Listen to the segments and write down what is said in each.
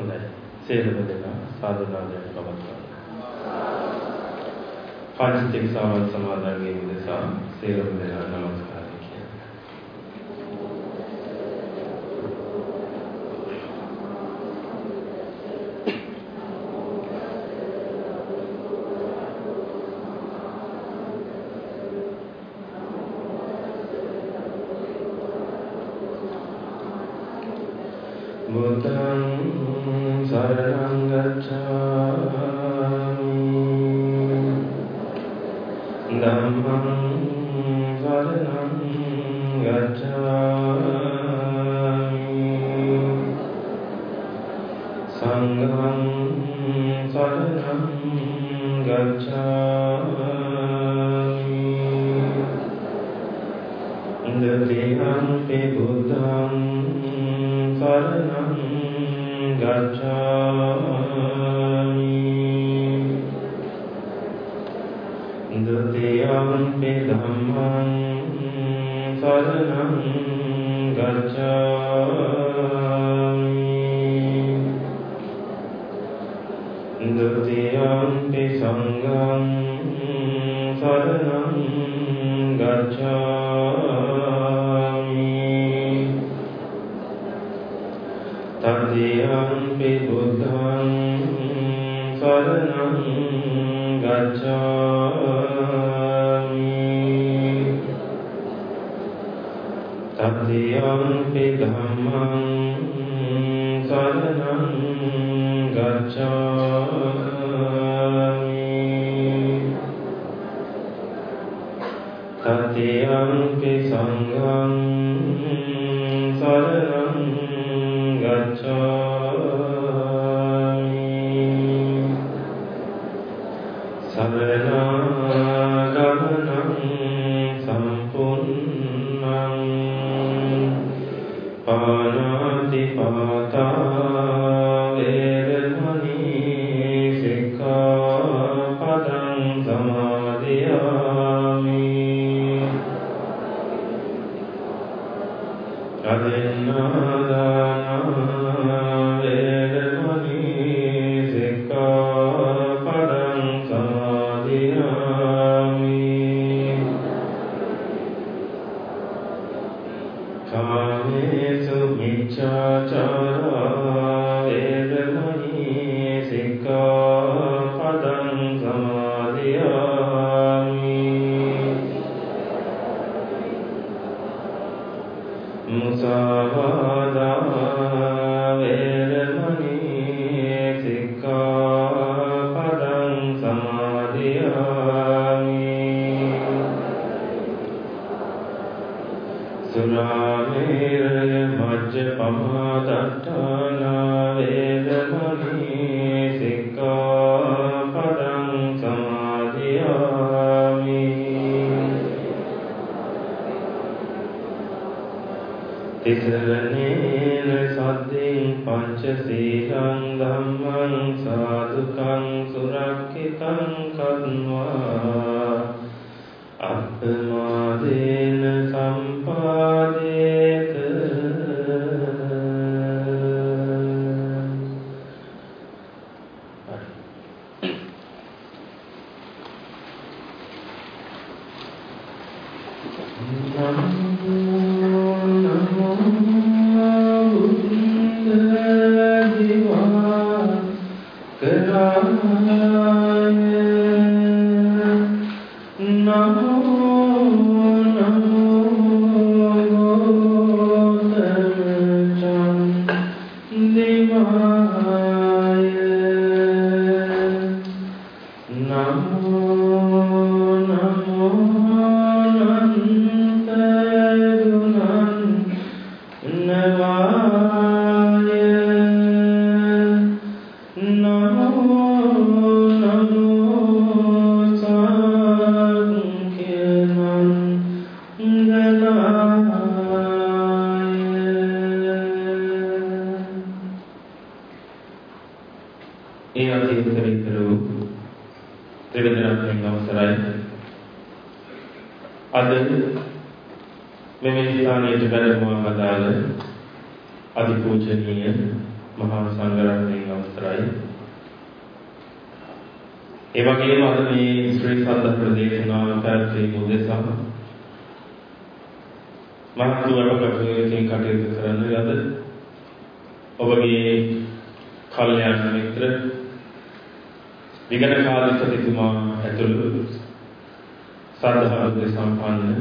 හොඳයි. සේරම දෙනා සාදුනාදයන් පවත්වා. පංච තෙක්සාවන් සමාදන් වීම නිසා සේරම දෙනා නම ඒ වගේම අද මේ ශ්‍රී සද්ධර්ම දේශනාව පැවැත්වීම උදෙසා මහත් වරකටකින් කටයුතු කරන්න යද ඔබගේ කල්යාණ මිත්‍ර විගණ කාලිකතුමා ඇතුළු සද්ධර්ම සම්පන්න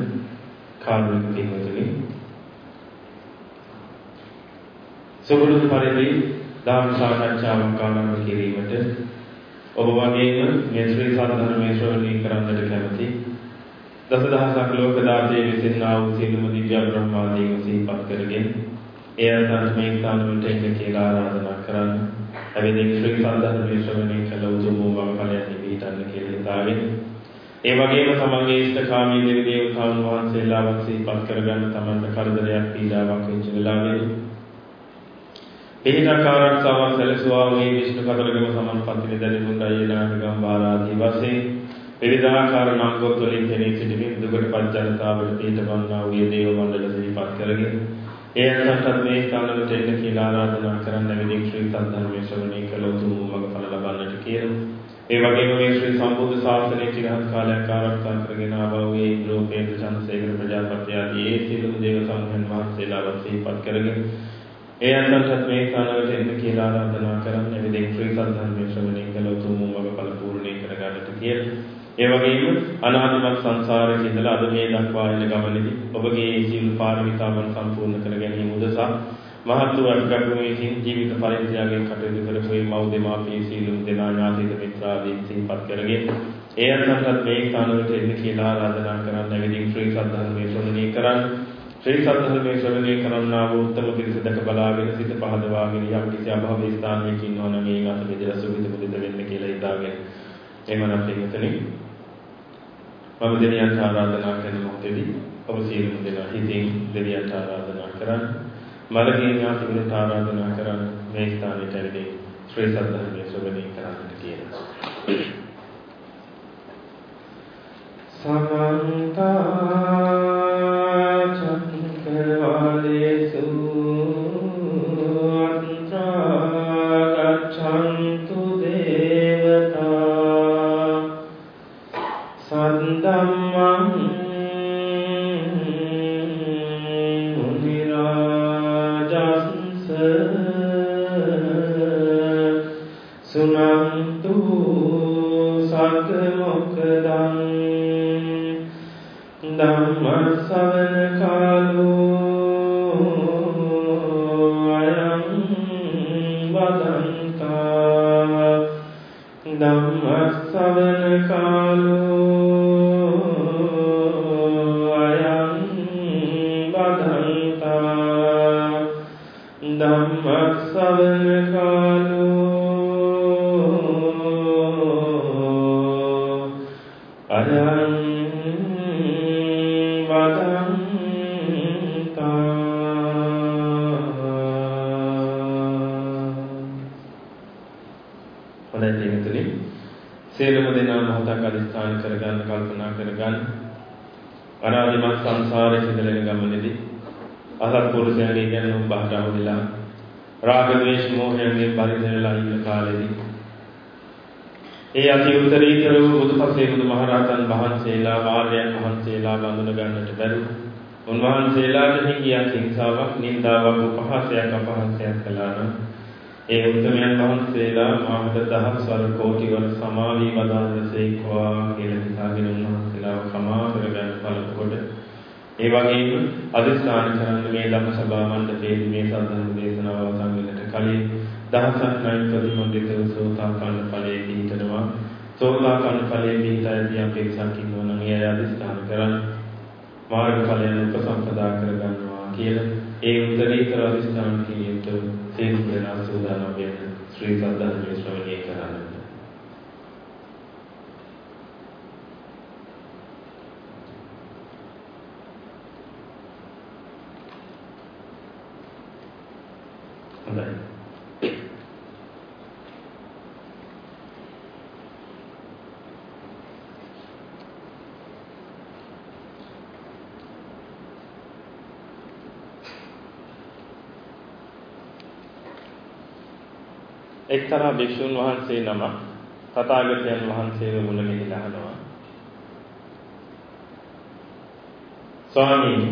කාර්මික පින්වතුනි. සුබුදු පරිදි ධර්ම සාකච්ඡාවක් ආරම්භ කිරීමට ඔබ වගේම මේ ශ්‍රී සද්ධර්මයේ ශ්‍රවණය කරන්නට කැමැති දසදහසක් ලෝක දාතේ විසින් ආ වූ සියලුම දිව්‍ය බ්‍රහ්මාදීන් සිහිපත් කරගෙන ඒ අතට මේ ස්ථාන වලට එන්න කියලා ආරාධනා කරන්න. හැබැයි ශ්‍රී සද්ධර්මයේ ශ්‍රවණය කළ උතුම් වූ වගකලයන් පිළිටන්න කියලා හිතාගෙන ඒ වගේම තමන්ගේ ඉෂ්ඨකාමී දෙවි දේවතාවුන් වහන්සේලාවත් සිහිපත් කරගන්න තමන්ට කරදරයක් පීඩාවක් වෙච්ච වෙලාවෙදී පිහිටක් ආරක්ෂාවක් සැලසුවා මේ විෂ්ණු කතරගම සමන්පත්තිනි දැනුමුණ්ඩයි නාගම් බාරාදී වශයෙන් විවිධාකාර නම් ගොත් වලින් පෙනී සිටිමින් දුකට පත් ජනතාවට පිහිට වන්නා වූ දේව මණ්ඩල සිහිපත් කරගෙන ඒ අතරට මේ ස්ථානවලට එන්න කියලා ආරාධනා කරන්න විදිහ ශ්‍රී සද්ධර්මයේ ශ්‍රවණය කළ උතුම් මඟඵල ලබන්නට කියලා. ඒ වගේම මේ ශ්‍රී සම්බුද්ධ ශාසනයේ චිරහත් කාලයක් ආරක්ෂා කරගෙන ආවා වූ ඉන්ද්‍රෝපේන්ද්‍ර චන්ද්‍රසේකර ප්‍රජාපති ආදී ඒ සියලුම දේව සමූහයන් වහන්සේලාවත් සිහිපත් කරගෙන ඒ අතරට මේ ස්ථානවලට එන්න කියලා ආරාධනා කරන්න විදිහ ශ්‍රී සද්ධර්මයේ ශ්‍රවණය කළ උතුම් මඟඵල පූර්ණේ කරගන්නට කියලා. ඒ වගේම අනාදිමත් සංසාරයේ ඉඳලා අද මේ දක්වා එන ගමනේදී ඔබගේ සීල පාරමිතාවන් සම්පූර්ණ කර ගැනීම උදෙසා මහත් වූ අත්කඩුවකින් ජීවිත පරිත්‍යාගයෙන් කටයුතු කරපු මේ මව් දෙමාපිය සීලුම් දෙනා ඥාතිද මිත්‍රාදීන් සිහිපත් කරගෙන ඒ අතරත් මේ ස්ථානවලට එන්න කියලා ආරාධනා කරන්න ඇවිදින් ශ්‍රී සද්ධර්මයේ ශ්‍රවණය කරන්න ශ්‍රී සද්ධර්මයේ ශ්‍රවණය කරන්නා වූ උත්තම පිරිස දැක බලාගෙන සිත පහදවාගෙන යම් කිසි අභාවී ස්ථානයක ඉන්නවා නම් ඒ අත බෙදලා සුවිත මුදිත වෙන්න කියලා හිතාගෙන එහෙමනම් පින්වතුනි මම දෙවියන්ට ආරාධනා කරන මොහොතේදී ඔබ සියලුම දෙනා හිතින් දෙවියන්ට ආරාධනා කරන්න මළගිය ඥාතිවරුන්ට ආරාධනා කරන්න මේ ස්ථානයට ඇවිදී ශ්‍රී සද්ධර්මයේ ශ්‍රවණය කරන්නට කියලා. සමන්ත එක්තරා භික්ෂුන් වහන්සේ නමක් තථාගතයන් වහන්සේව මුල ගිහිලා අහනවා. ස්වාමීනි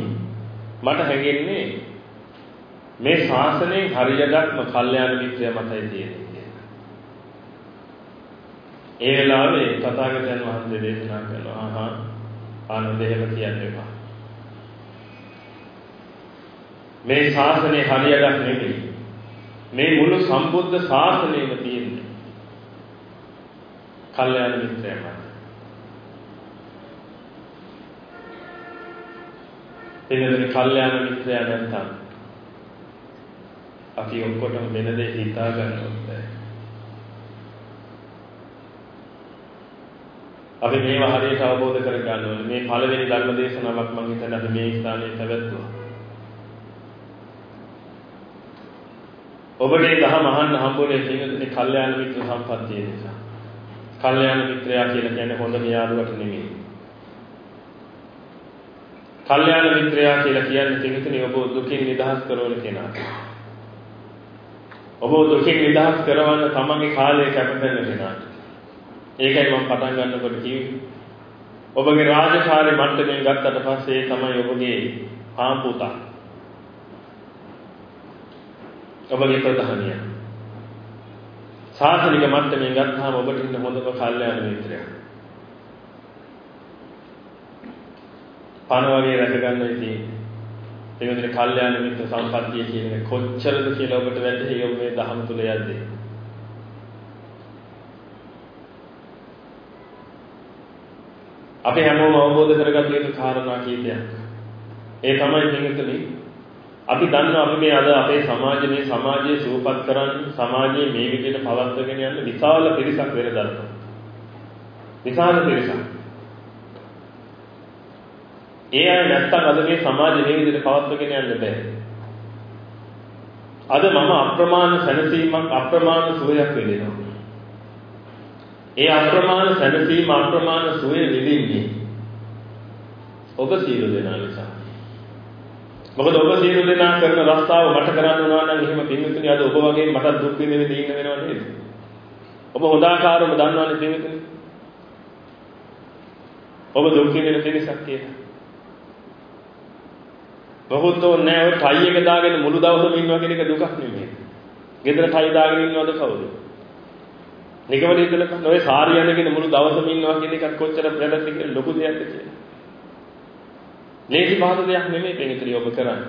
මට හැඟෙන්නේ මේ ශාසනයෙන් හරියටම කල්යාණ මිත්‍රය මතයි තියෙන්නේ ඒ වෙලාවේ තථාගතයන් වහන්සේ දේශනා කරනවා ආහා ආනන්ද එහෙම කියන්න එපා. මේ ශාසනය හරියටම නෙමෙයි. මේ මුළු සම්බුද්ධ ශාසනයම තියෙන්නේ කල්යාණ මිත්‍රයා මත. එනදී කල්යාණ මිත්‍රයා නැත්තම් අපි ඔක්කොටම වෙන දේ හිතා ගන්නවත් බැහැ. අපි මේවා හරියට අවබෝධ කර ගන්න ඕනේ. මේ පළවෙනි ධර්ම දේශනාවක් මම හිතන්නේ අපි මේ ස්ථානයේ පැවැත්වුවා. ඔබට ඒ දහම අහන්න හම්බුනේ පින්වතුනි කල්යාණ මිත්‍ර සම්පත්තිය නිසා. කල්යාණ මිත්‍රයා කියලා කියන්නේ හොඳ යාළුවට නෙමෙයි. කල්යාණ මිත්‍රයා කියලා කියන්නේ පින්වතුනි ඔබ දුකින් නිදහස් කරවන කෙනා. ඔබ දුකින් නිදහස් කරවන්න තමන්ගේ කාලය කැප කරන කෙනා. ඒකයි මම පටන් ගන්නකොට කිව්වේ. ඔබගේ රාජකාරී මට්ටමින් ගත්තට පස්සේ තමයි ඔබගේ ආම්පුතා ඔබගේ ප්‍රධානිය. සාසනික මට්ටමින් ගත්තාම ඔබට ඉන්න හොඳම කල්යාණ මිත්‍රයා. පණ වගේ රැක ගන්න ඉතින් ඒ විදිහට කල්යාණ මිත්‍ර සම්පත්තිය කියන එක කොච්චරද කියලා ඔබට වැටහෙයි ඔබ මේ දහම තුල යද්දී. අපි හැමෝම අවබෝධ කරගන්න යුතු කාරණා කීපයක්. ඒ තමයි පින්විතනේ අපි දන්නවා අපි මේ අද අපේ සමාජයේ මේ සමාජයේ සූපත් කරන්න සමාජයේ මේ විදිහට පවත්වාගෙන යන විශාල පිරිසක් වෙන දන්නවා. විශාල පිරිසක්. ඒ අය නැත්තම් අද මේ සමාජය මේ විදිහට පවත්වාගෙන යන්න බෑ. අද මම අප්‍රමාණ සැනසීමක් අප්‍රමාණ සුවයක් විඳිනවා. ඒ අප්‍රමාණ සැනසීම අප්‍රමාණ සුවය විඳින්නේ ඔබ සියලු දෙනා නිසා. මොකද ඔබ සියලු දෙනා කරන රස්තාව මට කරන්න උනා නම් එහෙම පින්විතනි අද ඔබ වගේ මට දුක් විඳින්න දෙන්න වෙනව නේද? ඔබ හොදාකාරව දන්නවනේ පින්විතනි. ඔබ දුක් විඳින කෙනෙක් කියලා. බහුත් ඕනේ ඔය ටයි එක දාගෙන මුළු දවසම ඉන්නවා කියන එක දුකක් නෙමෙයි. ගෙදර ටයි දාගෙන ඉන්නවද කවුද? නිකමල ඉඳලා ඔය සාරිය යනගෙන මුළු දවසම ඉන්නවා කියන එකත් කොච්චර වැරද්ද කියලා ලොකු දෙයක්ද කියලා. ලේසි පහසු දෙයක් නෙමෙයි පිළිතුරු ඔබ කරන්නේ.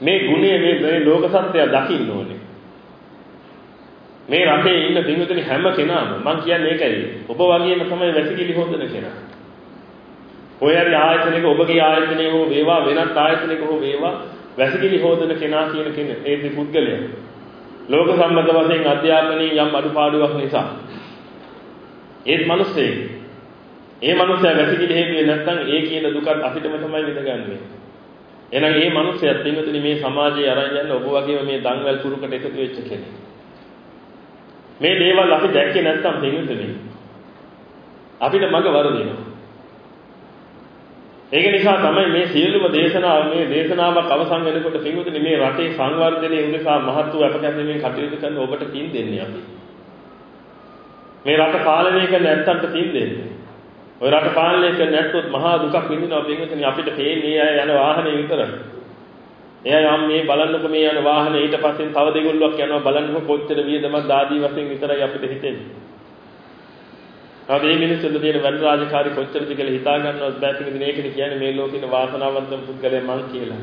මේ ගුණය මේ මේ ලෝක සත්‍යය දකින්න ඕනේ. මේ රටේ ඉන්න පින්විතනි හැම කෙනාම මම කියන්නේ ඒකයි. ඔබ වගේම තමයි වැසිකිලි හොදන කෙනා. ඔය හරි ආයතනයක ඔබගේ ආයතනයේ හෝ වේවා වෙනත් ආයතනයක හෝ වේවා වැසිකිලි හොදන කෙනා කියන කෙනෙක් ඒ පුද්ගලයා. ලෝක සම්මත වශයෙන් අධ්‍යාපනයේ යම් අඩුපාඩුවක් නිසා ඒත් මිනිස්සෙක් ඒ මනුස්සයා වැසිකිලි හේතුවේ නැත්නම් ඒ කියන දුකත් අපිටම තමයි විඳගන්නේ. එහෙනම් මේ මනුස්සයත් පින්වතුනි මේ සමාජයේ අරන් යන ඔබ වගේම මේ දන්වැල් පුරුකට එකතු වෙච්ච කෙනෙක්. මේ දේවල් අපි දැක්කේ නැත්නම් පින්වතුනි අපිට මග වරදිනවා. ඒක නිසා තමයි මේ සියලුම දේශනා මේ දේශනාවක් අවසන් වෙනකොට පින්වතුනි මේ රටේ සංවර්ධනයේ උදෙසා මහත් වූ අපකැපීමෙන් කටයුතු කරන ඔබට පින් දෙන්නේ අපි. මේ රට පාලනය කරන නැත්තන්ට පින් දෙන්නේ. ඔය රට පාලනය කරන්නේ නැත්නම් මහා දුකක් විඳිනවා පින්වතුනි අපිට පේන්නේ අය යන වාහනේ විතරයි. එයා යම් මේ බලන්නකො මේ යන වාහනේ ඊට පස්සේ තව දෙගොල්ලක් යනවා බලන්නකො කොච්චර වියදමක් දාදී වශයෙන් විතරයි අපිට හිතෙන්නේ. නමුත් මේ මිනිස්සුන්ට තියෙන වැඩ රාජකාරී කොච්චරද කියලා හිතා ගන්නවත් බෑ පින්වතුනි ඒකනේ කියන්නේ මේ ලෝකේ වාසනාවන්ත පුද්ගලයා මං කියලා.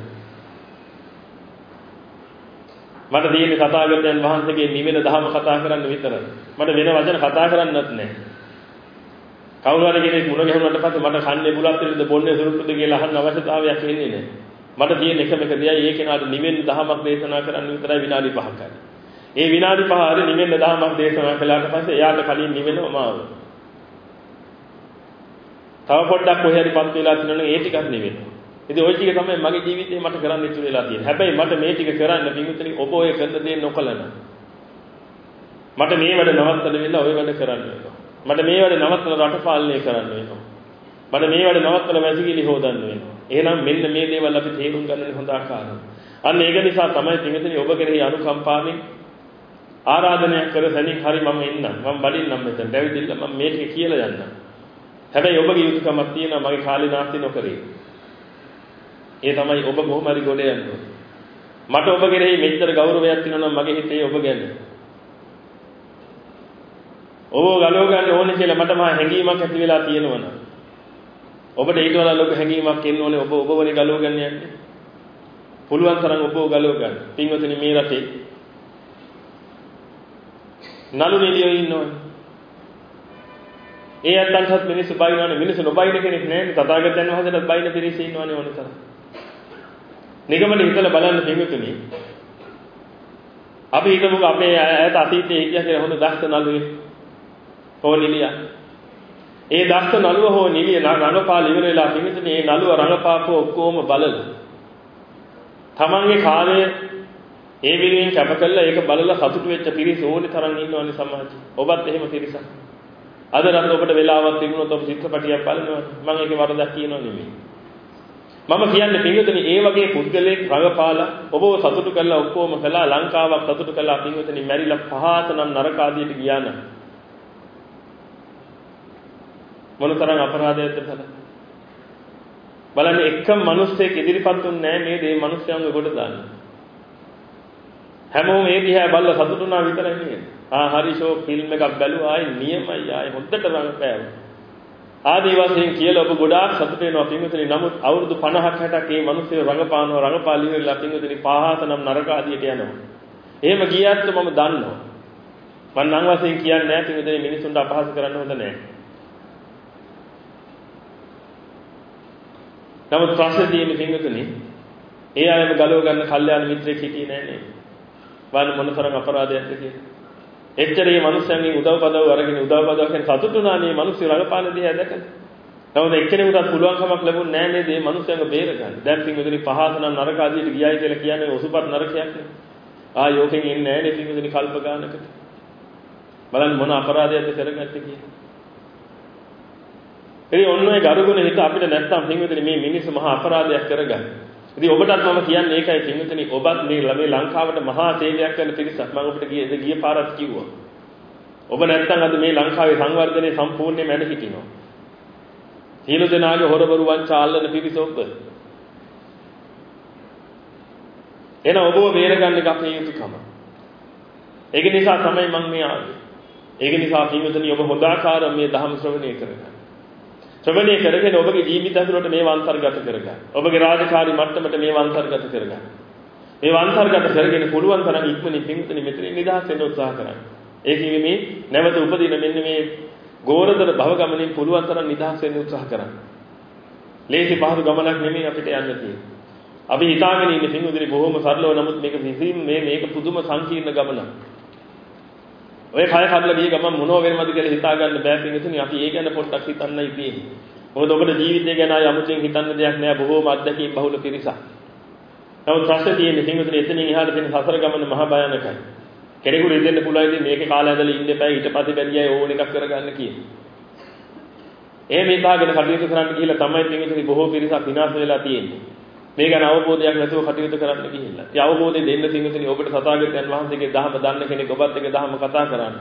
මට තියෙන්නේ තථාගතයන් වහන්සේගේ නිවෙන ධර්ම කතා කරන්න විතරයි. මට වෙන වචන කතා කරන්නත් නැහැ. කවුරු හරි කෙනෙක් මුණ ගැහුණාට පස්සේ මට කන්නේ බුලත් දෙන්නද බොන්නේ සුරුට්ටුද කියලා අහන්න අවශ්‍යතාවයක් වෙන්නේ නැහැ. මට තියෙන එකම එක දෙයයි ඒ කෙනාට නිවෙන්න දහමක් දේශනා කරන්න විතරයි විනාඩි 5ක් ගන්න. ඒ විනාඩි 5 හරි නිවෙන්න දහමක් දේශනා කළාට පස්සේ එයාට කලින් නිවෙනවම ආවා. තව පොඩ්ඩක් කොහේ හරි පත් වෙලා තියෙනවනම් ඒ ටිකක් නිවෙනවා. ඉතින් ওই ටික තමයි මගේ ජීවිතේ මට කරන්න ඉතුරු වෙලා තියෙන්නේ. හැබැයි මට මේ ටික කරන්න පිටුතුනි ඔබ ඔය කරන දේ නොකලන. මට මේ වැඩ නවත්තන්න වෙලා ඔය වැඩ කරන්න වෙනවා. මට මේ වැඩ නවත්තලා රට පාලනය කරන්න වෙනවා. මට මේ වැඩ නවත්තලා වැසිකිලි හොදන්න වෙනවා. එහෙනම් මෙන්න මේ දේවල් අපි තේරුම් ගන්න හොඳ ආකාරව. අන්න ඒක නිසා තමයි පින්විතනි ඔබ කෙරෙහි අනුකම්පාවෙන් ආරාධනයක් කර සැනින් හරි මම එන්නම්. මම බලින්නම් මෙතන. දැවිදින්න මම මේ ටික කියලා යන්නම්. හැබැයි ඔබගේ යුතුයකමක් තියෙනවා මගේ කාලේ නාස්ති නොකරේ. ඒ තමයි ඔබ කොහොම හරි ගොඩ යන්න මට ඔබ කෙරෙහි මෙච්චර ගෞරවයක් තියෙනවා නම් මගේ හිතේ ඔබ ගැන. ඔබ ගලව ගන්න ඕනේ කියලා මට මහා හැඟීමක් ඇති වෙලා තියෙනවනම් ඔබට ඊට වඩා ලොකු හැඟීමක් එන්න ඕනේ ඔබ ඔබ වනේ ගලව ගන්න යන්නේ. පුළුවන් තරම් ඔබව ගලව ගන්න. පින්වතුනි මේ රටේ නලු නිලියෝ ඉන්නවනේ. ඒ අත්තන්ටත් මිනිස්සු බයිනවනේ මිනිස්සු නොබයින කෙනෙක් නෑනේ තථාගතයන් වහන්සේටත් බයින පිරිස ඉන්නවනේ ඕන තරම්. නිගමන හිතලා බලන්න පින්වතුනි. අපි හිතමු අපේ ඈත අතීතයේ හිටියා කියලා හොඳ දක්ෂ නළුවේ. හෝ නිලියා. ඒ දක්ෂ නළුව හෝ නිලිය රණපාල ඉවර වෙලා පින්වතුනි ඒ නළුව රණපාපෝ ඔක්කොම බලලා. තමන්ගේ කාලය ඒ විදිහෙන් කැප කළා ඒක බලලා සතුටු වෙච්ච පිරිස ඕනේ තරම් ඉන්නවනේ සමාජයේ. ඔබත් එහෙම පිරිසක්. අද නම් ඔබට වෙලාවක් තිබුණොත් ඔබ චිත්‍රපටියක් බලනවා. මම ඒකේ වරදක් කියනව නෙමෙයි. මම කියන්නේ පින්වතුනි ඒ වගේ පුද්ගලයෙක් රඟපාලා ඔබව සතුටු කළා ඔක්කොම කළා ලංකාවක් සතුටු කළා පින්වතුනි මැරිලා පහත නම් නරක ආදියට ගියා නම් මොනතරම් අපරාධයක්ද බලන්න. බලන්න එකම මිනිස්සෙක් ඉදිරිපත් වුන්නේ නැහැ මේ දේ මිනිස්යාංග කොට දාන්න. හැමෝම මේ දිහා බලලා සතුටුනා විතරයි නේද? ආ හරි ෂෝ ෆිල්ම් එකක් බැලුවා ආයි නියමයි ආයි හොද්දට රඟපෑවා. ආදී වශයෙන් කියලා ඔබ ගොඩාක් සතුට වෙනවා පින්විතනි. නමුත් අවුරුදු 50ක් 60ක් මේ මිනිස්සු රඟපානවා රඟපාලි වෙලා පින්විතනි පහත නම් නරක ආදියට යනවා. එහෙම ගියත් මම දන්නවා. මම නම් වශයෙන් කියන්නේ නැහැ පින්විතනි මිනිසුන්ට අපහාස කරන්න හොඳ නැහැ. නමුත් ප්‍රශ්නේ තියෙන්නේ පින්විතනි ඒ අයම ගලව ගන්න කල්යාණ මිත්‍රෙක් හිටියේ නැහැ නේද? බලන්න මොනතරම් අපරාධයක්ද කියලා. එච්චර මේ මිනිස්සුන්ගෙන් උදව් පදව අරගෙන උදව් පදව කියන සතුටුනා මේ මිනිස්සු රඟපාන දේ දැකලා. නමුත් එක්කෙනෙකුට පුළුවන් කමක් ලැබුණ නැහැ නේද මේ මිනිස්සුන්ව බේරගන්න. දැන් පින්විතනි පහත නම් නරක ආදියට ගියයි කියලා කියන්නේ ඔසුපත් නරකයක් නේ. ආ යෝකෙන් ඉන්නේ නැහැ නේ පින්විතනි කල්ප ගානකට. බලන්න මොන අපරාධයක්ද කරගත්තේ කියලා. ඒ ඔන්න ඔය ගරුගුණ හිත අපිට නැත්තම් පින්විතනි මේ මිනිස්සු මහා අපරාධයක් කරගන්න. ඉතින් ඔබටත් මම කියන්නේ ඒකයි පින්විතනි ඔබත් මේ ළමේ ලංකාවට මහා සේවයක් කරන පිරිසක් මම ඔබට ගියේ ගිය පාරත් කිව්වා. ඔබ නැත්තම් අද මේ ලංකාවේ සංවර්ධනයේ සම්පූර්ණයෙන්ම වැඩ හිටිනවා. සියලු දෙනාගේ හොරබරු වංචා අල්ලන පිරිස ඔබ. එන ඔබව බේරගන්න එක අපේ යුතුකම. ඒක නිසා තමයි මම මේ ආවේ. ඒක නිසා පින්විතනි ඔබ හොදාකාර මේ ධර්ම ශ්‍රවණය කරගන්න. ශ්‍රවණය කරගෙන ඔබගේ ජීවිත ඇතුළට මේව අන්තර්ගත කරගන්න. ඔබගේ රාජකාරී මට්ටමට මේව අන්තර්ගත කරගන්න. මේව අන්තර්ගත කරගෙන පුළුවන් තරම් ඉක්මනින් පින්තුනි මෙතනින් නිදහස් වෙන්න උත්සාහ කරන්න. ඒ කියන්නේ මේ නැවත උපදින මෙන්න මේ ගෝරතර භව ගමනින් පුළුවන් තරම් නිදහස් වෙන්න උත්සාහ කරන්න. ලේසි පහසු ගමනක් නෙමෙයි අපිට යන්න තියෙන්නේ. අපි හිතාගෙන ඉන්නේ පින්තුනි බොහොම සරලව නමුත් මේක විසින් මේ මේක පුදුම සංකීර්ණ ගමනක්. ඔය කය කඩලා ගිය ගමන් මොනව වෙනවද කියලා හිතා ගන්න බෑ පින්විතනි අපි ඒ ගැන පොඩ්ඩක් හිතන්නයි තියෙන්නේ. මොකද ඔබට ජීවිතය ගැන ආය අමුතෙන් හිතන්න දෙයක් නෑ බොහෝම අත්දැකීම් බහුල පිරිසක්. නමුත් ප්‍රශ්නේ තියෙන්නේ පින්විතනි එතනින් එහාට තියෙන සසර ගමන මහා භයානකයි. කෙනෙකුට ඉඳෙන්න පුළුවන් ඉතින් මේකේ කාලය ඇදලා ඉන්න එපා ඊට පස්සේ බැරියයි ඕන එකක් කරගන්න කියන. එහෙම හිතාගෙන කටයුතු කරන්න ගිහිල්ලා තමයි පින්විතනි බොහෝ පිරිසක් විනාශ වෙලා තියෙන්නේ. මේ ගැන අවබෝධයක් නැතුව කටයුතු කරන්න ගිහිල්ලා. ඒ අවබෝධය දෙන්න තින්විතනි ඔබට සතාගතයන් වහන්සේගේ දහම දන්න කෙනෙක් ඔබත් එක්ක දහම කතා කරන්න.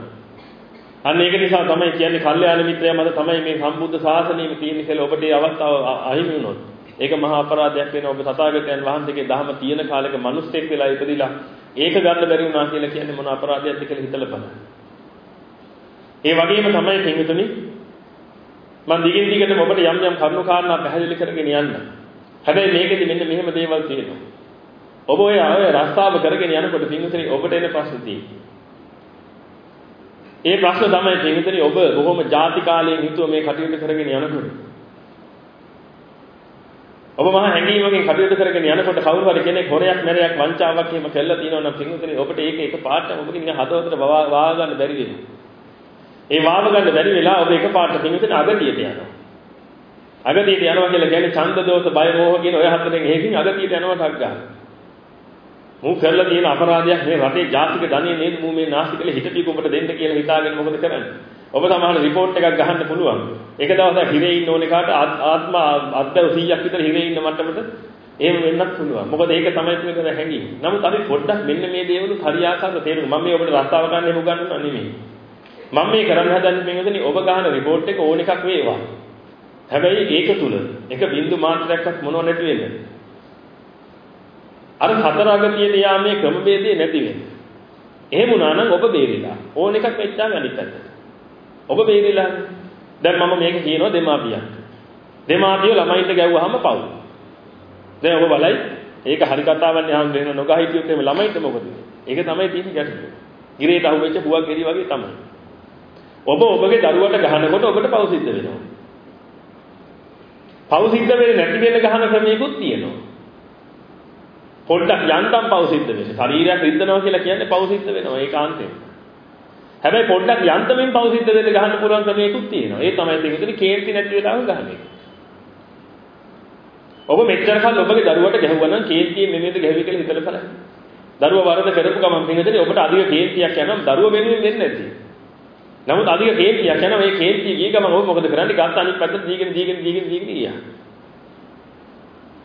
අන්න ඒක නිසා තමයි කියන්නේ කල්යාණ මිත්‍රයා මත තමයි මේ සම්බුද්ධ ශාසනයෙම තියෙන්නේ කියලා ඔබට ඒ අවස්ථාව අහිමි වුණොත්. ඒක මහා අපරාධයක් වෙනවා ඔබ සතාගතයන් වහන්සේගේ දහම තියෙන කාලෙක මිනිස්සෙක් වෙලා ඉපදිලා ඒක ගන්න බැරි වුණා කියලා කියන්නේ මොන අපරාධයක්ද කියලා හිතලා බලන්න. ඒ වගේම තමයි පින්විතනි මම දිගින් දිගටම ඔබට යම් යම් කරුණු කාරණා පැහැදිලි කරගෙන යන්න. හැබැයි මේකෙදි මෙන්න මෙහෙම දේවල් තියෙනවා. ඔබ ඔය ඔය රස්තාව කරගෙන යනකොට පින්විතනි ඔබට එන ප්‍රශ්න තියෙනවා. ඒ ප්‍රශ්න තමයි පින්විතනි ඔබ බොහොම ಜಾති කාලයෙන් හිතුව මේ කටයුතු කරගෙන යනකොට. ඔබ මහා හැඟීමකින් කටයුතු කරගෙන යනකොට කවුරු හරි කෙනෙක් හොරයක් මැරයක් වංචාවක් එහෙම කළා තියෙනවා නම් පින්විතනි ඔබට ඒක එක පාටම ඔබගේ නිකන් හදවතට වා ගන්න බැරි වෙනවා. ඒ වාව ගන්න බැරි වෙලා ඔබ එක පාට පින්විතනි අගතියට යනවා. අගතියට යනවා කියලා කියන්නේ ඡන්ද දෝෂ බය මෝහ කියන ඔය හතරෙන් හේකින් අගතියට යනවා ටක් ගන්න. මූ කරලා තියෙන අපරාධයක් මේ රටේ ජාතික ධනෙ නේද මූ මේ නාස්තිකල හිටපික ඔබට දෙන්න කියලා හිතාගෙන මොකද කරන්නේ? ඔබ සමහර report එකක් ගහන්න පුළුවන්. එක දවසක් හිරේ ඉන්න ඕනේ කාට ආත්ම අද්දව 100ක් විතර හිරේ ඉන්න මට්ටමට එහෙම වෙන්නත් පුළුවන්. මොකද ඒක තමයි පිළිගන්න හැඟීම. නමුත් අපි පොඩ්ඩක් මෙන්න මේ දේවලු හරියාකාරව තේරුම් මම මේ ඔබට රස්සාව ගන්න එහෙම උගන්වනවා නෙමෙයි. මම මේ කරන්න හදන්නේ පින්වතුනි ඔබ ගන්න report එක ඕන එකක් වේවා. හැබැයි ඒක තුල එක බින්දු මාත්‍රයක්වත් මොනව නැති වෙන්නේ. අර හතර අගතියේ යාමේ ක්‍රමවේදේ නැති වෙන්නේ. එහෙම වුණා නම් ඔබ බේරිලා. ඕන එකක් වෙච්චාම අනිත් පැත්තට. ඔබ බේරිලා. දැන් මම මේක කියනවා දෙමාපියන්. දෙමාපියෝ ළමයින්ට ගැව්වහම පව්. දැන් ඔබ බලයි ඒක හරි කතාවක් නේ හම් වෙන නොගහ හිටියොත් එමෙ ළමයින්ට මොකද? ඒක තමයි තියෙන ගැටලුව. ගිරේට අහුවෙච්ච පුවක් ගෙරි වගේ තමයි. ඔබ ඔබගේ දරුවට ගහනකොට ඔබට පව් සිද්ධ වෙනවා. පව් සිද්ධ වෙන්නේ නැති වෙන ගහන ක්‍රමයකුත් තියෙනවා. පොඩ්ඩක් යන්තම් පව් සිද්ධ වෙන්නේ. ශරීරයක් රිද්දනවා කියලා කියන්නේ පව් සිද්ධ වෙනවා ඒකාන්තයෙන්. හැබැයි පොඩ්ඩක් යන්තමින් පව් සිද්ධ වෙන්න ගහන්න පුළුවන් ක්‍රමයකුත් තියෙනවා. ඒ තමයි දෙකෙන් කේන්ති නැති වෙලාව ගහන එක. ඔබ මෙච්චර කල් ඔබගේ දරුවට ගැහුවා නම් කේන්තියෙන් නෙමෙයිද ගැහුවේ කියලා හිතලා බලන්න. දරුවා වරද කරපු ගමන් පින්නදේ ඔබට අධික කේන්තියක් යනවා දරුවා වෙනුවෙන් වෙන්නේ නැති. නමුත් අධික කේන්තියක් යනවා මේ කේන්තිය ගිය ගමන් ඔබ මොකද කරන්නේ? ගත්ත අනිත් පැත්තට දීගෙන දීගෙන දීගෙන දීගෙන ගියා.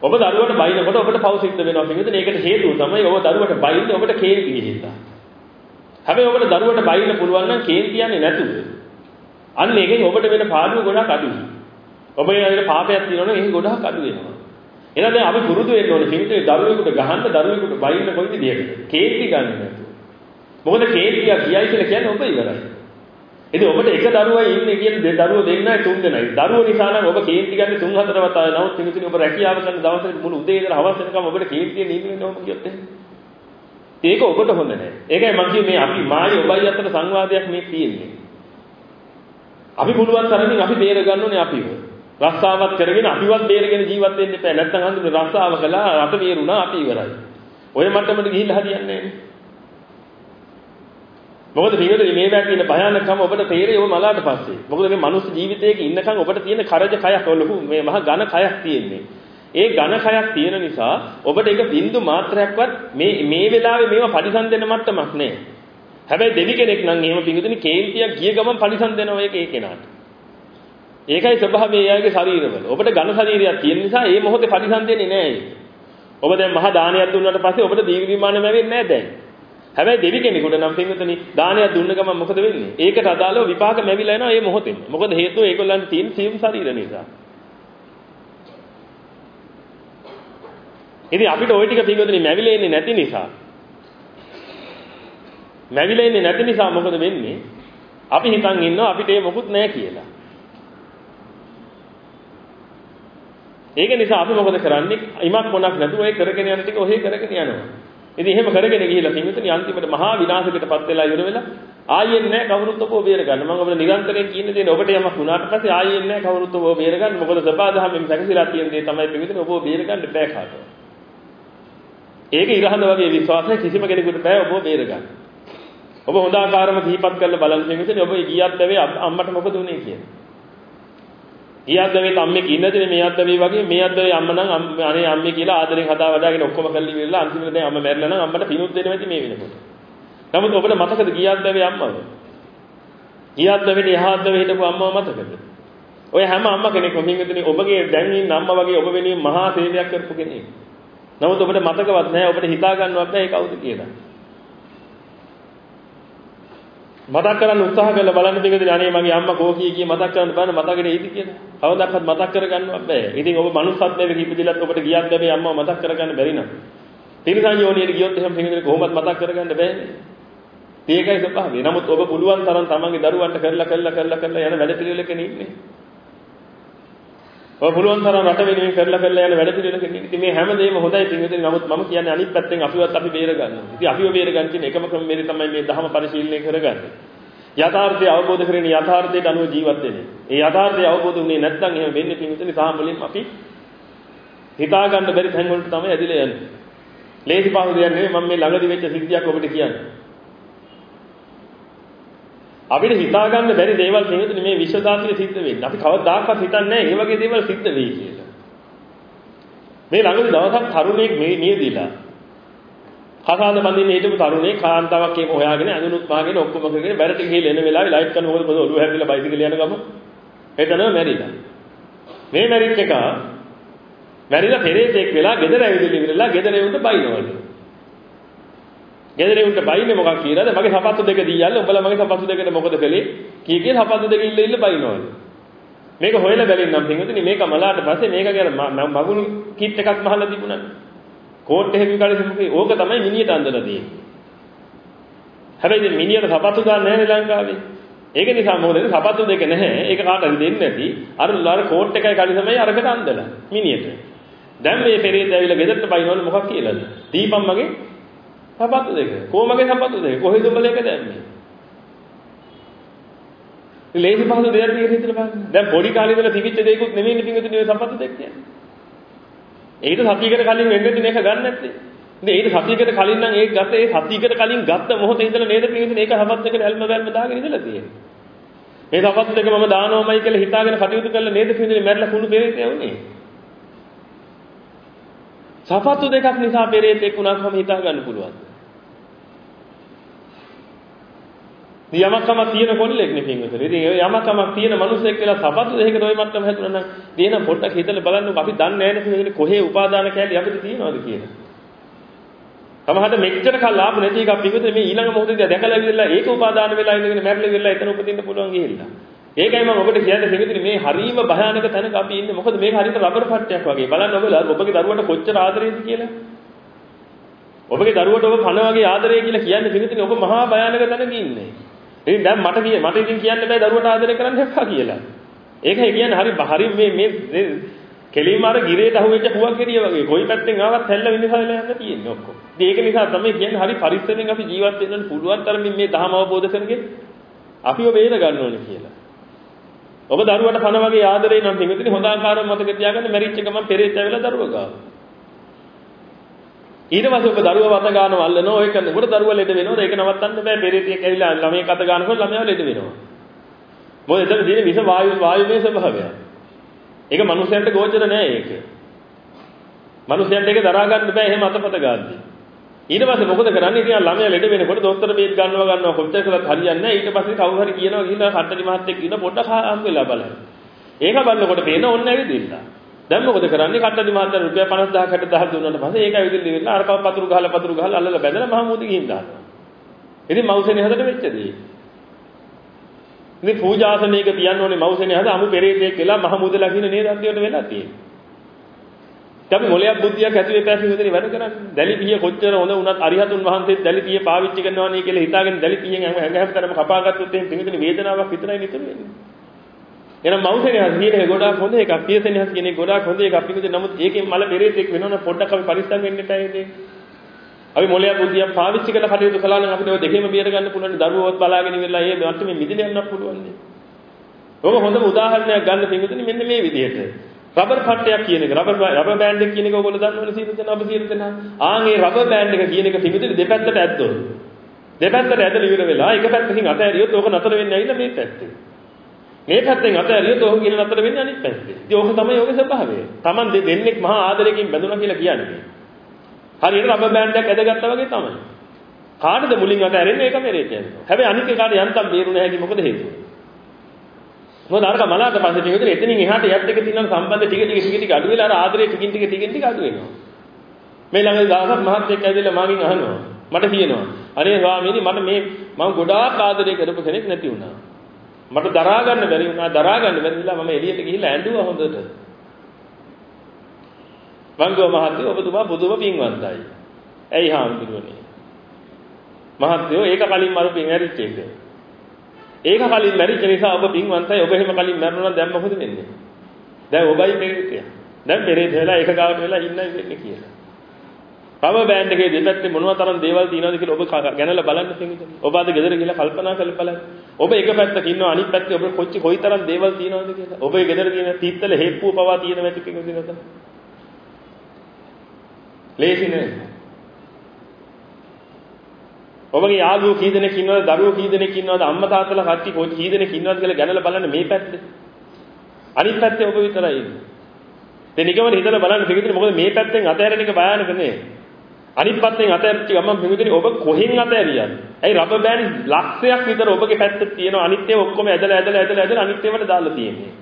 ඔබ දරුවට බයිනකොට ඔබට පව් සිද්ධ වෙනවා පින්නදේ ඒකට හේතුව තමයි ඔබ දරුවට බයින්නේ ඔබට කේන්තිය හින්දා. හැබැයි ඔබට දරුවට බයින්න පුළුවන් නම් කේන්තියන්නේ නැතුව. අන්න ඒකෙන් ඔබට වෙන පාඩුව ගොඩක් අඩුයි. ඔබ ඒ පාපයක් තියෙනවනේ ඒක ගොඩක් අඩු වෙනවා. එහෙනම් දැන් අපි පුරුදු වෙන්න ඕනේ පිළිතුරේ දරුවෙකුට ගහන්න දරුවෙකුට බයින්න කොයි විදිහකට. කේන්ති ගන්න නැතුව. මොකද කේන්තිය කියයි කියලා කියන්නේ ඔබ ඉවරයි. ඉතින් ඔබට එක දරුවයි ඉන්නේ කියන දෙ දරුවෝ දෙන්නයි තුන් දෙනයි. දරුවෝ නිසා නම් ඔබ කේන්ති ගන්න තුන් හතර වතාවයි. නමුත් පිළිතුරේ ඔබ රැකියාව කරන දවසට මුළු උදේ ඉඳලා හවස වෙනකම් ඔබට කේන්තිය නිදින්න ඕම කියොත් ඒක ඔබට හොඳ නැහැ. ඒකයි මම කිව්වේ මේ අපි මායි ඔබයි අතර සංවාදයක් මේ තියෙන්නේ. අපි පුළුවන් තරමින් අපි බේර ගන්න ඕනේ අපිව. රස්සාවක් කරගෙන අපිවත් බේරගෙන ජීවත් වෙන්න එපා. නැත්නම් අන්තිමට රස්සාව කළා රට බේරුණා අපි ඉවරයි. ඔය මට්ටමට ගිහිල්ලා හරියන්නේ නැහැ. මොකද මේකේ මේ බෑ කියන භයානකම ඔබට තේරෙයි ඔබ මලාට පස්සේ. මොකද මේ මනුස්ස ජීවිතයක ඉන්නකන් ඔබට තියෙන කරජ කයක් ලොකු මේ මහා ඝන කයක් තියෙන්නේ. ඒ ඝන කයක් තියෙන නිසා ඔබට ඒක බින්දු මාත්‍රයක්වත් මේ මේ වෙලාවේ මේව පරිසම් දෙන්න මට්ටමක් නෑ. හැබැයි දෙවි කෙනෙක් නම් එහෙම පිඟුතුනි කේන්තියක් ගිය ගමන් පරිසම් දෙනවා ඒක ඒ කෙනාට. ඒකයි ස්වභාවය එයාගේ ශරීරවල. ඔබට ඝන ශරීරයක් තියෙන නිසා ඒ මොහොතේ පරිසම් දෙන්නේ නෑ ඒක. ඔබ දැන් මහා දානයක් දුන්නාට පස්සේ ඔබට දීර්ඝ විමානම වෙන්නේ නෑ දැන්. හැබැයි දෙවි කෙනෙකුට නම් පින්විතනි දානයක් දුන්න ගමන් මොකද වෙන්නේ? ඒකට අදාළව විපාක ලැබිලා එනවා මේ මොහොතේම. මොකද හේතුව ඒගොල්ලන්ට තියෙන සියුම් ශරීර නිසා. ඉතින් අපිට ওই ටික පින්විතනි මැවිලා ඉන්නේ නැති නිසා මැවිලා ඉන්නේ නැති නිසා මොකද වෙන්නේ? අපි හිතන් ඉන්නවා අපිට ඒ මොකුත් නැහැ කියලා. ඒක නිසා අපි මොකද කරන්නේ? ඉමක් මොනක් නැතුව ඒ කරගෙන යන ටික ඔහේ කරගෙන යනවා. ඉතින් එහෙම කරගෙන ගිහිල්ලා පින්විතනි අන්තිමට මහා විනාශයකටපත් වෙලා ඉවර වෙලා ආයෙත් නැහැ කවුරුත් ඔබව බේර ගන්න. මම ඔබට නිරන්තරයෙන් කියන දේ ඔබට යමක් වුණාට පස්සේ ආයෙත් නැහැ කවුරුත් ඔබව බේර ගන්න. මොකද සබාදහමෙන් සැකසීලා තියෙන දේ තමයි පින්විතනි ඔබව බේර ගන්න බෑ කාටවත්. ඒක ඉරහඳ වගේ විශ්වාසය කිසිම කෙනෙකුට බෑ ඔබව බේර ගන්න. ඔබ හොඳ ආකාරම දීපත් කරලා බලන්න පින්විතනි ඔබ ගියත් බැවේ අම්මට මොකද උනේ කියලා. ඊයත් දවේත් අම්මේ කින්නදනේ මේ අද්දවේ වගේ මේ අද්දවේ අම්ම නම් අනේ අම්මේ කියලා ආදරෙන් හදා වදාගෙන ඔක්කොම කරලි ඉවරලා අන්තිමට දැන් අම්ම මැරිලා නම් අම්මට පිනුත් දෙන්න වෙති මේ වෙනකොට. නමුත් ඔබට මතකද ගියත් දවේ අම්මව? ගියත් දවේ එහා අද්දවේ හිටපු අම්මව මතකද? ඔය හැම අම්ම කෙනෙක්ම මින්ගතුනේ ඔබගේ දැන් ඉන්න අම්මා වගේ ඔබ වෙනුවෙන් මහා සේවයක් කරපු කෙනෙක්. නමුත් ඔබට මතකවත් නැහැ ඔබට හිතා ගන්නවත් බැහැ ඒ කවුද කියලා. මතක් කරන්න උත්සාහ කරලා බලන්න දෙකද අනේ මගේ අම්මා කෝ කී කිය මතක් කරන්න බලන්න මතකනේ ඉදි කියලා. කවදාවත් මතක් කරගන්නවත් බෑ. ඉතින් ඔබ මනුස්සත්වයේ ඉපදිලත් ඔබට ගියක් දැමේ අම්මව මතක් කරගන්න බැරි නම්. තිරසන් යෝනියට ගියොත් එහෙම පිටින් කොහොමද මතක් කරගන්න බෑනේ. ඒකයි ස්වභාවය. නමුත් ඔබ පුළුවන් තරම් තමන්ගේ දරුවන්ට කරලා කරලා කරලා කරලා යන වැඩ පිළිවෙලක ඉන්නේ. ඔය පුළුවන් තරම් රට වෙනුවෙන් කරලා කරලා යන වැඩ පිළිවෙලක ඉන්නේ. මේ හැමදේම හොඳයි පින්විතේ. නමුත් මම කියන්නේ අනිත් පැත්තෙන් අපිවත් අපි බේර ගන්නවා. ඉතින් අපිව බේර ගන්න කියන එකම ක්‍රමය තමයි මේ ධර්ම පරිශීලනය කරගන්නේ. යථාර්ථය අවබෝධ කරගෙන යථාර්ථයට අනුව ජීවත් වෙන්නේ. ඒ යථාර්ථය අවබෝධ වුණේ නැත්නම් එහෙම වෙන්නේ පින්විතේ සාම වලින් අපි හිතා ගන්න බැරි තැන් වලට තමයි ඇදිලා යන්නේ. ලේසි පහු දෙයක් නෙවෙයි මම මේ ළඟදි වෙච්ච සිද්ධියක් ඔබට කියන්නේ. අපිට හිතා ගන්න බැරි දේවල් කෙනෙකුට මේ විශ්ව ධාතුවේ සිද්ධ වෙන්නේ. අපි කවදාකවත් හිතන්නේ නැහැ මේ වගේ දේවල් සිද්ධ වෙයි කියලා. මේ ළඟදි දවසක් තරුණයෙක් මේ නියදිලා. කසාද බඳින්න හිටපු තරුණයෙක් කාන්තාවක් එහෙම හොයාගෙන අඳුනුත් මාගෙන ඔක්කොම කරගෙන බැරට ගිහලා එන වෙලාවේ ලයිට් කරන මොකද මොකද ඔළුව හැදිලා බයිසිකල් යන ගම එතන මැරිලා. මේ මැරිච්ච එක මැරිලා පෙරේතෙක් වෙලා ගෙදර ඇවිදලි ඉවරලා ගෙදර එවුන්ට බයිනවලු. ගෙදර එවුන්ට බයින්නේ මොකක් කියලාද? මගේ සපත්තු දෙක දීයල්ල උඹලා මගේ සපත්තු දෙකට මොකද කළේ? කී කී සපත්තු දෙක ඉල්ල ඉල්ල බයිනවලු. මේක හොයලා බැලින්නම් පින්වතුනි මේක මලාට පස්සේ මේක ගැන මගුල් කිට් එකක් මහලා තිබුණා. කෝට් එකකින් කලින් ඕක තමයි මිනියට අඳලා තියෙන්නේ. හැබැයි මිනියට සපත්තු දාන්න නැහැ ලංකාවේ. ඒක නිසා මොකද සපත්තු දෙක නැහැ. ඒක කාටද දෙන්නේ නැති. අර අර කෝට් එකයි කලින් තමයි අරකට අඳලා මිනියට. දැන් මේ පෙරේත ඇවිල්ලා ගෙදරට බයිනවල මොකක් කියලාද? දීපම් මගේ සපත්තු දෙක. කොමගේ සපත්තු දෙක? කොහෙද උඹලා එක දැම්මේ? ලේසි පහසු දෙයක් කියලා හිතලා බලන්න. දැන් පොඩි කාලේ ඉඳලා තිබිච්ච දෙයක්වත් නෙමෙයි පිංගුතුනේ ඔය සපත්තු දෙක කියන්නේ. ඒකට සතියකට කලින් වෙන්නේ මේක ගන්න නැත්තේ. ඉතින් ඒක සතියකට කලින් නම් ඒක ගත්ත ඒ සතියකට කලින් ගත්ත මොහොතේ ඉඳලා නේද පිංගුතුනේ ඒක සපත් එකට ඇල්ම බැල්ම දාගෙන ඉඳලා තියෙන්නේ. මේ සපත් දෙක මම දානවමයි කියලා හිතාගෙන කටයුතු කළා නේද පිංගුතුනේ මැරලා කුණු පෙරේතය වුනේ. සපත්තු දෙකක් නිසා පෙරේතෙක් වුණාම හිතා ගන්න පුළුවන්. යමකම තියෙන කොල්ලෙක් නේ පින්වතුනි. ඉතින් ඒ යමකමක් තියෙන මිනිසෙක් කියලා සපත්තු දෙකකට ওই මට්ටම හැදුණා නම් දේන පොඩ්ඩක් හිතලා බලන්නකො අපි දන්නේ නැහැ නේ කොහේ උපාදාන කැලේ අපිට තියෙනවද කියලා. තමහට මෙච්චර කල් ආපු නැති එකක් පිටුතේ මේ ඊළඟ මොහොතේදී දැකලා ඉවිල්ලා ඒක උපාදාන වෙලා ඉඳගෙන මැරෙලා ඉවිල්ලා එතන උපදින්න පුළුවන් ගිහිල්ලා. ඒකයි මම ඔබට කියන්නේ පිටුතේ මේ හරීම භයානක තැනක අපි ඉන්නේ. මොකද මේක හරියට රබර් පට්ටයක් වගේ. බලන්න ඔබලා ඔබගේ දරුවට කොච්චර ආදරේද කියලා. ඔබගේ දරුවට ඔබ කන වගේ ආදරය කියලා කියන්නේ පිටුතේ ඔබ මහා භයානක තැනක ඉන්නේ. ඉතින් දැන් මට කිය මට ඉතින් කියන්න බෑ දරුවට ආදරය කරන්න එපා කියලා. ඒකයි කියන්නේ හරි හරි මේ මේ කෙලින්ම අර ගිරේට අහුවෙච්ච පුවක් ගෙඩිය වගේ කොයි පැත්තෙන් ආවත් හැල්ල විනිසලා යන්න තියෙන්නේ ඔක්කොම. ඉතින් ඒක නිසා තමයි කියන්නේ හරි පරිස්සමෙන් අපි ජීවත් වෙන්න පුළුවන් තරමින් මේ ධහම අවබෝධ කරගෙන අපිව බේර ගන්න ඕනේ කියලා. ඔබ දරුවට කන වගේ ආදරේ නම් පිටින් හොඳ ආකාරව මතක තියාගන්න මැරිච්ච ගමන් පෙරේත ඇවිල්ලා දරුවා ගාව. ඊට පස්සේ ඔබ දරුවා වත ගන්නව අල්ලනවා ඒක උඹට දරුවා ලෙඩ වෙනවද ඒක නවත්තන්න බෑ පෙරේතියෙක් ඇවිල්ලා ළමයෙක් අත ගන්නකොට ළමයා ලෙඩ වෙනවා. මොකද එතන තියෙන විස වායු වායුමය ස්වභාවය. ඒක මනුස්සයන්ට ගෝචර නෑ ඒක. මනුස්සයන්ට ඒක දරා ගන්න බෑ එහෙම අතපත ගාද්දි. ඊට පස්සේ මොකද කරන්නේ ඉතින් ළමයා ලෙඩ වෙනකොට දොස්තර බේත් ගන්නවා ගන්නවා කොච්චර කළත් හරියන්නේ නැහැ ඊට පස්සේ කවුරු හරි කියනවා ගිහිල්ලා කට්ටලි මහත්තයෙක් කියන පොඩ්ඩක් හම් වෙලා බලන්න. ඒක බලනකොට පේන ඕන්න ඇවිදින්න. දැන් මොකද කරන්නේ කට්ටලි මහත්තයා රුපියල් 50000 60000 දුන්නාට පස්සේ ඒක ඇවිදින්න ඉවරලා අර කව පතුරු ගහලා පතුරු ගහලා අල්ලලා බැඳලා මහමුදි ගිහින් දානවා. ඉතින් මවුසෙනේ හදට වෙච්ච දේ. ඉතින් පූජාසනයක තියන්න ඕනේ මවුසෙනේ හද අමු පෙරේතෙක් වෙලා මහමුදලා කියන නේද අන්තිමට වෙලා තියෙන්නේ. අපි මොලයක් බුද්ධියක් ඇති වෙපැසි විතරේ වැඩ කරන්නේ. දැලි පිය කොච්චර හොඳ වුණත් අරිහතුන් වහන්සේත් දැලි පිය පාවිච්චි කරනවා නේ කියලා හිතාගෙන දැලි පියෙන් හැම හැම තරම කපාගත්තොත් එහෙනම් පිටින් වේදනාවක් විතරයි නිතර වෙන්නේ. එහෙනම් මවුසෙනේ හස් කියන එක ගොඩාක් හොඳ එකක්. පියසෙනේ හස් කියන එක ගොඩාක් හොඳ එකක්. පිටින් නමුත් ඒකෙන් මල පෙරේතෙක් වෙනවනම් පොඩ්ඩක් අපි පරිස්සම් වෙන්න එපා අපි මොලයක් බුද්ධියක් පාවිච්චි කරලා කටයුතු කළා නම් අපිට ඔය දෙකේම බේර ගන්න පුළුවන්. දරුවෝත් බලාගෙන ඉවරලා ඒ මට්ටමේ මිදිල යන්නත් පුළුවන් නේ. ඔබ හොඳම උදාහරණයක් ගන්න පිටුතුනි මෙන්න මේ විදිහට. රබර් පට්ටයක් කියන එක රබර් රබර් බෑන්ඩ් එක කියන එක ඔයගොල්ලෝ දන්නවනේ සීල දෙනා ඔබ සීල දෙනා. ආන් ඒ රබර් බෑන්ඩ් එක කියන එක පිටුතුනි දෙපැත්තට ඇද්දොත්. දෙපැත්තට ඇදලා ඉවර වෙලා එක පැත්තකින් අතහැරියොත් ඕක නතර වෙන්නේ ඇවිල්ලා මේ පැත්තේ. මේ පැත්තෙන් අතහැරියොත් ඕක කියන නතර වෙන්නේ අනිත් පැත්තේ. ඉතින් ඕක තමයි ඕකේ ස්වභාවය. Taman දෙන්නෙක් මහා ආදරයෙන් බැඳුනා කියලා කියන්නේ. හරියට රබර් බෑන්ඩ් එකක් ඇදගත්තා වගේ තමයි. කාටද මුලින් අතහැරෙන්නේ ඒක මෙරේ කියන්නේ. හැබැයි අනිත් එකාට යන්තම් බේරුණ හැකි මොකද හේතුව? මොකද අරක මලාට පස්සේ ටික විතර එතනින් එහාට යත් එක තියෙන සම්බන්ධ ටික ටික ටික ටික අඩු වෙලා අර ආදරේ ටිකින් ටික ටිකින් ටික අඩු වෙනවා. මේ ළඟ දවසක් මහත්යෙක් ඇවිල්ලා මාගෙන් අහනවා. මට කියනවා අනේ ස්වාමීනි මට මේ මම ගොඩාක් ආදරය කරපු කෙනෙක් නැති වුණා. මට දරා ගන්න බැරි වුණා දරා ගන්න බැරි වෙලා මම එළියට ගිහිල්ලා ඇඬුවා හොඳට. වංගෝ මහත්තයෝ ඔබතුමා බුදුම පින්වන්තයි. ඇයි හාමුදුරුවනේ? මහත්තයෝ ඒක කලින් මරු පින් ඇරිච්ච එක. ඒක කලින් මැරිච්ච නිසා ඔබ පින්වන්තයි. ඔබ එහෙම කලින් මැරුණා නම් දැන් මොකද වෙන්නේ? දැන් ඔබයි පෙරේතය. දැන් පෙරේත වෙලා ඒක ගාවට වෙලා ඉන්නයි වෙන්නේ කියලා. පව බෑන්ඩ් එකේ දෙපැත්තේ මොනවා තරම් දේවල් තියෙනවද කියලා ඔබ ගැනලා බලන්න තියෙන්නේ. ඔබ අද ගෙදර ගිහලා කල්පනා කරලා බලන්න. ඔබ එක පැත්තක ඉන්නවා අනිත් පැත්තේ ඔබ කොච්චි කොයි තරම් දේවල් තියෙනවද කියලා. ඔබේ ගෙදර තියෙන තීත්තල හේප්පුව පවා තියෙන වැටි පිටින් ලේසි නෑ. ඔබගේ යාළුවෝ කී දෙනෙක් ඉන්නවද දරුවෝ කී දෙනෙක් ඉන්නවද අම්මා තාත්තලා කට්ටි කොයි කී දෙනෙක් ඉන්නවද කියලා ගැනලා බලන්න මේ පැත්තේ. අනිත් පැත්තේ ඔබ විතරයි ඉන්නේ. දැන් නිකමන හිතලා බලන්න පිටින් මොකද මේ පැත්තෙන් අතහැරෙන එක භයානක නේ. අනිත් පැත්තෙන් අතහැරච්ච ගමන් පිටින් ඔබ කොහෙන් අතහැරියද? ඇයි රබර් බෑන්ඩ් ලක්ෂයක් විතර ඔබගේ පැත්තේ තියෙනවා අනිත් ඒවා ඔක්කොම ඇදලා ඇදලා ඇදලා ඇදලා අනිත් ඒවාට දාලා තියෙන්නේ.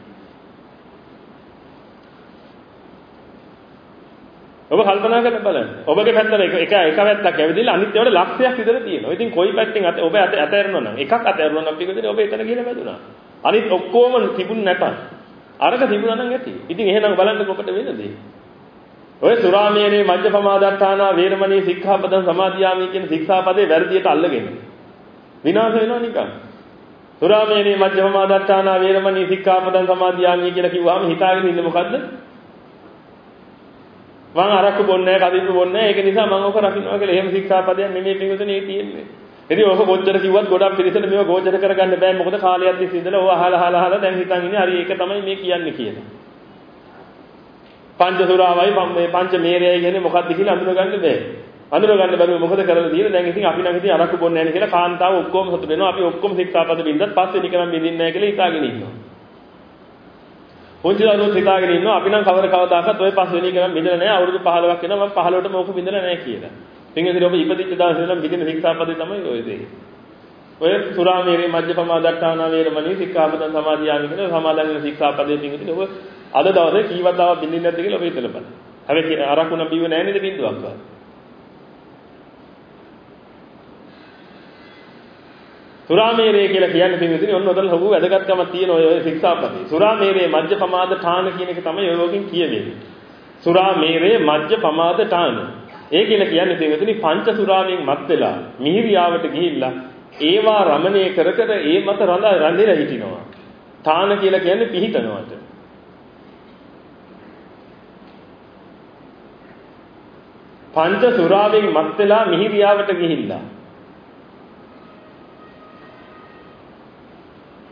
ඔබ කල්පනා කරලා බලන්න. ඔබගේ පැත්තට එක එක එක පැත්තක් ඇවිදලා අනිත් ඒවාට ලක්ෂයක් විතර තියෙනවා. ඉතින් කොයි පැත්තෙන් අත ඔබ අත ඇතෑරුණා නම් එකක් ඇතෑරුණා නම් පිටුදින ඔබ එතන ගිහලා වැදුනා. අනිත් ඔක්කොම තිබුණ නැතන්. අරක තිබුණා නම් ඇති. ඉතින් එහෙනම් බලන්න මොකට වෙනද? ඔය සුරාමේරේ මජ්ජපමාදට්ඨානා වේරමණී සික්ඛාපදං සමාදියාමි කියන ශික්ෂාපදේ වැරදියට අල්ලගෙන. විනාශ වෙනවා නිකන්. සුරාමේරේ මජ්ජපමාදට්ඨානා වේරමණී සික්ඛාපදං සමාදියාමි කියලා කිව්වම හිතාගෙන ඉන්නේ මොකද්ද? මම අරක්කු බොන්නේ නැහැ, කදින්න බොන්නේ නැහැ. ඒක නිසා මම ඔක රකින්නවා කියලා එහෙම ශික්ෂාපදයක් නෙමෙයි පිටුතුනේ තියෙන්නේ. ඉතින් ඔක කොච්චර කිව්වත් ගොඩක් පිළිසෙට මේව ගෝචර කරගන්න බෑ. මොකද කාලයක් තිස්සේ ඉඳලා ඕව අහලා අහලා අහලා දැන් හිතන් ඉන්නේ හරි ඒක තමයි මේ කියන්නේ කියලා. පංච සුරාවයි මේ පංච මේරයයි කියන්නේ මොකක්ද කියලා අඳුනගන්න බෑ. අඳුනගන්න බැරුව මොකද කරලා තියෙන්නේ? දැන් ඉතින් අපි නම් ඉතින් අරක්කු බොන්නේ නැහැ කියලා කාන්තාව ඔක්කොම සතුට වෙනවා. අපි ඔක්කොම ශික්ෂාපද බින්දත් පස්සේ නිකන් බින්දින්නේ නැහැ කියලා හිතාගෙන ඉන්නවා. පුංචි දරුවෝ හිතාගෙන ඉන්නවා අපි නම් කවර කවදාකවත් ඔය පස් වෙනි ගණන් බින්දලා නැහැ. අවුරුදු 15ක් වෙනවා මම 15ටම ඕක බින්දලා නැහැ කියලා. පින්ගදිරි ඔබ ඉපදිච්ච දවසේ ඉඳන් බින්දින ශික්ෂාපදේ තමයි ඔය දේ. ඔය සුරාමේරේ මජ්ජපමා දට්ඨානා වේරමණී සික්ඛාපදං සමාදියාමි කියන සමාදන් වෙන ශික්ෂාපදේ පින්ගදිරි ඔබ අද දවසේ කීවත් දාව බින්දින්නේ නැද්ද කියලා ඔබ හිතලා බලන්න. හැබැයි අරකුණ බිව්වේ නැහැ නේද බින්දුවක්වත්. සුරාමේරේ කියලා කියන්නේ පින්විතනි ඔන්න ඔතන ලොකු වැදගත්කමක් තියෙන ඔය ඔය ශික්ෂාපදේ. සුරාමේරේ මජ්ජ පමාද ඨාන කියන එක තමයි ඔය වගේ කියවෙන්නේ. සුරාමේරේ මජ්ජ පමාද ඨාන. ඒ කියලා කියන්නේ පින්විතනි පංච සුරාවෙන් මත් වෙලා මිහිරියාවට ගිහිල්ලා ඒවා රමණය කර කර ඒ මත රඳ රැඳිලා හිටිනවා. ඨාන කියලා කියන්නේ පිහිටනවාට. පංච සුරාවෙන් මත් වෙලා මිහිරියාවට ගිහිල්ලා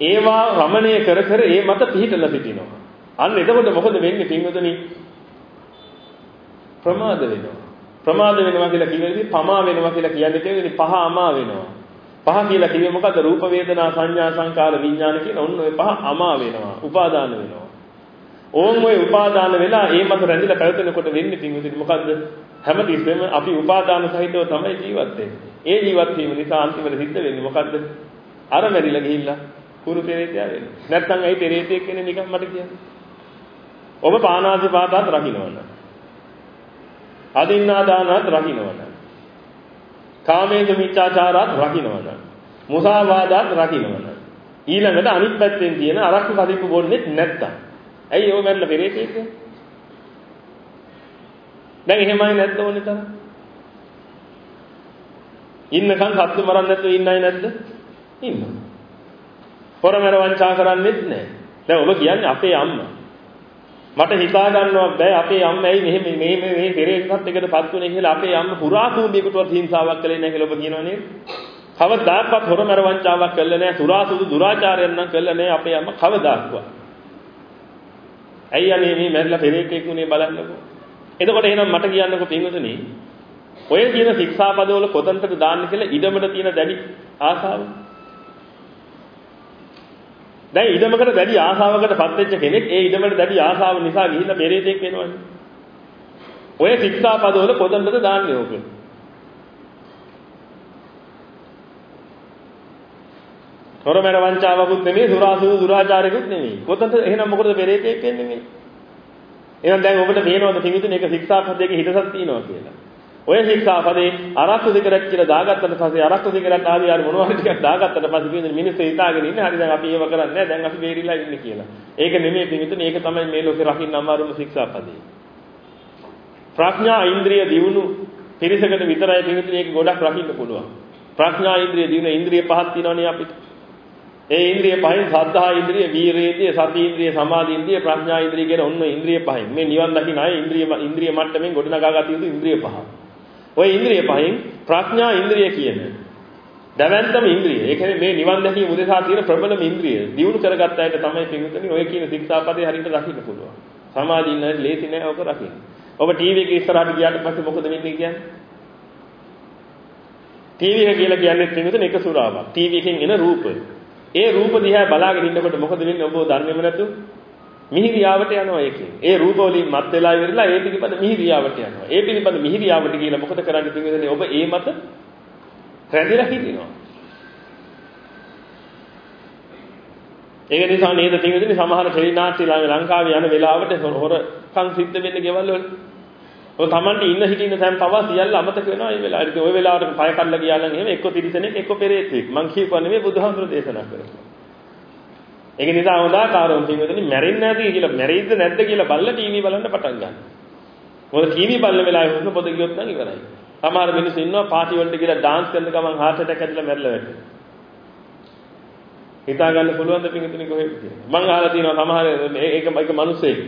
ඒවා රමණය කර කර ඒ මත පිහිටලා සිටිනවා. අන්න එතකොට මොකද වෙන්නේ පින්වතුනි? ප්‍රමාද වෙනවා. ප්‍රමාද වෙනවා කියලා කියන්නේ පමා වෙනවා කියලා කියන්නේ කියන්නේ පහ අමා වෙනවා. පහ කියලා කිව්වේ මොකද්ද? රූප වේදනා සංඥා සංකාර විඥාන කියන ඔන්න ඔය පහ අමා වෙනවා. උපාදාන වෙනවා. ඕන් ඔය උපාදාන වෙලා ඒ මත රැඳිලා පැවතෙනකොට වෙන්නේ පින්වතුනි මොකද්ද? හැමතිස්සෙම අපි උපාදාන සහිතව තමයි ජීවත් වෙන්නේ. ඒ ජීවත් වීම නිසා අන්තිමට සිද්ධ වෙන්නේ මොකද්ද? අර මැරිලා ගිහිල්ලා කුරු පෙරේතයා වෙන්න. නැත්නම් ඇයි පෙරේතෙක් කෙනෙක් නිකන් මට කියන්නේ? ඔබ පානාති පාතාත් රකින්නවන. අදින්නා දානත් රකින්නවන. කාමේන්ද්‍ර මිච්ඡාචාරات රකින්නවන. මුසාවාදාත් රකින්නවන. ඊළඟට අනිත් පැත්තෙන් තියෙන අරක්කු කදිප්පු බොන්නේ නැත්තම්. ඇයි ඔය මැරලා පෙරේතෙක් දැන් එහෙමයි නැද්ද ඕනේ තරම්? ඉන්නකන් සත්තු මරන්න නැතුව ඉන්නයි නැද්ද? ඉන්නවා. හොරමර වංචා කරන්නේත් නැහැ. දැන් ඔබ කියන්නේ අපේ අම්මා. මට හිතා ගන්නවත් බෑ අපේ අම්මා ඇයි මෙහෙම මේ මේ මේ පෙරේතත් එකටපත් වුනේ කියලා අපේ අම්මා පුරා කුඹියකටවත් හිංසාවක් කළේ නැහැ කියලා ඔබ කියනවා නේද? කවදාකවත් හොරමර වංචාවක් කළේ නැහැ සුරාසුදු දුරාචාරයෙන් නම් කළේ නැහැ අපේ අම්මා කවදාක්වත්. ඇයි අනේ මේ මැරිලා පෙරේතෙක් උනේ බලන්නකෝ. එතකොට එහෙනම් මට කියන්නකෝ පින්වතුනි ඔය කියන ශික්ෂාපදවල කොතනටද දාන්න කියලා ඉඩමට තියෙන දැඩි ආසාව දැන් ඉඩමකට දැඩි ආශාවකට පත් වෙච්ච කෙනෙක් ඒ ඉඩමට දැඩි ආශාව නිසා ගිහිල්ලා පෙරේතෙක් වෙනවනේ. ඔය ශික්ෂා පදවල කොතනද දාන්නේ ඕක? හොරමර වංචාවකුත් නෙමෙයි සුරාසු දුරාචාරයකුත් නෙමෙයි. කොතනද එහෙනම් මොකටද පෙරේතෙක් වෙන්නේ මේ? එහෙනම් දැන් ඔබට පේනවද පිටින් එක ශික්ෂා පදයක හිතසක් තියෙනවා කියලා? ඔය ශික්ෂාපදේ අරක්කු සිගරට් කියලා දාගත්තට පස්සේ අරක්කු සිගරට් ආදී ආර මොනවා හරි ටිකක් දාගත්තට පස්සේ කියන්නේ මිනිස්සු හිතාගෙන ඉන්නේ හරි දැන් අපි ඒව කරන්නේ නැහැ දැන් අපි බේරිලා ඉන්නේ කියලා. ඒක නෙමෙයි පිටින් ඒක තමයි මේ ලෝකේ රකින්න අමාරුම ශික්ෂාපදේ. ප්‍රඥා ඉන්ද්‍රිය දියුණු පිරිසකට විතරයි පිටින් ඒක ගොඩක් රකින්න පුළුවන්. ප්‍රඥා ඉන්ද්‍රිය දියුණු ඉන්ද්‍රිය පහක් තියෙනවනේ අපිට. ඒ ඉන්ද්‍රිය පහෙන් සද්ධා ඉන්ද්‍රිය, වීරේන්ද්‍රිය, සති ඉන්ද්‍රිය, සමාධි ඉන්ද්‍රිය, ප්‍රඥා ඉන්ද්‍රිය කියන ඔන්න ඉන්ද්‍රිය පහෙන්. මේ නිවන් දකින්න අය ඉන්ද්‍රිය ඉන්ද්‍රිය මට්ටමින් ගොඩනගා ගත යුතු ඉන්ද්‍රිය පහ. ওই ඉන්ද්‍රිය පහෙන් ප්‍රඥා ඉන්ද්‍රිය කියන දැවැන්තම ඉන්ද්‍රිය. ඒ කියන්නේ මේ නිවන් දැකීම උදෙසා තියෙන ප්‍රබලම ඉන්ද්‍රිය. දියුණු කරගත්ත අයට තමයි පින්විතනි ඔය කියන ශික්ෂාපදේ හරියට රකින්න පුළුවන්. සමාධිය ඉන්න ලේසි නෑ ඔක රකින්න. ඔබ ටීවී එකේ ඉස්සරහට ගියාට පස්සේ මොකද වෙන්නේ කියන්නේ? ටීවී එක කියලා කියන්නේ පින්විතනි එක සුරාවක්. ටීවී එකෙන් එන රූප. ඒ රූප දිහා බලාගෙන ඉන්නකොට මොකද වෙන්නේ ඔබ ධර්මෙම නැතු? මිහිරියාවට යනවා ඒකෙන්. ඒ රූප වලින් මත් වෙලා ඉවරලා ඒ පිළිපද මිහිරියාවට යනවා. ඒ පිළිපද මිහිරියාවට කියලා මොකද කරන්නේ පින්විතනේ ඔබ ඒ මත රැඳිලා හිටිනවා. ඒක නිසා නේද පින්විතනේ සමහර ටෙලි නාට්‍ය ලංකාවේ යන වෙලාවට හොරකම් සිද්ධ වෙන්නේ ගෙවල් වල. ඔය Tamanට ඉන්න හිටින්න තැන් පවා සියල්ල අමතක වෙනවා මේ වෙලාවට. ඔය වෙලාවට පය කඩලා ගියා නම් එහෙම එක්ක තිරිසනෙක් එක්ක පෙරේතෙක්. මං කියපුවා නෙමෙයි බුදුහාමුදුරු දේශනා කරන්නේ. ඒක නිසා හොඳාකාරවම පින්වතුනි මැරෙන්නේ නැති කියලා මැරෙයිද නැද්ද කියලා බල්ලා ටීවී බලන්න පටන් ගන්නවා. මොකද ටීවී බලන වෙලාවේ හුස්ම පොද ගියොත් නම් ඉවරයි. සමහර මිනිස්සු ඉන්නවා පාටි වලට ගිහලා ඩාන්ස් කරන ගමන් heart attack ඇතිලා මැරිලා වැටෙනවා. හිතා ගන්න පුළුවන් ද පින්වතුනි කොහෙද කියලා. මං අහලා තියෙනවා සමහර ඒක ඒක මිනිස්සෙක්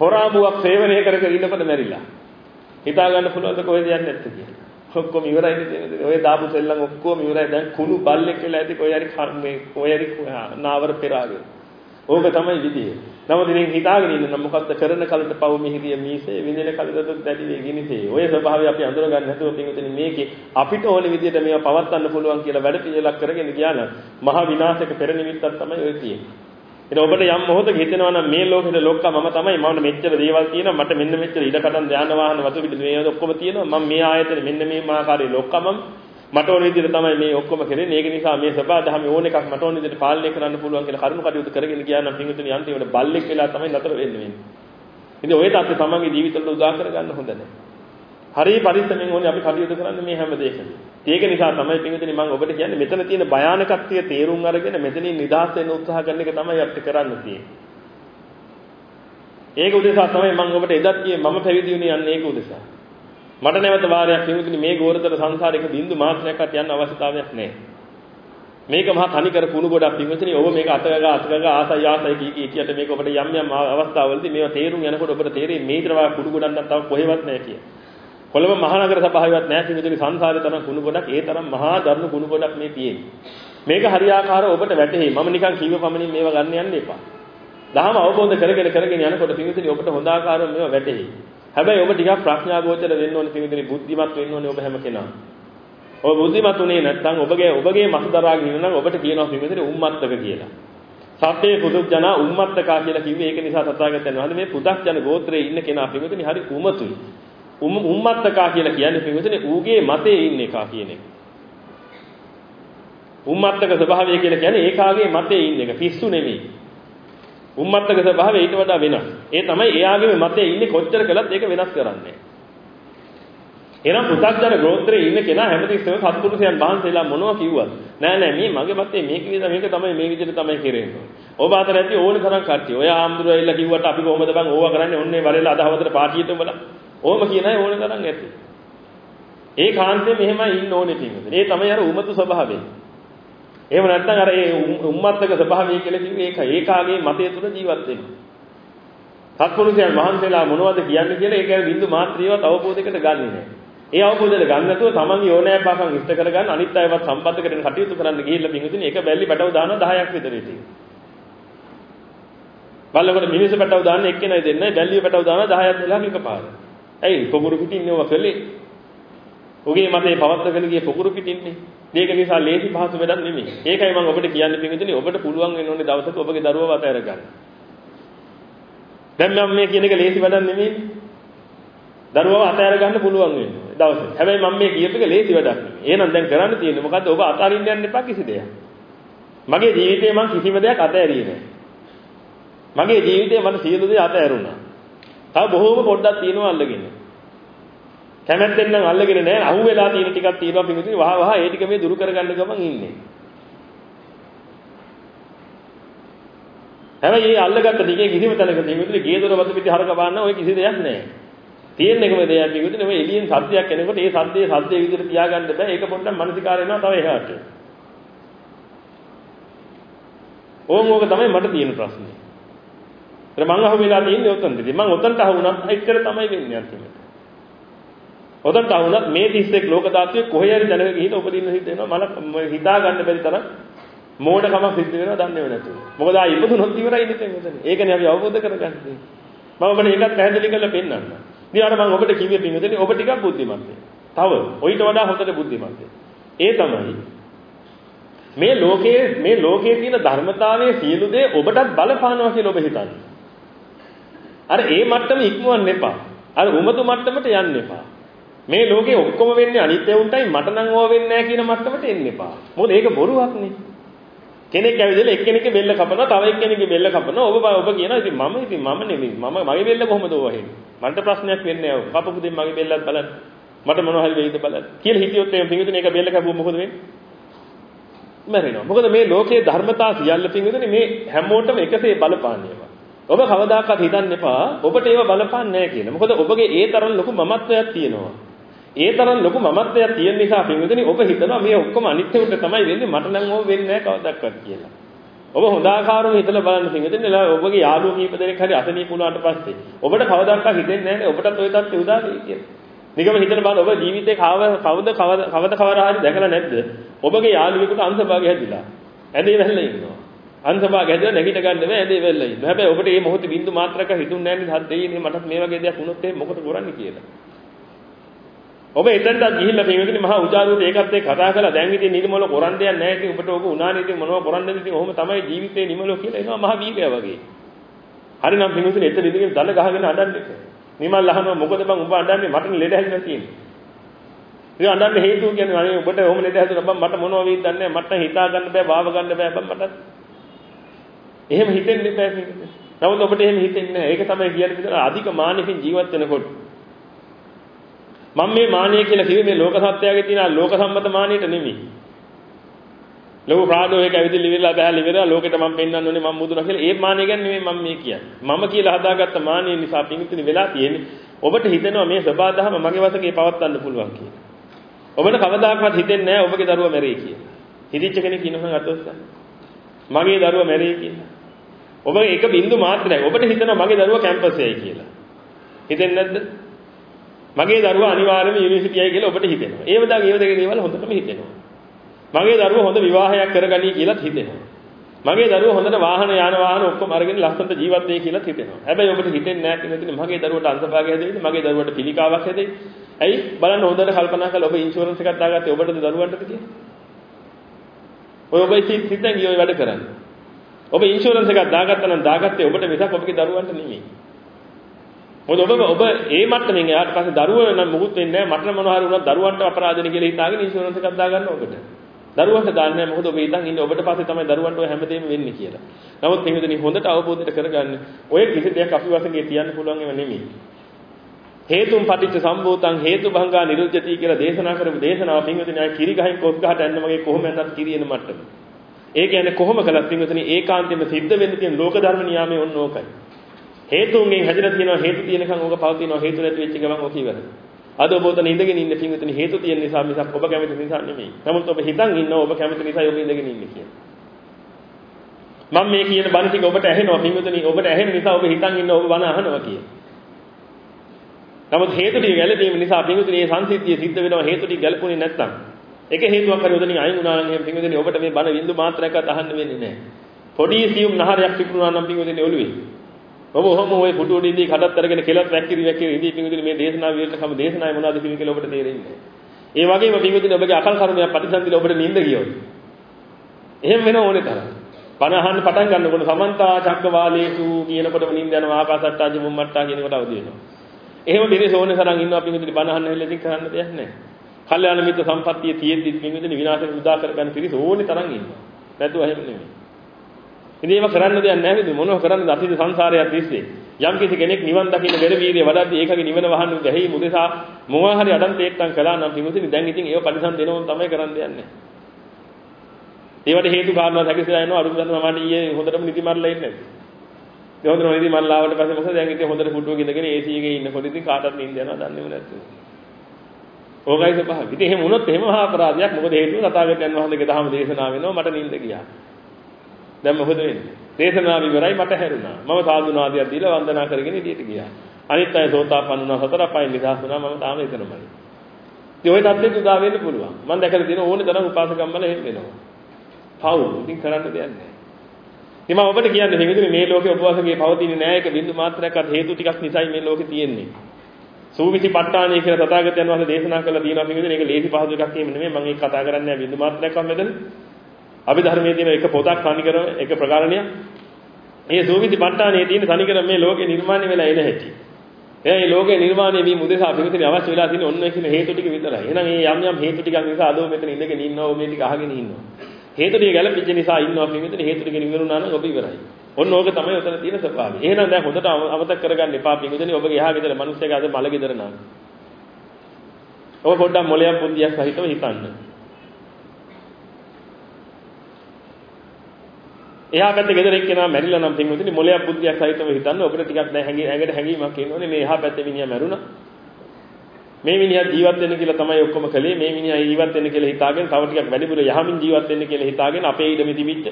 හොරාබුවක් සේවනය කර කර ඉන්නකොට මැරිලා. හිතා ගන්න පුළුවන් ද කොහෙද යන්නේ නැත්තේ කියලා. ඔක්කොම ඉවරයි නේද? ඔය දාපු සෙල්ලම් ඔක්කොම ඉවරයි. දැන් කුණු බල්ලෙක් වෙලා ඇති කොයි හරි මේ කොයි හරි නාවර පෙරාගෙන. ඕක තමයි විදිය. නමුත් ඉතින් හිතාගෙන ඉන්න මොකද්ද කරන කලට පව මිහිරිය මීසේ විඳින කලට දැඩි වේගිනිසේ. ඔය ස්වභාවය අපි අඳුර ගන්න නැතුව පිටුතුනි මේකේ අපිට ඕන විදියට මේවා පවත්වන්න පුළුවන් කියලා වැඩ පිළිලක් කරගෙන ගියා නම් මහා විනාශක පෙර නිමිත්තක් තමයි ඔය තියෙන්නේ. ඉතින් ඔබට යම් මොහොතක හිතෙනවා නම් මේ ලෝකෙට ලොක්කා මම තමයි මම මෙච්චර දේවල් තියෙනවා මට මෙන්න මෙච්චර ඉඩකඩම් ධාන වාහන වතු පිට මේ ඔක්කොම තියෙනවා. මම මේ ආයතනේ මෙන්න මේ මාකාරයේ ලොක්කා මම. මට ඕන විදිහට තමයි මේ ඔක්කොම කරන්නේ. ඒක නිසා මේ සබා දහමේ ඕන එකක් මට ඕන විදිහට පාලනය කරන්න පුළුවන් කියලා කරුණු කටයුතු කරගෙන ගියා නම් පින්විතනි අන්තිමට බල්ලෙක් වෙලා තමයි නතර වෙන්නේ වෙන්නේ. ඉතින් ඔය තත්ත්වය තමන්ගේ ජීවිතවල උදා කරගන්න හොඳ නැහැ. හරි පරිස්සමෙන් ඕනේ අපි කටයුතු කරන්න මේ හැම දෙයකම. ඒක නිසා තමයි පින්විතනි මම ඔබට කියන්නේ මෙතන තියෙන භයානකත්වය තේරුම් අරගෙන මෙතනින් නිදහස් වෙන්න උත්සාහ කරන එක තමයි අපිට කරන්න තියෙන්නේ. ඒක උදෙසා තමයි මම ඔබට එදත් කියේ මම පැවිදි වුණේ යන්නේ ඒක උදෙසා. මට නැවත වාරයක් පින්විතනි මේ ගෝරතර සංසාරයක බින්දු මාත්‍රයක්වත් යන්න අවශ්‍යතාවයක් නැහැ. මේක මහා තනිකර කුණු ගොඩක් පින්විතනි ඔබ මේක අතගග අතගග ආසයි ආසයි කී කී කියට මේක ඔබට යම් යම් අවස්ථාවලදී මේවා තේරුම් යනකොට ඔබට තේරෙන්නේ මේතර වා කුඩු ගොඩක් නම් තව කොහෙවත් නැහැ කියලා. කොළඹ මහනගර සභාවවත් නැහැ කිසිදුනි සංසාරේ තරම් කුණු ගොඩක් ඒ තරම් මහා දරුණු කුණු ගොඩක් මේ තියෙන්නේ. මේක හරියාකාරව ඔබට වැටහෙයි. මම නිකන් කීව පමණින් මේවා ගන්න යන්න එපා. දහම අවබෝධ කරගෙන කරගෙන යනකොට පින්විතනි ඔබට හොඳ ආකාරව මේවා වැටහෙයි. හැබැයි ඔබ ටිකක් ප්‍රඥා ගෝචර වෙන්න ඕනේ පින්විතනි බුද්ධිමත් වෙන්න ඕනේ ඔබ හැම කෙනා. ඔබ බුද්ධිමත් උනේ නැත්නම් ඔබගේ ඔබගේ මසදරාගෙන ඉන්න නම් ඔබට කියනවා පින්විතනි උම්මත්තක කියලා. සබ්බේ පුදුජනා උම්මත්තකා කියලා කිව්වේ ඒක නිසා තථාගතයන් වහන්සේ මේ පුදක්ජන ගෝත්‍රයේ ඉන්න කෙනා පින්විතනි හරි උමතුයි. උම්මත්තකා කියලා කියන්නේ පින්විතනේ ඌගේ මතේ ඉන්න එකා කියන එක. උම්මත්තක ස්වභාවය කියලා කියන්නේ ඒකාගේ මතේ ඉන්න එක. පිස්සු නෙමෙයි. උම්මත්තක ස්වභාවය ඊට වඩා වෙනස්. ඒ තමයි එයාගේ මතේ ඉන්නේ කොච්චර කළත් ඒක වෙනස් කරන්නේ. එහෙනම් පු탁ජන ගෝත්‍රයේ ඉන්න කෙනා හැමතිස්සෙම සත්පුරුෂයන් වහන්සේලා මොනවා කිව්වත් නෑ නෑ මේ මගේ මතේ මේක විදිහ මේක තමයි මේ විදිහට තමයි කෙරෙන්නේ. ඔබ අතර ඇති ඕන තරම් කට්ටිය. ඔය ආම්දුර ඇවිල්ලා කිව්වට අපි කොහොමද බං ඕවා කරන්නේ ඔන්නේ වරෙලා අදහවතට පාටියට උඹලා ඕම කියන අය ඕන තරම් ඇති. ඒ කාන්තේ මෙහෙමයි ඉන්න ඕනේ පින්වතුනි. ඒ තමයි අර උමතු ස්වභාවය. එහෙම නැත්නම් අර ඒ උම්මත්තක ස්වභාවය කියලා කිව්වේ ඒක ඒකාගේ මතය තුල ජීවත් වෙනවා. සත්පුරුෂයන් වහන්සේලා මොනවද කියන්නේ කියලා ඒක ගැන බින්දු මාත්‍රියවත් අවබෝධයකට ගන්නෙ නැහැ. ඒ අවබෝධයට ගන්න නැතුව තමන්ගේ ඕනෑපාකම් ඉෂ්ට කරගන්න අනිත් අයවත් සම්බන්ධ කරගෙන කටයුතු කරන්න ගිහිල්ලා පින්වතුනි ඒක බැල්ලි පැටව දානවා 10ක් විතර ඉතින්. බලනකොට මිනිස්සු පැටව දාන්න එක්කෙනයි දෙන්නේ බැල්ලි පැටව දානවා 10ක් වෙලා එකපාරට. ඇයි පොකුරු පිටින්නේ ඔවා කළේ? ඔගේ මතේ පවත්වගෙන ගිය පොකුරු පිටින්නේ. මේක නිසා ලේසි පහසු වැඩක් නෙමෙයි. ඒකයි මම ඔබට කියන්නේ පිටින්නේ ඔබට පුළුවන් වෙන්න ඕනේ දවසක ඔබගේ දරුවව අතහැර ගන්න. දැන් මම මේ කියන එක ලේසි වැඩක් නෙමෙයි. දරුවව අතහැර ගන්න පුළුවන් වෙන්නේ දවසක. හැබැයි මම මේ කියප එක ලේසි වැඩක් නෙමෙයි. එහෙනම් දැන් කරන්න තියෙන්නේ මොකද්ද? ඔබ අතාරින්න යන්න එපා කිසි දෙයක්. මගේ ජීවිතේ මම කිසිම දෙයක් අතෑරියේ නැහැ. මගේ ජීවිතේ මට සියලු දේ අතෑරුණා. තව බොහෝම පොඩ්ඩක් තියෙනවා අල්ලගෙන. කැමැත්තෙන් නම් අල්ලගෙන නැහැ. අහු වෙලා තියෙන ටිකක් තියෙනවා පිටුදී වහ වහ ඒ ටික මේ දුරු කරගන්න ගමන් ඉන්නේ. හැබැයි මේ අල්ලගත්ත ටිකේ කිසිම තැනක තියෙන්නේ ගේ දොර වතු පිටි හරක බාන්න ඔය කිසි දෙයක් නැහැ. තියෙන එකම දෙයක් පිටුදී ඔය එළියෙන් සද්දයක් එනකොට ඒ සද්දේ සද්දේ විදිහට තියාගන්න බෑ. ඒක පොඩ්ඩක් මානසිකාර වෙනවා තව එහාට. ඕම් ඕක තමයි මට තියෙන ප්‍රශ්නේ. ඒත් මං අහුවෙලා තියෙන්නේ ඔතනදී. මං ඔතනට අහුණත් එච්චර තමයි වෙන්නේ අන්තිමට. ඔතනට අහුණත් මේ 31 ලෝක ධාතුවේ කොහේ හරි දැනග ගිහින් උපදින්න සිද්ධ වෙනවා. මම හිතා ගන්න බැරි තරම් මෝඩකමක් සිද්ධ වෙනවා දන්නේව නැතුව. මොකද ආ ඉපදුනොත් ඉවරයි ඉතින් මෙතන. ඒකනේ අපි අවබෝධ කරගන්නේ. මම ඔබට ඒකත් පැහැදිලි කරලා පෙන්නන්න. ඊළඟට මම ඔබට කිව්වේ පින්වතුනි ඔබ ටිකක් බුද්ධිමත් තව ඔయిత වඩා හොඳට බුද්ධිමත් ඒ තමයි මේ ලෝකයේ මේ ලෝකයේ තියෙන ධර්මතාවයේ සියලු දේ ඔබටත් බලපානවා කියලා ඔබ හිතන්නේ. අර ඒ මට්ටම ඉක්මවන්න එපා. අර උමතු මට්ටමට යන්න එපා. මේ ලෝකේ ඔක්කොම වෙන්නේ අනිත්‍ය උන්ටයි මට නම් ඕව වෙන්නේ නැහැ කියන මට්ටමට එන්න එපා. මොකද ඒක බොරුවක් නේ. කෙනෙක් ඇවිදලා එක්කෙනෙක්ගේ බෙල්ල කපනවා තව එක්කෙනෙක්ගේ බෙල්ල කපනවා. ඔබ ඔබ කියනවා ඉතින් මම ඉතින් මම නෙමෙයි. මම මගේ බෙල්ල කොහොමද ඕවා හෙන්නේ? මන්ට ප්‍රශ්නයක් වෙන්නේ නැහැ කපපු දෙයක් මගේ බෙල්ලත් බලන්න. මට මොනවා හරි වෙයිද බලන්න. කියලා හිතියොත් එහෙම පිංගුතුනේ ඒක බෙල්ල කපුවොත් මොකද වෙන්නේ? මැරෙනවා. මොකද මේ ලෝකයේ ධර්මතා සියල්ල පිංගුතුනේ මේ හැමෝටම එකසේ බලපාන්නේවා ඔබ කවදාකවත් හිතන්න එපා ඔබට ඒව බලපාන්නේ නැහැ කියලා මොකද ඔබගේ ඒ තරම් ලොකු මමත්වයක් තියෙනවා ඒ තරම් ලොකු මමත්වයක් තියෙන නිසා පින්විතනි ඔබ හිතනවා මේ ඔක්කොම අනිත්‍ය උන්ට තමයි වෙන්නේ මට නම් ඕව වෙන්නේ නැහැ කවදාවත් කියලා. ඔබ හොඳ ආකාරව හිතලා බලන්න පින්විතනි ඔබගේ යාළුවෝ කීප දෙනෙක් හරි අසනීප වුණාට පස්සේ ඔබට කවදාවත් හිතෙන්නේ නැහැ ඔබටත් ওই තත්ත්වය උදා වෙයි කියලා. නිකම හිතලා බලන්න ඔබ ජීවිතේ කවද කවද කවද කවර හරි දැකලා නැද්ද? ඔබගේ යාළුවෙකුට අංශභාගය හැදිලා. ඇඳේ වැල්ලා ඉන්නවා. අංශභාගය හැදලා නැගිට ගන්න බෑ ඇඳේ වැල්ලා ඉන්නවා. හැබැයි ඔබට මේ මොහොතේ බින්දු මාත්‍රක හිතුන්නේ නැහැ නේද? දෙයිනේ මටත් මේ වගේ දෙයක් වුණොත් එහෙනම් මොකද කරන්නේ කියලා. ඔබ එතනට ගිහිල්ලා පින්විතනි මහා උජාරුවට ඒකත් එක්ක කතා කරලා දැන් ඉතින් නිර්මල කරන් දෙයක් නැහැ ඉතින් ඔබට ඕක උනානේ ඉතින් මොනව කරන්නද ඉතින් ඔහොම තමයි ජීවිතේ නිර්මල කියලා එනවා මහා වීරයා වගේ. හරිනම් පින්විතනි එතන ඉඳගෙන දන ගහගෙන අඬන්නේ. නිමල් අහනවා මොකද බං උඹ අඬන්නේ මට ලෙඩ හැදිලා තියෙන්නේ. ඉතින් අඬන්න හේතුව කියන්නේ අනේ ඔබට ඔහොම ලෙඩ හැදුණා බං මට මොනව වෙයිද දන්නේ නැහැ මට හිතා ගන්න බෑ වාව ගන්න බෑ බං මට. එහෙම හිතෙන්න බෑ පින්විතනි. නමුත් ඔබට එහෙම හිතෙන්නේ නැහැ. ඒක තමයි කියන්නේ අධික මානසික ජීවත් වෙනකොට මම මේ මානිය කියලා කිව්වේ මේ ලෝක සත්‍යයේ තියෙන ලෝක සම්මත මානියට නෙමෙයි. ලෝක ප්‍රාදෝයක ඇවිදින්න ඉවරලා බහැලා ඉවරලා ලෝකෙට මම පෙන්වන්න ඕනේ මම මුදුනා කියලා ඒ මානිය ගැන නෙමෙයි මම මේ කියන්නේ. මම කියලා හදාගත්ත මානිය නිසා පිංගුතුනි වෙලා තියෙන්නේ ඔබට හිතෙනවා මේ සබාදහම මගේ වශයෙන් පවත්වන්න පුළුවන් කියලා. ඔබට කවදාකවත් හිතෙන්නේ නැහැ ඔබගේ දරුවා මැරෙයි කියලා. හිතිච්ච කෙනෙක් ඉන්නකම් අතොස්සන්. මගේ දරුවා මැරෙයි කියලා. ඔබ එක බින්දු මාත්‍රයක්. ඔබට හිතෙනවා මගේ දරුවා කැම්පස් එකයි කියලා. හිතෙන්නේ නැද්ද? මගේ දරුවා අනිවාර්යයෙන්ම යුනිවර්සිටියයි කියලා ඔබට හිතෙනවා. ඒ වගේ ඒ වගේ දේවල් හොඳටම හිතෙනවා. මගේ දරුවා හොඳ විවාහයක් කරගනී කියලාත් හිතෙනවා. මගේ දරුවා හොඳට වාහන යාන වාහන ඔක්කොම අරගෙන ලස්සනට ජීවත් වෙයි කියලාත් හිතෙනවා. හැබැයි ඔබට හිතෙන්නේ නැහැ කියන්නේ මගේ දරුවට අංශභාගය හැදෙයිද? මගේ දරුවට පිළිකාවක් හැදෙයි. ඇයි? බලන්න හොඳට කල්පනා කරලා ඔබ ඉන්ෂුරන්ස් එකක් දාගත්තේ ඔබටද දරුවන්ටද කියලා? ඔය ඔබ හිතෙන් ගිය ඔය වැඩ කරන්නේ. ඔබ ඉන්ෂුරන්ස් එකක් දාගත්තා නම් දාගත්තේ ඔබට මිසක් ඔබගේ දරුවන්ට නෙමෙයි. මොකද ඔබ ඔබ ඒ මට්ටමින් එයාට පස්සේ දරුවෝ නම් මුකුත් වෙන්නේ නැහැ මට මොනවා හරි වුණා දරුවන්ට අපරාධනේ කියලා හිතාගෙන ඉන්ෂුරන්ස් එකක් දාගන්න ඔබට. දරුවන්ට දාන්නේ නැහැ මොකද ඔබ ඉතින් ඉන්නේ ඔබට පස්සේ තමයි දරුවන්ට ඔය හැමදේම වෙන්නේ කියලා. නමුත් එහෙමදනි හොඳට අවබෝධයට කරගන්න ඔය කිසි දෙයක් අපි වශයෙන් තියන්න පුළුවන් ඒවා නෙමෙයි. හේතුම් පටිච්ච සම්භූතං හේතුභංගා නිරුද්ධති කියලා දේශනා කරපු දේශනාව පින්විතනේ අය කිරි ගහින් කොස් ගහට යන්න වගේ කොහොම යන්නත් කිරියන මට්ටම. ඒ කියන්නේ කොහොම කළත් පින්විතනේ ඒකාන්තයෙන්ම සිද්ධ වෙන්න තියෙන ලෝක ධර්ම නියාමයේ ඔන්න ඕකයි. හේතුන්ගෙන් හැදිලා තියෙනවා හේතු තියෙනකන් ඕක පවතිනවා හේතු නැති වෙච්ච ගමන් ඕක ඉවරයි. අද ඔබ උතන ඉඳගෙන ඉන්න පින්විතනි හේතු තියෙන නිසා මිසක් ඔබ කැමති නිසා නෙමෙයි. නමුත් ඔබ හිතන් ඉන්නවා ඔබ කැමති නිසා ඔබ ඉඳගෙන ඉන්නේ කියලා. මම මේ කියන බණ ටික ඔබට ඇහෙනවා පින්විතනි ඔබට ඇහෙන නිසා ඔබ හිතන් ඉන්නවා ඔබ බණ අහනවා කියලා. නමුත් හේතු ටික ගැළපීම නිසා පින්විතනි මේ සංසිද්ධිය සිද්ධ වෙනවා හේතු ටික ගැළපුණේ නැත්නම් එක හේතුවක් හරි උදලින් අයින් වුණා නම් එහෙනම් පින්විතනි ඔබට මේ බණ වින්දු මාත්‍රයක්වත් අහන්න වෙන්නේ නැහැ. පොඩි සියුම් නහරයක් පිපුණා නම් පින්විතනි ඔළුවේ ඔබ ඔහොම ওই පුටු උඩ ඉඳී කඩත් අරගෙන කෙලත් වැක්කිරි වැක්කිරි ඉඳී පිංගුදින මේ දේශනාව විරලකම දේශනාවේ මොනවද කියන කියලා ඔබට තේරෙන්නේ. ඒ වගේම පිංගුදින ඔබගේ අකල් කර්මයක් ප්‍රතිසන්දිල ඔබට නිින්ද ගියොත්. එහෙම වෙන ඕනේ තරම්. බණ අහන්න පටන් ගන්නකොට සමන්තා චක්කවාලේසු කියනකොටම නිින්ද යනවා ආකාසට්ටා ජමුම්මට්ටා කියනකොට අවදි වෙනවා. එහෙම මිනිස් ඕනේ තරම් ඉන්නවා පිංගුදින බණ අහන්න හැල්ලෙන් කරන්න දෙයක් නැහැ. කල්යාණ මිත්‍ර සම්පත්තිය තියෙද්දි පිංගුදින විනාශෙ උදා කරගන්න පිරිස ඕනේ තරම් ඉන්නවා. නැතුව එහෙම නෙමෙයි. ඉතින් ඒව කරන්න දෙයක් නැහැ නේද? මොනව කරන්නද? අතීත සංසාරයක් තිස්සේ. යම් කිසි කෙනෙක් නිවන් දකින්න බැර වීර්ය වඩද්දී ඒකගේ නිවන වහන්න ගැහි මුදෙසා මොනවා හරි අඩන් තේත්තම් කළා නම් පිමුසිනි දැන් ඉතින් ඒව පරිසම් දෙනවම තමයි කරන්න දෙන්නේ ඒවට හේතු කාරණා හැකිසලා යනවා. අරුම ගන්න මම ඊයේ හොඳටම නිදි මරලා ඉන්නේ ඒ හොඳට නිදි මරලා ආවට පස්සේ මොකද? දැන් ඉතින් හොඳට ෆුටුව ගිනගෙන AC එකේ ඉන්නකොට ඉතින් කාටවත් නිින්ද යනවා. දන්නේම නැතුව ඕකයි සපහ. ඉතින් එහෙම වුණොත් එහෙම මහා අපරාධයක්. මොකද හේතුව තථාගතයන් වහන්සේගේ දහම දේශනා වෙනවා මට නිින්ද ගියා. දැන් මොකද වෙන්නේ? දේශනාව ඉවරයි මට හැරුණා. මම සාදුනාදියක් දීලා වන්දනා කරගෙන එළියට ගියා. අනිත් අය සෝතාපන්න වුණා හතර පහෙන් නිදහස් වුණා මම තාම එතනමයි. ඉතින් ওই තත්ත්වෙට උදා වෙන්න පුළුවන්. මම දැකලා තියෙන ඕනේ තරම් උපාසකම්මල එහෙම වෙනවා. පව් ඉතින් කරන්න දෙයක් නැහැ. ඉතින් මම ඔබට කියන්නේ මේකදී මේ ලෝකේ උපවාසකේ පවතින්නේ නැහැ ඒක බින්දු මාත්‍රයක්වත් හේතු ටිකක් නිසායි මේ ලෝකේ තියෙන්නේ. සූවිසි ප ဋ ාණය කියලා තථාගතයන් වහන්සේ දේශනා කළා තියෙනවා මේකදී මේක ලේසි පහසු එකක් එහෙම නෙමෙයි මම ඒක කතා කරන්නේ නැහැ බින්දු මාත්‍රයක්වත් මෙතන. අභිධර්මයේ තියෙන එක පොතක් තනිකරම එක ප්‍රකාරණයක්. මේ සූවිසි ප ဋ ාණයේ තියෙන තනිකරම මේ ලෝකේ නිර්මාණය වෙලා එන හැටි. එයා මේ ලෝකේ නිර්මාණය වීම උදෙසා පිළිතුරු අවශ්‍ය වෙලා තියෙන ඔන්න ඔය කියන හේතු ටික විතරයි. එහෙනම් මේ යම් යම් හේතු ටිකක් නිසා අදෝ මෙතන ඉඳගෙන ඉන්නවා මේ ටික අහගෙන ඉන්නවා. හේතු ටික ගැලපෙච්ච නිසා ඉන්නවා පින්විතනේ හේතු ටික නිවරුණා නම් ඔබ ඉවරයි. ඔන්න ඕක තමයි උතන තියෙන ස්වභාවය. එහෙනම් දැන් හොඳට අමතක කරගන්න එපා පින්විතනේ ඔබගේ එහා ගෙදර මිනිස්සෙක් අද මල ගෙදර නාන. ඔබ පොඩ්ඩක් මොලයක් බුද්ධියක් සහිතව හිතන්න. එහා පැත්තේ ගෙදර එක්කෙනා මැරිලා නම් පින්විතනේ මොලයක් බුද්ධියක් සහිතව හිතන්න. ඔබට ටිකක් දැන් හැංගි ඇඟට හැංගීමක් එනෝනේ මේ එහා පැත්තේ මිනිහා මැරුණා. මේ මිනිහා ජීවත් වෙන්න කියලා තමයි ඔක්කොම කළේ. මේ මිනිහා ජීවත් වෙන්න කියලා හිතාගෙන තව ටිකක් වැඩිපුර යහමින් ජීවත් වෙන්න කියලා හිතාගෙන අපේ ඊඩම තිබිච්ච.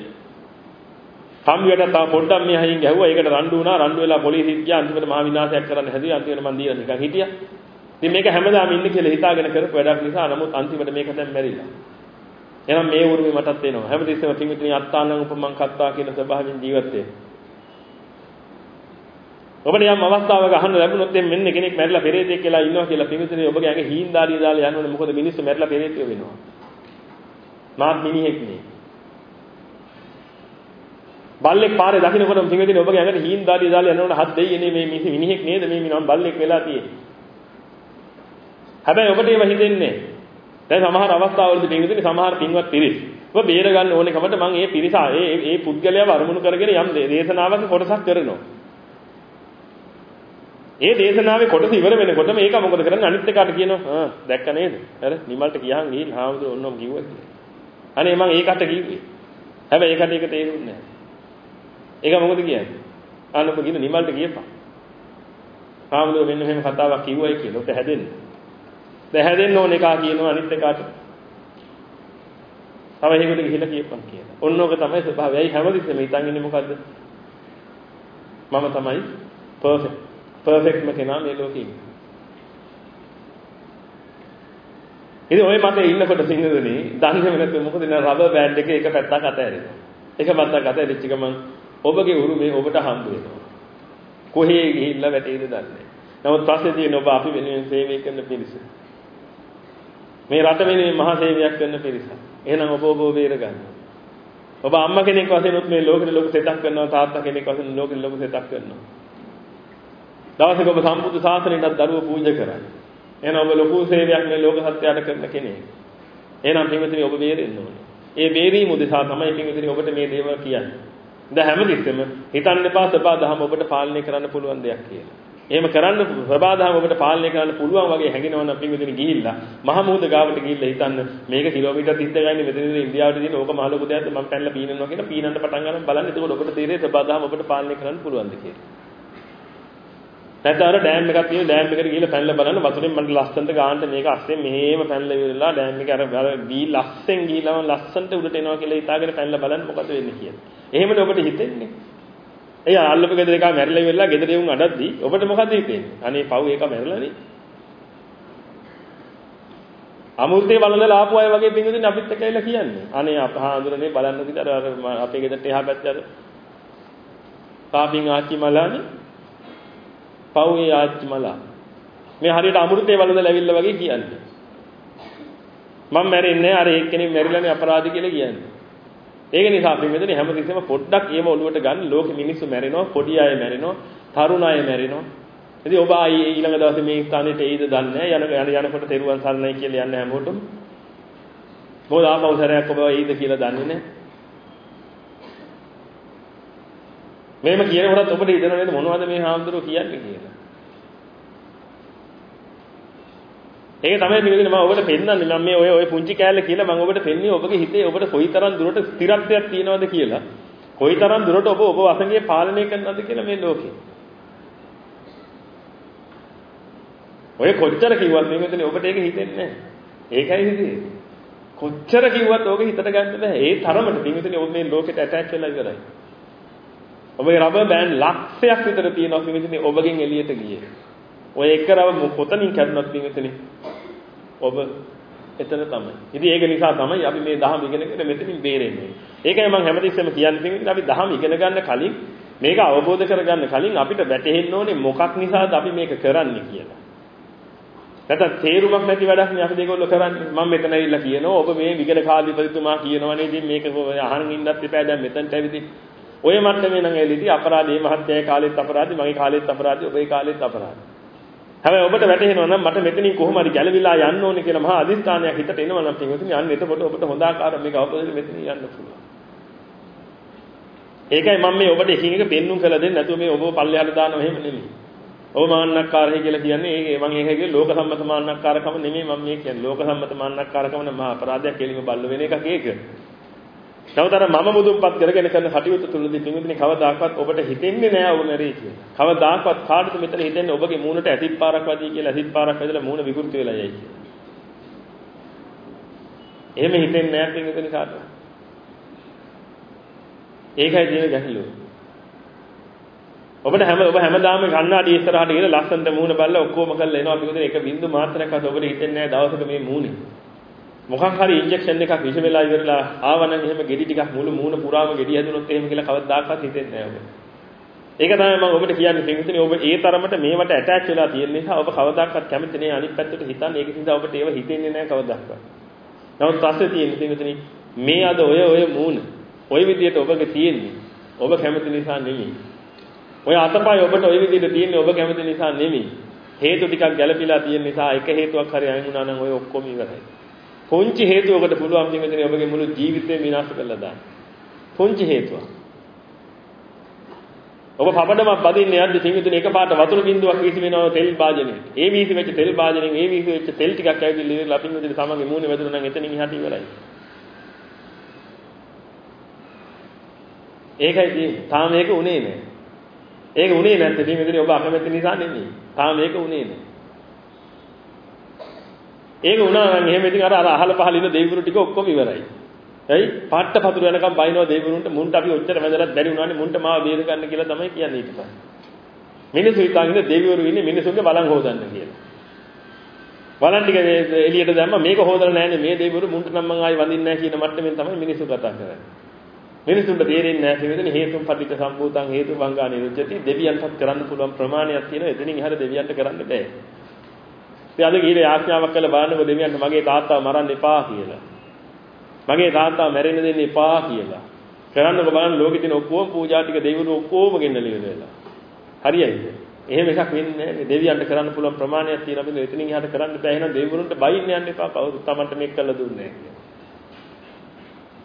කම්බියට තව පොඩ්ඩක් මෙහායින් ගැහුවා. ඒකට රණ්ඩු වුණා. රණ්ඩු වෙලා පොලිසියට ගියා. අන්තිමට මහා විනාශයක් කරන්න හැදුවා. අන්තිමට මන් දීලා නිකන් හිටියා. ඉතින් මේක හැමදාම ඉන්න කියලා හිතාගෙන කරපු වැඩක් නිසා නමුත් අන්තිමට මේක දැන් මැරිලා. එහෙනම් මේ උරුමේ මටත් එනවා. හැමතිස්සෙම පිංගුතුනි අත්තානං උපමං කත්තා කියන ස්වභාවයෙන් ජීවත් වෙන්න. ඔබට යම් අවස්ථාවක අහන්න ලැබුණොත් මෙන්න කෙනෙක් මැරිලා පෙරේතෙක් කියලා ඉන්නවා කියලා පිඟුතුනේ ඔබගේ ඇඟ හීන්දාරිය දාලා යනවනේ මොකද මිනිස්සු මැරිලා පෙරේතයෝ වෙනවා. මාත් මිනිහෙක් නේ. බල්ලෙක් පාරේ දකින්නකොට පිඟුතුනේ ඔබගේ ඇඟට හීන්දාරිය දාලා යනවනේ හත් දෙයියනේ මේ මිනිහෙක් නේද මේ මිනිහන් බල්ලෙක් වෙලා තියෙන්නේ. හැබැයි ඔබට ඒව හිතෙන්නේ දැන් සමහර අවස්ථාවලදී පිඟුතුනේ සමහර පින්වත් පිරිස් ඔබ බේර ගන්න ඕනේ කමට මම මේ පිරිස ඒ ඒ පුද්ගලයාව අරමුණු කරගෙන යම් දේශනාවක කොටසක් කරනවා. ඒ දේශනාවේ කොටස ඉවර වෙනකොට මේක මොකද කරන්නේ අනිත් එකාට කියනවා ආ දැක්ක නේද අර නිමල්ට කියහන් ගිහින් හාමුදුරුවෝ ඔන්නම කිව්වා කියලා. අනේ මම ඒකට කිව්වේ. හැබැයි ඒකට ඒක තේරුන්නේ නැහැ. ඒක මොකද කියන්නේ? අනොප කියන නිමල්ට කියපන්. හාමුදුරුවෝ මෙන්න මෙහෙම කතාවක් කිව්වයි කියලා. ඔත හැදෙන්න. දැන් හැදෙන්න ඕන එකා කියනවා අනිත් එකාට. තව එහෙකට ගිහිල්ලා කියපන් කියලා. ඔන්න ඕක තමයි ස්වභාවය. ඇයි හැමතිස්සෙම හිතන් ඉන්නේ මොකද්ද? මම තමයි පර්ෆෙක්ට් පර්ෆෙක්ට්ම කෙනා මේ ලෝකේ ඉන්නේ. ඉතින් ওই මට ඉන්නකොට සිංහදනේ දන්නේම නැතුව මොකද නේ රබර් බෑන්ඩ් එකේ එක පැත්තක් අතහැරෙනවා. එක පැත්තක් අතහැරිච්ච ගමන් ඔබගේ උරුමේ ඔබට හම්බ වෙනවා. කොහේ ගිහිල්ලා වැටේද දන්නේ නමුත් ප්‍රශ්නේ තියෙන ඔබ අපි වෙනුවෙන් සේවය කරන පිරිස. මේ රට වෙනුවෙන් මහා සේවයක් කරන පිරිස. එහෙනම් ඔබ ඔබ බේරගන්න. ඔබ අම්මා කෙනෙක් වශයෙන් උත් මේ ලෝකෙට ලොකු සෙතක් කරනවා තාත්තා කෙනෙක් වශයෙන් ලෝකෙට ලොකු සෙතක් කරනවා. දවසක ඔබ සම්බුද්ධ ශාසනයටත් දරුවෝ පූජා කරන්නේ. එහෙනම් ඔබ ලොකු සේවයක් මේ ලෝක සත්‍යයට කරන කෙනෙක්. එහෙනම් පින්විතනි ඔබ බේරෙන්න ඕනේ. ඒ බේරීම උදෙසා තමයි පින්විතනි ඔබට මේ දේවල් කියන්නේ. දැන් හැමතිස්සෙම හිතන්න එපා සබා දහම ඔබට පාලනය කරන්න පුළුවන් දෙයක් කියලා. එහෙම කරන්න සබා දහම ඔබට පාලනය කරන්න පුළුවන් වගේ හැඟෙනවා නම් පින්විතනි ගිහිල්ලා මහමූද ගාවට ගිහිල්ලා හිතන්න මේක කිලෝමීටර් 30 ගානේ මෙතන ඉඳලා ඉන්දියාවට දින ඕක මහ ලොකු දෙයක්ද මම පැනලා පීනනවා කියලා පීනන්න පටන් ගන්න බලන්න එතකොට ඔබට තේරෙයි සබා දහම ඔබට පාලනය කරන්න පුළුවන්ද කියලා. නැත්නම් අර ඩෑම් එකක් තියෙන ඩෑම් එකට ගිහලා පැනලා බලන්න වතුරෙන් මට ලස්සනට ගානට මේක අස්සෙන් මෙහෙම පැනලා ඉවරලා ඩෑම් එක අර අර දී ලස්සෙන් ගිහලා ලස්සනට උඩට එනවා කියලා හිතාගෙන පැනලා බලන්න මොකද වෙන්නේ කියලා. එහෙමද ඔබට හිතෙන්නේ? එය අල්ලපු ගෙදර එකා මැරිලා ඉවරලා ගෙදර යවුන් අඩද්දි ඔබට මොකද හිතෙන්නේ? අනේ පව් එක මැරිලානේ. අමෘතේ බලලා ආපු අය වගේ පින්දුදින් අපිත් එක්කයිලා කියන්නේ. අනේ අපහාඳුරනේ බලන්න දිලා අර අපේ ගෙදරට එහා පැත්තේ අර කාපින් ආච්චි මලානේ පව්වේ ආච්චි මලා. මේ හරියට අමෘතේ වළඳලා ඇවිල්ලා වගේ කියන්නේ. මම මැරෙන්නේ අර එක්කෙනෙක් මැරිලානේ අපරාධි කියලා කියන්නේ. ඒක නිසා අපි මෙතන හැමතිස්සෙම පොඩ්ඩක් ඒව ඔලුවට ගන්න ලෝකෙ මිනිස්සු මැරෙනවා, පොඩි අය මැරෙනවා, තරුණ අය මැරෙනවා. ඉතින් ඔබ ආයේ ඊළඟ දවසේ මේ ස්ථානෙට එයිද දන්නේ නැහැ. යන යනකොට තෙරුවන් සරණයි කියලා යන්න හැමෝටම. මොකද ආපහු සැරයක් ඔබ එයිද කියලා දන්නේ නැහැ. මේම කියනකොටත් ඔබට හිතෙනව නේද මොනවද මේ හාමුදුරුවෝ කියන්නේ කියලා. ඒක තමයි පිළිගන්නේ මම ඔබට පෙන්නන්නේ මම මේ ඔය ඔය පුංචි කෑල්ල කියලා මම ඔබට පෙන්වන්නේ ඔබගේ හිතේ ඔබට කොයිතරම් දුරට ස්ථිරත්වයක් තියෙනවද කියලා. කොයිතරම් දුරට ඔබ ඔබ වසඟේ පාලනය කරනවද කියලා මේ ලෝකේ. ඔය කොච්චර කිව්වත් මේ මෙතන ඔබට ඒක හිතෙන්නේ නැහැ. ඒකයි හිතේ. කොච්චර කිව්වත් ඕක හිතට ගන්න බෑ. ඒ තරමට පින්විතනේ ඔබ මේ ලෝකෙට ඇටැච් වෙලා ඉවරයි. ඔබගේ රබර් බෑන්ඩ් ලක්ෂයක් විතර තියෙනවා පින්විතනේ ඔබගෙන් එළියට ගියේ. ඔය එක රබර් කොතනින් කැඩුණත් පින්විතනේ ඔබ එතන තමයි. ඉතින් ඒක නිසා තමයි අපි මේ දහම ඉගෙනගෙන මෙතනින් බේරෙන්නේ. ඒකයි මම හැමතිස්සෙම කියන්නේ පින්විතනේ අපි දහම ඉගෙන ගන්න කලින් මේක අවබෝධ කරගන්න කලින් අපිට වැටහෙන්න ඕනේ මොකක් නිසාද අපි මේක කරන්නේ කියලා. නැත්නම් තේරුමක් නැති වැඩක් නේ අපි දෙගොල්ලෝ කරන්නේ. මම මෙතන ඇවිල්ලා කියනවා ඔබ මේ විගල කාලීපතිතුමා කියනවනේ ඉතින් මේක අහන් ඉන්නත් එපා දැන් මෙතනට ඇවිදින් ඔය මට්ටමේ නම් එළිදී අපරාධේ මහත්යගේ කාලෙත් අපරාධි මගේ කාලෙත් අපරාධි ඔබේ කාලෙත් අපරාධි. හැබැයි ඔබට වැටහෙනවා නම් මට මෙතනින් කොහොම හරි ගැලවිලා යන්න ඕනේ කියලා මහා අදිස්ථානයක් හිතට එනවා නම් පින්වතුනි අන්න එතකොට ඔබට හොඳ ආකාරයෙන් මේක අවබෝධයෙන් මෙතනින් යන්න පුළුවන්. ඒකයි මම මේ ඔබට එකින් එක පෙන්눔 කළ දෙන්නේ නැතුව මේ ඔබව පල්ලෙහාට දානව එහෙම නෙමෙයි. ඔබ මාන්නක්කාරයි කියලා කියන්නේ ඒක මම ඒක කියේ ලෝක සම්මත මාන්නක්කාරකම නෙමෙයි මම මේ කියන්නේ. ලෝක සම්මත මාන්නක්කාරකම නම් මහා අපරාධයක් කෙලිම බල්ල වෙන එකක් ඒක. නමුත් අර මම මුදුන්පත් කරගෙන කරන කටයුතු තුලදී පින්විතනි කවදාකවත් ඔබට හිතෙන්නේ නෑ ඔබ මැරෙයි කියලා. කවදාකවත් කාටද මෙතන හිතෙන්නේ ඔබගේ මූණට ඇසිඩ් පාරක් වදී කියලා ඇසිඩ් පාරක් වැදලා මූණ විකෘති වෙලා යයි කියලා. එහෙම හිතෙන්නේ නෑ පින්විතනි කාටවත්. ඒකයි තියෙන ගැටලුව. ඔබට හැම ඔබ හැමදාම කන්නාඩි ඉස්සරහට ගිහලා ලස්සනට මූණ බලලා ඔක්කොම කරලා එනවා පිටුදේ එක බින්දු මාත්‍රයක්වත් ඔබට හිතෙන්නේ නැහැ දවසක මේ මූණේ. මොකක් හරි ඉන්ජෙක්ෂන් එකක් විෂ වෙලා ඉවරලා ආවනම් එහෙම ගෙඩි ටිකක් මුළු මූණ පුරාම ගෙඩි හැදුනොත් එහෙම කියලා කවදාවත් හිතෙන්නේ නැහැ ඔබ. ඒක තමයි මම ඔබට කියන්නේ පින්විතනේ ඔබ ඒ තරමට මේවට ඇටැච් වෙලා තියෙන නිසා ඔබ කවදාවත් කැමති නෑ අනිත් පැත්තට හිතන්න ඒක නිසා ඔබට ඒව හිතෙන්නේ නෑ කවදාවත්. නමුත් ප්‍රශ්නේ තියෙන්නේ පින්විතනේ මේ අද ඔය ඔය මූණ ඔය විදියට ඔබගේ තියෙන්නේ ඔබ කැමති නිසා නෙමෙයි. ඔය අතපය ඔබට ඔය විදියට තියෙන්නේ ඔබ කැමති නිසා නෙමෙයි. හේතු ටිකක් ගැළපීලා තියෙන නිසා එක හේතුවක් හරි අයින් වුණා නම් ඔය ඔක්කොම ඉවරයි. පුංචි හේතුවකට පුළුවන් දෙන්නේ ඔබගේ මුළු ජීවිතේම විනාශ කරලා දාන්න. පුංචි හේතුවක්. ඔබ පපඩමක් බදින්න යද්දි තින්දුනේ එකපාරට වතුර බින්දුවක් වීසි වෙනවා තෙල් භාජනයේ. ඒ වීසි වෙච්ච තෙල් භාජනයෙන් ඒ වීසි වෙච්ච තෙල් ටිකක් ඇවිල්ලා ඉවරලා පින්දුනේ තමන්ගේ මූණේ වැදුණා නම් එතනින් එහාට ඉවරයි. ඒකයි තියෙන්නේ. තාම මේක උනේ නෑ. ඒක උනේ නැත්නම් ඉතින් මෙතන ඔබ අකමැති නිසා නෙමෙයි. තාම මේක උනේ නෑ. ඒක උනා නම් එහෙම ඉතින් අර අර අහල පහල ඉන්න දෙවිවරු ටික ඔක්කොම ඉවරයි. ඇයි? පාට්ට පතුරු වෙනකම් බයිනවා දෙවිවරුන්ට මුන්ට අපි ඔච්චර වැදලත් බැරි වුණානේ මුන්ට මාව බේර ගන්න කියලා තමයි කියන්නේ ඊට පස්සේ. මිනිස්සු හිතාගෙන දෙවිවරු ඉන්නේ මිනිස්සුන්ගේ බලන් හොදන්න කියලා. බලන් ටික එළියට දැම්ම මේක හොදලා නැහැනේ මේ දෙවිවරු මුන්ට නම් මං ආයි වඳින්නේ නැහැ කියන මට්ටමින් තමයි මිනිස්සු කතා කරන්නේ. මිනිසුන්ට තේරෙන්නේ නැහැ කියන හේතුන් පටිච්ච සම්භූතං හේතු වංගා නිරුද්ධති දෙවියන්ටත් කරන්න පුළුවන් ප්‍රමාණයක් තියෙනවා එතනින් එහාට දෙවියන්ට කරන්න බෑ. ඉතින් අද ගිහින් යාඥාවක් කළා බලන්නකො දෙවියන්ට මගේ තාත්තාව මරන්න එපා කියලා. මගේ තාත්තාව මැරෙන්න දෙන්න එපා කියලා. කරන්නකො බලන්න ලෝකෙ තියෙන ඔක්කොම පූජා ටික දෙවිවරු ඔක්කොම ගෙන්නලා ඉවරලා. හරියයිද? එහෙම එකක් වෙන්නේ නැහැ. දෙවියන්ට කරන්න පුළුවන් ප්‍රමාණයක් තියෙනවා. අපි එතනින් එහාට කරන්න බෑ. එහෙනම් දෙවිවරුන්ට බයින්න යන්න එපා. කවුරුත් Tamanට මේක කළා දුන්නේ නැහැ.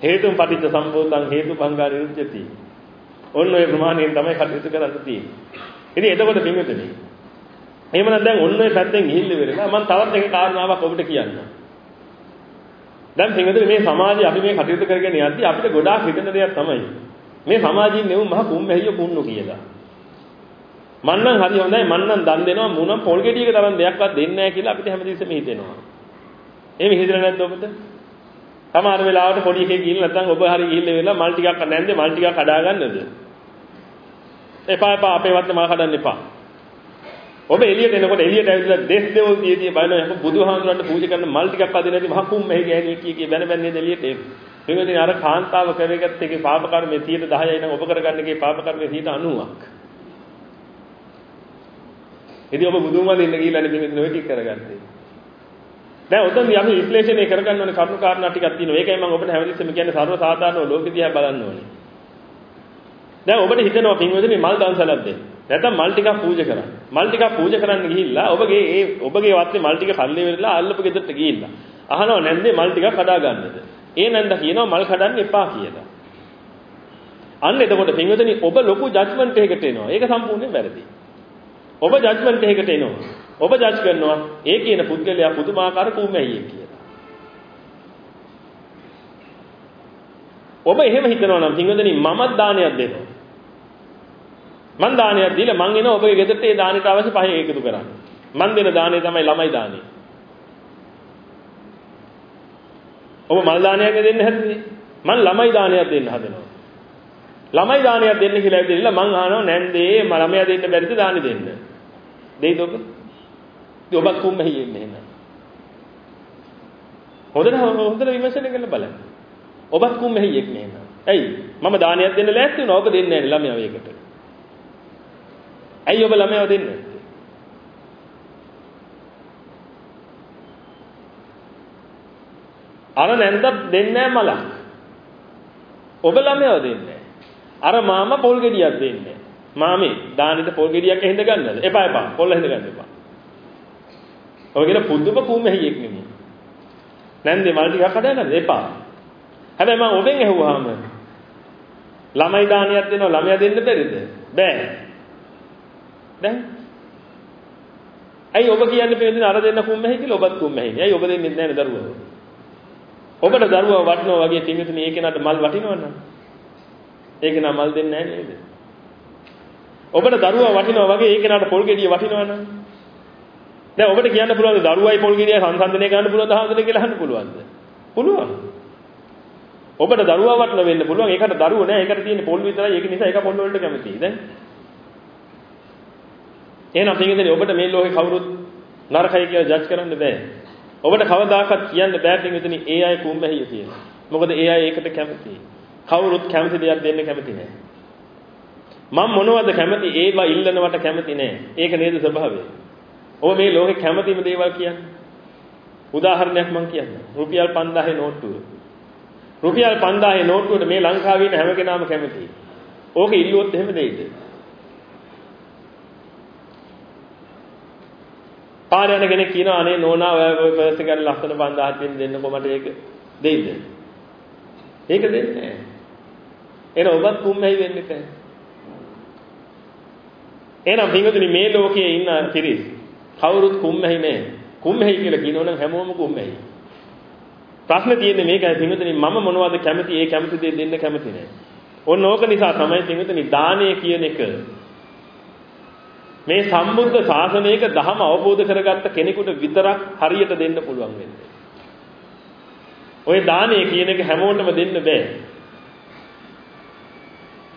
හේතුන් පටිච්ච සම්භූතං හේතුභංගා නිරුද්ධති. ඔන්න ඔය ප්‍රමාණයෙන් තමයි කටයුතු කරන්න තියෙන්නේ. ඉතින් එතකොට පින්විතනේ. එහෙමනම් දැන් ඔන්න ඔය පැත්තෙන් ගිහිල්ලා ඉවරලා මම තවත් එක කාරණාවක් ඔබට කියන්නම්. දැන් පින්විතනේ මේ සමාජයේ අපි මේ කටයුතු කරගෙන යද්දී අපිට ගොඩාක් හිතෙන දෙයක් තමයි. මේ සමාජයෙන් නෙවුම් මහ කුම්මැහිය පුන්නු කියලා. මන්නම් හරි හොඳයි මන්නම් දන් දෙනවා මුණ පොල් ගෙඩියක තරම් දෙයක්වත් දෙන්නේ නැහැ කියලා අපිට හැමදෙස්සෙම හිතෙනවා. එහෙම හිතලා නැද්ද ඔබට? සමහර වෙලාවට පොඩි එකෙක් ගිහින් නැත්නම් ඔබ හරි ගිහිල්ලා වෙලා මල් ටිකක් නැන්ද මල් ටිකක් කඩා ගන්නද? එපා එපා අපේ වත්තේ මල් කඩන්න එපා. ඔබ එළියට එනකොට එළියට ඇවිල්ලා දෙස් දෙවල් තියදී බලන යක බුදුහාමුදුරන්ට පූජා කරන මල් ටිකක් අදින නැති මහ කුම් මෙහි ගෑණියෙක් කිය කිය බැන බැන නේද එළියට එන්නේ. මෙතන අර කාන්තාව කරගත්ත එකේ පාප කර්මයේ 10යි නම් ඔබ කරගන්න එකේ පාප කර්මයේ 90ක්. ඉතින් ඔබ බුදුන් වහන්සේ ඉන්න ගිහිල්ලා නේ මෙතන ඔය ටික කරගත්තේ. දැන් උදන් අපි විශ්ලේෂණය කරගන්න ඕනේ කරුණු කාරණා ටිකක් තියෙනවා. ඒකයි මම ඔබට හැමතිස්සෙම කියන්නේ සර්ව සාධාරණව ලෝකෙ දිහා බලන්න ඕනේ. දැන් ඔබට හිතෙනවා පින්වදිනේ මල් දන්සලක් දෙන්න. නැත්නම් මල් ටිකක් පූජා කරන්න. මල් ටිකක් පූජා කරන්න ගිහිල්ලා ඔබගේ ඒ ඔබගේ වත්තේ මල් ටික කල්ලේ වෙරලා අල්ලපු ගෙදරට ගිහිල්ලා. අහනවා නැන්දේ මල් ටිකක් කඩා ගන්නද? ඒ නැන්ද කියනවා මල් කඩන්න එපා කියලා. අන්න එතකොට පින්වදිනේ ඔබ ලොකු ජජ්මන්ට් එකකට එනවා. ඒක සම්පූර්ණයෙන් වැරදි. ඔබ ජජ්මන්ට් එකකට එනවා. ඔබ ජජ් කරනවා ඒ කියන පුද්ගලයා පුදුමාකාර කුම්මැහියෙක් කියලා. ඔබ එහෙම හිතනවා නම් පින්වදනි මමත් දානයක් දෙනවා. මං දානයක් දීලා මං එනවා ඔබගේ ගෙදරට ඒ දානෙට අවශ්‍ය පහ එකතු කරන්න. මං දෙන දාණය තමයි ළමයි දාණය. ඔබ මල් දානයක් දෙන්න හැදුවේ. මං ළමයි දානයක් දෙන්න හදනවා. ළමයි දානයක් දෙන්න කියලා ඇවිල්ලා මං අහනවා නැන්දේ ළමයා දෙන්න බැරිද දානි දෙන්න. දෙයිද ඔබ? ඉතින් ඔබත් කුම්මැහි එන්නේ එහෙනම්. හොඳට හොඳට විමසන කරලා බලන්න. ඔබත් කුම්මැහියෙක් නේ එහෙනම්. ඇයි? මම දානයක් දෙන්න ලෑස්ති වුණා. ඔබ දෙන්නේ නැහැ ළමයා වේකට. ඇයි ඔබ ළමයාව දෙන්නේ නැත්තේ? අර නැන්ද දෙන්නේ නැහැ මලක්. ඔබ ළමයාව දෙන්නේ අර මාමා පොල් ගෙඩියක් දෙන්නේ. මාමේ දානෙට පොල් ගෙඩියක් ඇහිඳ ගන්නද? එපා එපා. පොල් ඇහිඳ ගන්න එපා. ඔය කියන පුදුම කුමෙහියෙක් නෙමෙයි. නැන්දේ මල් ටිකක් හදාගන්න එපා. හැබැයි මම ඔබෙන් ඇහුවාම ළමයි දානියක් දෙනවා ළමයා දෙන්න බැරිද? බෑ. දැන් ඇයි ඔබ කියන්නේ පිළිදින අර දෙන්න කුම්මැහි කියලා ඔබත් කුම්මැහි. ඇයි ඔබ දෙන්නේ නැහැ දරුවව? ඔබට දරුවව වටනවා වගේ පිළිදින ඒ කෙනාට මල් වටිනවනම් ඒක නම් මල් දෙන්නේ නැහැ නේද? ඔබට දරුවා වටිනවා වගේ ඒ කෙනාට පොල් ගෙඩිය වටිනවනම් දැන් ඔබට කියන්න පුළුවන් දරුවයි පොල් ගෙඩිය සංසන්දනය කරන්න පුළුවන් දහවදන කියලා අහන්න පුළුවන්ද? පුළුවන්. ඔබට දරුවා වටන වෙන්න පුළුවන්. ඒකට දරුවෝ නෑ. ඒකට තියෙන්නේ පොල් විතරයි. ඒක නිසා ඒක පොල් වලට කැමතියි. දැන් එහෙනම් පිටින් ඔබට මේ ලෝකේ කවුරුත් නරකයි කියලා ජජ් කරන්න බෑ. ඔබට කවදාකවත් කියන්න බෑ පිටින් ඒ අය කුම්බැහිය කියලා. මොකද ඒ අය ඒකට කැමතියි. කවුරුත් කැමති දෙයක් දෙන්න කැමති නෑ. මම මොනවද කැමති ඒවා ඉල්ලනවට කැමති නෑ. ඒක නේද ස්වභාවය. ඔබ මේ ලෝකේ කැමතිම දේවල් කියන්නේ. උදාහරණයක් මම කියන්නම්. රුපියල් 5000 නෝට්ටුව. රුපියල් 5000 නෝට්ටුවට මේ ලංකාවේ ඉන්න හැම කෙනාම කැමතියි. ඕක ඉල්ලුවොත් එහෙම දෙයිද? පාර යන කෙනෙක් කියනවා අනේ නෝනා ඔය පර්ස් එක ගන්න ලස්සන 5000 දෙන්න දෙන්නකො මට ඒක දෙයිද? ඒක දෙන්නේ නැහැ. එන ඔබත් කුම්මැහි වෙන්න එපා. එහෙනම් පින්වතුනි මේ ලෝකයේ ඉන්න පිරිස් කවුරුත් කුම්මැහි නෑ. කුම්මැහි කියලා කියනවනම් හැමෝම කුම්මැහි. ප්‍රශ්නේ තියෙන්නේ මේකයි පින්වතුනි මම මොනවද කැමති ඒ කැමති දේ දෙන්න කැමති නෑ. ඔන්න ඕක නිසා තමයි පින්වතුනි දානය කියන එක මේ සම්බුද්ධ ශාසනයක ධහම අවබෝධ කරගත්ත කෙනෙකුට විතරක් හරියට දෙන්න පුළුවන් වෙන්නේ. ওই දානය කියන එක හැමෝටම දෙන්න බෑ.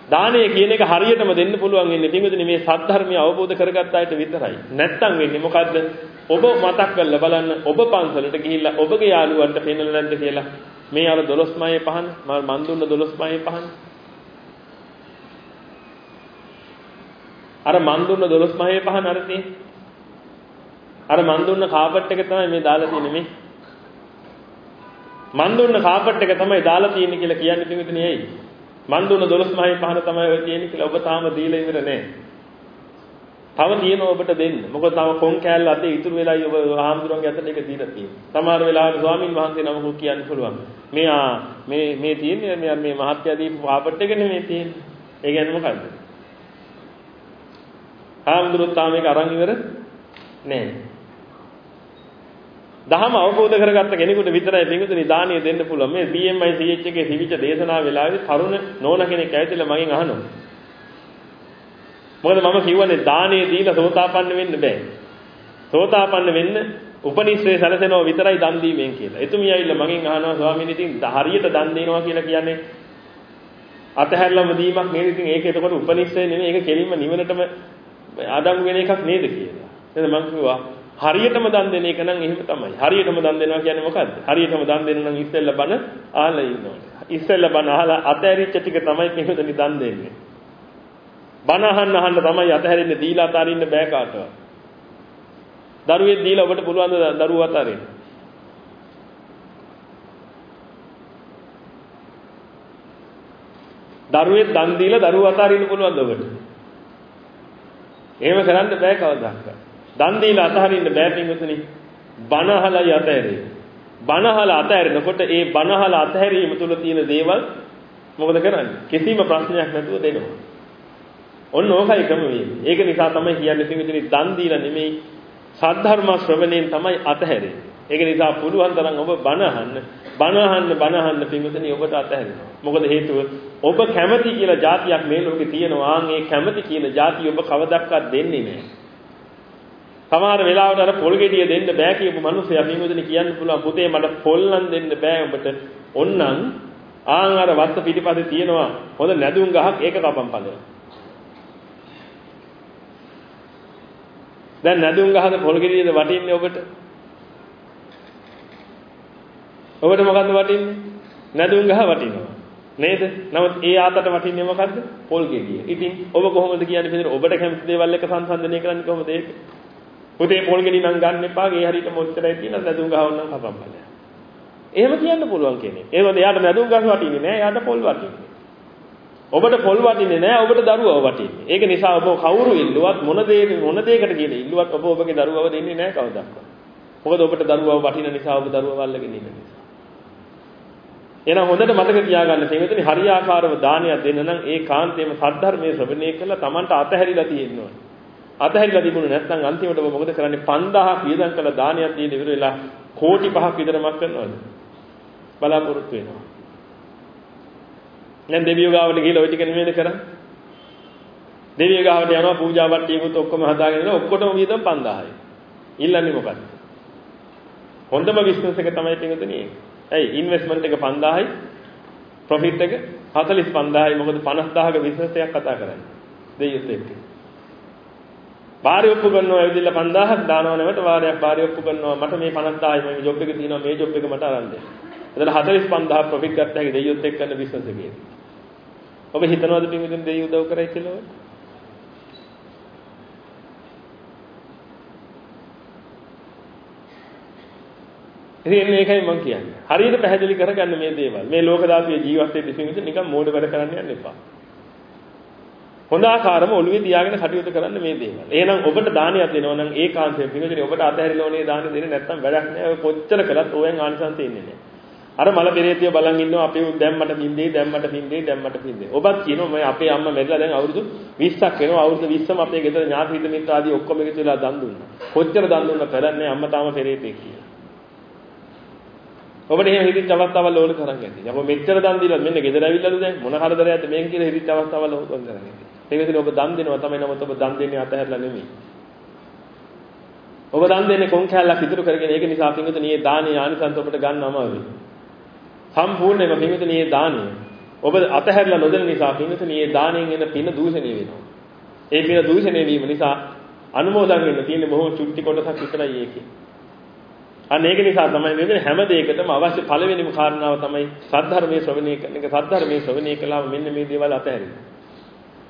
දානය කියන එක හරියටම දෙන්න පුළුවන් වෙන්නේ පින්වතුනි මේ සත්‍ය අවබෝධ කරගත්ත අයට විතරයි. නැත්තම් වෙන්නේ මොකද්ද? ඔබ මතක් කරලා බලන්න ඔබ පන්සලට ගිහිල්ලා ඔබගේ යාළුවන්ට පෙන්නලා නැද්ද කියලා. මේ අර 12 මයේ පහන මම දුන්න 12 මයේ පහන. අර මන් දුන්න 12 මයේ පහන අර තියෙන්නේ. අර මන් දුන්න කාපට් එක තමයි මේ දාලා තියෙන්නේ මේ. මන් දුන්න කාපට් එක තමයි දාලා තියෙන්නේ කියලා කියන්නේ පින්වතුනි ඇයි? මන් දුන්න 12 මහේ පහන තමයි ඔය තියෙන්නේ කියලා ඔබ තාම දීලා ඉවර නැහැ. තව තියෙනවා ඔබට දෙන්න. මොකද තව කොන් කෑල්ල අතේ ඉතුරු වෙලායි ඔබ ආම්දුරන්ගේ අතට ඒක දීලා තියෙන්නේ. සමහර වෙලාවට ස්වාමින් වහන්සේ නමකුත් කියන්න පුළුවන්. මේ ආ මේ මේ තියෙන්නේ මේ මේ මහත්ය දීපු පාපට් එක නෙමෙයි තියෙන්නේ. ඒ කියන්නේ මොකද්ද? ආම්දුරුත් තාම මේක අරන් ඉවර නැහැ. දහම අවබෝධ කරගත්ත කෙනෙකුට විතරයි පිඟුතුනි දානිය දෙන්න පුළුවන්. මේ BMI CH එකේ තිබිච්ච දේශනා වෙලාවේ තරුණ නෝන කෙනෙක් ඇවිත්ලා මගෙන් අහනවා. මොකද මම කියවනේ දානිය දීලා සෝතාපන්න වෙන්න බෑ. සෝතාපන්න වෙන්න උපනිශ්‍රේ සැලසෙනවා විතරයි දන් දීමෙන් කියලා. එතුමිය ඇවිල්ලා මගෙන් අහනවා ස්වාමීනි ඉතින් හරියට දන් දෙනවා කියලා කියන්නේ අතහැරලම දීමක් නේද? ඉතින් ඒක එතකොට උපනිශ්‍රේ නෙමෙයි ඒක කෙලින්ම නිවනටම අඩංගු වෙන එකක් නේද කියලා. එහෙනම් මම කිව්වා හරියටම දන් දෙන එක නම් එහෙම තමයි. හරියටම දන් දෙනවා කියන්නේ මොකද්ද? හරියටම දන් දෙන්න නම් ඉස්සෙල්ල බණ අහලා ඉන්න ඕනේ. ඉස්සෙල්ල බණ අහලා අතහැරිච්ච ටික තමයි පිටුදනි දන් දෙන්නේ. බණ අහන්න අහන්න තමයි අතහැරෙන්නේ දීලා අතාරින්න බෑ කාටවත්. දරුවෙක් දීලා ඔබට පුළුවන් ද දරුවෝ අතාරින්න? දරුවෙක් දන් දීලා දරුවෝ අතාරින්න පුළුවන්ද ඔබට? එහෙම කරන්න බෑ කවදාවත්. දන් දීලා අතහරින්න බෑ පින්වතුනි. බනහලයි අතහැරේ. බනහල අතහැරෙනකොට ඒ බනහල අතහැරීම තුල තියෙන දේවල් මොකද කරන්නේ? කිසිම ප්‍රශ්නයක් නැතුව දෙනවා. ඔන්න ඕකයි ක්‍රම වෙන්නේ. ඒක නිසා තමයි කියන්නේ පින්වතුනි දන් දීලා නෙමෙයි සද්ධර්ම ශ්‍රවණයෙන් තමයි අතහැරෙන්නේ. ඒක නිසා පුළුවන් තරම් ඔබ බණ අහන්න, බණ අහන්න, බණ අහන්න පින්වතුනි ඔබට අතහැරෙනවා. මොකද හේතුව ඔබ කැමති කියලා જાතියක් මේ ලෝකේ තියෙනවා. ආන් ඒ කැමති කියන જાතිය ඔබ කවදක්වත් දෙන්නේ නැහැ. සමහර වෙලාවට අර පොල් ගෙඩිය දෙන්න බෑ කියපු මිනිස්සයා මිමුදෙන කියන්න පුළුවන් පුතේ මට පොල් නම් දෙන්න බෑ ඔබට. ඔන්නම් ආන් අර වත්ත පිටිපස්සේ තියෙනවා හොඳ නැදුම් ගහක් ඒක කපන් ඵලයක්. දැන් නැදුම් ගහද පොල් ගෙඩියද වටින්නේ ඔබට? ඔබට මොකද්ද වටින්නේ? නැදුම් ගහ වටිනවා. නේද? නමුත් ඒ ආතට වටින්නේ මොකද්ද? පොල් ගෙඩිය. ඉතින් ඔබ කොහොමද කියන්නේ පිටින් ඔබට කැමති දේවල් එක සංසන්දනය කරන්නේ කොහොමද ඒක? පුතේ පොල් ගෙඩි නම් ගන්න එපා. ගේ හරියට මොච්චරයි තියෙන නැදුම් ගහවන්නම් කපම් බලය. එහෙම කියන්න පුළුවන් කෙනෙක්. ඒ මොකද එයාට නැදුම් ගහ වටින්නේ නැහැ. එයාට පොල් වටින්නේ. ඔබට පොල් වටින්නේ නැහැ. ඔබට දරුවව වටින්නේ. ඒක නිසා ඔබ කවුරු ඉල්ලුවත් මොන දේ මොන දෙයකට කියන ඉල්ලුවත් ඔබ ඔබගේ දරුවව දෙන්නේ නැහැ කවදාවත්. මොකද ඔබට දරුවව වටින නිසා ඔබ දරුවව අල්ලගෙන ඉන්න නිසා. එහෙනම් හොඳට මතක තියාගන්න තේමෙතනි හරියාකාරව දානයක් දෙන්න නම් ඒ කාන්තේම සද්ධර්මයේ ශ්‍රවණය කළා Tamanට අතහැරිලා තියෙන්න ඕනේ. අතහැරිලා තිබුණේ නැත්නම් අන්තිමට ඔබ මොකද කරන්නේ 5000ක් වියදම් කළ දානයක් දෙන්න ඉවර වෙලා කෝටි 5ක් විතරමක් කරනවද? බලාපොරොත්තු වෙනවා. දැන් දෙවියෝ ගාවට ගිහලා ওই ටික නෙමෙයිද කරන්නේ? දෙවියෝ ගාවට යනවා පූජා වට්ටියකුත් ඔක්කොම හදාගෙන ඉන්න ඔක්කොටම වියදම් 5000යි. ඉල්ලන්නේ මොකද්ද? හොඳම බිස්නස් එක තමයි පිටුතුනේ ඒක. ඇයි ඉන්වෙස්ට්මන්ට් එක 5000යි ප්‍රොෆිට් එක 45000යි මොකද 50000ක බිස්නස් එකක් කතා කරන්නේ. දෙයියොත් එක්ක. වාරය ඔප්පු කරනවා ඇවිදilla 5000ක් දානවා නැවත වාරයක් වාරය ඔප්පු කරනවා මට මේ 50000යි මේ ජොබ් එක තියෙනවා මේ ජොබ් එක මට අරන් දෙන්න. එතන 45000 ප්‍රොෆිට් ගත්ත හැකි දෙයියොත් එක්ක කරන බිස්නස් එකේ. ඔබ හිතනවද පින්විතින් දෙයිය උදව් කරයි කියලා? ඉතින් මේකයි මම කියන්නේ. හරියට පැහැදිලි කරගන්න මේ දේවල්. මේ ලෝක ධාතුවේ ජීවත් වෙද්දී පින්විත නිකන් මෝඩ වැඩ කරන්න යන්න එපා. හොඳ ආකාරම ඔළුවේ තියාගෙන කටයුතු කරන්න මේ දේවල්. එහෙනම් ඔබට දානයක් දෙනවා නම් ඒකාන්තයෙන් පින්විතනේ ඔබට අතහැරිලා ඕනේ දාන දෙන්නේ නැත්නම් වැඩක් නෑ. ඔය කොච්චර කළත් ඕවෙන් ආනිසංස එන්නේ නෑ. අර මල පෙරේතිය බලන් ඉන්නවා අපේ දැම්මට පින්දේ දැම්මට පින්දේ දැම්මට පින්දේ. ඔබත් කියනවා මම අපේ අම්මා මැරිලා දැන් අවුරුදු 20ක් වෙනවා. අවුරුදු 20ම අපේ ගෙදර ඥාති හිත මිත්‍ර ආදී ඔක්කොම එකතු වෙලා දන් දුන්නා. කොච්චර දන් දුන්නා කරන්නේ අම්මා තාම පෙරේතෙක් කියලා. ඔබට එහෙම හිතිච්ච අවස්ථාවල් ඕන කරන් ඇති. යකෝ මෙච්චර දන් දීලා මෙන්න ගෙදර ඇවිල්ලාද දැන් මොන හරදරයක්ද මේන් කියලා හිතිච්ච අවස්ථාවල් ඕන කරන් ඇති. ඒ විදිහට ඔබ දන් දෙනවා තමයි නමුත් ඔබ දන් දෙන්නේ අතහැරලා නෙමෙයි. ඔබ දන් දෙන්නේ කොන් කැලක් ඉතුරු කරගෙන ඒක නිසා පින්විතනේ මේ දානේ ආනිසංස ඔබට ගන්න අමාරුයි. සම්පූර්ණයෙන්ම පින්විතනේ මේ දානේ ඔබ අතහැරලා නොදෙන නිසා පින්විතනේ මේ දාණයෙන් එන පින දූෂණය වෙනවා. ඒ පින දූෂණය වීම නිසා අනුමෝදන් වෙන්න තියෙන බොහෝ චුට්ටි කොටසක් විතරයි ඒකේ. අන්න ඒක නිසා තමයි මේ හැම දෙයකටම අවශ්‍ය පළවෙනිම කාරණාව තමයි සද්ධර්මයේ ශ්‍රවණය කරන එක. සද්ධර්මයේ ශ්‍රවණය කළාම මෙන්න මේ දේවල් අතහැරීම.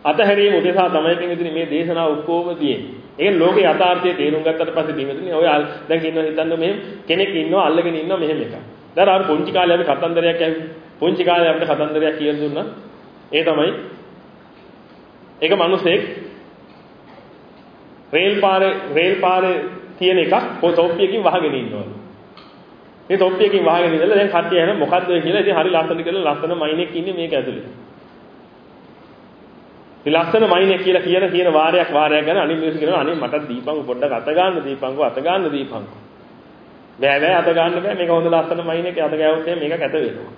අතහැරීම උදෙසා තමයි පින්විතනි මේ දේශනාව ඔක්කොම තියෙන්නේ. ඒක ලෝකේ යථාර්ථය තේරුම් ගත්තට පස්සේ පින්විතනි ඔය දැන් ඉන්නවා හිතන්න මෙහෙම කෙනෙක් ඉන්නවා අල්ලගෙන ඉන්නවා මෙහෙම එකක්. දැන් අර පොන්චි කාලේ අපි කතන්දරයක් ඇහුවේ. පොන්චි කාලේ අපිට කතන්දරයක් කියලා දුන්නා. ඒ තමයි ඒක මිනිසෙක් රේල් පාරේ රේල් පාරේ තියෙන එකක් තොප්පියකින් වහගෙන ඉන්නවා. මේ තොප්පියකින් වහගෙන ඉඳලා දැන් කට්ටිය එන මොකද්ද කියලා ඉතින් හරි ලස්සන කියලා ලස්සන මයිනෙක් ඉන්නේ මේක ඇතුලේ. ඉතින් ලස්සන මයිනෙක් කියලා කියන කියන වාරයක් වාරයක් ගන්න අනිත් මිනිස්සු කියනවා අනේ මට දීපං පොඩ්ඩක් අත ගන්න දීපංකෝ අත ගන්න දීපංකෝ. බෑ බෑ අත ගන්න බෑ මේක හොඳ ලස්සන මයිනෙක් අත ගෑවොත් මේක කැත වෙනවා.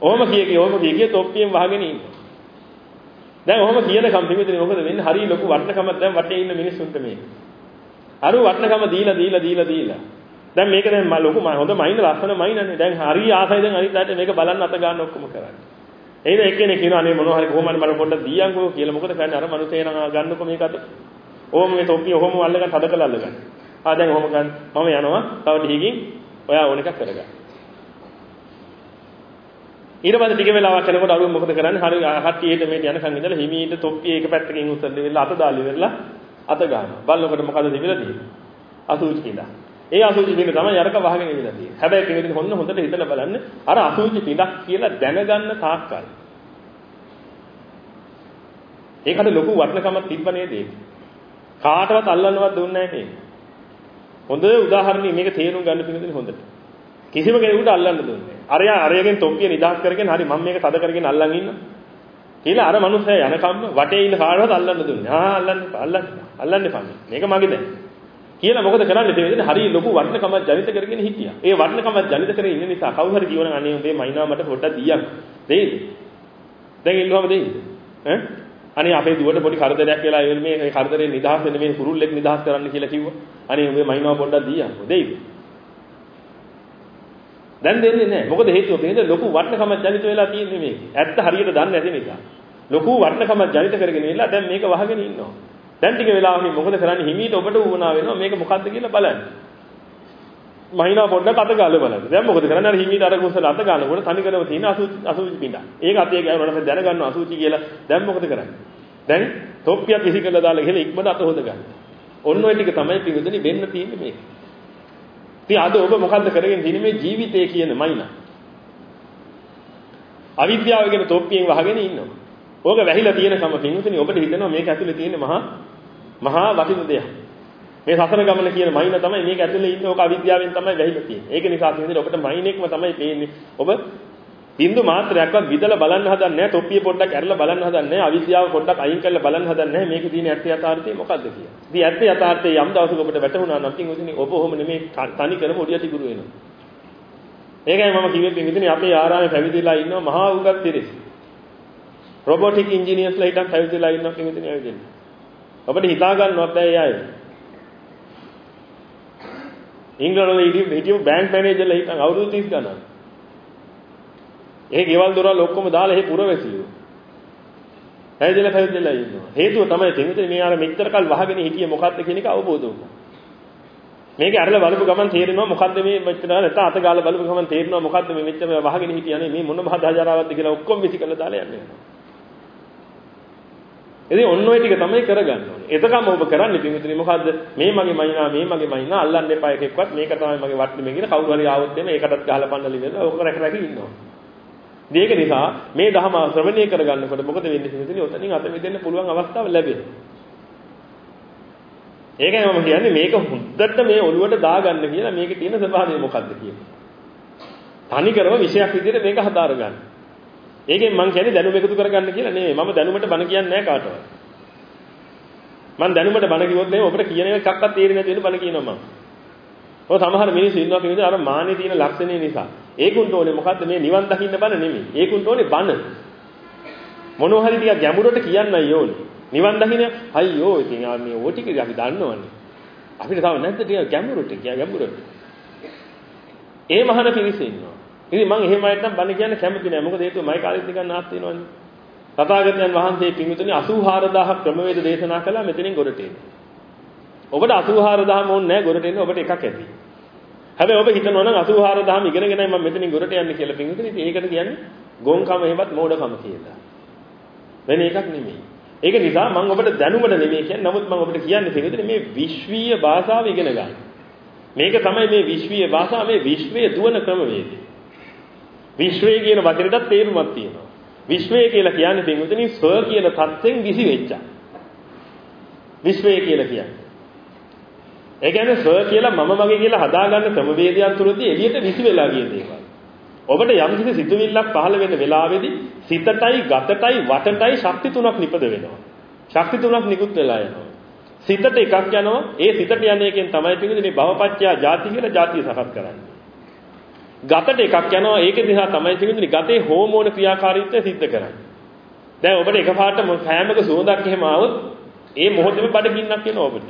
ඔහොම කිය කී ඔහොම කිය කී තොප්පියෙන් වහගෙන ඉන්නවා. දැන් ඔහොම කියන කම්පියුටරේ මොකද වෙන්නේ හරි ලොකු වටනකමක් දැන් වටේ ඉන්න මිනිස්සුන්ට මේක. අර වටනකම දීලා දීලා දීලා දීලා. දැන් මේක දැන් මම ලොකු හොඳ මයින් ලස්සන මයින්නේ. දැන් හරි ආසයි දැන් අනිත් අයට මේක බලන්න අත ගන්න ඔක්කොම කරන්නේ. එහෙනම් එක්කෙනෙක් කියනවා අනේ මොනවා හරි කොහොම හරි මම පොඩ්ඩක් දීයන්කෝ කියලා. මොකද කරන්නේ අර මනුස්සය නම් ගන්නකො මේක අත. ඕම මේ තොප්පිය ඔහොම අල්ලගන්න හද කළා අල්ලගන්න. ආ දැන් ඔහොම ගන්න. මම යනවා. තව ටිකකින් ඔයා ඕන එකක් කරගන්න. ඊට පස්සේ ටික වෙලාවක් යනකොට අරුව මොකද කරන්නේ? හරි කට්ටියට මේ යනකන් ඉඳලා හිමීට තොප්පිය එක පැත්තකින් උස්සලා ඉවරලා අත දාලා ඉවරලා අත ගන්නවා. බලනකොට මොකද තිබිලා තියෙන්නේ? අසුචි පිටක්. ඒ අසුචි පිට තමයි යරක වහගෙන ඉඳලා තියෙන්නේ. හැබැයි කෙනෙක් හොන්න හොඳට හිතලා බලන්න අර අසුචි පිටක් කියලා දැනගන්න තාක්කල්. ඒකට ලොකු වටිනකමක් තිබ්බ නේද ඒක? කාටවත් අල්ලන්නවත් දුන්නේ නැහැ මේක. හොඳ උදාහරණයක් මේක තේරුම් ගන්න පිළිදෙන හොඳට. කිසිම කෙනෙකුට අල්ලන්න දුන්නේ නැහැ. අරයා අරයගෙන් තොප්පිය නිදාස් කරගෙන හරි මම මේක තද කරගෙන අල්ලන් ඉන්නවා. කියලා අර මනුස්සයා යනකම්ම වටේ ඉන්න කාටවත් අල්ලන්න දුන්නේ. ආ අල්ලන්න අල්ලන්න අල්ලන්න එපා. මේක මගේ දැන්. කියලා මොකද කරන්නේ දෙවියන් හරිය ලොකු වර්ණකමක් ජනිත කරගෙන හිටියා. ඒ වර්ණකමක් ජනිත කරගෙන ඉන්න නිසා කවුරු හරි කියවන අනේ උඹේ මයින්වා මට පොඩ්ඩක් දීයක්. දෙයිද? දැන් ඉල්ලුවම දෙයිද? ඈ? අනේ අපේ දුවට පොඩි කරදරයක් කියලා ඒ මේ කරදරේ නිදහස් වෙන්න මේ කුරුල්ලෙක් නිදහස් කරන්න කියලා කිව්වා. අනේ උඹේ මයින්වා පොඩ්ඩක් දීයක්. දෙයිද? දැන් දෙන්නේ නැහැ. මොකද හේතුව මේක ලොකු වර්ණකමක් ජනිත වෙලා තියෙන්නේ මේක. ඇත්ත හරියට දන්නේ නැති නිසා. ලොකු වර්ණකමක් ජනිත කරගෙන ඉන්නලා දැන් මේක වහගෙන ඉන්නවා. දැන් ටික වෙලාවකින් මොකද කරන්නේ හිමීට ඔබට වුණා වෙනවා මේක මොකද්ද කියලා බලන්න. මහිනා පොඩ්ඩක් අත ගාලා බලන්න. දැන් මොකද කරන්නේ අර හිමීට අර කුසල අත ගන්නකොට තනිකරම තියෙන අසුචි අසුචි පිටා. ඒක අතේ ගෑවුනට පස්සේ දැනගන්න අසුචි කියලා දැන් මොකද කරන්නේ? දැන් තොප්පියක් විසි කරලා දාලා ගිහලා ඉක්මනට අත හොද ගන්න. ඔන්න ඔය ටික තමයි පිඟුදෙනි වෙන්න තියෙන්නේ මේක. ඉතින් අද ඔබ මොකද්ද කරගෙන තියෙන්නේ මේ ජීවිතය කියන මයිනා? අවිද්‍යාව කියන තොප්පියෙන් වහගෙන ඉන්නවා. ඕක වැහිලා තියෙන කම පින්විතනි ඔබට හිතෙනවා මේක ඇතුලේ තියෙන මහා මහා වටින දෙයක්. මේ සසර ගමන කියන මයින තමයි මේක ඇතුලේ ඉන්න ඕක අවිද්‍යාවෙන් තමයි වැහිලා තියෙන්නේ. ඒක නිසා කියන්නේ ඔබට මයිනෙක්ම තමයි පේන්නේ. ඔබ බින්දු මාත්‍රයක්වත් විදලා බලන්න හදන්නේ නැහැ. තොප්පිය පොඩ්ඩක් ඇරලා බලන්න හදන්නේ නැහැ. අවිද්‍යාව පොඩ්ඩක් අයින් කරලා බලන්න හදන්නේ නැහැ. මේකේ තියෙන ඇත්ත යථාර්ථය මොකද්ද කියලා. ඉතින් ඇත්ත යථාර්ථය යම් දවසක ඔබට වැටහුණා නම් ඉතින් ඔතන ඔබ ඔහොම නෙමේ තනි කරම ඔඩියට ගුරු වෙනවා. ඒකයි මම කිව්වේ පිටින් අපේ ආරාමේ පැවිදිලා ඉන්නවා මහා උගත් තිරෙස්. රොබොටික් ඉන්ජිනියර්ස්ලා හිටන් පැවිදිලා ඉන්නවා කිමිතින් ඇවිදින්න. අපිට හිතා ගන්නවත් බැහැ ඒ අය. ඉංග්‍රීසි වල හිටියු බැංක් මැනේජර්ලා හිටන් අවුරුදු 30 ගණන්. ඒ ගෙවල් දොරවල් ඔක්කොම දාලා එහෙ පුරවැසියෝ. පැවිදිලා පැවිදිලා ඉන්නවා. හේතුව තමයි තෙමිතේ මේ අර මෙච්චර කල් වහගෙන හිටියේ මොකද්ද කියන එක අවබෝධ වුණා. මේක අරලා බලපු ගමන් තේරෙනවා මොකද්ද මේ මෙච්චර නැත්නම් අත ගාලා බලපු ගමන් තේරෙනවා මොකද්ද මේ මෙච්චර වහගෙන හිටියනේ මේ මොන මහදාජාරාවක්ද කියලා ඔක්කොම විසි කරලා දාලා යන්නේ. ඉතින් ඔන්න ඔය ටික තමයි කරගන්න ඕනේ. එතකම ඔබ කරන්නේ පින්විතනි මොකද්ද? මේ මගේ මයින්නා මේ මගේ මයින්නා අල්ලන්න එපා එකෙක්වත් මේක තමයි මගේ වට්ටි කියන කවුරු හරි ආවොත් එමේ ඒකටත් ගහලා පන්නලි වෙනවා. ඕක රැක රැක ඉන්නවා. ඒක නිසා මේ ධහම ශ්‍රවණය කරගන්නකොට මොකද වෙන්නේ පින්විතනි? ඔතනින් අත මිදෙන්න පුළුවන් අවස්ථාව ලැබෙනවා. ඒකයි මම කියන්නේ මේක හුද්දට මේ ඔළුවට දාගන්න කියලා මේකේ තියෙන ස්වභාවය මොකද්ද කියන්නේ. තනි කරම විශයක් විදිහට මේක හදාර ගන්න. ඒකෙන් මම කියන්නේ දැනුම එකතු කරගන්න කියලා නෙමෙයි. මම දැනුමට බණ කියන්නේ නැහැ කාටවත්. මම දැනුමට බණ කිව්වොත් නෙමෙයි ඔබට කියන එකක්වත් තේරෙන්නේ නැති වෙන බණ කියනවා මම. ඔය සමහර මිනිස්සු ඉන්නවා කියන්නේ අර මාන්නේ තියෙන ලක්ෂණය නිසා. ඒකුන්ට ඕනේ මොකද්ද මේ නිවන් දකින්න බණ නෙමෙයි. ඒකුන්ට ඕනේ බණ. මොනවා හරි ටිකක් ගැඹුරට කියන්නයි ඕනේ. නිවන් දකින්න අයියෝ ඉතින් මේ ඕ ටික අපි දන්නවනේ. අපිට තව නැද්ද ටික ගැඹුරට ගැඹුරට. ඒ මහාන පිරිස ඉන්නවා. ඉතින් මම එහෙම අයට නම් බණ කියන්න කැමති නෑ. මොකද හේතුව මයි කාලෙත් නිකන් නාස්ති වෙනවනේ. තථාගතයන් වහන්සේ පින්විතනේ 84000ක් ක්‍රමවේද දේශනා කළා මෙතනින් ගොඩට එන්න. ඔබට 84000ම ඕනේ නෑ ගොඩට එන්න ඔබට එකක් ඇති. හැබැයි ඔබ හිතනවා නම් 84000ම ඉගෙනගෙනයි මම මෙතනින් ගොඩට යන්නේ කියලා පින්විතනේ ඉතින් ඒකට කියන්නේ ගොංකම එහෙමත් මෝඩකම කියලා. වෙන එකක් නෙමෙයි. ඒක නිසා මම ඔබට දැනුමට නෙමෙයි කියන්නේ නමුත් මම ඔබට කියන්නේ පින්විතනේ මේ විශ්වීය භාෂාව ඉගෙන ගන්න. මේක තමයි මේ විශ්වීය භාෂාව මේ විශ්වයේ දුවන ක්‍රමවේදය. විශ්වය කියන වචනෙටත් තේරුමක් තියෙනවා. විශ්වය කියලා කියන්නේ පින්විතනි ස්ව කියන තත්යෙන් විසි වෙච්ච. විශ්වය කියලා කියන්නේ. ඒ කියන්නේ ස්ව කියලා මම මගේ කියලා හදාගන්න ක්‍රමවේදයන් තුරදී එළියට විසි වෙලා ගිය දේවල්. ඔබට යම් කිසි සිතුවිල්ලක් පහළ වෙන වෙලාවේදී සිතටයි ගතටයි වටටයි ශක්ති තුනක් නිපද වෙනවා. ශක්ති තුනක් නිකුත් වෙලා යනවා. සිතට එකක් යනවා ඒ සිතට යන එකෙන් තමයි පින්විතනි භවපත්‍යා ಜಾති කියලා ಜಾතිය සකස් කරන්නේ. ගතට එකක් යනවා ඒක දිහා තමයි තිබුණේ ගතේ හෝමෝන ක්‍රියාකාරීත්වය සිද්ධ කරන්නේ. දැන් ඔබට එකපාරට කෑමක සුවඳක් එහෙම ආවොත් ඒ මොහොතේම බඩගින්නක් එනවා ඔබට.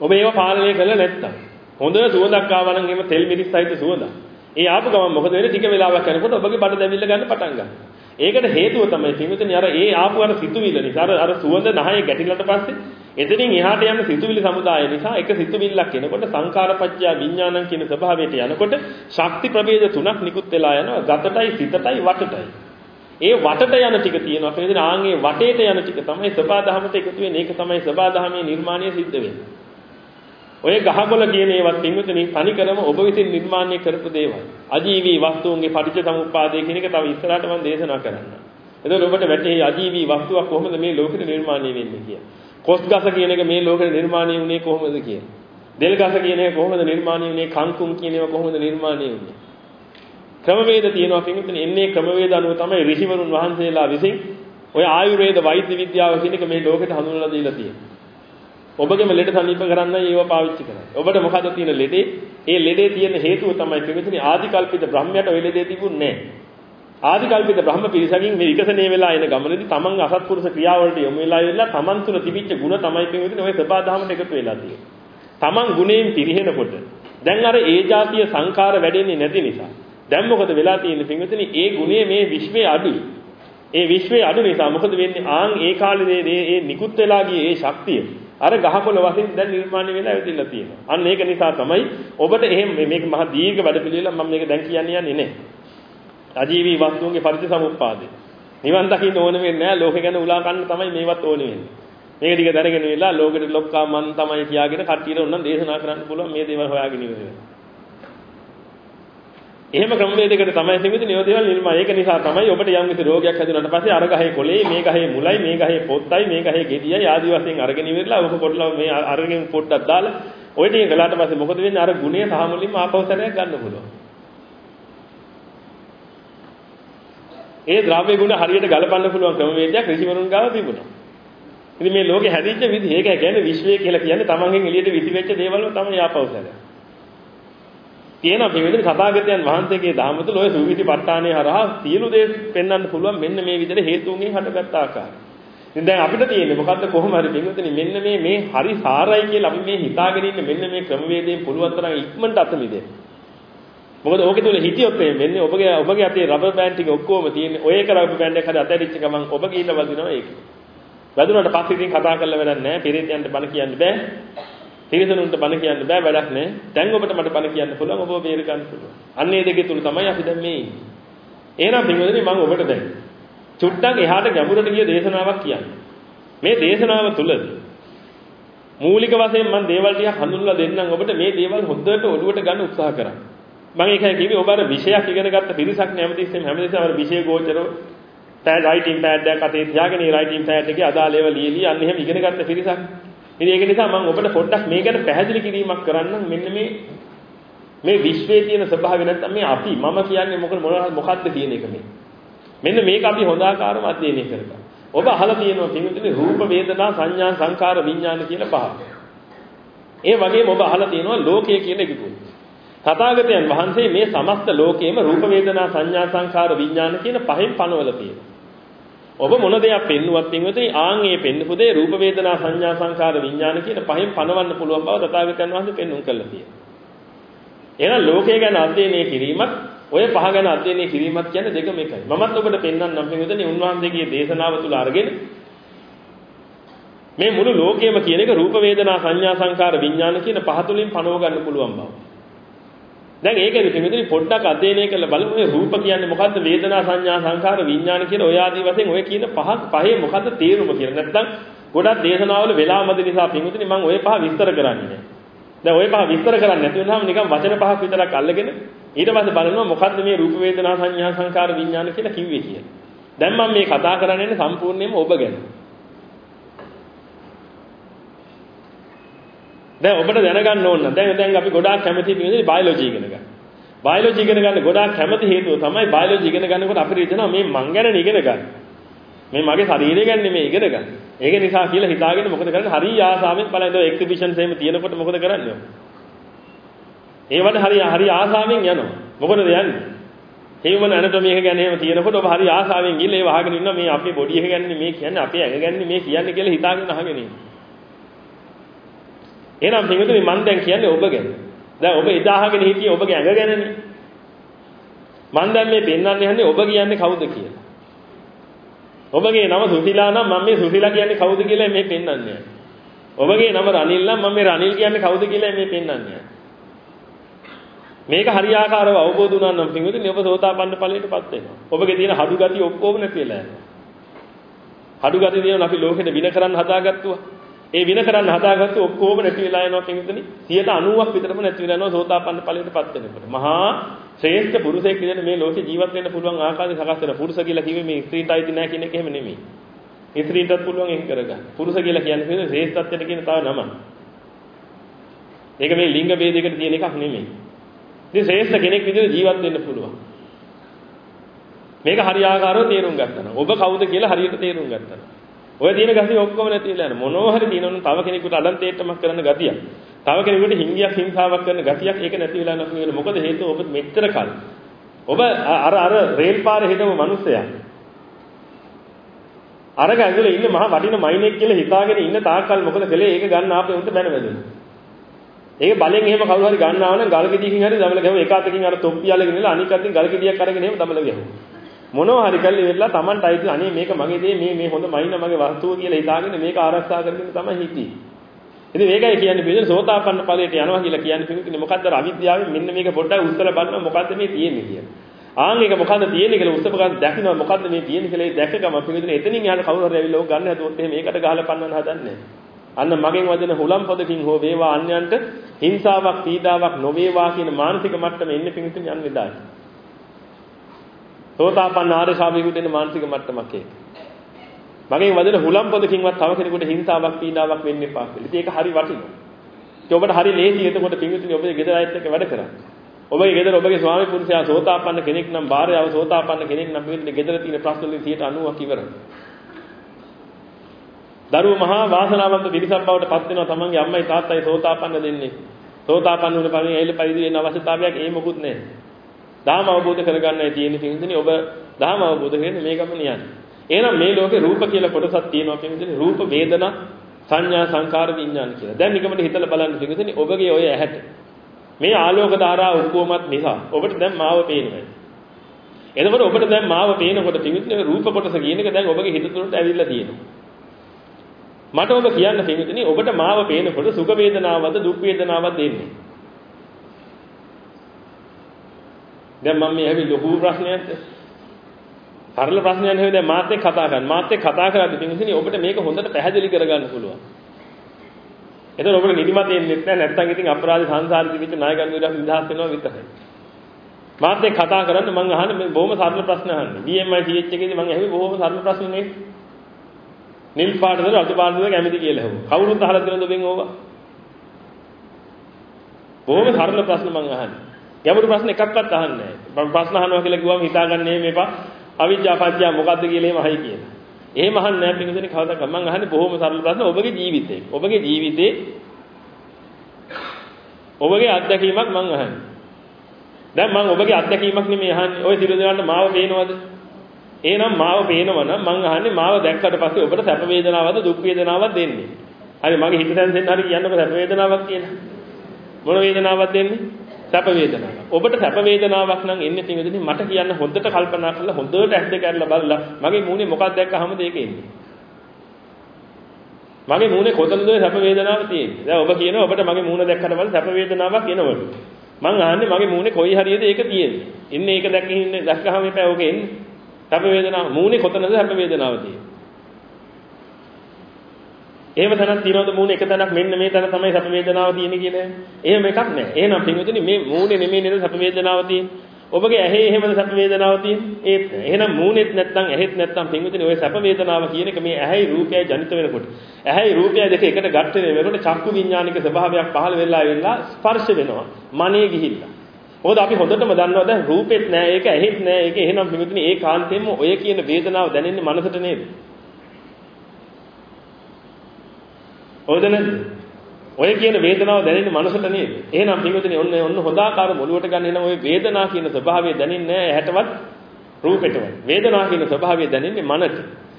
ඔබ ඒව පාලනය කළා නැත්තම් හොඳ සුවඳක් ආවා නම් එහෙම තෙල් මිරිස් සහිත සුවඳක්. ඒ ආපු ගමන් මොකද වෙන්නේ ටික වෙලාවක් යනකොට ඔබගේ බඩ දැවිල්ල ගන්න පටන් ගන්නවා. ඒකට හේතුව තමයි පින්විතනි අර ඒ ආපු අර සිතුවිල්ල නිසා අර අර සුවඳ නහය ගැටිලට පස්සේ එතනින් එහාට යන සිතුවිලි සමුදාය නිසා එක සිතුවිල්ලක් එනකොට සංකාරපච්චය විඥානං කියන ස්වභාවයට යනකොට ශක්ති ප්‍රභේද තුනක් නිකුත් වෙලා යනවා ගතටයි සිතටයි වටටයි. ඒ වටට යන ටික තියෙනවා. ඒ කියන්නේ ආන්ගේ වටේට යන ටික තමයි සබාධමට එකතු වෙන්නේ. ඒක තමයි සබාධමයේ නිර්මාණය සිද්ධ වෙන්නේ. ඔය ගහකොළ කියන ඒවත් පින්විතනි තනිකරම ඔබ විසින් නිර්මාණය කරපු දේවල්. අජීවී වස්තුන්ගේ පටිච්ච සමුප්පාදය කියන එක තව ඉස්සරහට මම දේශනා කරන්නම්. එතකොට ඔබට වැටහි අජීවී වස්තුවක් කොහොමද මේ ලෝකෙට නිර්මාණය වෙන්නේ කියලා. කොස් ගස කියන එක මේ ලෝකෙට නිර්මාණය වුණේ කොහොමද කියලා. දෙල් ගස කියන එක කොහොමද නිර්මාණය වුණේ? කංකුම් කියන ඒවා කොහොමද නිර්මාණය වුණේ? ක්‍රමවේද තියෙනවා පින්විතනි එන්නේ ක්‍රමවේද අනුව තමයි ඍෂිවරුන් වහන්සේලා විසින් ඔය ආයුර්වේද වෛද්‍ය විද්‍යාව කියන එක මේ ලෝකෙට හඳුන්වලා දීලා තියෙනවා. ඔබගේම ලෙඩ සනීප කරන්නයි ඒව පාවිච්චි කරන්නේ. ඔබට මොකද තියෙන ලෙඩේ? ඒ ලෙඩේ තියෙන හේතුව තමයි පිළිතුරේ ආදිකල්පිත බ්‍රහ්මයට ওই ලෙඩේ තිබුණේ නැහැ. ආදිකල්පිත බ්‍රහ්ම පිරිසකින් මේ විකසණය වෙලා එන ගමනේදී තමන් අසත්පුරුෂ ක්‍රියාවලට යොමු වෙලා ඉවරලා තමන් තුළ තිබිච්ච ಗುಣ තමයි පිළිතුරේ ওই සබාධමයට එකතු වෙලා තියෙන්නේ. තමන් ගුණයෙන් පිරිහෙනකොට දැන් අර ඒ જાතිය සංකාර වැඩෙන්නේ නැති නිසා දැන් මොකද වෙලා තියෙන්නේ පිළිතුරේ ඒ ගුණය මේ විශ්වයේ අඩුයි. ඒ විශ්වයේ අඩු නිසා මොකද වෙන්නේ ආන් ඒ කාලේ මේ නිකුත් වෙලා ගියේ ඒ ශක්තිය අර ගහකොළ වශයෙන් දැන් නිර්මාණය වෙලා ඇවිදලා තියෙනවා. අන්න ඒක නිසා තමයි ඔබට එහෙම මේක මහා දීර්ඝ වැඩපිළිවෙල මම මේක දැන් කියන්නේ යන්නේ නැහැ. අජීවී වස්තුන්ගේ පරිච්ඡසමුප්පාදේ. නිවන් දකින්න ඕන වෙන්නේ නැහැ. ලෝකේ ගැන උලා ගන්න තමයි මේවත් ඕනේ වෙන්නේ. මේක ටික දැනගෙන වෙලා ලෝකෙට ලොක්කා මන් තමයි කියාගෙන කට්ටියට උනන් දේශනා කරන්න පුළුවන් මේ දේවල් හොයාගෙන ඉවර එහෙම ක්‍රමවේදයකට තමයි පින්විතනි ඔය දේවල් නිර්මාණය. ඒක නිසා තමයි ඔබට යම් කිසි රෝගයක් හැදුනට පස්සේ අර ගහේ කොලේ, මේ ගහේ මුලයි, මේ ගහේ පොත්තයි, මේ ගහේ ගෙඩියයි ආදි වශයෙන් අරගෙන ඉවරලා ඔක පොඩ්ඩක් මේ අරගෙන පොඩ්ඩක් දාලා ඔය ටික කළාට පස්සේ මොකද වෙන්නේ? අර ගුණය සහ මුලින්ම ආපෞසරයක් ගන්න පුළුවන්. ඒ ද්‍රව්‍ය ගුණ හරියට ගලපන්න පුළුවන් ක්‍රමවේදයක් ඍෂිවරුන් ගාව තිබුණා. ඉතින් මේ ලෝකේ හැදිච්ච විදිහ ඒක කියන්නේ විශ්වය කියලා කියන්නේ තමන්ගෙන් එළියට විසිවෙච්ච දේවල් වල තමයි ආපෞසරය. තියෙනවා පිළිවෙලින් සතාගතයන් වහන්සේගේ ධාම තුළ ඔය සූවිසි ප ဋ ාණේ හරහා සියලු දේ පෙන්වන්න පුළුවන් මෙන්න මේ විදිහට හේතුන්ගෙන් හටගත් ආකාරය. ඉතින් දැන් අපිට තියෙන්නේ මොකද්ද කොහොම හරි පිළිවෙලින් මෙන්න මේ මේ හරි සාරයි කියලා අපි මේ හිතාගෙන ඉන්න මෙන්න මේ ක්‍රමවේදයෙන් පුළුවන් තරම් ඉක්මනට අත මිදෙන්න. මොකද ඕකේ තුල හිටියොත් වෙන්නේ ඔබගේ ඔබගේ අතේ රබර් බෑන්ඩ් ටික ඔක්කොම තියෙන්නේ ඔය එක රබර් බෑන්ඩ් එක හරි අතහැරිච්ච ගමන් ඔබගේ ඊට වදිනවා ඒක. වැදුනට පස්සේ ඉතින් කතා කරලා වැඩක් නැහැ. පෙරේතයන්ට බණ කියන්න බෑ. තිරිසනුන්ට බණ කියන්න බෑ වැඩක් නැහැ. දැන් ඔබට මට බණ කියන්න පුළුවන්. ඔබව බේර ගන්න පුළුවන්. අන්නේ දෙකේ තුල තමයි අපි දැන් මේ ඉන්නේ. එහෙනම් පින්වදිනේ මම ඔබට දැන් චුට්ටක් එහාට ගැඹුරට ගිය දේශනාවක් කියන්නේ. මේ දේශනාව තුලදී මූලික වශයෙන් මම දේවල් ටිකක් හඳුන්වලා දෙන්නම් ඔබට මේ දේවල් හොඳට ඔළුවට ගන්න උත්සාහ කරන්න. මම ඒකයි කිව්වේ ඔබ අර විෂයක් ඉගෙන ගත්ත පිරිසක් නේ හැමතිස්සෙම හැමතිස්සෙම අර විෂය ගෝචර පෑඩ් රයිටින් පෑඩ් එකක් අතේ තියාගෙන ඒ රයිටින් පෑඩ් එකේ අදාළ ඒවා ලියලි අන්න එහෙම ඉගෙන ගත්ත පිරිසක්. ඉතින් ඒක නිසා මම ඔබට පොඩ්ඩක් මේ ගැන පැහැදිලි කිරීමක් කරන්නම් මෙන්න මේ මේ විශ්වයේ තියෙන ස්වභාවය නැත්තම් මේ අපි මම කියන්නේ මොකද මොකක්ද කියන එක මේ. මෙන්න මේක අපි හොඳ ආකාරව අධ්‍යයනය කරගන්න. ඔබ අහලා තියෙනවා පින්විතනේ රූප වේදනා සංඥා සංකාර විඥාන කියන පහ. ඒ වගේම ඔබ අහලා තියෙනවා ලෝකය කියන එකකුත්. තථාගතයන් වහන්සේ මේ සමස්ත ලෝකයේම රූප වේදනා සංඥා සංකාර විඥාන කියන පහෙන් පනවල තියෙනවා. ඔබ මොන දෙයක් පෙන්නුවත් පින්වතුනි ආන් ඒ පෙන්නපු දේ රූප වේදනා සංඥා සංකාර විඥාන කියන පහෙන් පනවන්න පුළුවන් බව තථාගතයන් වහන්සේ පෙන්වුම් කළා තියෙනවා. එහෙනම් ලෝකය ගැන අධ්‍යයනය කිරීමත් ඔය පහ ගැන අධ්‍යයනය කිරීමත් කියන්නේ දෙකම එකයි. මමත් ඔබට පෙන්වන්නම් පින්වතුනි උන්වහන්සේගේ දේශනාව තුල අරගෙන මේ මුළු ලෝකයම කියන එක රූප වේදනා සංඥා සංකාර විඥාන කියන පහ තුලින් පනව ගන්න පුළුවන් බව. දැන් ඒකෙදි පිළිදෙනි පොඩ්ඩක් අධ්‍යයනය කරලා බලමු මේ රූප කියන්නේ මොකද්ද වේදනා සංඥා සංකාර විඥාන කියන ඔය ආදී වශයෙන් ඔය කියන පහ පහේ මොකද්ද තේරුම කියලා. නැත්නම් ගොඩක් දේශනාවල වෙලාමද නිසා පින්විතනි මම ඔය පහ විස්තර කරන්නේ නැහැ. දැන් ඔය පහ විස්තර කරන්නේ නැති වෙනවාම නිකන් වචන පහක් විතරක් අල්ලගෙන ඊට පස්සේ බලනවා මොකද්ද මේ රූප වේදනා සංඥා සංකාර විඥාන කියලා කිව්වේ කියලා. දැන් මම මේ කතා කරන්නේ සම්පූර්ණයෙන්ම ඔබ ගැන. දැන් ඔබට දැනගන්න ඕන නම් දැන් දැන් අපි ගොඩාක් කැමති පිළිදෙන්නේ බයොලොජි ඉගෙන ගන්න. බයොලොජි ඉගෙන ගන්න ගොඩාක් කැමති හේතුව තමයි බයොලොජි ඉගෙන ගන්නකොට අපිට හිතෙනවා මේ මං ගැන ඉගෙන ගන්න. මේ මගේ ශරීරය ගැන නෙමෙයි ඉගෙන ගන්න. ඒක නිසා කියලා හිතාගෙන මොකද කරන්නේ? හරි ආසාවෙන් බලන්න ඔය එක්සිබිෂන්ස් එහෙම තියෙනකොට මොකද කරන්නේ? ඒවට හරි හරි ආසාවෙන් යනවා. මොකටද යන්නේ? හියුමන් ඇනටොමි එක ගැන එහෙම තියෙනකොට ඔබ හරි ආසාවෙන් ගිහලා ඒව අහගෙන ඉන්නවා මේ අපේ බොඩි එක ගැන මේ කියන්නේ අපේ ඇඟ ගැන මේ කියන්නේ කියලා හිතාගෙන අහගෙන ඉන්නවා. එහෙනම් පිටුතුනි මම දැන් කියන්නේ ඔබ ගැන. දැන් ඔබ එදා අහගෙන හිටියේ ඔබගේ ඇඟ ගැනනේ. මම දැන් මේ පෙන්වන්න යන්නේ ඔබ කියන්නේ කවුද කියලා. ඔබගේ නම සුසිලා නම් මම මේ සුසිලා කියන්නේ කවුද කියලා මේ පෙන්වන්නේ. ඔබගේ නම රනිල් නම් මම මේ රනිල් කියන්නේ කවුද කියලා මේ පෙන්වන්නේ. මේක හරියාකාරව අවබෝධ වුණා නම් පින්විතනේ ඔබ සෝතාපන්න ඵලයටපත් වෙනවා. ඔබගේ තියෙන හඩු ගතිය ඔක්කොම නැති වෙලා යනවා. හඩු ගතිය දිනන අපි ලෝකෙට වින කරන්න හදාගත්තුවා. ඒ වින කරන්න හදාගත්තු ඔක්කොම නැති වෙලා යනවා පින්විතනේ 90ක් විතරම නැති වෙලා යනවා සෝතාපන්න ඵලයටපත් වෙනකොට. මහා ශ්‍රේෂ්ඨ පුරුෂයෙක් විදිහට මේ ලෝකේ ජීවත් වෙන්න පුළුවන් ආකාරය සකස් වෙන පුරුෂ කියලා කිව්වේ මේ ස්ත්‍රීන්ට අයිති නැහැ කියන එක එහෙම නෙමෙයි. ස්ත්‍රීන්ටත් පුළුවන් ඒක කරගන්න. පුරුෂ කියලා කියන්නේ ශ්‍රේෂ්ඨත්වයට කියන තව නම. ඒක මේ ලිංග ભેදයකට තියෙන එකක් නෙමෙයි. ඉතින් ශ්‍රේෂ්ඨ කෙනෙක් විදිහට ජීවත් වෙන්න පුළුවන්. මේක හරියාකාරව තේරුම් ගත්තා ඔබ කවුද කියලා හරියට තේරුම් ගත්තා ඔය තියෙන ගතිය ඔක්කොම නැති වෙලා යන. මොනවා හරි තියෙනවනම් තව කෙනෙකුට අඩන්තේට්ටමක් කරන ගතියක්. තව කෙනෙකුට හිංගියක් හිංසාවක් කරන ගතියක් ඒක නැති වෙලා නැති වෙන මොකද හේතුව? ඔබ මෙච්චර කල්. ඔබ අර අර රේල් පාරේ හිටපු මිනිස්සයා. අරග ඇඟල ඉන්න මහා වටින මයිනෙක් කියලා හිතාගෙන ඉන්න තාක්කල් මොකද කළේ? ඒක ගන්න ආපේ උන්ට බැන වැදුණා. ඒක බලෙන් එහෙම කවුරු හරි ගන්නවා නම් ගල් ගෙඩියකින් හරි දමල ගහුවා. එක අතකින් අර තොප්පිය අල්ලගෙන ඉන්න අනික අතින් ගල් ගෙඩියක් අරගෙන එහෙම දමල ගහුවා. මොනවා හරි කල්ලි ඉවරලා Tamanට අයිති අනේ මේක මගේ දේ මේ මේ හොඳ මයින්න මගේ වස්තුව කියලා හිතාගෙන මේක ආරක්ෂා කරගෙන තමයි හිටියේ. ඉතින් මේකයි කියන්නේ පිළිදෙන සෝතාපන්න ඵලයට යනවා කියලා කියන්නේ පිළිතුනේ මොකද්ද අවිද්‍යාවෙන් මෙන්න මේක පොඩ්ඩක් උත්තර බලනවා මොකද්ද මේ තියෙන්නේ කියලා. ආන් එක මොකද්ද තියෙන්නේ කියලා උත්තර ගන්න දකින්න මොකද්ද මේ තියෙන්නේ කියලා ඒ දැකගම පිළිතුනේ එතනින් යන කවුරු හරි ඇවිල්ලා ඕක ගන්න හදුවොත් එහෙම ඒකට ගහලා පන්නන්න හදන්නේ. අන්න මගෙන් වදින හුලම් පොදකින් හෝ වේවා අන්‍යයන්ට හිංසාවක් පීඩාවක් නොවේවා කියන මානසික මට්ටමේ ඉන්න පිළිතුනේ යන්නේ දායි. සෝතාපන්න ආර්ය ශාවකයෙකුට එන මානසික මට්ටමක් ඒක. මගේ වදින හුලම් පොදකින්වත් තව කෙනෙකුට හිංසාවක් පීඩාවක් වෙන්න එපා කියලා. ඉතින් ඒක හරි වටිනවා. ඒ ඔබට හරි ලේසි එතකොට පින්විතනි ඔබේ ගෙදර අයත් එක්ක වැඩ කරන්න. ඔබගේ ගෙදර ඔබගේ ස්වාමි පුරුෂයා සෝතාපන්න කෙනෙක් නම් භාර්යාව සෝතාපන්න කෙනෙක් නම් පින්විතනි ගෙදර තියෙන ප්‍රශ්න වලින් 90ක් ඉවරයි. දරුවෝ මහා වාසනාවන්ත පිරිසක් බවට පත් වෙනවා තමන්ගේ අම්මයි තාත්තයි සෝතාපන්න දෙන්නේ. සෝතාපන්න වුණ පරිදි ඇයිල පරිදි වෙන අවශ්‍යතාවයක් ඒ මොකුත් නැහැ. ධාම අවබෝධ කරගන්නයි තියෙන්නේ පින්විතනි ඔබ ධාම අවබෝධ කරගෙන මේ ගමන යන්නේ. එහෙනම් මේ ලෝකේ රූප කියලා කොටසක් තියෙනවා පින්විතනි රූප වේදනා සංඥා සංකාර විඥාන කියලා. දැන් නිකමට හිතලා බලන්න පින්විතනි ඔබගේ ඔය ඇහැට මේ ආලෝක ධාරා ඔක්කොමත් නිසා ඔබට දැන් මාව පේනවා. එතකොට ඔබට දැන් මාව පේනකොට පින්විතනි රූප කොටස කියන එක දැන් ඔබගේ හිත තුළට ඇවිල්ලා තියෙනවා. මට ඔබ කියන්න පින්විතනි ඔබට මාව පේනකොට සුඛ වේදනාවක්ද දුක් වේදනාවක්ද එන්නේ? දැන් මම මේ ඇවි ලොකු ප්‍රශ්නයක්ද? සරල ප්‍රශ්නයක් නෙවෙයි දැන් මාත් එක්ක කතා කරන්නේ. මාත් එක්ක කතා කරද්දී පින්විතනි ඔබට මේක හොඳට පැහැදිලි කරගන්න පුළුවන්. එතකොට ඔබට නිදිමත එන්නේ නැහැ නැත්නම් ඉතින් අපරාධ සංසාරේ තිබිච්ච ණයගන්න විදිහට නිදහස් වෙනවා විතරයි. මාත් එක්ක කතා කරන්න මම අහන්නේ මේ බොහොම සරල ප්‍රශ්න අහන්නේ. BMI TH එකේදී මම ඇහුවේ බොහොම සරල ප්‍රශ්න නේ. නිල් පාටද රතු පාටද කැමති කියලා ඇහුවා. කවුරුත් අහලා තියෙනවද ඔබෙන් ඕවා? බොහොම සරල ප්‍රශ්න මම අහන්නේ. ගැඹුරු ප්‍රශ්න එකක්වත් අහන්නේ නැහැ. මම ප්‍රශ්න අහනවා කියලා කිව්වම හිතාගන්නේ මේපා අවිජ්ජා පත්‍ය මොකද්ද කියලා එහෙම අහයි කියලා. එහෙම අහන්නේ නැහැ පිටුදෙනේ කවදාක මම අහන්නේ බොහොම සරල ප්‍රශ්න ඔබගේ ජීවිතේ. ඔබගේ ජීවිතේ ඔබගේ අත්දැකීමක් මම අහන්නේ. දැන් මම ඔබගේ අත්දැකීමක් නෙමෙයි අහන්නේ. ඔය සිරු දෙනාට මාව පේනවද? එහෙනම් මාව පේනවනම් මං අහන්නේ මාව දැක්කට පස්සේ ඔබට සැප වේදනාවක්ද දුක් වේදනාවක්ද දෙන්නේ? හරි මගේ හිත දැන් හරි කියන්නකො සැප වේදනාවක් කියලා. මොන වේදනාවක්ද දෙන්නේ? සැප වේදනාවක්. ඔබට සැප වේදනාවක් නම් එන්නේ තින්ගදී මට කියන්න හොඳට කල්පනා කරලා හොඳට ඇස් දෙක අරලා බලලා මගේ මූණේ මොකක්ද දැක්කහමද ඒක එන්නේ. මගේ මූණේ කොතනද සැප වේදනාව තියෙන්නේ. දැන් ඔබ කියනවා ඔබට මගේ මූණ දැක්කට පස්සේ සැප වේදනාවක් එනවලු. මං අහන්නේ මගේ මූණේ කොයි හරියද ඒක තියෙන්නේ. ඉන්නේ ඒක දැක්කින් ඉන්නේ දැක්කහම එපා ඔක එන්නේ. සැප වේදනාව මූණේ කොතනද සැප වේදනාව තියෙන්නේ. එහෙම තැනක් තියනවද මූණේ එක තැනක් මෙන්න මේ තැන තමයි සැප වේදනාව තියෙන්නේ කියලා. එහෙම එකක් නැහැ. එහෙනම් පින්විතනි මේ මූණේ නෙමෙයි නේද සැප වේදනාව තියෙන්නේ. ඔබගේ ඇහි එහෙමද සැප වේදනාව තියෙන්නේ? ඒත් එහෙනම් මූණෙත් නැත්නම් ඇහෙත් නැත්නම් පින්විතනි ඔය සැප වේදනාව කියන එක මේ ඇහැයි රූපයයි ජනිත වෙනකොට. ඇහැයි රූපයයි දෙක එකට ගැට වෙනකොට චක්කු විඥානික ස්වභාවයක් පහළ වෙලා වෙලා ස්පර්ශ වෙනවා. මනේ ගිහිල්ලා. මොකද අපි හොඳටම දන්නවා දැන් රූපෙත් නෑ ඒක ඇහෙත් නෑ ඒක එහෙනම් පින්විතනි ඒ කාන්තෙන්ම ඔය කියන වේදනාව දැනෙන්නේ මනසට නේද? හොඳ නැද්ද? ඔය කියන වේදනාව දැනෙන්නේ මනසට නේද? එහෙනම් පින්විතනේ ඔන්න ඔන්න හොදාකාර මොළුවට ගන්න එන ඔය වේදනාව කියන ස්වභාවය දැනෙන්නේ නැහැ ඇහැටවත් රූපෙටවත්. වේදනාව කියන ස්වභාවය දැනෙන්නේ මනට.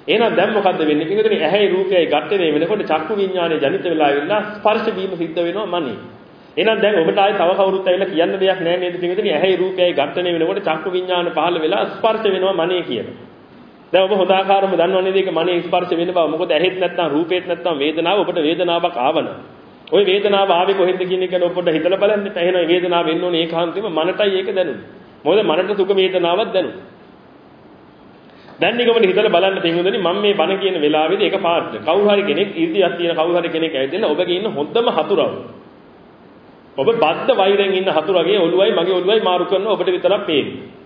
එහෙනම් දැන් මොකද්ද වෙන්නේ? පින්විතනේ ඇහැයි රූපයයි ගැටේ වෙනකොට චක්කු විඥානය ජනිත වෙලා ඉන්න ස්පර්ශ වීම සිද්ධ වෙනවා මනේ. එහෙනම් දැන් ඔබට ආයේ තව කවුරුත් ඇවිල්ලා කියන්න දෙයක් නැහැ නේද? පින්විතනේ ඇහැයි රූපයයි ගැටේ වෙනකොට චක්කු විඥාන පහළ වෙලා ස්පර්ශ වෙනවා මනේ කියලා. දැන් ඔබ හොදාකාරම දන්නවනේ මේක මනේ ස්පර්ශ වෙන බව. මොකද ඇහෙත් නැත්නම් රූපෙත් නැත්නම් වේදනාව ඔබට වේදනාවක් ආවන. ওই වේදනාව ආවේ කොහෙන්ද කියන එක ඔබ පොඩ්ඩ හිතලා බලන්න. එහෙනම් මේ වේදනාව වෙන්න ඕනේ ඒකාන්තයෙන්ම මනටයි ඒක දැනුනේ. මොකද මනට සුඛ වේදනාවක් දැනුනේ. දැන් නිකමනේ හිතලා බලන්න තියුණුදනි මම මේ බණ කියන වෙලාවේදී එක පාට කවුරු හරි කෙනෙක් ඉර්ධියක් තියෙන කවුරු හරි කෙනෙක් ඇවිත් ඔබගේ ඉන්න හොඳම හතුරව. ඔබ බද්ද වෛරෙන් ඉන්න හතුරගේ ඔළුවයි මගේ ඔළුවයි මාරු කරන ඔබට විතරක් පේන්නේ.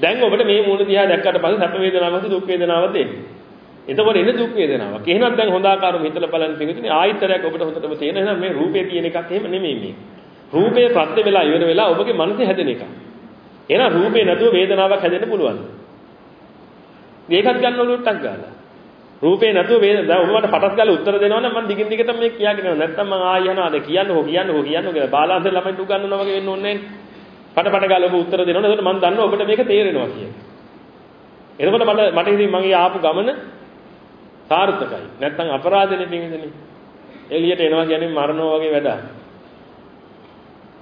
දැන් ඔබට මේ මූණ දිහා දැක්කට පස්සේ සැප වේදනාවක්ද දුක් වේදනාවක්ද එන්නේ. එතකොට එන්නේ දුක් වේදනාවක්. එහෙනම් දැන් හොඳ ආකාරව හිතලා බලන්න පිටුනේ ආයතරයක් ඔබට හොඳටම තේන. එහෙනම් මේ රූපේ තියෙන එකක් එහෙම නෙමෙයි මේ. රූපේ ප්‍රත්‍ය වෙලා ඉවර වෙලා ඔබගේ මනසේ හැදෙන එකක්. එහෙනම් රූපේ නැතුව වේදනාවක් හැදෙන්න පුළුවන්. මේකත් ගන්න ඔලුවටක් ගාලා. රූපේ නැතුව වේද දැන් ඔබ මට පටස් ගාලා උත්තර දෙනවා නම් මම දිගින් දිගට මේ කියාගෙන යනවා. නැත්තම් මම ආයෙ යනවා. අද කියන්නකෝ කියන්නකෝ කියන්නකෝ කියලා. බාලාන්තර ළමයින්ට උගන්වනවා වගේ වෙන්න ඕනේ නැහැ. පට පට ගාලා ඔබ උත්තර දෙනවනේ. එතකොට මම දන්නවා ඔබට මේක තේරෙනවා කියලා. එතකොට මට මට ඉතින් මගේ ආපු ගමන සාර්ථකයි. නැත්තම් අපරාධනේ පින්විතනේ. එළියට එනවා කියන්නේ මරනවා වගේ වැඩක්.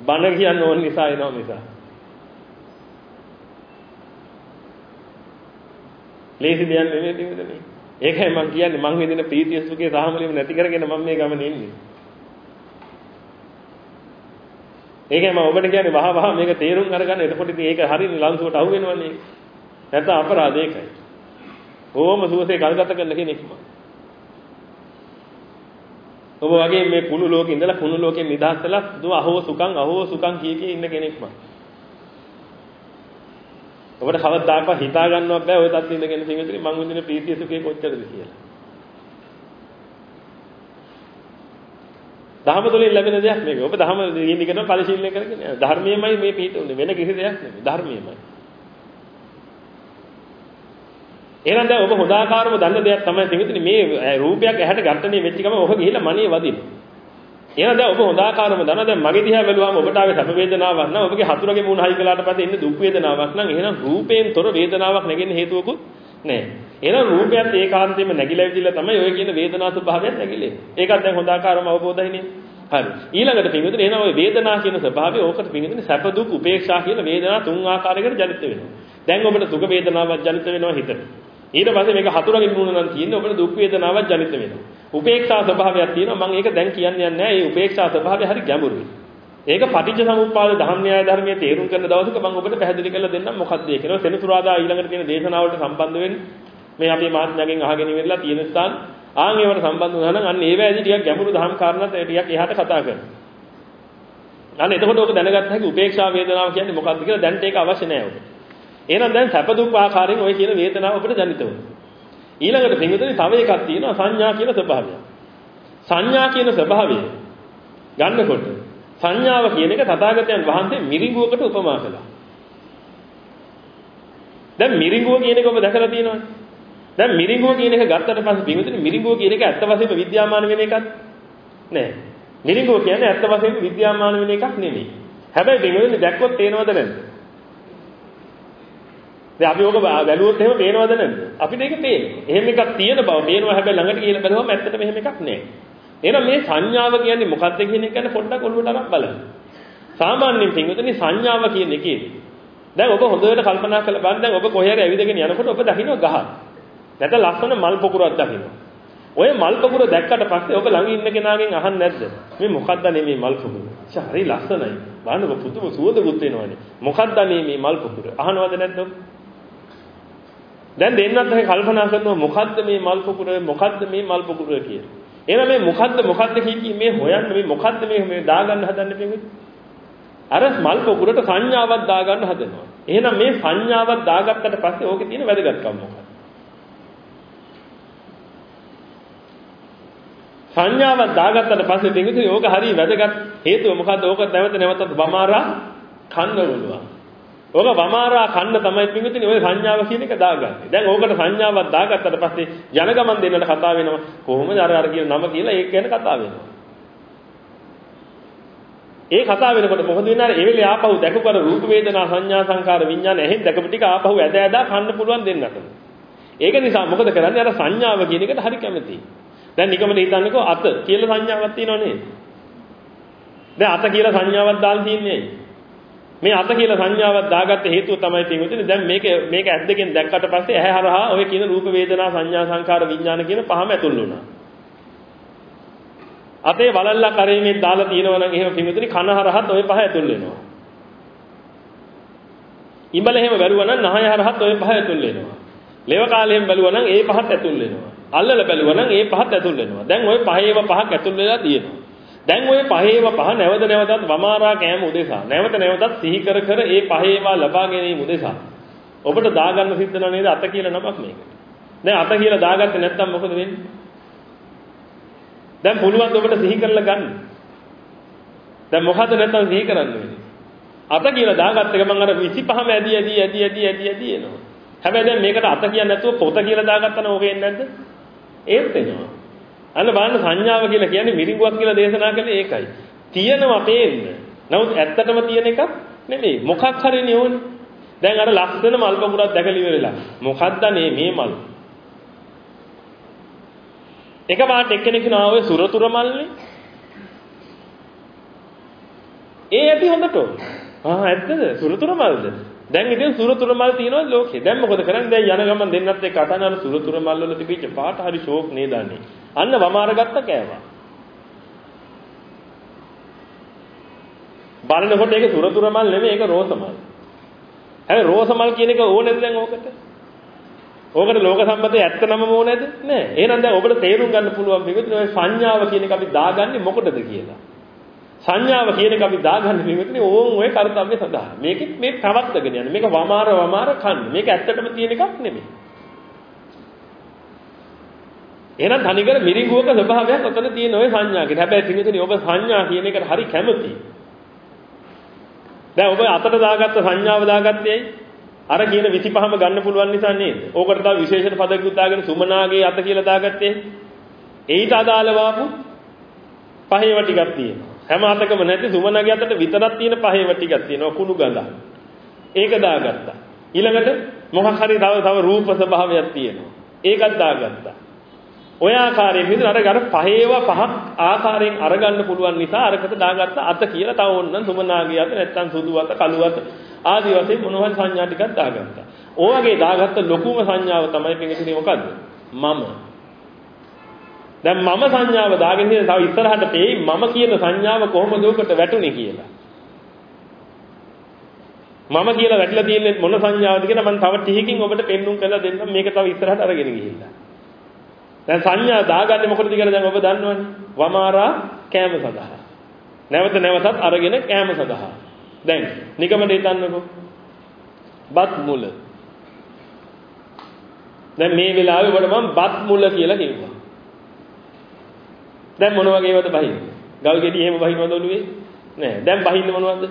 බන කියන්න ඕන නිසා එනවා නිසා. ලේසි දෙයක් නෙමෙයි පින්විතනේ. ඒකයි මම කියන්නේ මං විඳින ප්‍රීතිය සුඛේ සාහමලියම නැති කරගෙන මම මේ ගමනේ ඉන්නේ. ඒකයි මම ඔබට කියන්නේ වහ වහ මේක තේරුම් අරගන්න. එතකොට ඉතින් ඒක හරියනේ ලංසුවට අහු වෙනවනේ. නැත්නම් අපරාධ ඒකයි. ඕම සුවසේ කල්ගත කරන කෙනෙක් මම. ඔබ වගේ මේ කුණු ලෝකේ ඉඳලා කුණු ලෝකෙන් නිදහස් වෙලා දු අහෝ සුඛං අහෝ සුඛං කිය කිය ඉන්න කෙනෙක් මම. ඔබට කවදාකවත් හිතා ගන්නවත් බෑ ඔය තත්ත්වෙ ඉඳගෙන පින්විතනි මං විඳින ප්‍රීතිය සුඛය කොච්චරද කියලා. දහම තුළින් ලැබෙන දෙයක් මේක. ඔබ දහම ඉගෙන පරිශීලනය කරගෙන යනවා. ධර්මයමයි මේ පිටුනේ වෙන කිසි දෙයක් නෙමෙයි. ධර්මයමයි. එහෙනම් දැන් ඔබ හොදාකාරව දන්න දෙයක් තමයි පින්විතනි මේ රූපයක් ඇහැට ඝට්ටණය වෙච්ච ගමන් ඔබ ගිහිල්ලා මනිය වදිනවා. එහෙනම් දැන් ඔබ හොදාකාරව දන්නා දැන් මගේ දිහා බැලුවාම ඔබට ආවේ සැප වේදනාවක් නම් ඔබගේ හතුරගේ මූණ හයි කළාට පස්සේ එන්නේ දුක් වේදනාවක් නම් එහෙනම් රූපයෙන් තොර වේදනාවක් නැගෙන්න හේතුවකුත් නැහැ. එහෙනම් රූපයත් ඒකාන්තයෙන්ම නැగిලා ඉවිදilla තමයි ඔය කියන වේදනා ස්වභාවයත් නැగిලේ. ඒකත් දැන් හොදාකාරව අවබෝධයිනේ. හරි. ඊළඟට පින්විතනේ එහෙනම් ඔය වේදනා කියන ස්වභාවය ඕකට පින්විතනේ සැප දුක් උපේක්ෂා කියන වේදනා තුන් ආකාරයකට ජනිත වෙනවා. දැන් ඔබට සුඛ වේදනාවක් ජනිත වෙනවා හිතට. ඊට පස්සේ මේක හතුරගෙන් නුන නම් තියෙන්නේ ඔබට දුක් වේදනාවක් ජනිත වෙනවා. උපේක්ෂා ස්වභාවයක් තියෙනවා මම ඒක දැන් කියන්නේ නැහැ. ඒ උපේක්ෂා ස්වභාවය හරි ගැඹුරුයි. ඒක පටිච්ච සමුප්පාද ධම්ම න්‍යාය ධර්මයේ තේරුම් කරන දවසක මම ඔබට පැහැදිලි කරලා දෙන්නම් මොකක්ද ඒ කියලා. සෙනසුරාදා ඊළඟට තියෙන දේශනාවලට සම්බන්ධ වෙන්නේ මේ අපේ මහත්මයාගෙන් අහගෙන ඉවරලා තියෙන ස්ථාන ආන් ඒවට සම්බන්ධ වුණා නම් අන්න ඒවැදී ටිකක් ගැඹුරු ධම් කාරණාත් ටිකක් එහාට කතා කරනවා. අන්න එතකොට ඔබ දැනගත්ත හැකි උපේක්ෂා වේදනාව කියන්නේ මොකක්ද කියලා දැන්ට ඒක අවශ්‍ය නැහැ ඔබ. එහෙනම් දැන් සැප දුක් ආකාරයෙන් ඔය කියන වේදනාව අපිට ජනිත වෙනවා. ඊළඟට පින්විතනේ තව එකක් තියෙනවා සංඥා කියන ස්වභාවය. සංඥා කියන ස්වභාවය ගන්නකොට සංඥාව කියන එක තථාගතයන් වහන්සේ මිරිඟුවකට උපමා කළා. දැන් මිරිඟුව කියන එක ඔබ දැකලා තියෙනවනේ. දැන් මිරිඟුව කියන එක ගත්තට පස්සේ පින්විතනේ මිරිඟුව කියන එක ඇත්ත වශයෙන්ම විද්‍යාමාන වෙන එකක් නෑ. මිරිඟුව කියන්නේ ඇත්ත වශයෙන්ම විද්‍යාමාන වෙන එකක් නෙමෙයි. හැබැයි පින්විතනේ දැක්කොත් තේනවද නැද්ද? දැන් අපි ඕක බැලුවොත් එහෙම පේනවද නැද්ද? අපිට ඒක පේනවා. එහෙම එකක් තියෙන බව පේනවා හැබැයි ළඟට කියලා බැලුවම ඇත්තටම එහෙම එකක් නෑ. එහෙනම් මේ සංඥාව කියන්නේ මොකක්ද කියන එක ගැන පොඩ්ඩක් ඔළුවට අරන් බලන්න. සාමාන්‍යයෙන් පින්විතනේ සංඥාව කියන එකේ දැන් ඔබ හොඳට කල්පනා කරලා බලන්න දැන් ඔබ කොහේ හරි ඇවිදගෙන යනකොට ඔබ දකින්න ගහක්. නැත්නම් ලස්සන මල් පොකුරක් දකින්න. ඔය මල් පොකුර දැක්කට පස්සේ ඔබ ළඟ ඉන්න කෙනාගෙන් අහන්නේ නැද්ද? මේ මොකක්ද මේ මල් පොකුර? හරි ලස්සනයි. බලන්න පුදුම සුවඳකුත් එනවනේ. මොකක්ද මේ මල් පොකුර? අහනවද නැද්ද? දැන් දෙන්නත් එහෙ කල්පනා කරනවා මොකද්ද මේ මල් පොකුර මොකද්ද මේ මල් පොකුර කියලා. එහෙනම් මේ මොකද්ද මොකද්ද කිය මේ හොයන්න මේ මොකද්ද මේ මේ දාගන්න හදන්නේ මේ අර මල් පොකුරට සංඥාවක් දාගන්න හදනවා. එහෙනම් මේ සංඥාවක් දාගත්තට පස්සේ ඕකේ තියෙන වැදගත්කම මොකක්ද? සංඥාවක් දාගත්තට පස්සේ දෙවිතුනේ ඕක හරිය වැදගත් හේතුව මොකද්ද? ඕක නැවත නැවතත් වමාරා කන්න ඕනවා. ඕක වමාරා කන්න තමයි පිඟුතුනේ ඔය සංඥාව කියන එක දාගන්නේ. දැන් ඕකට සංඥාවක් දාගත්තට පස්සේ ජනගමන් දෙන්නට කතා වෙනවා. කොහොමද අර අර කියන නම කියලා ඒක ගැන කතා වෙනවා. ඒ කතා වෙනකොට මොකද වෙන්නේ අර ඒ වෙලේ ආපහු දැකපර රූප වේදනා සංඥා සංකාර විඥාන එහෙන් දැකපු ටික ආපහු ඇද ඇදා කන්න පුළුවන් දෙන්නට. ඒක නිසා මොකද කරන්නේ අර සංඥාව කියන එකට හරි කැමතියි. දැන් නිකමට හිතන්නකෝ අත කියලා සංඥාවක් තියෙනව නේද? දැන් අත කියලා සංඥාවක් දාලා තියන්නේ මේ අත කියලා සංඥාවක් දාගත්ත හේතුව තමයි තියෙන්නේ. දැන් මේක මේක ඇස් දෙකෙන් දැක්කට පස්සේ ඇහැ හරහා ඔය කියන රූප වේදනා සංඥා සංකාර විඥාන කියන පහම ඇතුල් වුණා. අතේ වලල්ලා කරේ මේ දාලා තියෙනවා නම් එහෙම පිඟුතුනි කන හරහත් ඔය පහ ඇතුල් වෙනවා. ඉඹල එහෙම බැලුවා නම් නහය හරහත් ඔය පහ ඇතුල් වෙනවා. ලෙව කාලයෙන් බැලුවා නම් ඒ පහත් ඇතුල් වෙනවා. අල්ලලා බැලුවා නම් ඒ පහත් ඇතුල් වෙනවා. දැන් ওই පහේව පහක් ඇතුල් වෙලා තියෙනවා. දැන් ওই පහේව පහ නැවත නැවතත් වමාරා කෑම උදෙසා නැවත නැවතත් සිහි කර කර ඒ පහේවා ලබා ගැනීම උදෙසා ඔබට දාගන්න සිද්ධ වෙනව නේද අත කියලා නමක් මේක. දැන් අත කියලා දාගත්තේ නැත්නම් මොකද වෙන්නේ? දැන් පුළුවන් ඔබට සිහි කරලා ගන්න. දැන් මොකද නැත්නම් සිහි කරන්න වෙන්නේ? අත කියලා දාගත්ත ගමන් අර 25ම ඇදි ඇදි ඇදි ඇදි ඇදි ඇදි එනවා. හැබැයි දැන් මේකට අත කියන්නේ නැතුව පොත කියලා දාගත්තා නම් ඕක එන්නේ නැද්ද? ඒත් එනවා. අන්න බලන්න සංඥාව කියලා කියන්නේ මිරිඟුවක් කියලා දේශනා කළේ ඒකයි. තියෙනවා පේන්න. නමුත් ඇත්තටම තියෙන එකක් නෙමෙයි. මොකක් හරි නෙවනේ. දැන් අර ලස්සන මල් පොකුරක් දැකලා ඉවරලා. මොකක්ද මේ මේ මල්? එක පාට එක්කෙනෙක් නා ඔය සුරතුර මල්නේ. ඒ ඇති හොඳට. ආ ඇත්තද? සුරතුර මල්ද? දැන් ඉතින් සුරතුර මල් තියෙනවා ලෝකේ. දැන් මොකද කරන්නේ? දැන් යන ගමන් දෙන්නත් එක්ක අතන අර සුරතුර මල් වල තිබිච්ච පාට හරි ෂෝක් නේද අන්නේ. අන්න වමාර ගත්ත කෑවා. බලනකොට ඒක සුරතුර මල් නෙමෙයි ඒක රෝස මල්. හැබැයි රෝස මල් කියන එක ඕනේද දැන් ඕකට? ඕකට ලෝක සම්පතේ ඇත්ත නම ඕනේද? නෑ. එහෙනම් දැන් ඔබට තේරුම් ගන්න පුළුවන් මේකත් ඔය සංඥාව කියන එක අපි දාගන්නේ මොකටද කියලා. සංඥාව කියන එක අපි දාගන්න පිළිවෙතනේ ඕන් ඔය කාර්යය සඳහා. මේකෙත් මේ පැවැත්වගෙන යන. මේක වමාර වමාර කන්න. මේක ඇත්තටම තියෙන එකක් නෙමෙයි. එහෙනම් තනිකර මිරිඟුවක ස්වභාවයක් ඔතන තියෙන ඔය සංඥාකේ. හැබැයි පිළිතුරේ ඔබ සංඥා කියන එකට හරි කැමතියි. දැන් ඔබ අතට දාගත්ත සංඥාව දාගත්තේ ඇයි? අර කියන 25ම ගන්න පුළුවන් නිසා නේද? ඕකට තව විශේෂණ පදකුත් දාගෙන සුමනාගේ අත කියලා දාගත්තේ. ඒට අදාළව ආපු පහේව ටිකක් තියෙනවා. හැම අතකම නැති සුමනාගේ අතට විතරක් තියෙන පහේව ටිකක් තියෙනවා කුණු ගඳ. ඒක දාගත්තා. ඊළඟට මොකක් හරි තව තව රූප ස්වභාවයක් තියෙනවා. ඒකත් දාගත්තා. ඔය ආකාරයෙන් විදිහට අර අර පහේව පහක් ආකාරයෙන් අරගන්න පුළුවන් නිසා අරකට දාගත්ත අත කියලා තව ඕනනම් සුමනාගේ අත නැත්තම් සුදු අත කළු අත ආදි වශයෙන් මොනවා සංඥා ටිකක් දාගත්තා. ඕවගේ දාගත්ත ලොකුම සංඥාව තමයි පිටින් මොකද්ද? මම. දැන් මම සංඥාව දාගෙන ඉඳන් තව ඉස්සරහට තේයි මම කියන සංඥාව කොහොමද උකට වැටුනේ කියලා. මම කියලා වැටලා තියෙන්නේ මොන සංඥාවද කියලා මම තව ටිකකින් ඔබට පෙන්눔 කරලා දෙන්නම් මේක තව ඉස්සරහට අරගෙන ගිහිල්ලා. දැන් සංඥා දාගන්නේ මොකටද කියලා දැන් ඔබ දන්නවනේ. වමාරා කෑම සඳහා. නැවත නැවතත් අරගෙන කෑම සඳහා. දැන් නිකමඩ හිතන්නකෝ. බත් මුල. දැන් මේ වෙලාවේ ඔබට මම බත් මුල කියලා කිව්වා. දැන් මොන වගේවද බහින්නේ? ගල් ගෙඩි එහෙම බහිනවද ඔළුවේ? නෑ. දැන් බහින්නේ මොනවද?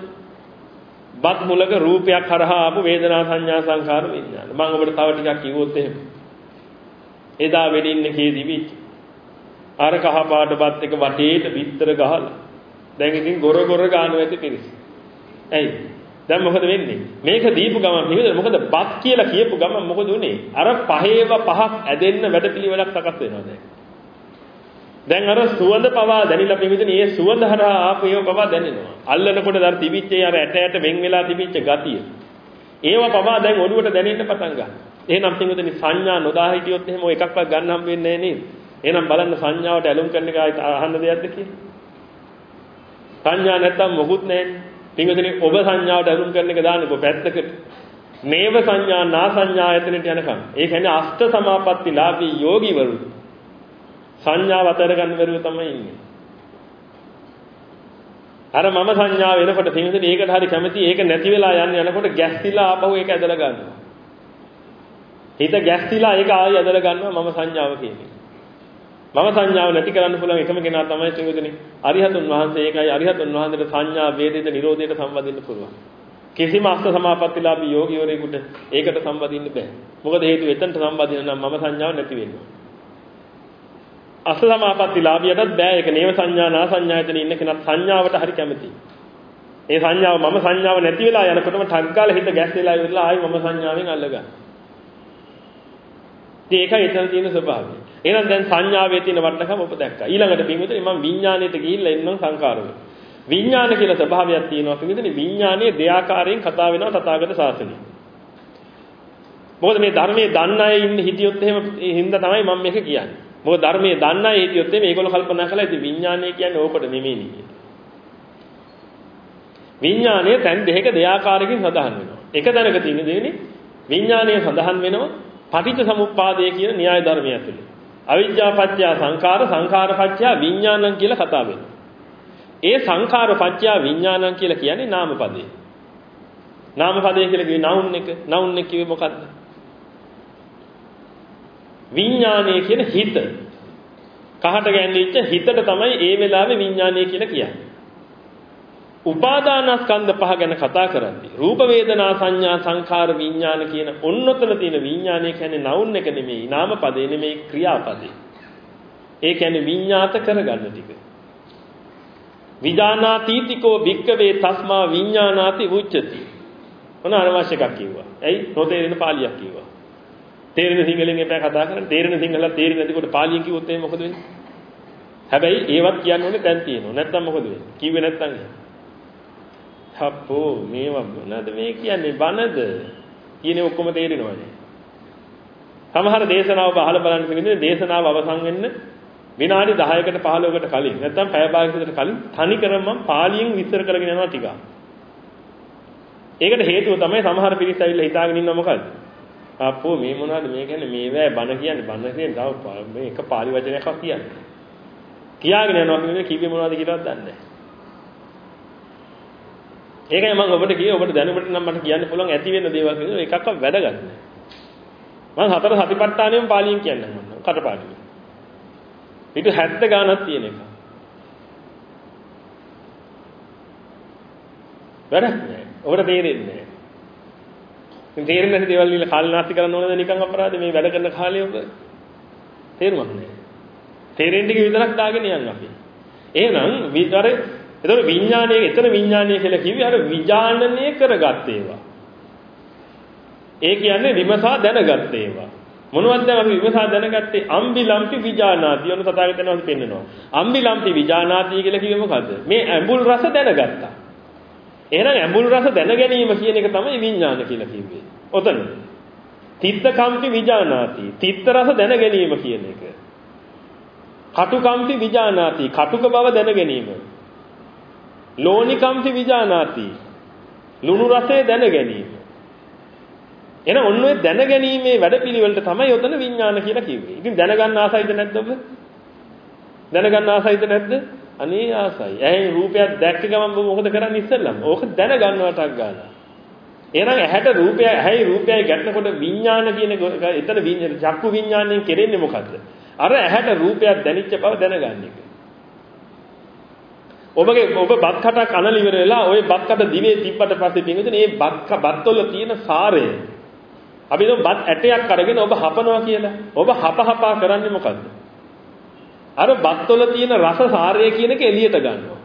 බත් මුලක රූපයක් හරහා ආපු වේදනා සංඥා සංකාර විඥාන. මම ඔබට තව ටිකක් කිව්වොත් එහෙම. එදා වෙඩින්නේ කේදිවි. අර කහ පාට බත් එක වටේට විතර ගහලා. දැන් ඉතින් ගොර ගොර ගානු ඇති පිරිස. ඇයි? දැන් මොකද වෙන්නේ? මේක දීපු ගමන් නිකද මොකද බත් කියලා කියපු ගමන් මොකද උනේ? අර පහේව පහක් ඇදෙන්න වැඩපිළිවෙලක් සකස් වෙනවා දැන්. දැන් අර සුවඳ පවා දැනිලා පිවිදින මේ සුවඳ හරහා ආපු ඒව පවා දැනෙනවා. අල්ලනකොට දර තිබිච්ච අර ඇට ඇට වෙන් වෙලා තිබිච්ච ගතිය. ඒව පවා දැන් ඔළුවට දැනෙන්න පටන් ගන්නවා. එහෙනම් පින්වතුනි සංඥා නොදා හිටියොත් එහෙම ඔය එකක්වත් ගන්න හම් වෙන්නේ නැහැ නේද? එහෙනම් බලන්න සංඥාවට ඇලුම් කරන එක අහන්න දෙයක්ද කියලා? සංඥා නැත්තම් මොකුත් නැහැ. පින්වතුනි ඔබ සංඥාවට ඇලුම් කරන එක දාන්නකො පැත්තකට. මේව සංඥා නා සංඥා යතනට යනකම්. ඒ කියන්නේ අෂ්ට සමාපත්තිලාභී යෝගීවරු සංඥාව අතර ගන්න බැරුව තමයි ඉන්නේ. අර මම සංඥාව එනකොට පින්වතුනි ඒකට හරි කැමති ඒක නැති වෙලා යන්න යනකොට ගැස්තිලා ආපහු ඒක ඇදලා ගන්නවා. හිත ගැස්තිලා ඒක ආයෙ ඇදලා ගන්නවා මම සංඥාව කියන්නේ. මම සංඥාව නැති කරන්න පුළුවන් එකම කෙනා තමයි පින්වතුනි අරිහතුන් වහන්සේ ඒකයි අරිහතුන් වහන්සේට සංඥා වේදිත නිරෝධයට සම්බන්ධින්න පුළුවන්. කිසිම අස්ත සමාපත්තිලාභී යෝගිවරයෙකුට ඒකට සම්බන්ධින්න බෑ. මොකද හේතුව එතනට සම්බන්ධින්න නම් මම සංඥාව නැති වෙනවා. අස්ත සමාපත්තිලාභියටත් බෑ ඒක නේව සංඥා නා සංඥායතන ඉන්න කෙනා සංඥාවට හරි කැමතියි. ඒ සංඥාව මම සංඥාව නැති වෙලා යනකොටම ටග් ගාලා හිත ගැස්සෙලා ඉවරලා ආයි මම සංඥාවෙන් අල්ලගන්න. ඉතින් ඒකයි එතන තියෙන ස්වභාවය. එහෙනම් දැන් සංඥාවේ තියෙන වටිනකම ඔබ දැක්කා. ඊළඟට පින්විතනේ මම විඥාණයට ගිහිල්ලා එන්නම් සංකාරවල. විඥාන කියලා ස්වභාවයක් තියෙනවා පින්විතනේ විඥානයේ දෙආකාරයෙන් කතා වෙනවා තථාගත ශාසනයේ. මොකද මේ ධර්මයේ දන්න අය ඉන්න හිටියොත් එහෙම හින්දා තමයි මම මේක කියන්නේ. මොකද ධර්මයේ දන්න අය හිටියොත් එහෙම මේගොල්ලෝ කල්පනා කළා ඉතින් විඥානය කියන්නේ ඕකට නෙමෙයි නේ. විඥානය තැන් දෙකක දෙආකාරයකින් සඳහන් වෙනවා. එක තැනක තියෙන දෙන්නේ විඥානය සඳහන් වෙනවා පටිච්ච සමුප්පාදය කියන න්‍යාය ධර්මය ඇතුලේ. අවිජ්ජා පත්‍ය සංඛාර සංඛාර පත්‍ය විඥානං කියලා කතා වෙනවා. ඒ සංඛාර පත්‍ය විඥානං කියලා කියන්නේ නාමපදේ. නාමපදේ කියලා කිව්වේ නවුන් එක. නවුන් එක කිව්වේ මොකද්ද? විඥානය කියන හිත. කහට ගැන්විච්ච හිතට තමයි ඒ වෙලාවේ විඥානය කියලා කියන්නේ. උපාදානස්කන්ධ පහ ගැන කතා කරද්දී රූප වේදනා සංඥා සංඛාර විඥාන කියන ඔන්නතන තියෙන විඥානය කියන්නේ නවුන් එක නෙමෙයි නාම පදේ නෙමෙයි ක්‍රියාපදේ. ඒ කියන්නේ විඤ්ඤාත කරගන්න ටික. විදානාතීතිකෝ භික්කවේ තස්මා විඥානාති උච්චති. මොන අනවශ්‍ය එකක් කිව්වා. ඇයි? නොතේරෙන පාලියක් කිව්වා. තේරෙන සිංහලෙන් එපා කතා කරන්න. තේරෙන සිංහල තේරෙන්නේ නැතිකොට පාලියෙන් කිව්වොත් එහෙනම් මොකද වෙන්නේ? හැබැයි ඒවත් කියන්න ඕනේ දැන් තියෙනවා. නැත්තම් මොකද වෙන්නේ? කිව්වේ නැත්තම් හප්පෝ මේවා මොනවද මේ කියන්නේ බනද කියන්නේ ඔක්කොම තේරෙනවනේ සමහර දේශනාව අහලා බලන්න තියෙන්නේ දේශනාව අවසන් වෙන්න විනාඩි 10කට 15කට කලින් නැත්නම් පැය භාගයකට කලින් තනි කරම මම පාලියෙන් විස්තර කරගෙන යනවා ටිකක් ඒකට හේතුව තමයි සමහර පිරිස් ඇවිල්ලා හිතාගෙන ඉන්නවා මොකද්ද අප්පෝ මේ මොනවද මේ කියන්නේ මේ වැය බන කියන්නේ බන කියන්නේ තව මේ එක පාලි වචනයක් කියන්නේ කියාගෙන යනවා කියන්නේ කිව්වේ මොනවද කියලාවත් දන්නේ නැහැ ඒකයි මම ඔබට කියේ ඔබට දැනුමට නම් මට කියන්න පුළුවන් ඇති වෙන දේවල් කියන එකක්වත් වැදගත් නෑ. මම හතර සතිපට්ඨානෙම පාලියෙන් කියන්නම් මම කටපාඩම්. ඊට 70 ගානක් තියෙන එක. වැඩක් නෑ. ඔබට තේරෙන්නේ නෑ. ඉතින් තේරෙන්නේ නැති දේවල් වල කාල නාස්ති කරන්න ඕනද නිකන් අපරාධ මේ වැඩ කරන කාලේ ඔබ තේරුමක් නෑ. තේරෙන්න ටික විතරක් දාගෙන යන්න අපි. එහෙනම් විතර එතකොට විඥානයේ එතන විඥානය කියලා කිව්වේ අර විඥානනය කරගත් ඒවා. ඒ කියන්නේ විමසා දැනගත් ඒවා. මොනවද දැන් අපි විමසා දැනගත්තේ අම්බිලම්පි විජානාති යන තථාගතයන් වහන්සේ පෙන්නනවා. අම්බිලම්පි විජානාති කියලා කිව්වේ මොකද්ද? මේ ඇඹුල් රස දැනගත්තා. එහෙනම් ඇඹුල් රස දැන ගැනීම කියන එක තමයි විඥාන කියලා කිව්වේ. ඔතන. තිත්තකම්පි විජානාති. තිත්ත රස දැන ගැනීම කියන එක. කටුකම්පි විජානාති. කටුක බව දැන ගැනීම. ලෝනිකම්පි විජානාති. ලුණු රසය දැන ගැනීම. එහෙනම් ඔන්න ඔය දැන ගැනීමේ වැඩපිළිවෙලට තමයි ඔතන විඥාන කියලා කිව්වේ. ඉතින් දැනගන්න ආසයිද නැද්ද ඔබ? දැනගන්න ආසයිද නැද්ද? අනේ ආසයි. ඇහෙන් රූපයක් දැක්ක ගමන් ඔබ මොකද කරන්නේ ඉස්සෙල්ලම? ඕක දැනගන්නවටක් ගන්නවා. එහෙනම් ඇහැට රූපය ඇහැයි රූපයයි ගැටෙනකොට විඥාන කියන එතන විඥාන චක්කු විඥාණයෙන් කෙරෙන්නේ මොකද්ද? අර ඇහැට රූපයක් දැනිච්ච බව දැනගන්න එක. ඔබගේ ඔබ බත් කටක් අනල ඉවර වෙලා ওই බත් කට දිවේ තිබ්බට පස්සේ පින්විතනේ මේ බත් බත්වල තියෙන සාරය අපි හිතමු බත් ඇටයක් අරගෙන ඔබ හපනවා කියලා. ඔබ හප හපා කරන්නේ මොකද්ද? අර බත්වල තියෙන රස සාරය කියන එක එළියට ගන්නවා.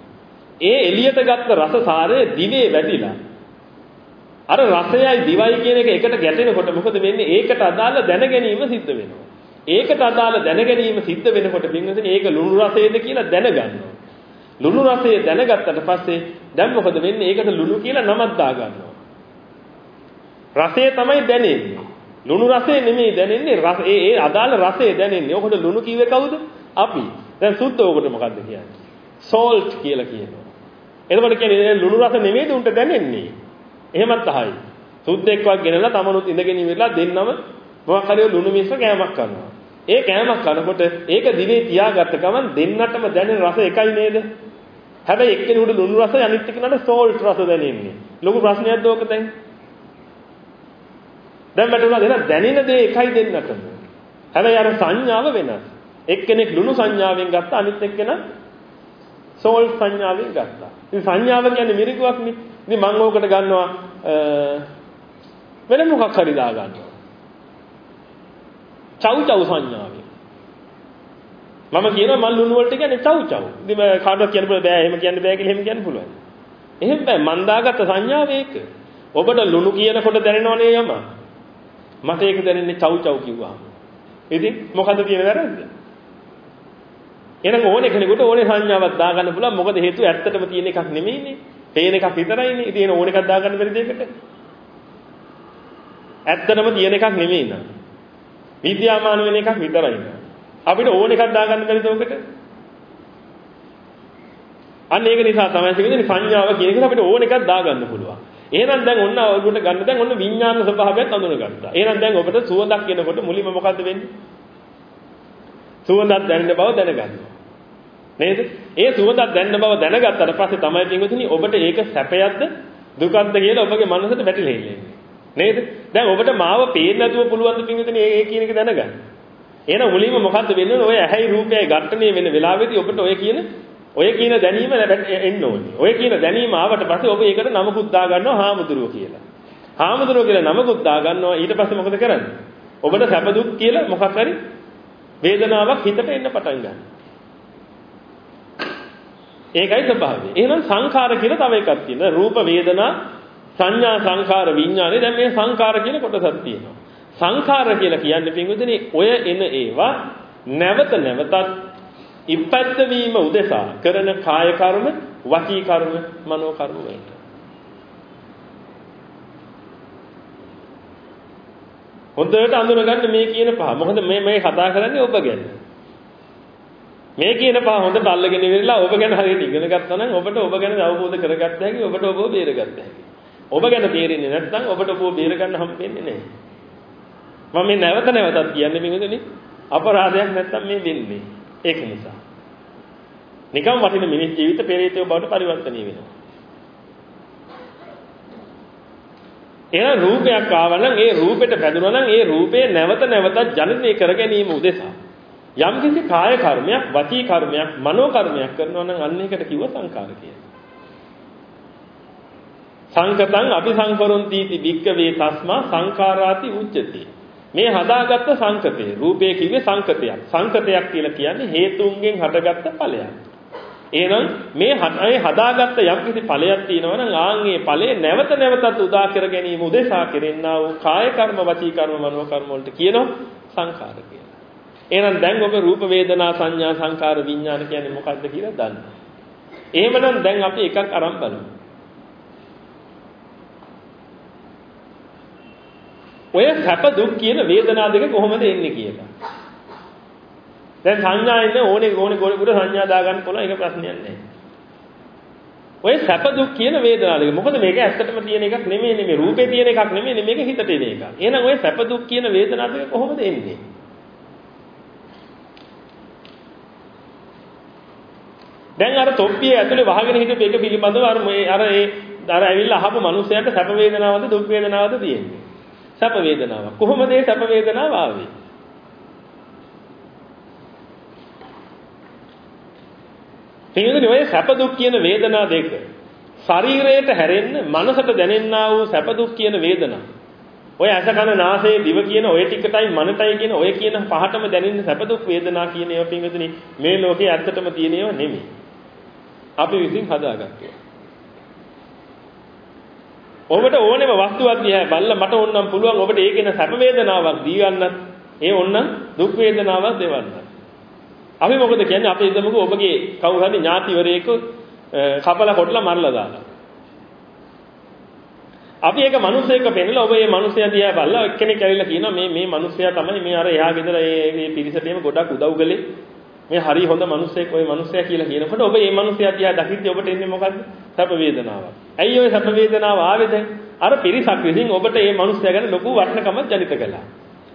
ඒ එළියට ගත්ත රස සාරය දිවේ වැදිලා අර රසයයි දිවයි කියන එක එකට ගැටෙනකොට මොකද වෙන්නේ? ඒකට අදාළ දැන ගැනීම සිද්ධ වෙනවා. ඒකට අදාළ දැන ගැනීම සිද්ධ වෙනකොට බින්වතුනි ඒක ලුණු රසයේද කියලා දැනගන්නවා. ලුණු රසය දැනගත්තට පස්සේ දැන් මොකද වෙන්නේ? ඒකට ලුණු කියලා නමක් දාගන්නවා. රසය තමයි දැනෙන්නේ. ලුණු රසය නෙමෙයි දැනෙන්නේ රස ඒ ඒ අදාළ රසය දැනෙන්නේ. ඔකට ලුණු කිව්වේ කවුද? අපි. දැන් සුද්ධ ඔකට මොකද්ද කියන්නේ? salt කියලා කියනවා. එතකොට කියන්නේ ලුණු රස නෙමෙයිද උන්ට දැනෙන්නේ. එහෙමත් අහයි. සුද්ධෙක්වක් ගෙනලා තමනුත් ඉඳගෙන ඉවිලා දෙන්නම මොකක් හරි ලුණු මිශ්‍ර කෑමක් කරනවා. ඒ කෑමක් කනකොට ඒක දිවේ තියාගත්ත ගමන් දෙන්නටම දැනෙන රස එකයි නේද? හැබැයි එක්කෙනෙකුට ලුණු රසයි අනිත් එක්කෙනාට salt රස දැනෙන්නේ. ලොකු ප්‍රශ්නයක්ද ඕක දැන්? දැන් වැටුණා දෙන දැනෙන දේ එකයි දෙන්නටම. හැබැයි අර සංඥාව වෙනස්. එක්කෙනෙක් ලුණු සංඥාවෙන් ගත්තා අනිත් එක්කෙනා සෝල් සංඥාවෙන් ගත්තා. ඉතින් සංඥාව කියන්නේ මිරිකුවක් නේ. ඉතින් මම ඕකට ගන්නවා වෙන මොකක් හරි දා ගන්නවා. චව් චව් සංඥාවෙන්. මම කියනවා මල් ලුණු වලට කියන්නේ චව් චව්. ඉතින් කාටවත් කියන්න බෑ එහෙම කියන්න බෑ කියලා එහෙම කියන්න පුළුවන්. එහෙම බෑ මන් දාගත්ත සංඥාව ඒක. ඔබට ලුණු කියනකොට දැනෙනවනේ යම. මට ඒක දැනෙන්නේ චව් චව් කිව්වහම. ඉතින් මොකද්ද තියෙන වැරද්ද? එහෙනම් ඕනේ කෙනෙකුට ඕනේ සංඥාවක් දාගන්න පුළුවන්. මොකද හේතුව ඇත්තටම තියෙන එකක් නෙමෙයිනේ. පේන එකක් විතරයිනේ. ඉතින් ඕන එකක් දාගන්න බැරි දෙයකට. ඇත්තටම තියෙන එකක් නෙමෙයි නේද? විද්‍යාමාන වෙන එකක් විතරයි නේද? අපිට ඕන එකක් දාගන්න බැරිද ඔකට? අන්න ඒක නිසා තමයි කියන්නේ සංඥාව කියන එක අපිට ඕන එකක් දාගන්න පුළුවන්. එහෙනම් දැන් ඔන්න ඔබට ගන්න දැන් ඔන්න විඥාන ස්වභාවයත් අඳුනගත්තා. එහෙනම් දැන් ඔබට සුවඳක් එනකොට මුලින්ම මොකද්ද වෙන්නේ? සුවඳක් දැනෙන බව දැනගන්නවා. නේද? ඒ සුවඳක් දැනෙන බව දැනගත්තට පස්සේ තමයි පින්වතුනි ඔබට ඒක සැපයක්ද දුකක්ද කියලා ඔබගේ මනසට වැටිලා ඉන්නේ. නේද? දැන් ඔබට මාව පේන්නේ නැතුව පුළුවන් ද පින්වතුනි ඒ කියන එක දැනගන්න. එහෙනම් මුලින්ම මොකද්ද වෙන්නේ? ඔය ඇහැයි රූපයයි ඝට්ටණය වෙන වෙලාවෙදී ඔබට ඔය කියන ඔය කියන දැනීම එන්න ඕනේ. ඔය කියන දැනීම ආවට පස්සේ ඔබ ඒකට නමකුත් දා ගන්නවා හාමුදුරුවෝ කියලා. හාමුදුරුවෝ කියලා නමකුත් දා ගන්නවා ඊට පස්සේ මොකද කරන්නේ? ඔබට සැප දුක් කියලා මොකක් හරි වේදනාවක් හිතට එන්න පටන් ගන්නවා. ඒකයි ස්වභාවය. එහෙනම් සංඛාර කියලා තව එකක් තියෙනවා. රූප වේදනා සංඥා සංඛාර විඥානේ දැන් මේ සංඛාර කියන කොටසක් තියෙනවා. සංඛාර කියලා කියන්නේ පින්වතුනි ඔය එන ඒවා නැවත නැවතත් ඉපැත්ත වීම උදෙසා කරන කාය කර්ම, වචී කර්ම, මනෝ කර්ම වලට. හොඳට අඳුනගන්න මේ කියන පහ. මොකද මේ මේ කතා කරන්නේ ඔබ ගැන. මේ කියන පහ හොඳට අල්ලගෙන ඉවරලා ඔබ ගැන හරියට ඉගෙන ගත්තා නම් ඔබට ඔබ ගැන අවබෝධ කරගත්ත හැකි ඔබට ඔබව බේරගත්ත හැකි. ඔබ ගැන තේරෙන්නේ නැත්නම් ඔබට ඔබව බේර ගන්න හම්බෙන්නේ නැහැ. මම මේ නැවත නැවතත් කියන්නේ මේකනේ අපරාධයක් නැත්නම් මේ වෙන්නේ. ඒක නිසා. නිකම් වටින මිනිස් ජීවිත පෙරේතයෝ බවට පරිවර්තනය වෙනවා. එහෙනම් රූපයක් ආවා නම් ඒ රූපෙට බැඳුණා නම් ඒ රූපේ නැවත නැවතත් ජනිතය කර ගැනීම උදෙසා යම් කිසි කාය කර්මයක්, වචී කර්මයක්, මනෝ කර්මයක් කරනවා නම් අන්න ඒකට කිව්ව සංකාර කියලා. සංකතං අபிසංකරොන්ති इति වික්කවේ තස්මා සංකාරාති උච්චති. මේ හදාගත්ත සංකතේ රූපේ කිව්වේ සංකතයක්. සංකතයක් කියලා කියන්නේ හේතුන්ගෙන් හටගත්ත ඵලයක්. එහෙනම් මේ මේ හදාගත්ත යම්කිසි ඵලයක් තියෙනවා නම් ආන්ගේ ඵලේ නැවත නැවතත් උදා කර ගැනීම උදෙසා කෙරෙන්නා වූ කාය කර්ම, වචී කර්ම, මනෝ කර්ම වලට කියනවා සංඛාර කියලා. එහෙනම් දැන් ඔබ රූප වේදනා සංඥා සංකාර විඥාන කියන්නේ මොකක්ද කියලා දන්නවා. එහෙමනම් දැන් අපි එකක් අරන් බලමු. ඔය සැප දුක් කියන වේදනා දෙක කොහොමද එන්නේ කියලා. දැන් සංඥා ඉන්නේ ඕනේ ඕනේ ගොඩ සංඥා දාගන්න පුළුවන් ඒක ප්‍රශ්නයක් නෑ. ඔය සැප දුක් කියන වේදනා දෙක. මොකද මේක ඇත්තටම තියෙන එකක් නෙමෙයි නෙමෙයි රූපේ තියෙන එකක් නෙමෙයි මේක හිතට එන එකක්. එහෙනම් ඔය සැප දුක් කියන වේදනා දෙක කොහොමද එන්නේ? දැන් අර තොප්පියේ ඇතුලේ වහගෙන හිටපු එක පිළිබඳව අර මේ අර ඒ අර ඇවිල්ලා අහපු මිනිස්සයාට සැප වේදනාවද දුක් වේදනාවද තියෙන්නේ. සැප වේදනාවක්. කොහොමද ඒ සැප වේදනාව ආවේ? තේරෙන්නේ ඔය සැප දුක් කියන වේදනා දෙක ශරීරයට හැරෙන්න මනසට දැනෙන්නා වූ සැප දුක් කියන වේදනා. ඔය ඇස කන නාසය දිව කියන ඔය ටිකටයි මනටයි කියන ඔය කියන පහටම දැනෙන සැප දුක් වේදනා කියන ඒවා පින්විතනි මේ ලෝකේ ඇත්තටම තියෙන ඒවා නෙමෙයි. අපි විසින් හදාගත්තා. ඔබට ඕනෙම වස්තුවක් දිහා බලලා මට ඕනනම් පුළුවන් ඔබට ඒකේන සැප වේදනාවක් දී ගන්නත් ඒ ඕනනම් දුක් වේදනාවක් දෙවන්නත්. අපි මොකද කියන්නේ අපි හිතමුකෝ ඔබගේ කවුරු හරි ඥාතිවරයෙක් කපලා කොටලා මරලා දාලා. අපි ඒක මිනිස්සෙක්ව පෙන්නලා ඔබ මේ මිනිස්සයා දිහා බලලා එක්කෙනෙක් ඇවිල්ලා කියනවා මේ මේ මිනිස්සයා තමයි මේ අර එහා ගෙදර මේ මේ පිරිසට එම ගොඩක් උදව් කළේ. මේ හරි හොඳ මිනිස්සෙක් ওই මිනිස්සයා කියලා කියනකොට ඔබ මේ මිනිස්සයා දිහා දකිද්දී ඔබට එන්නේ මොකද්ද? සැප වේදනාවක්. ඇයි ওই සැප වේදනාව ආවේ දැන්? අර පිරිසක් විසින් ඔබට මේ මිනිස්සයා ගැන ලොකු වටිනකමක් ජනිත කළා.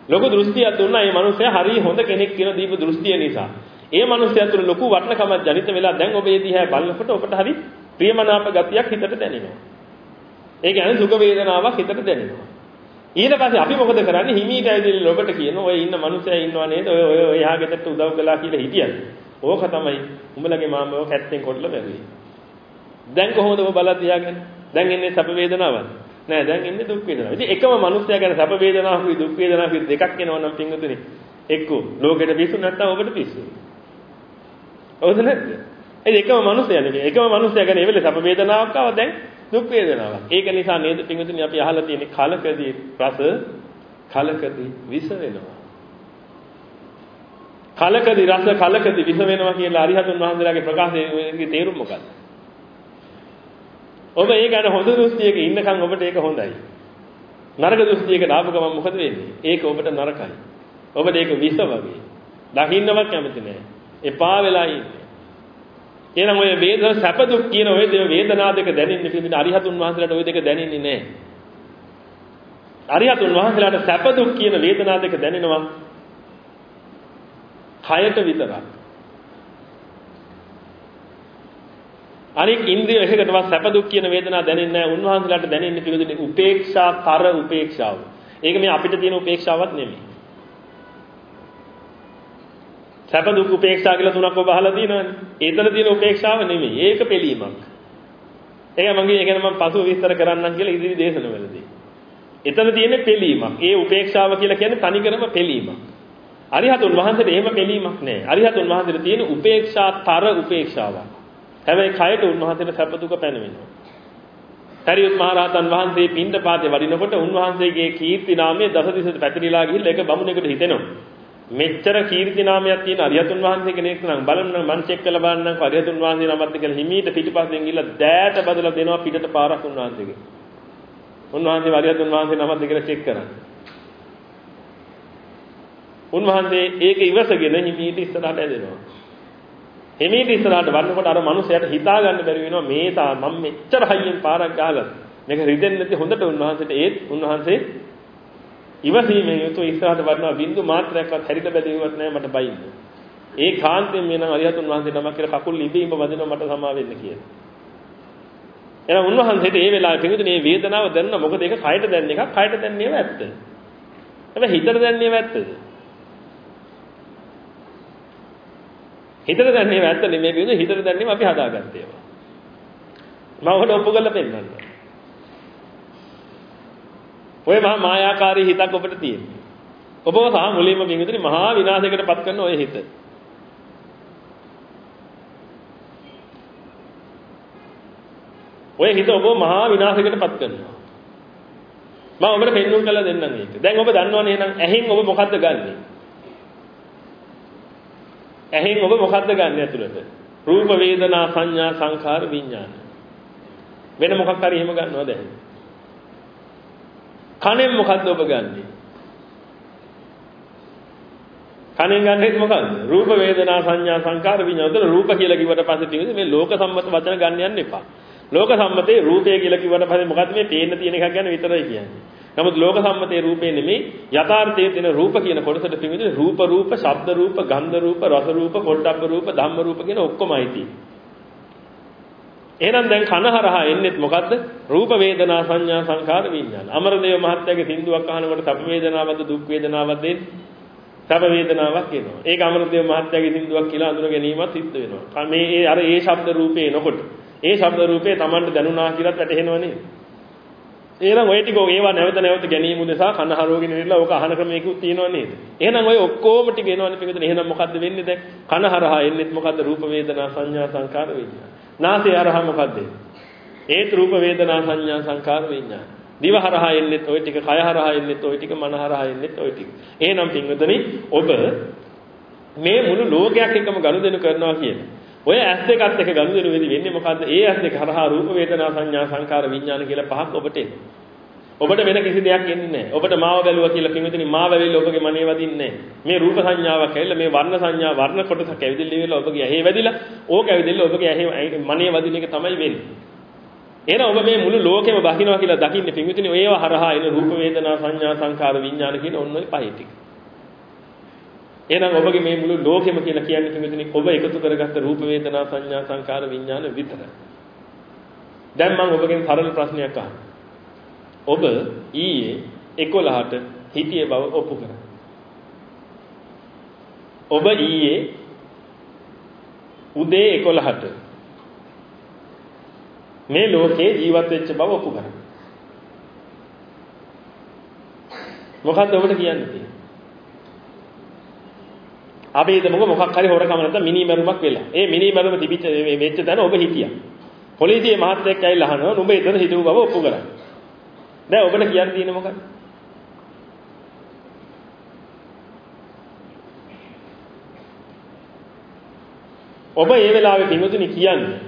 ලොකු දෘෂ්ටියක් දුන්නා මේ මිනිස්සයා හරි හොඳ කෙනෙක් කියන දීප දෘෂ්ටිය නිසා. ඒ මිනිස්සයා තුළ ලොකු වටිනකමක් ජනිත වෙලා දැන් ඔබ මේ දිහා බලනකොට ඔබට හරි ප්‍රියමනාප ගතියක් හිතට දැනෙනවා. ඒ කියන්නේ දුක වේදනාවක් හිතට දැනෙනවා. ඊට පස්සේ අපි මොකද කරන්නේ හිමීට ඇවිදලා ඔබට කියන ඔය ඉන්න මිනිස්සයා ඉන්නවා නේද ඔය ඔය එහා ගෙදරට උදව් කළා කියලා හිටියද ඕක තමයි උඹලගේ මාමව කැත්තෙන් කොටලා බැලුවේ දැන් කොහොමද ඔබ බලලා තියාගෙන දැන් එන්නේ සැප වේදනාවක් නෑ දැන් එන්නේ දුක් වේදනාවක් ඉතින් එකම මිනිස්සයා ගැන සැප වේදනාවක් දුක් වේදනාවක් දෙකක් එනවා නම් පින්වතුනි එක්ක ලෝකෙට පිස්සු නැත්නම් ඔබට පිස්සු හවුද නැද්ද ඒ එකම මිනිස්සයා නෙමෙයි එකම මිනිස්සයා ගැන ඒ වෙලේ සැප වේදනාවක් ආවා දැන් දුක් වේදනාවක්. ඒක නිසා නේද පින්විතනි අපි අහලා තියෙන්නේ කලකදී රස කලකදී විස වෙනවා. කලකදී රස කලකදී විස වෙනවා කියලා අරිහතුන් වහන්සේලාගේ ප්‍රකාශයේ තේරුම මොකක්ද? ඔබ ඒ ගැන හොඳ දෘෂ්ටියක ඉන්නකම් ඔබට ඒක හොඳයි. නරක දෘෂ්ටියකට ආපු ගමන් මොකද වෙන්නේ? ඒක ඔබට නරකයි. ඔබට ඒක විස වගේ. දකින්නවත් කැමති නෑ. එපා වෙලා ඉන්නේ. එහෙනම් ඔය වේද සැප දුක් කියන ඔය වේදනා දෙක දැනෙන්නේ පිළිබඳ අරිහතුන් වහන්සේලාට ඔය දෙක දැනෙන්නේ නැහැ. අරිහතුන් වහන්සේලාට සැප දුක් කියන වේදනා දෙක දැනෙනවා කයට විතරක්. අනික ඉන්ද්‍රිය එකකටවත් සැප දුක් කියන වේදනා දැනෙන්නේ නැහැ. උන්වහන්සේලාට දැනෙන්නේ පිළිබඳ උපේක්ෂා තර උපේක්ෂාව. ඒක මේ අපිට තියෙන උපේක්ෂාවක් නෙමෙයි. සැප දුක් උපේක්ෂා කියලා තුනක් ඔබ අහලා තියෙනවනේ. ඒතන තියෙන උපේක්ෂාව නෙමෙයි. ඒක පිළීමක්. ඒක මම ඒක මම පසුව විස්තර කරන්නම් කියලා ඉදිරි දේශනවලදී. එතන තියෙන පිළීමක්. ඒ උපේක්ෂාව කියලා කියන්නේ තනිකරම පිළීමක්. අරිහතුන් වහන්සේට එහෙම පිළීමක් නෑ. අරිහතුන් වහන්සේට තියෙන උපේක්ෂාතර උපේක්ෂාවක්. හැබැයි කයට උන්වහන්සේට සැප දුක පැනවෙනවා. සරියුත් මහ රහතන් වහන්සේ පින්ඳ පාතේ වඩිනකොට උන්වහන්සේගේ කීර්ති නාමයේ දසදිසට පැතිරිලා ගිහිල්ලා ඒක බමුණෙකුට හිතෙනවා. මෙච්චර කීර්ති නාමයක් තියෙන අරියතුන් වහන්සේ කෙනෙක් නම් බලන්න මං චෙක් කරලා බලන්නම්කො අරියතුන් වහන්සේ නමක්ද කියලා හිමීට පිටිපස්සෙන් ගිහිල්ලා දෑට බදලා දෙනවා පිටට පාරක් උන්වහන්සේගේ. උන්වහන්සේ අරියතුන් වහන්සේ නමක්ද කියලා චෙක් කරන්න. උන්වහන්සේ ඒක ඉවසගෙන හිමීට ඉස්සරහට ඇදෙනවා. හිමීට ඉස්සරහට වන්නකොට අර මනුස්සයාට හිතා ගන්න බැරි වෙනවා මේ තා මම මෙච්චර හයියෙන් පාරක් ගහලා මේක රිදෙන්නේ නැති හොඳට උන්වහන්සේට ඒත් උන්වහන්සේ ඉවසීමෙන් යුතුව ඉස්සරහට වඩනවා බින්දු මාත්‍රයක්වත් හැරිට බැදෙන්නවත් නැහැ මට බයින්න. ඒ කාන්තෙන් මේ නම් අරියතුන් වහන්සේ නමක් කියලා කකුල් ඉබේම වදිනවා මට සමා වෙන්න කියලා. එහෙනම් උන්වහන්සේට ඒ වෙලාවේ පිඟුතුනේ මේ වේදනාව දැනන මොකද ඒක කයට දැනෙන එකක් කයට දැනෙන්නේව ඇත්ත. හැබැයි හිතට දැනෙන්නේව ඇත්තද? හිතට දැනෙන්නේව ඇත්ත නෙමෙයි පිඟුතුනේ හිතට දැනෙන්නේව අපි හදාගත්තේ ඒවා. මම ඔබට ඔප්පු කරලා පෙන්නන්න. ඔය මහා මායාකාරී හිතක් ඔබට තියෙනවා. ඔබව සහ මුලින්ම පිඟුතුනේ මහා විනාශයකට පත් කරන ඔය හිත. ඔය හිත ඔබ මහා විනාශයකට පත් කරනවා. මම ඔබට පෙන්වුම් කරලා දෙන්නම් ඒක. දැන් ඔබ දන්නවනේ එහෙනම් ඇහෙන් ඔබ මොකද්ද ගන්නෙ? ඇහෙන් ඔබ මොකද්ද ගන්නෙ ඇතුළට? රූප වේදනා සංඥා සංඛාර විඥාන. වෙන මොකක් හරි එහෙම ගන්නවද ඇහෙන්? කනෙන් මොකද්ද ඔබ ගන්නෙ? කනෙන් ගන්නෙත් මොකද්ද? රූප වේදනා සංඥා සංකාර විඤ්ඤාණ. උතන රූප කියලා කිව්වට පස්සේ තියෙන්නේ මේ ලෝක සම්මත වචන ගන්න යන්න එපා. ලෝක සම්මතේ රූපය කියලා කිව්වට පස්සේ මොකද්ද මේ පේන්න තියෙන එකක් ගැන විතරයි කියන්නේ. නමුත් ලෝක සම්මතේ රූපේ නෙමෙයි යථාර්ථයේ තියෙන රූප කියන කොටසට පිළිවිද රූප රූප, ශබ්ද රූප, ගන්ධ රූප, රස රූප, පොට්ටබ්බ රූප, ධම්ම රූප කියන ඔක්කොමයි තියෙන්නේ. එහෙනම් දැන් කන හරහා එන්නේත් මොකද්ද? රූප වේදනා සංඥා සංකාර විඥාන. අමරදේව මහත්තයාගේ සින්දුවක් අහනකොට සැප වේදනාවක්ද දුක් වේදනාවක්ද සැප වේදනාවක් එනවා. ඒක අමරදේව මහත්තයාගේ සින්දුවක් කියලා අඳුර ගැනීමත් සිද්ධ වෙනවා. මේ ඒ අර ඒ ශබ්ද රූපේ එනකොට ඒ ශබ්ද රූපේ Tamanට දැනුණා කියලාත් වැටහෙනව නේද? එහෙනම් ඔය ටික ඒවා නැවත නැවත ගැනීම උදෙසා කන හරවගෙන ඉන්නලා ඕක අහන ක්‍රමයකුත් තියෙනව නේද? එහෙනම් ඔය ඔක්කොම ටික එනවනේ පිටුදෙන. එහෙනම් මොකද්ද වෙන්නේ දැන්? කන හරහා එන්නේත් මොකද්ද? රූප වේදනා සංඥා සංකාර විඥාන. නාසය හරහා මොකද්ද? ඒත් රූප වේදනා සංඥා සංකාර විඥාන. දිව හරහා එන්නේත් ওই ටික, කය හරහා එන්නේත් ওই ටික, මන හරහා එන්නේත් ওই ටික. එහෙනම් පින්වතුනි ඔබ මේ මුළු ලෝකයක් එක්කම ගනුදෙනු කරනවා කියන්නේ ඔය ඇස් දෙකත් එක ගනුදෙනු වෙදි වෙන්නේ මොකද්ද? ඒ ඇස් දෙක හරහා රූප වේදනා සංඥා සංකාර විඥාන කියලා පහක් ඔබට එන්නේ. ඔබට වෙන කිසි දෙයක් එන්නේ නැහැ. ඔබට මාව බැලුවා කියලා කිව්වෙතනි මාව වැවිලා ඔබගේ මනේ වදින්නේ මේ රූප සංඥාවක් ඇවිල්ලා මේ වර්ණ සංඥා වර්ණ කොටසක් ඇවිදින්න ඉවිල්ලා ඔබගේ ඇහි වැදිලා ඕක ඇවිදින්න ඔබගේ ඇහි මනේ වදින එක තමයි වෙන්නේ. එහෙනම් ඔබ මේ මුළු ලෝකෙම බහිනවා කියලා දකින්නේ පින්විතනි ඔයව හරහා එන රූප වේදනා සංඥා සංකාර විඥාන කියන ඔන්න ඔය පහේ ටික. එහෙනම් ඔබගේ මේ මුළු ලෝකෙම කියලා කියන්නේ කිමෙතනි ඔබ එකතු කරගත්ත රූප වේදනා සංඥා සංකාර විඥාන විතරයි. දැන් මම ඔබගෙන් සරල ප්‍රශ්නයක් අහනවා. ඔබ ඊයේ 11ට හිටියේ බව ඔප්පු කරා. ඔබ ඊයේ උදේ 11ට මේ ලෝකේ ජීවත් වෙච්ච බව ඔප්පු කරා. මොකද්ද ඔබට කියන්න තියෙන්නේ? අපි හිතමුකෝ මොකක් හරි හොරකම නැත්නම් මිනි මරුමක් වෙලා. ඒ මිනි මරුම තිබිච්ච වෙච්ච තැන ඔබ හිටියා. පොලිසියේ මහත්තයෙක් ඇවිල්ලා අහනවා නුඹ එතන හිටපු බව ඔප්පු කරා. දැන් ඔබට කියන්න තියෙන්නේ මොකක්ද? ඔබ ඒ වෙලාවේ පින්වතුනි කියන්නේ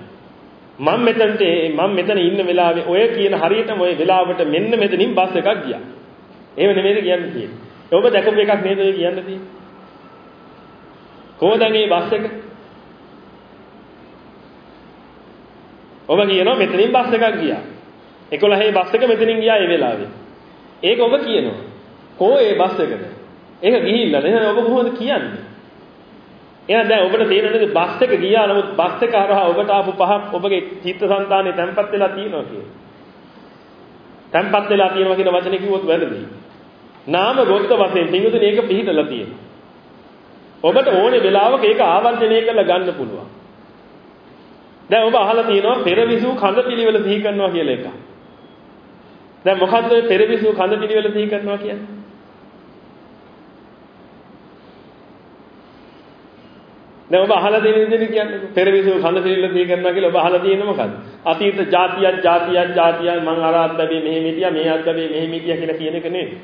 මම මෙතනට මම මෙතන ඉන්න වෙලාවේ ඔය කියන හරියටම ඔය වෙලාවට මෙන්න මෙතනින් බස් එකක් ගියා. එහෙම නෙමෙයිද කියන්නේ තියෙන්නේ. ඔබ දැකපු එකක් නේද ඔය කියන්න තියෙන්නේ? කොහොමද මේ බස් එක? ඔබ කියනවා මෙතනින් බස් එකක් ගියා. 11 බස් එක මෙතනින් ගියා ඒ වෙලාවේ. ඒක ඔබ කියනවා. කෝ ඒ බස් එකද? ඒක ගිහිල්ලා නේද ඔබ කොහොමද කියන්නේ? එහෙනම් දැන් ඔබට තේරෙන්නේ බස් එක ගියා නමුත් බස් එක හරහා ඔබට ආපු පහක් ඔබගේ චිත්තසංතානේ තැම්පත් වෙලා තියෙනවා කියන්නේ. තැම්පත් වෙලා තියෙනවා කියන වචනේ කිව්වොත් වැරදි. නාම ගොත්ත වශයෙන් පිඟුතුනේ ඒක පිළිහිටලා තියෙනවා. ඔබට ඕනේ වෙලාවක ඒක ආවර්ජනය කරලා ගන්න පුළුවන්. දැන් ඔබ අහලා තියෙනවා පෙරවිසු කඳ පිළිවෙල සිහි කරනවා කියලා එකක්. දැන් මොකද්ද පෙරවිසු කඳ පිළිවෙල සිහි කරනවා කියන්නේ? දැන් ඔබ අහලා තියෙන විදිහට කියන්නේ පෙරවිසු කඳ පිළිවෙල සිහි කරනවා කියලා ඔබ අහලා තියෙන මොකද්ද? අතීත જાතියක් જાතියක් જાතියක් මං අර අද්දබේ මෙහෙම හිටියා මේ අද්දබේ මෙහෙම හිටියා කියලා කියන එක නෙමෙයි.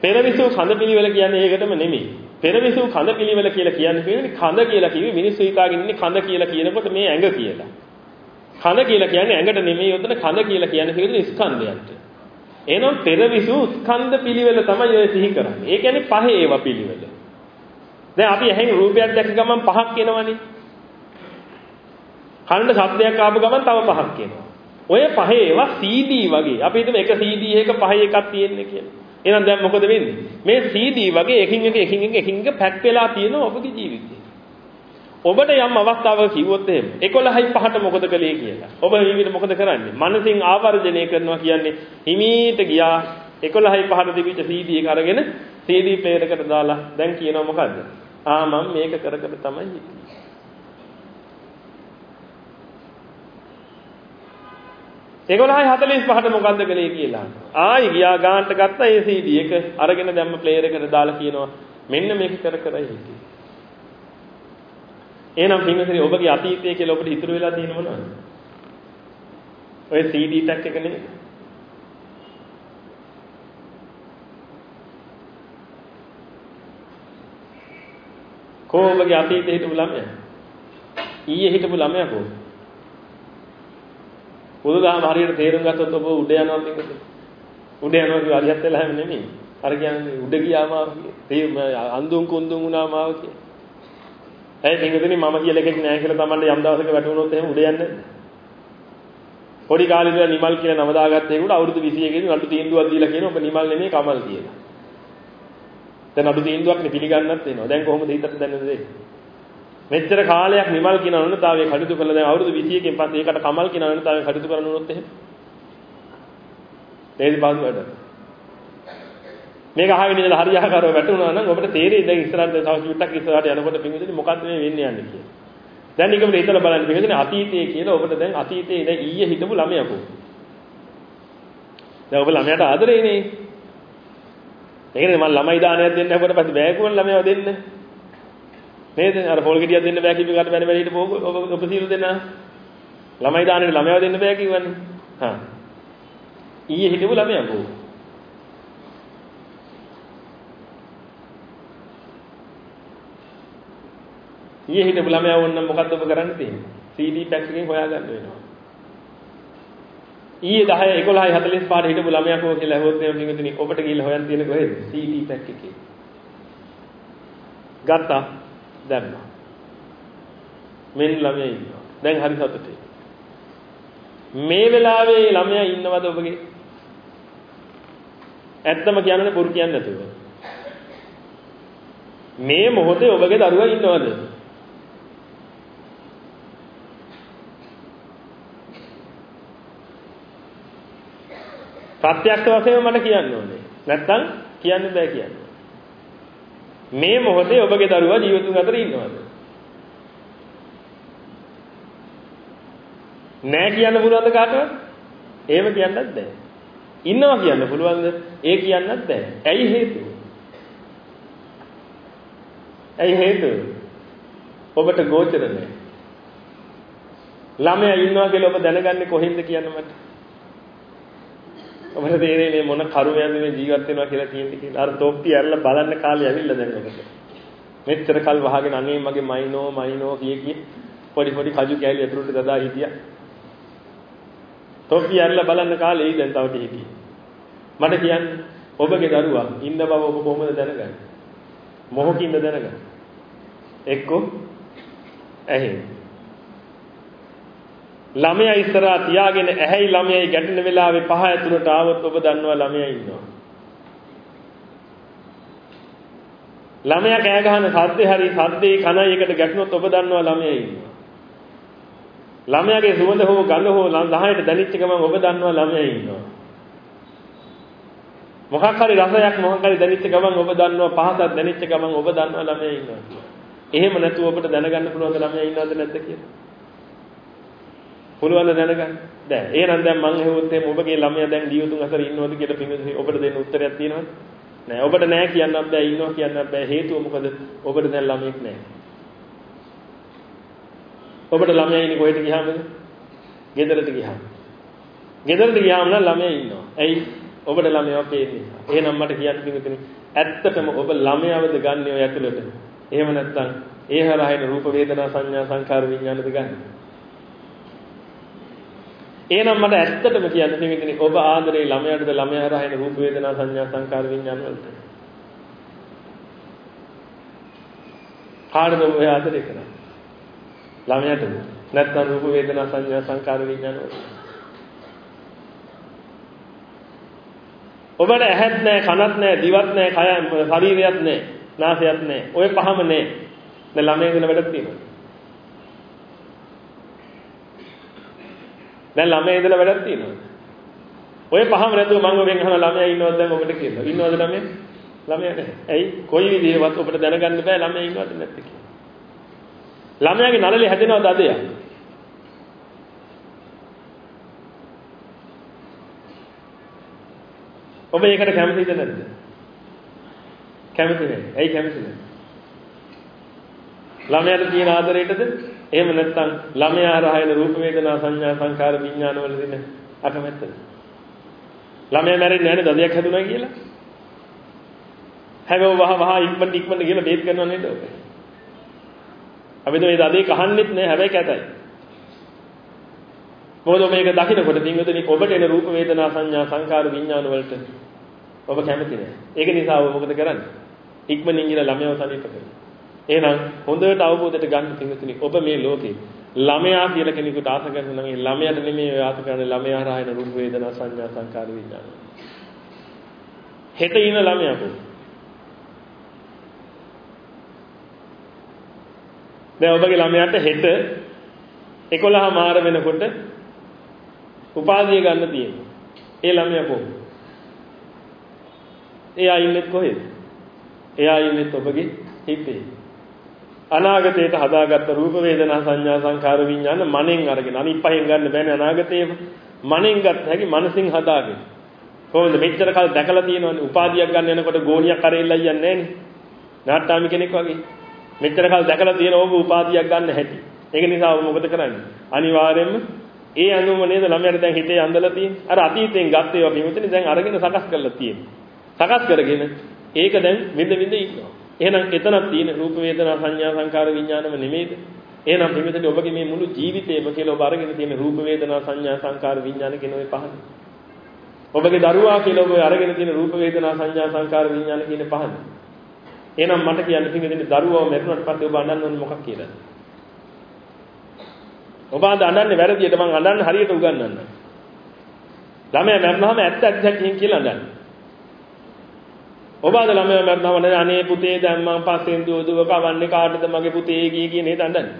පෙරවිසු කඳ පිළිවෙල කියන්නේ ඒකටම නෙමෙයි. පෙරවිසු කඳ පිළිවෙල කියලා කියන්නේ කියන්නේ කඳ කියලා කිව්වේ මිනිස්සු හිතාගෙන ඉන්නේ කඳ කියලා කියනකොට මේ ඇඟ කියලා. කඳ කියලා කියන්නේ ඇඟට නෙමෙයි උතන කඳ කියලා කියන්නේ හේතුනේ ස්කන්ධයන්ට. එහෙනම් පෙරවිසු ස්කන්ධ පිළිවෙල තමයි ඔය සිහි කරන්නේ. ඒ කියන්නේ පහේ ඒවා පිළිවෙල. දැන් අපි ඇහෙන් රූපයක් දැක ගමන් පහක් එනවනේ. කනට ශබ්දයක් ආපු ගමන් තව පහක් එනවා. ඔය පහේ ඒවා CD වගේ. අපි හිතමු එක CD එකක පහේ එකක් තියෙන්නේ කියලා. එහෙනම් දැන් මොකද වෙන්නේ? මේ CD වගේ එකින් එක එකින් එක එකින් එක පැක් වෙලා තියෙනවා ඔබගේ ජීවිතේ. ඔබට යම් අවස්ථාවක කිව්වොත් එහෙම 11යි 5ට මොකද කළේ කියලා. ඔබ හිමීට මොකද කරන්නේ? මනසින් ආවර්ජනය කරනවා කියන්නේ හිමීට ගියා 11යි 5ට තිබිච්ච CD එක අරගෙන CD player එකට දාලා දැන් කියනවා මොකද්ද? ආ මම මේක කර කර තමයි හිටියේ. ඒගොල්ලෝ 45ට මොකද්ද කළේ කියලා. ආයි ගියා ගානට ගත්තා ඒ CD එක අරගෙන දැම්ම ප්ලේයර් එකට දාලා කියනවා මෙන්න මේක කර කර හිටියේ. එහෙනම් පින්වතුනි ඔබගේ අතීතය කියලා ඔබට ඉතුරු වෙලා තියෙන මොනවද? ඔය CD ටැක් එක නෙමෙයි. කොහොමගේ අතීතේ හිටපු ළමයා? ඊයේ හිටපු ළමයා කොහොමද? බුදුදහම හරියට තේරුම් ගත්තොත් ඔබ උඩ යනවා කියන්නේ. උඩ යනවා කිය හරියට වෙලා හැම නෙමෙයි. අර කියන්නේ උඩ ගියාම අඳුන් කුඳුන් වුණාම ආව කිය. ඇයි පින්වතුනි මම කියලා එකක් නෑ කියලා Tamande යම් දවසක වැටුණොත් එහෙම උඩ යන්නේ පොඩි කාලේ ඉඳලා නිමල් කියලා නම දාගත්ත ඒකට අවුරුදු 21 දී නඩු තීන්දුවක් දීලා කියන ඔබ නිමල් නෙමෙයි කමල් කියලා. දැන් නඩු තීන්දුවක් නේ පිළිගන්නත් වෙනවා. දැන් කොහොමද හිතට දැනෙන්නේ? මෙච්චර කාලයක් නිමල් කියන අනුනතාවයේ කටයුතු කළා දැන් අවුරුදු 21කින් පස්සේ ඒකට කමල් කියන අනුනතාවයෙන් කටයුතු කරන්න උනොත් එහෙම. තේරි පාදු වැඩ. මේක අහගෙන ඉඳලා හරියාකාරව වැටුණා නම් ඔබට තේරෙයි දැන් ඉස්සරහට තව චුට්ටක් ඉස්සරහට යනකොට පින්විතේ මොකක්ද මේ වෙන්නේ යන්නේ කියලා. දැන් නිකම්ම හිතලා බලන්න පින්විතේ අතීතයේ කියලා ඔබට දැන් අතීතයේ දැන් ඊයේ හිටපු ළමයා කො. දැන් ඔබ ළමයාට ආදරේනේ. ඒකනේ මම ළමයි දානයක් දෙන්න හැබුවට පස්සේ බෑගුවන් ළමයාව දෙන්න. නේද? අර පොල් ගෙඩියක් දෙන්න බෑ කිව්ව එකට බැන බැන හිටපො ඔබ ඔබ සීල දෙන්න. ළමයි දාන්නේ ළමයාව දෙන්න බෑ කිව්වනේ. හා. ඊයේ හිටපු ළමයා කො. ඊයේ හිටපු ළමයා වුණනම් මොකද්ද ඔබ කරන්න තියෙන්නේ? CD පැක් එකෙන් හොයාගන්න වෙනවා. ඊයේ 10 11 45 හිටපු ළමයා කෝ කියලා ඇහුවොත් එහෙම කිව්වොත් ඔබට ගිහිල්ලා හොයන්න තියෙන කොහෙද? CD පැක් එකේ. ගත්තා. දැම්මා. මෙන්න ළමයා ඉන්නවා. දැන් හරි සතුටුයි. මේ වෙලාවේ ළමයා ඉන්නවද ඔබගේ? ඇත්තම කියන්නනේ බොරු කියන්නේ නැතුව. මේ මොහොතේ ඔබගේ දරුවා ඉන්නවද? ප්‍රත්‍යක්ෂ වශයෙන් මට කියන්න ඕනේ. නැත්තම් කියන්න බෑ කියන්නේ. මේ මොහොතේ ඔබගේ දරුවා ජීවිතුන් අතර ඉන්නවද? නෑ කියන්න පුළුවන්ද කාටවත්? එහෙම කියන්නත් බෑ. ඉන්නවා කියන්න පුළුවන්ද? ඒ කියන්නත් බෑ. ඇයි හේතුව? ඇයි හේතුව? ඔබට ගෝචර නෑ. ළමයා ඉන්නවා කියලා ඔබ දැනගන්නේ කොහෙන්ද කියන්න මට? ඔබට තේරෙන්නේ මොන කරුමයන්ද මේ ජීවත් වෙනවා කියලා කියන්නේ කියලා. අර තොප්පි ඇරලා බලන්න කාලේ ඇවිල්ලා දැන් ඔබට. මෙච්චර කල් වහගෙන අනේ මගේ මයිනෝ මයිනෝ කිය කිය පොඩි පොඩි කජු කෑලි ඇතුළට දදා හිටියා. තොප්පි ඇරලා බලන්න කාලේ එයි දැන් තව ටිකකින්. මට කියන්න ඔබගේ දරුවා ඉන්න බව ඔබ කොහොමද දැනගන්නේ? මොහොකින්ද දැනගන්නේ? එක්කෝ ඇහෙන් ළමයා ඉස්සරහා තියාගෙන ඇහැයි ළමයයි ගැටෙන වෙලාවේ පහ ඇතුළට ආවොත් ඔබ දන්නවා ළමයා ඉන්නවා. ළමයා කෑ ගහන සද්දේ හරි සද්දේ කනයි එකට ගැටුනොත් ඔබ දන්නවා ළමයා ඉන්නවා. ළමයාගේ සුවඳ හෝ ගඳ හෝ ලහයට දැනෙච්ච ගමන් ඔබ දන්නවා ළමයා ඉන්නවා. මොකක් හරි රසයක් මොකක් හරි දැනෙච්ච ගමන් ඔබ දන්නවා පහසක් දැනෙච්ච ගමන් ඔබ දන්නවා ළමයා ඉන්නවා. එහෙම නැතුව ඔබට දැනගන්න පුළුවන් ළමයා ඉන්නවද නැද්ද කියලා. පුළුවන් දැනගන්න. දැන් එහෙනම් දැන් මං ඇහුවොත් එහෙනම් ඔබගේ ළමයා දැන් දියුතුන් අතර ඉන්නවද කියලා පින්වතුනි ඔබට දෙන්න උත්තරයක් තියෙනවද? නෑ ඔබට නෑ කියන්නත් බෑ ඉන්නවා කියන්නත් බෑ හේතුව මොකද? ඔබට දැන් ළමෙක් නෑ. ඔබට ළමයා ඉන්නේ කොහෙද ගියාමද? ගෙදරට ගියාම. ගෙදරට ගියාම නම් ළමයා ඉන්නවා. ඇයි? ඔබට ළමයා පේන්නේ. එහෙනම් මට කියන්න පින්වතුනි ඇත්තටම ඔබ ළමයාවද ගන්න ඔය ඇතුළට? එහෙම නැත්නම් ඒ හරහායින රූප වේදනා සංඥා සංකාර විඥානද ගන්නේ? එහෙනම් මට ඇත්තටම කියන්න තියෙන්නේ ඔබ ආදරේ ළමයාටද ළමයා හරහා රූප වේදනා සංඥා සංකාර විඥාන වලට. කාටද ඔබ ආදරේ කරන්නේ? ළමයාටද? නැත්නම් රූප වේදනා සංඥා සංකාර විඥාන වලට. ඔබට ඇහත් නැහැ, කනත් නැහැ, දිවත් නැහැ, කය ශරීරයක් නැහැ, නාසයක් නැහැ. ඔය පහම නැහැ. දැන් ළමයා කියන වැඩක් තියෙනවා. දැන් ළමයා ඉඳලා වැඩක් තියෙනවද? ඔය පහම නැතුව මම ඔබෙන් අහන ළමයා ඉන්නවද දැන් ඔබට කියලා. ඉන්නවද ළමයා? ළමයා නැහැ. ඇයි? කොයි විදිහවත් ඔබට දැනගන්න බෑ ළමයා ඉන්නවද නැද්ද කියලා. ළමයාගේ නළලේ හැදෙනවද අදයක්? ඔබ ඒකට කැමතිද නැද්ද? කැමති නැහැ. ඇයි කැමති නැහැ? ළමයාට තියෙන ආදරයටද? එහෙම නැත්නම් ළමයා රහයන රූප වේදනා සංඥා සංකාර විඥාන වල දින අකමැත්තද? ළමයා මැරෙන්නේ නැහැ දදයක් හැදුනා කියලා. හැබැයි වහ වහ ඉක්මනට ඉක්මනට කියලා බේත් කරනව නේද ඔබ? අපිට මේ දදේ කහන්නෙත් නැහැ හැබැයි කැතයි. මොකද මේක දකින්නකොට පින්වතුනි ඔබට එන රූප වේදනා සංඥා සංකාර විඥාන වලට ඔබ කැමති නැහැ. ඒක නිසා ඔබ මොකද කරන්නේ? ඉක්මනින් ඉල ළමයව සනීප කරනවා. එහෙනම් හොඳට අවබෝධයට ගන්න පින්වතුනි ඔබ මේ ලෝකේ ළමයා කියලා කෙනෙකුට ආස කරන නම් ඒ ළමයාට නෙමෙයි ඔය ආස කරන්නේ ළමයා රායන රූප වේදනා සංඥා සංකාර විඥාන. හෙට ඉන ළමයා කො. දැන් ඔබගේ ළමයාට හෙට 11 මාර වෙනකොට උපාධිය ගන්න තියෙනවා. ඒ ළමයා කො. එයා ඉන්නේ කොහෙද? එයා ඉන්නේ ඔබගේ හිතේ. අනාගතයට හදාගත්ත රූප වේදනා සංඥා සංකාර විඥාන මනෙන් අරගෙන අනිත් පහෙන් ගන්න බෑනේ අනාගතේම. මනෙන් ගත්ත හැකි මනසින් හදාගෙන. කොහොමද මෙච්චර කල් දැකලා තියෙනවනේ? උපාධියක් ගන්න යනකොට ගෝණියක් කරෙල්ලා යන්නේ නෑනේ. නාට්ටාමි කෙනෙක් වගේ. මෙච්චර කල් දැකලා තියෙන ඕක උපාධියක් ගන්න හැටි. ඒක නිසා ඔබ මොකද කරන්නේ? අනිවාර්යයෙන්ම ඒ අඳුම නේද? ළමයාට දැන් හිතේ අඳලා තියෙන්නේ අර අතීතයෙන් ගත්ත ඒවා බිමුතනේ දැන් අරගෙන සකස් කරලා තියෙන්නේ සකස් කරගෙන ඒක දැන් විඳ විඳ ඉන්නවා. එහෙනම් එතනක් තියෙන රූප වේදනා සංඥා සංකාර විඥානම නෙමෙයිද? එහෙනම් පිළිවෙතට ඔබගේ මේ මුළු ජීවිතේම කියලා ඔබ අරගෙන තියෙන රූප වේදනා සංඥා සංකාර විඥාන කියන ওই පහන. ඔබගේ දරුවා කියලා ඔබ අරගෙන තියෙන රූප වේදනා සංඥා සංකාර විඥාන කියන පහන. එහෙනම් මට කියන්න පිටින් දරුවව මැරුණාට පස්සේ ඔබ අඬන්න ඕනේ මොකක් කියලාද? ඔබ අඬන්නේ වැරදියට මං අඬන්න හරියට උගන්වන්න. ළමයා මැරුණාම ඇත්ත ඇත්ත හැටියෙන් කියලා අඬන්නේ. ඔබ අද ළමයා මරනව නේ අනේ පුතේ දැන් මං පස්සෙන් දුව දුව කවන්නේ කාටද? මගේ පුතේ ගිය කිය නේද අඬන්නේ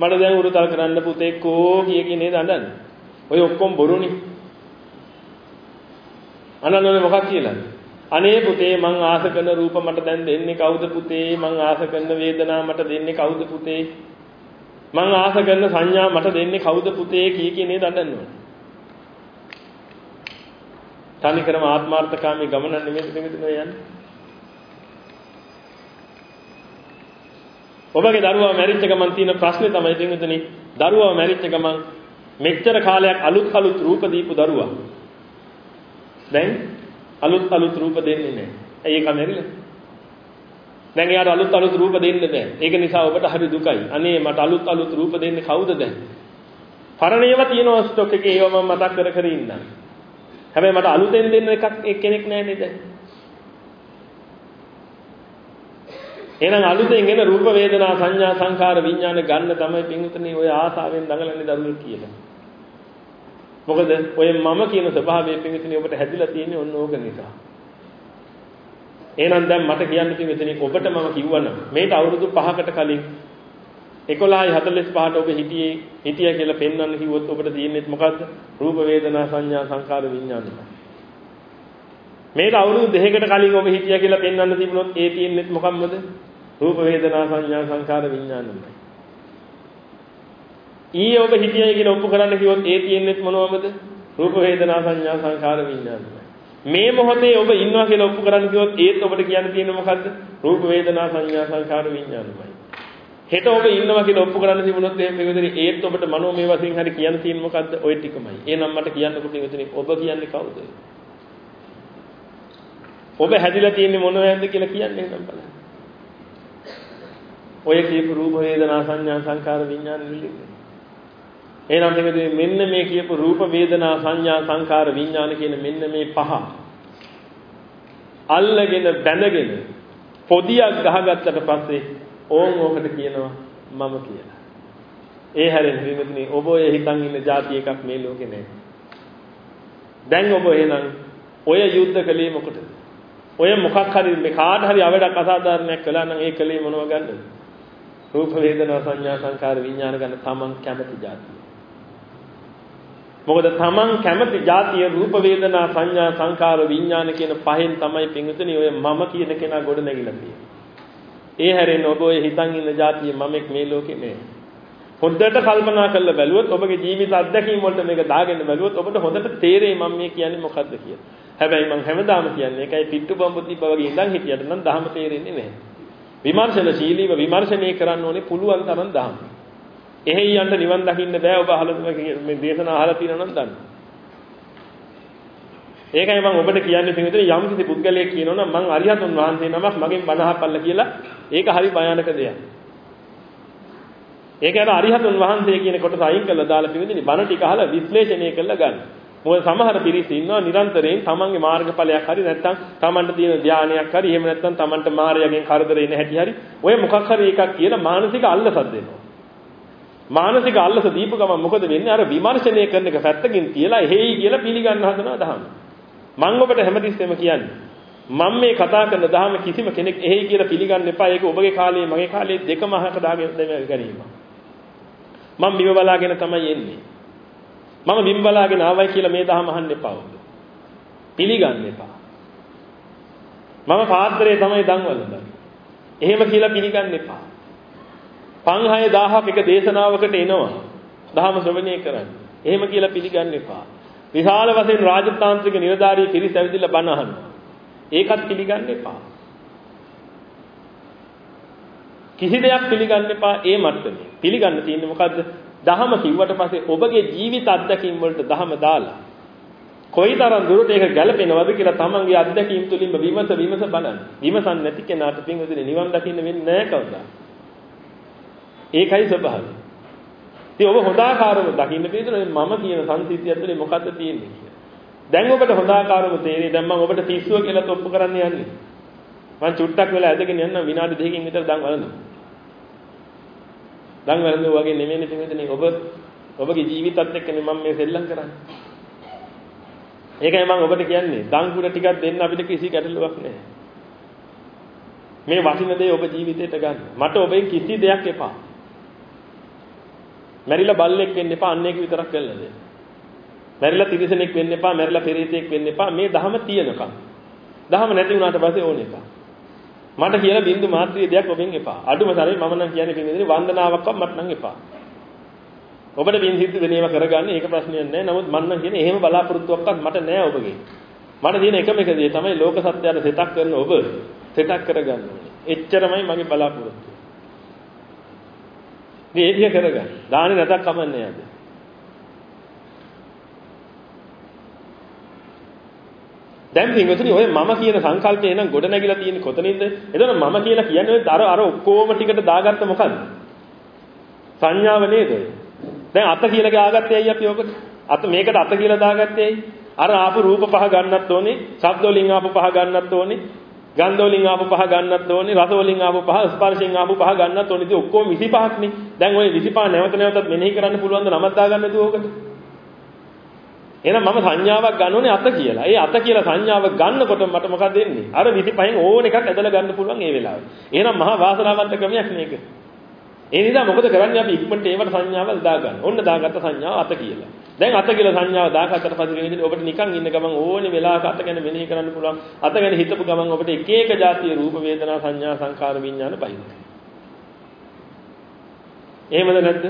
මට දැන් උරුතල් කරන්න පුතේ කෝ කිය කිය නේද අඬන්නේ ඔය ඔක්කොම බොරුනේ. අනන්නනේ මොකක් කියලාද අනේ පුතේ මං ආස කරන රූප මට දැන් දෙන්නේ කවුද පුතේ? මං ආස කරන වේදනා මට දෙන්නේ කවුද පුතේ? මං ආස කරන සංඥා මට දෙන්නේ කවුද පුතේ? කිය කිය නේද අඬන්නේ තනිකරම ආත්මార్థකාමී ගමන නෙමෙයි දෙමිතුන යන්නේ. ඔබගේ දරුවා මැරිච්ච ගමන් තියෙන ප්‍රශ්නේ තමයි දෙමිතුනි දරුවා මැරිච්ච ගමන් මෙච්චර කාලයක් අලුත් අලුත් රූප දීපු දරුවා දැන් අලුත් අලුත් රූප දෙන්නේ නැහැ. ඇයි ඒක මැරිලා? දැන් එයාට අලුත් අලුත් රූප දෙන්න බෑ. ඒක නිසා ඔබට හරි දුකයි. අනේ මට අලුත් අලුත් රූප දෙන්නේ කවුද දැන්? පරණේව තියෙනවා ස්ටොක් එකේ ඒව මම මතක් කර කර ඉන්නම්. හැබැයි මට අලුතෙන් දෙන්න එකක් කෙනෙක් නැහැ නේද? එහෙනම් අලුතෙන් එන රූප වේදනා සංඥා සංකාර විඥාන ගන්න තමයි පින්විතනේ ඔය ආසාවෙන් දඟලන්නේ දරුවෙක් කියලා. මොකද ඔය මම කියන ස්වභාවයේ පින්විතනේ ඔබට හැදිලා තියෙන්නේ ඔන්න ඕක නිසා. එහෙනම් දැන් මට කියන්න පින්විතනේ ඔබට මම කිව්වනම් මේට අවුරුදු 5කට කලින් 11යි 45ට ඔබ හිටියේ හිටියා කියලා පෙන්වන්න කිව්වොත් ඔබට තියෙන්නේ මොකද්ද? රූප වේදනා සංඥා සංකාර විඥාන. මේක අවුරුදු දෙකකට කලින් ඔබ හිටියා කියලා පෙන්වන්න තිබුණොත් ඒ තියෙන්නේ මොකක්මද? රූප වේදනා සංඥා සංකාර විඥානමයි. ඊයේ ඔබ හිටියයි කියලා ඔප්පු කරන්න කිව්වොත් ඒ තියෙන්නේ මොනවමද? රූප වේදනා සංඥා සංකාර විඥානමයි. මේ මොහොතේ ඔබ ඉන්නවා කියලා ඔප්පු කරන්න කිව්වොත් ඒත් ඔබට කියන්න තියෙන්නේ මොකද්ද? රූප වේදනා සංඥා සංකාර විඥානමයි. හෙට ඔබ ඉන්නවා කියලා ඔප්පු කරන්න තිබුණොත් එහෙම පිටුදෙනි ඒත් ඔබට මනෝමය වශයෙන් හරි කියන්න තියෙන්නේ මොකද්ද? ওই ටිකමයි. එහෙනම් මට කියන්නකො පිටුදෙනි ඔබ කියන්නේ කවුද? ඔබ හැදිලා තියෙන්නේ මොනවද කියලා කියන්නේ නම් බලන්න. ඔය කියපු රූප වේදනා සංඥා සංකාර විඥාන නිලින්නේ. එහෙනම් පිටුදෙනි මෙන්න මේ කියපු රූප වේදනා සංඥා සංකාර විඥාන කියන මෙන්න මේ පහ අල්ලගෙන බැඳගෙන පොදියක් ගහගත්තට පස්සේ ඕන් ඕකට කියනවා මම කියලා. ඒ හැරෙන්න හිමතුනි ඔබ ඔය හිතන් ඉන්න જાති එකක් මේ ලෝකේ නැහැ. දැන් ඔබ එහෙනම් ඔය යුද්ධ කලේ මොකටද? ඔය මොකක් හරි මේ කාට හරි අවඩක් අසාධාරණයක් කළා නම් ඒ කලේ මොනව ගන්නද? රූප වේදනා සංඥා සංකාර විඥාන ගන්න තමන් කැමති જાතිය. මොකද තමන් කැමති જાතිය රූප වේදනා සංඥා සංකාර විඥාන කියන පහෙන් තමයි පිඟුතුනි ඔය මම කියන කෙනා ගොඩ නැගිලා තියෙන්නේ. ඒ හැරෙන්න ඔබ ඔය හිතන් ඉන්න જાතිය මමෙක් මේ ලෝකේ නෑ. හොඳට කල්පනා කරලා බැලුවොත් ඔබගේ ජීවිත අත්දැකීම් වලට මේක දාගෙන බැලුවොත් ඔබට හොඳට තේරෙයි මම මේ කියන්නේ මොකද්ද කියලා. හැබැයි මම හැමදාම කියන්නේ ඒකයි පිට්ටු බම්බු තිබ්බ වගේ ඉඳන් හිටියට නම් දහම තේරෙන්නේ නැහැ. විමර්ශනශීලීව විමර්ශනය කරන්න ඕනේ පුළුවන් තරම් දහම. එහෙයි යන්න නිවන් දකින්න බෑ ඔබ අහලා මේ දේශනා අහලා තියෙනවා නම් දන්න. ඒකයි මම ඔබට කියන්නේ පිටුනේ යම් කිසි පුද්ගලයෙක් කියනවා නම් මං අරිහතුන් වහන්සේ නමක් මගෙන් බණ අහපල්ල කියලා ඒක හරි භයානක දෙයක්. ඒක අර අරිහතුන් වහන්සේ කියන කොටස අයින් කරලා දාලා පිටුනේ බණ ටික අහලා විශ්ලේෂණය කරලා ගන්න. මොකද සමහර පිරිස් ඉන්නවා නිරන්තරයෙන් තමන්ගේ මාර්ගඵලයක් හරි නැත්නම් තමන්ට තියෙන ධානයක් හරි එහෙම නැත්නම් තමන්ට මායයෙන් කරදර එන හැටි හරි ඔය මොකක් හරි එකක් කියලා මානසික අල්ලසක් දෙනවා. මානසික අල්ලස දීපු ගමන් මොකද වෙන්නේ අර විමර්ශනය කරන එක පැත්තකින් තියලා එහෙයි කියලා පිළිගන්න හදනවා දහම. මම ඔබට හැමතිස්සෙම කියන්නේ මම මේ කතා කරන දහම කිසිම කෙනෙක් එහෙයි කියලා පිළිගන්න එපා. ඒක ඔබගේ කාලේ මගේ කාලේ දෙකම අහක දාගෙන ගැනීම. මම බිම බලාගෙන තමයි එන්නේ. මම බිම් බලාගෙන ආවයි කියලා මේ දහම අහන්න එපා ඔබ. පිළිගන්න එපා. මම පාත්‍රයේ තමයි දන් වළඳන්නේ. එහෙම කියලා පිළිගන්න එපා. 5000ක් එක දේශනාවකට එනවා. දහම ශ්‍රවණය කරන්න. එහෙම කියලා පිළිගන්න එපා. විශාල වශයෙන් රාජතාන්ත්‍රික නිලධාරී පිරිස ඇවිදලා බණ අහනවා. ඒකත් පිළිගන්න එපා. කිසි දෙයක් පිළිගන්න එපා ඒ මට්ටමේ. පිළිගන්න තියෙන්නේ මොකද්ද? දහම කිව්වට පස්සේ ඔබගේ ජීවිත අත්දැකීම් වලට දහම දාලා කොයිතරම් දුරට ඒක ගැලපෙනවද කියලා තමන්ගේ අත්දැකීම් තුලින්ම විමස විමස බලන්න. විමසන් නැති කෙනාට පින්වදින නිවන් දකින්න වෙන්නේ නැහැ කවදා. ඒකයි ස්වභාවය. ඉතින් ඔබ හොදාකාරව දකින්න පිළිතුර මම කියන සංසිද්ධිය ඇතුලේ මොකද්ද තියෙන්නේ කියලා. දැන් ඔබට හොදාකාරව තේරෙයි දැන් මම ඔබට පිස්සුව කියලා තොප්පු කරන්න යන්නේ. මම චුට්ටක් වෙලා ඇදගෙන යන්න විනාඩි දෙකකින් විතර දන් වළඳනවා. දන් වැළඳුවා වගේ නෙමෙයිනේ පින්විතනේ ඔබ ඔබගේ ජීවිතත් එක්කනේ මම මේ සෙල්ලම් කරන්නේ. ඒකයි මම ඔබට කියන්නේ දන් කුඩ ටිකක් දෙන්න අපිට කිසි ගැටලුවක් නැහැ. මේ වටින දේ ඔබ ජීවිතේට ගන්න. මට ඔබෙන් කිසි දෙයක් එපා. මැරිලා බල්ලෙක් වෙන්න එපා අන්න ඒක විතරක් කළා දෙන්න. මැරිලා තිරිසනෙක් වෙන්න එපා මැරිලා පෙරේතෙක් වෙන්න එපා මේ ධහම තියෙනකම්. ධහම නැති වුණාට පස්සේ ඕන එකක්. මට කියලා බින්දු මාත්‍රිය දෙයක් ඔබෙන් එපා. අඩුම තරමේ මම නම් කියන්නේ පින්විතනේ වන්දනාවක්වත් මට නම් එපා. ඔබට බින් සිද්ධ වෙන ඒවා කරගන්න ඒක ප්‍රශ්නයක් නෑ. නමුත් මම නම් කියන්නේ එහෙම බලාපොරොත්තුවක්වත් මට නෑ ඔබගේ. මට තියෙන එකම එක දේ තමයි ලෝක සත්‍යයට සෙතක් කරන ඔබ සෙතක් කරගන්න ඕනේ. එච්චරමයි මගේ බලාපොරොත්තුව. මේ එදිය කරගන්න. දාන්නේ නැතක් කමන්නේ නැද්ද? දැන් පින්වතුනි ඔය මම කියන සංකල්පය නම් ගොඩ නැගිලා තියෙන්නේ කොතනින්ද? එතන මම කියලා කියන්නේ අර අර ඔක්කොම ටිකට දාගත්ත මොකද්ද? සංඥාව නේද? දැන් අත කියලා ගාගත්තේ ඇයි අපි ඔකට? අත මේකට අත කියලා දාගත්තේ ඇයි? අර ආපු රූප පහ ගන්නත් ඕනේ, ශබ්ද වලින් ආපු පහ ගන්නත් ඕනේ, ගන්ධ වලින් ආපු පහ ගන්නත් ඕනේ, රස වලින් ආපු පහ, ස්පර්ශයෙන් ආපු පහ ගන්නත් ඕනේ. ඉතින් ඔක්කොම 25ක් නේ. දැන් ওই 25 නැවත නැවතත් මෙනෙහි කරන්න පුළුවන් ද නමක් දාගන්න දු ඕකට? එහෙනම් මම සංඥාවක් ගන්න ඕනේ අත කියලා. ඒ අත කියලා සංඥාව ගන්නකොට මට මොකද වෙන්නේ? අර 25න් ඕන එකක් ඇදලා ගන්න පුළුවන් ඒ වෙලාවේ. එහෙනම් මහා වාසනාවන්ත ක්‍රමයක් මේක. ඒ නිසා මොකද කරන්නේ අපි ඉක්මනට ඒවට සංඥාවල් දාගන්න. ඔන්න දාගත්ත සංඥාව අත කියලා. දැන් අත කියලා සංඥාව දාගත්තට පස්සේ වෙන්නේ ඔබට නිකන් ඉන්න ගමන් ඕනේ වෙලාවක අත ගැන මෙනෙහි කරන්න පුළුවන්. අත ගැන හිතපු ගමන් ඔබට එක එක જાතිය රූප වේදනා සංඥා සංකාර විඥාන බයිනවා. එහෙමද නැද්ද?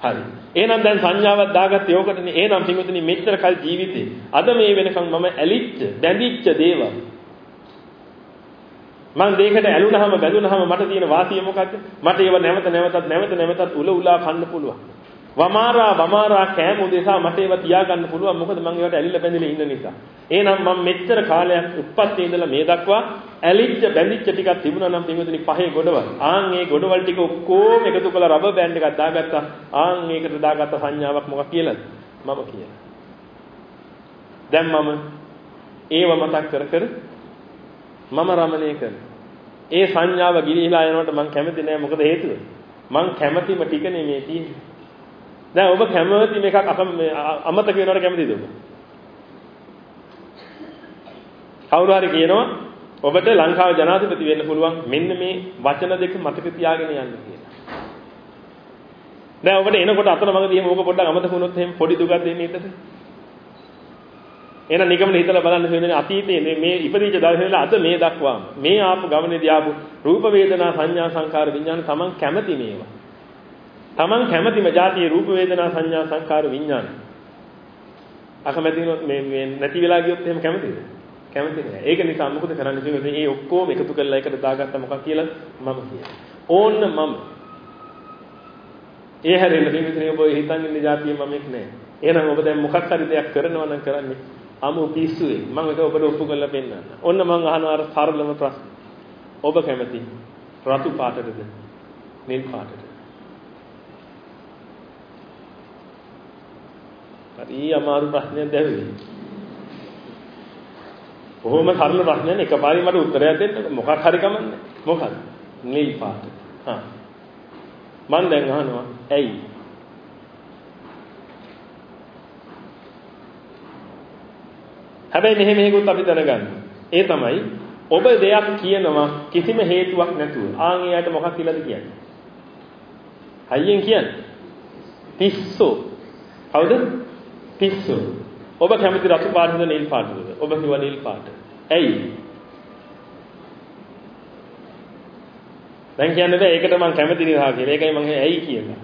හරි. එහෙනම් දැන් සංඥාවක් දාගත්තේ ඕකටනේ. එහෙනම් පින්වතුනි මෙච්චර කල් ජීවිතේ අද මේ වෙනකන් මම ඇලිච්ච, බැඳිච්ච දේවල් මං දෙයකට ඇලුනහම බැඳුනහම මට තියෙන වාසිය මොකද්ද? මට ඒව නැවත නැවතත් නැවත නැවතත් උල උලා කන්න පුළුවන්. වමාරා වමාරා කෑම උදෙසා මට ඒව තියාගන්න පුළුවන්. මොකද මං ඒවට ඇලිලා බැඳිලා ඉන්න නිසා. එහෙනම් මම මෙච්චර කාලයක් උප්පත්තියේ ඉඳලා මේ දක්වා ඇලිච්ච බැඳිච්ච ටිකක් තිබුණා නම් පින්වතුනි පහේ ගොඩවල්. ආන් ඒ ගොඩවල් ටික ඔක්කොම එකතු කරලා රබර් බෑන්ඩ් එකක් දාගත්තා. ආන් ඒකට දාගත්ත සංඥාවක් මොකක් කියලාද? මම කියලා. දැන් මම ඒව මතක් කර කර මම රමණය කරනවා. ඒ සංඥාව ගිලිහිලා යනකොට මම කැමති නෑ මොකද හේතුව? මං කැමතිම ටිකනේ මේ තියෙන්නේ. දැන් ඔබ කැමති මේකක් අමතක වෙනවට කැමතිද ඔබ? කවුරු හරි කියනවා ඔබට ලංකාවේ ජනාධිපති වෙන්න පුළුවන් මෙන්න මේ වචන දෙක මතක තියාගෙන යන්න කියලා. දැන් ඔබට එනකොට අතන මගදී එහෙම ඕක පොඩ්ඩක් අමතක වුණොත් එහෙම පොඩි දුකක් දෙන්නේ නැද්ද? එහෙනම් නිගමන හිතලා බලන්න වෙන්නේ අතීතයේ මේ ඉපදීච්ච දවසේ ඉඳලා අද මේ දක්වාම මේ ආපු ගමනේදී ආපු රූප වේදනා සංඥා සංකාර විඥාන තමන් කැමති මේවා. තමන් කැමතිම જાතියේ රූප වේදනා සංඥා සංකාර විඥාන. අකමැති වුණොත් මේ මේ නැති වෙලා ගියොත් එහෙම කැමතිද? කැමති නෑ. ඒක නිසා මොකද කරන්න තියෙන්නේ? මේ ඔක්කොම එකතු කරලා එකට දාගත්ත මොකක් කියලා මම කියනවා. ඕන්න මම. ඒ හැරෙන්න දෙන්නේ ඔබ හිතන් ඉන්න જાතිය මම එක් නෑ. එහෙනම් ඔබ දැන් මොකක් හරි දෙයක් කරනවා නම් කරන්නේ අමු පිස්සුවේ. මම ඒක ඔබට ඔප්පු කරලා පෙන්නන්න. ඔන්න මම අහනවා අර සරලම ප්‍රශ්න. ඔබ කැමති රතු පාටටද? නිල් පාටටද? හරි අමාරු ප්‍රශ්නයක් දැවෙන්නේ. කොහොම සරල ප්‍රශ්නයක් එකපාරින් මට උත්තරයක් දෙන්න මොකක් හරි කමන්නේ. මොකක්ද? නිල් පාට. හා. මම දැන් අහනවා ඇයි? හැබැයි මෙහෙම හේකුත් අපි දැනගන්න. ඒ තමයි ඔබ දෙයක් කියනවා කිසිම හේතුවක් නැතුව. ආන් එයාට මොකක් කියලාද කියන්නේ? හයියෙන් කියන්නේ. පිස්සෝ. කවුද? පිස්සු. ඔබ කැමති රතු පාටද නිල් පාටද? ඔබ කිව්වා නිල් පාට. ඇයි? දැන් කියන්න බෑ ඒකට මම කැමති නේ කියලා. ඒකයි මම ඇයි කියන්නේ.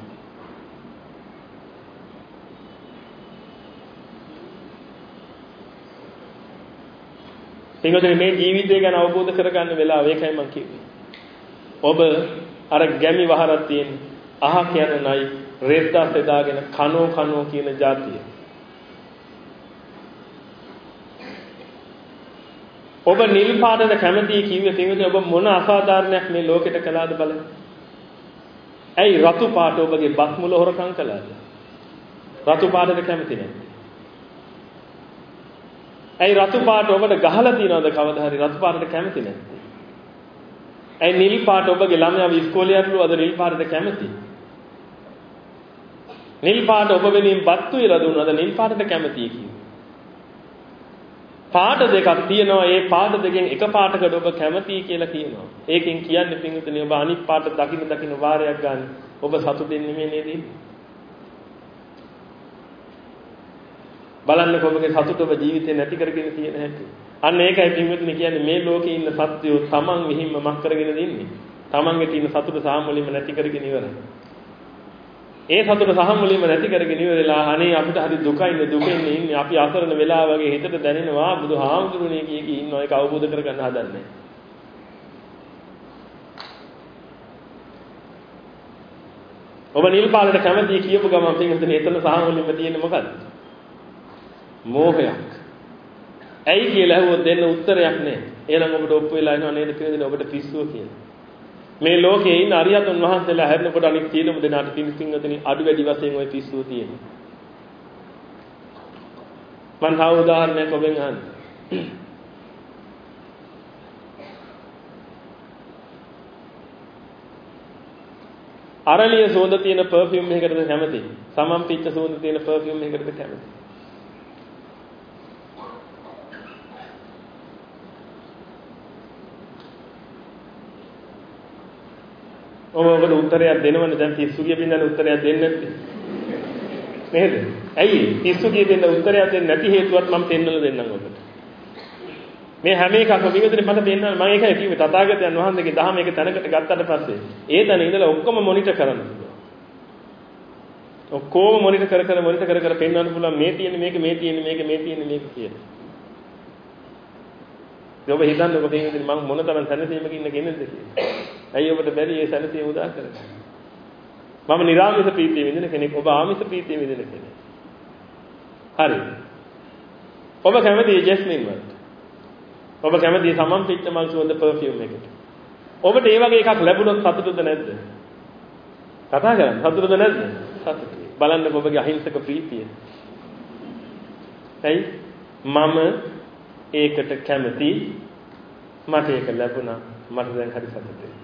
පින්වතුනි මේ ජීවිතය ගැන අවබෝධ කරගන්න වෙලාව ඒකයි මම කිව්වේ. ඔබ අර ගැමි වහරක් තියෙන අහ කියන නයි රෙද්දා සෙදාගෙන කනෝ කනෝ කියන જાතිය. ඔබ නිල් පාටට කැමතියි කිව්වේ පින්විතේ ඔබ මොන අසාධාරණයක් මේ ලෝකෙට කළාද බලන්න. ඇයි රතු පාට ඔබගේ බස් මුල හොරකම් කළාද? රතු පාටට කැමති නැත්තේ. ඇයි රතු පාට ඔබට ගහලා තියනවද කවදා හරි රතු පාටට කැමති නැත්තේ? ඇයි නිල් පාට ඔබගේ ළමයා ඉස්කෝලේ යටලු අද නිල් පාටට කැමති? නිල් පාට ඔබ වෙනින් බත්තු ඉර දුන්නද නිල් පාටට කැමතියි කිව්වේ. පාට දෙකක් තියෙනවා. ඒ පාට දෙකෙන් එක පාටකට ඔබ කැමතියි කියලා කියනවා. ඒකෙන් කියන්නේ පින්විතනේ ඔබ අනිත් පාට දකින්න දකින්න වාරයක් ගන්න. ඔබ සතුටින් නෙමෙයි නේද? බලන්න ඔබගේ සතුට ඔබ ජීවිතේ නැති කරගෙන තියෙන හැටි. අන්න ඒකයි පින්විතනේ කියන්නේ මේ ලෝකේ ඉන්න සත්‍යෝ තමන් විහිම්ම මක් කරගෙන ඉන්නේ. තමන්ගේ තියෙන සතුට සාමුලින්ම නැති කරගෙන ඉවරයි. ඒ සතුට සහ මුලින්ම නැති කරගෙන ඉවරලා අනේ අපිට හරි දුකයිනේ දුකෙන් ඉන්නේ. අපි අසරණ වෙලා වගේ හිතට දැනෙනවා බුදුහාමුදුරනේ කිය කී ඉන්නවා. ඒක අවබෝධ කරගන්න හදන්නේ. ඔබ නිල් පාලට කැමති කියපු ගමන් පිටින් එතන සහ මුලින්ම තියෙන්නේ මොකද්ද? මෝහයක්. ඇයි කියලා ඇහුවොත් දෙන්න උත්තරයක් නැහැ. එහෙනම් ඔබට ඔප්පු වෙලා ඉනව නේද? පිටින් ඔබට පිස්සුව කියලා. මේ ලෝකයේ ඉන්න අරියතුන් වහන්සේලා හැරෙනකොට අනිත් සියලුම දෙනාට පින්සිංගතනි අඩු වැඩි වශයෙන් ওই පිස්සුව තියෙනවා. මම තව උදාහරණයක් ඔබෙන් අහන්න. අරලිය සුවඳ තියෙන පර්ෆියුම් එකකටද කැමති? සමම් පිච්ච සුවඳ තියෙන පර්ෆියුම් එකකටද කැමති? ඔබට උත්තරයක් දෙනවනේ දැන් පිස්සු කියපින්දන උත්තරයක් දෙන්නේ නැත්තේ. නේද? ඇයි? පිස්සු කියපින්ද උත්තරයක් දෙන්නේ නැති හේතුවත් මම පෙන්වලා දෙන්නම් ඔබට. මේ හැම එකක්ම විවිධනේ මට පෙන්වන්න මම ඒකයි කිව්වේ තථාගතයන් වහන්සේගේ දහම එක තැනකට ගත්තට පස්සේ ඒ තැන ඉඳලා ඔක්කොම මොනිටර් කරන්න පුළුවන්. ඔක්කොම මොනිටර් කර කර මොනිටර් කර කර පෙන්වන්න පුළුවන් මේ තියෙන්නේ මේක මේ තියෙන්නේ මේක මේ තියෙන්නේ මේක කියලා. ඔබ හිතන්නකො පින්විතනි මම මොන තරම් සැනසීමක ඉන්න කෙනෙක්ද කියලා. ඇයි ඔබට බැරි ඒ සැනසීම උදා කරගන්න? මම නිර්ආමිෂ ප්‍රීතිය විඳින කෙනෙක් ඔබ ආමිෂ ප්‍රීතිය විඳින කෙනෙක්. හරි. ඔබ කැමති ජෙස්මින් වලට. ඔබ කැමති සමම් පිච්ච මල් සුවඳ පර්ෆියුම් එකට. ඔබට ඒ වගේ එකක් ලැබුණොත් සතුටුද නැද්ද? කතා කරන්න සතුටුද නැද්ද? සතුටුයි. බලන්න ඔබගේ අහිංසක ප්‍රීතිය. ඇයි? මම ඒකට කැමති මට ඒක ලැබුණා. මට දැන් හරි සතුටුයි.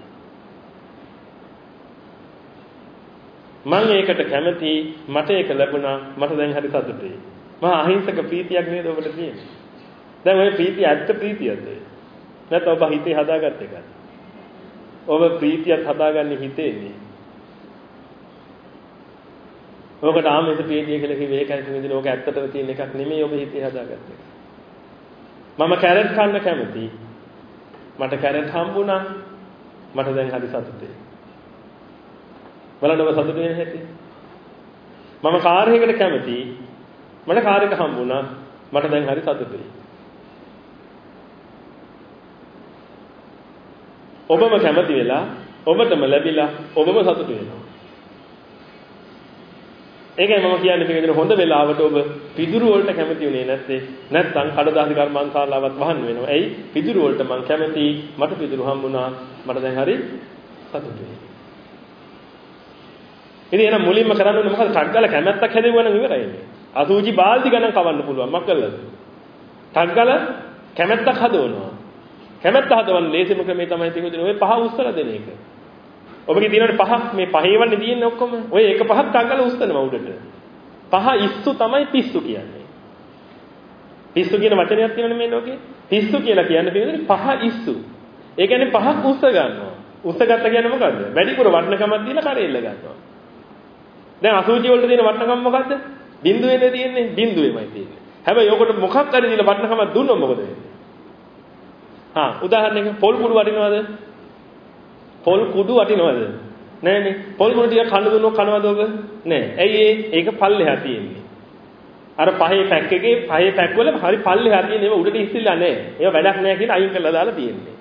මම ඒකට කැමති මට ඒක ලැබුණා මට දැන් හරි සතුටුයි. මහා අහිංසක ප්‍රීතියක් නේද ඔබට තියෙන්නේ? දැන් ওই ප්‍රීතිය ඇත්ත ප්‍රීතියද නැත්නම් ඔබ හිතේ හදාගත්ත එකද? ඔබ ප්‍රීතියක් හදාගන්නේ හිතේනේ ඕකට ආමිත ප්‍රීතිය කියලා කිව්වේ ඒකයි පින්විතනි. ඕක ඇත්තටම තියෙන එකක් නෙමෙයි ඔබ හිතේ හදාගත්තේ. මම කැරට් කන්න කැමතියි. මට කැරට් හම්බුණා. මට දැන් හරි සතුටුයි. බලන්න ඔබ සතුටු වෙන හැටි. මම කාර් එකකට කැමතියි. මට කාර් එක හම්බුණා. මට දැන් හරි සතුටුයි. ඔබම කැමති වෙලා ඔබටම ලැබිලා ඔබම සතුටු වෙනවා. ඒකයි මම කියන්නේ මේ විදිහට හොඳ වෙලාවට ඔබ පිදුරු වලට කැමති උනේ නැත්තේ නැත්නම් කඩදාසි කර්මාන්තාලාවත් වහන්න වෙනවා. ඇයි? පිදුරු වලට මං කැමති මට පිදුරු හම්බුණා. මට දැන් හරි සතුටුයි. ඉතින් එහෙනම් මුලින්ම කරන්න ඕනේ මොකද? ටග්ගල කැමැත්තක් හැදෙවුවා නම් ඉවරයි. අසූචි බාල්දි ගණන් කවන්න පුළුවන්. මක්කල්ලද? ටග්ගල කැමැත්තක් හදවනවා. කැමැත්ත හදවන්න ලේසිම ක්‍රමේ තමයි තියෙන්නේ ඔය පහ උස්සලා දෙන එක. ඔබගේ තියෙනවට පහක් මේ පහේවන්නේ තියෙන්නේ ඔක්කොම. ඔය එක පහක් ටග්ගල උස්සනවා උඩට. පහ ඉස්සු තමයි පිස්සු කියන්නේ. පිස්සු කියන වචනයක් තියෙනවනේ මේ ලෝකේ. පිස්සු කියලා කියන්නේ පිළිදෙන පහ ඉස්සු. ඒ කියන්නේ පහක් උස්ස ගන්නවා. උස්ස ගත්ත කියන්නේ මොකද්ද? වැඩිපුර වටනකමක් දීලා කරේල්ල ගන්නවා. දැන් අසුචි වලට තියෙන වටනකම මොකද්ද? බිඳුවේනේ තියෙන්නේ බිඳුවේමයි තියෙන්නේ. හැබැයි ඔකට මොකක් හරි දීලා වටනකමක් දුන්නොත් මොකද වෙන්නේ? හා උදාහරණයක් පොල් කුඩු වටිනවද? පොල් කුඩු වටිනවද? නෑනේ. පොල් කුඩු ටික කන්න දුන්නොත් කනවද ඔබ? නෑ. ඇයි ඒක පල්ලෙහා තියෙන්නේ. අර පහේ පැක් එකේ පහේ පැක් වල හරි පල්ලෙහා තියෙන ඒවා උඩට ඉස්සිලා නෑ. ඒවා වැඩක් නෑ කියලා අයින් කරලා දාලා තියෙන්නේ.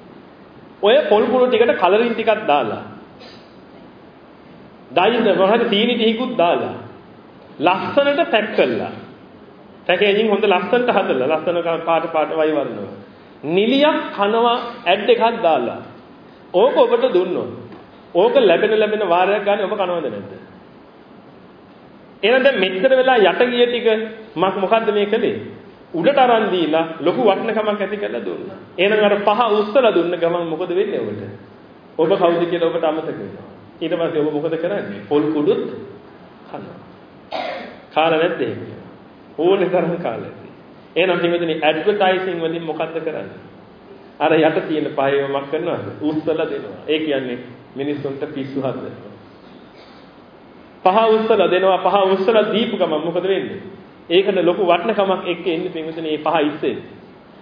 ඔය පොල් කුඩු ටිකට කලරින් ටිකක් දාලා ඩයිද මොහොත සීනි ටිකකුත් දාලා ලස්සනට පැක් කළා. පැකේජින් හොඳ ලස්සනට හදලා ලස්සන පාට පාට වයි වර්ණව. නිලියක් කනවා ඇඩ් එකක් දාලා. ඕක ඔබට දුන්නොත්. ඕක ලැබෙන ලැබෙන වාරයක් ගන්න ඔබ කනවද නැද්ද? එහෙනම් දැන් මෙච්චර වෙලා යට ගිය ටික මක් මොකද්ද මේ කළේ? උඩට අරන් දීලා ලොකු වටිනකමක් ඇති කරලා දුන්නා. එහෙනම් අර පහ උස්සලා දුන්න ගමන් මොකද වෙන්නේ ඔබට? ඔබ කවුද කියලා ඔබට අමතක වෙනවා. ඊට පස්සේ ඔබ මොකද කරන්නේ? පොල් කුඩුත් කනවා. කාලා නැද්ද එහෙම? ඕනේ තරම් කාලා. එහෙනම් පින්වතුනි ඇඩ්වර්ටයිසින් වලින් මොකද්ද කරන්නේ? අර යට තියෙන පහේව මක් කරනවද? උස්සලා දෙනවා. ඒ කියන්නේ මිනිස්සුන්ට පිස්සු හදනවා. පහ උස්සලා දෙනවා පහ උස්සලා දීපු ගමන් මොකද වෙන්නේ? ඒකට ලොකු වටිනකමක් එක්ක එන්නේ පින්වතුනි මේ පහ ඉස්සේ.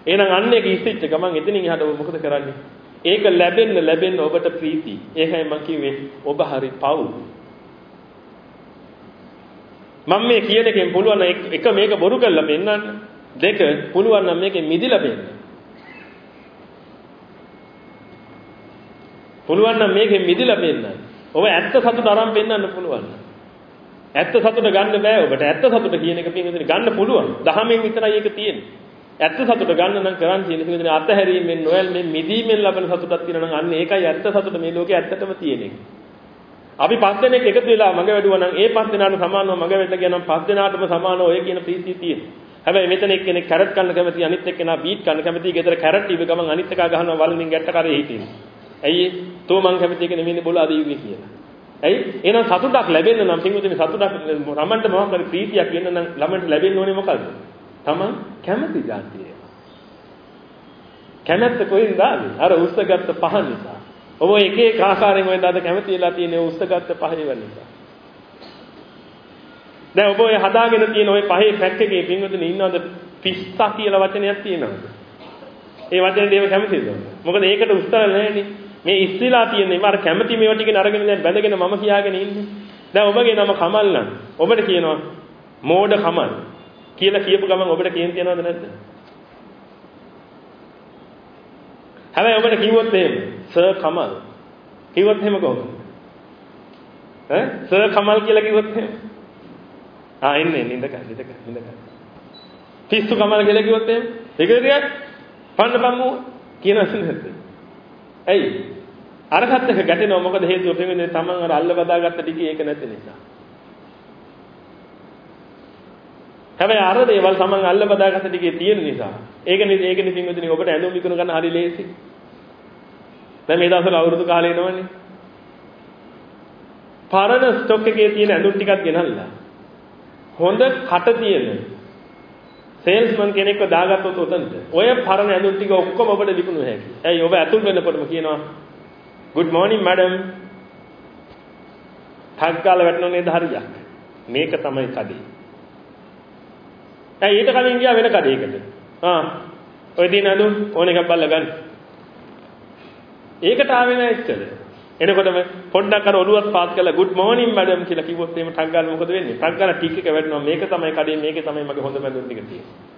එහෙනම් අන්න ඒක ඉස්සෙච්ච ගමන් එතනින් එහාට ඔබ මොකද කරන්නේ? ඒක ලැබෙන්න ලැබෙන්න ඔබට ප්‍රීති. ඒකයි මම කිව්වේ ඔබ හරි පව්. මම මේ කියන එකෙන් පුළුවන් එක මේක බොරු කරලා පෙන්නන්න. දෙක පුළුවන් නම් මේකෙන් මිදිලා පෙන්න. පුළුවන් නම් මේකෙන් මිදිලා පෙන්නන්න. ඔබ ඇත්ත සතුට අරන් පෙන්නන්න පුළුවන්. ඇත්ත සතුට ගන්න බෑ ඔබට. ඇත්ත සතුට කියන එක පින්විතනේ ගන්න පුළුවන්. දහමෙන් විතරයි ඒක තියෙන්නේ. ඇත්ත සතුට ගන්න නම් කරන් තියෙන පින්විතනේ අතහැරීමෙන් නොයල් මේ මිදීමෙන් ලබන සතුටක් තියෙනවා නම් අන්න ඒකයි ඇත්ත සතුට මේ ලෝකේ ඇත්තටම තියෙන එක. අපි පස් දෙනෙක් එකතු වෙලා මග වැඩුවා නම් ඒ පස් දෙනාට සමානව මග වෙන්න ගියා නම් පස් දෙනාටම සමානව ඔය කියන ප්‍රීතිය තියෙනවා. හැබැයි මෙතන එක්කෙනෙක් කැරට් කන්න කැමති අනිත් එක්කෙනා බීට් කන්න කැමති. ගෙදර කැරට් ඉව ගමන් අනිත් එකා ගහනවා වලින් ගැට්ට කරේ හිටින්. ඇයි තෝ මං කැමති එක නෙමෙයි බොල අද යුගේ කියලා. ඇයි එහෙනම් සතුටක් ලැබෙන්න නම් පින්වතුනි සතුටක් රමන්ට මොකක් හරි ප්‍රීතියක් වෙන්න නම් ළමන්ට ලැබෙන්න ඕනේ මොකද්ද? තමන් කැමති જાතිය. කැමැත්ත කොහෙන්ද ආවේ? අර උස්සගත්ත පහන් නිසා. ඔබ එක එක ආකාරයෙන් වෙනදාද කැමති වෙලා තියෙන උස්සගත්ත පහේ වෙන නිසා. දැන් ඔබ ඔය හදාගෙන තියෙන ඔය පහේ පැක් එකේ පින්වතුනි ඉන්නවද පිස්සා කියලා වචනයක් තියෙනවද? ඒ වචනේ දේව කැමතිද? මොකද ඒකට උත්තර නැහැනේ. මේ ඉස්සිලා තියෙන්නේ. මාර කැමති මේවා ටික අරගෙන දැන් බැඳගෙන මම කියාගෙන ඉන්නේ. දැන් ඔබගේ නම කමල් නම් ඔබට කියනවා මෝඩ කමල් කියලා කියපු ගමන් ඔබට කියන තියනවද නැද්ද? හැබැයි ඔබට කිව්වොත් එහෙම සර් කමල් කිව්වොත් එහෙම කොහොමද? ඈ? සර් කමල් කියලා කිව්වොත් එහෙම. ආ එන්නේ එන්නේ ඉඳගන්න ඉඳගන්න ඉඳගන්න පිස්සු කමල් කියලා කිව්වොත් එහෙම. ඒක දෙයක් පන්න පම්මු කියනවද නැද්ද? ඇයි? අරකට එක ගැටෙනවා මොකද හේතුව? පෙන්නේ තමන් අර අල්ල බදාගත්ත ටිකේ ඒක නැති නිසා. හැබැයි අර දේවල් තමන් අල්ල බදාගත්ත ටිකේ තියෙන නිසා. ඒක නිසා ඒක නිසා පින්වතුනි ඔබට ඇඳුම් විකුණ ගන්න හරි ලේසි. දැන් මේ දවස්වල අවුරුදු කාලේ එනවනේ. පරණ ස්ටොක් එකේ තියෙන ඇඳුම් ටිකක් ගෙනල්ලා. හොඳ කට තියෙන සේල්ස්මන් කෙනෙක්ව දාගත්තොත් උතනට ඔය පරණ ඇඳුම් ටික ඔක්කොම ඔබට විකුණු හැකියි. ඇයි ඔබ ඇතුල් වෙනකොටම කියනවා good morning madam. ටග් ගාලා වැටෙනව නේද හරියක්. මේක තමයි කඩේ. ඇයි ඊට කලින් ගියා වෙන කඩේකට. ආ ඔය දින අඳුන් ඕන එකක් බල්ල ගන්න. ඒකට ආවේ නැහැ ඉස්සෙල්ල. එනකොටම පොඩ්ඩක් අර ඔළුවත් පාත් කරලා good morning madam කියලා කිව්වොත් එහෙම ටක් ගාලා මොකද වෙන්නේ? ටක් ගාලා ටික් එක වැටෙනවා මේක තමයි කඩේ මේකේ තමයි මගේ හොඳ මැදුම් ටික තියෙන්නේ.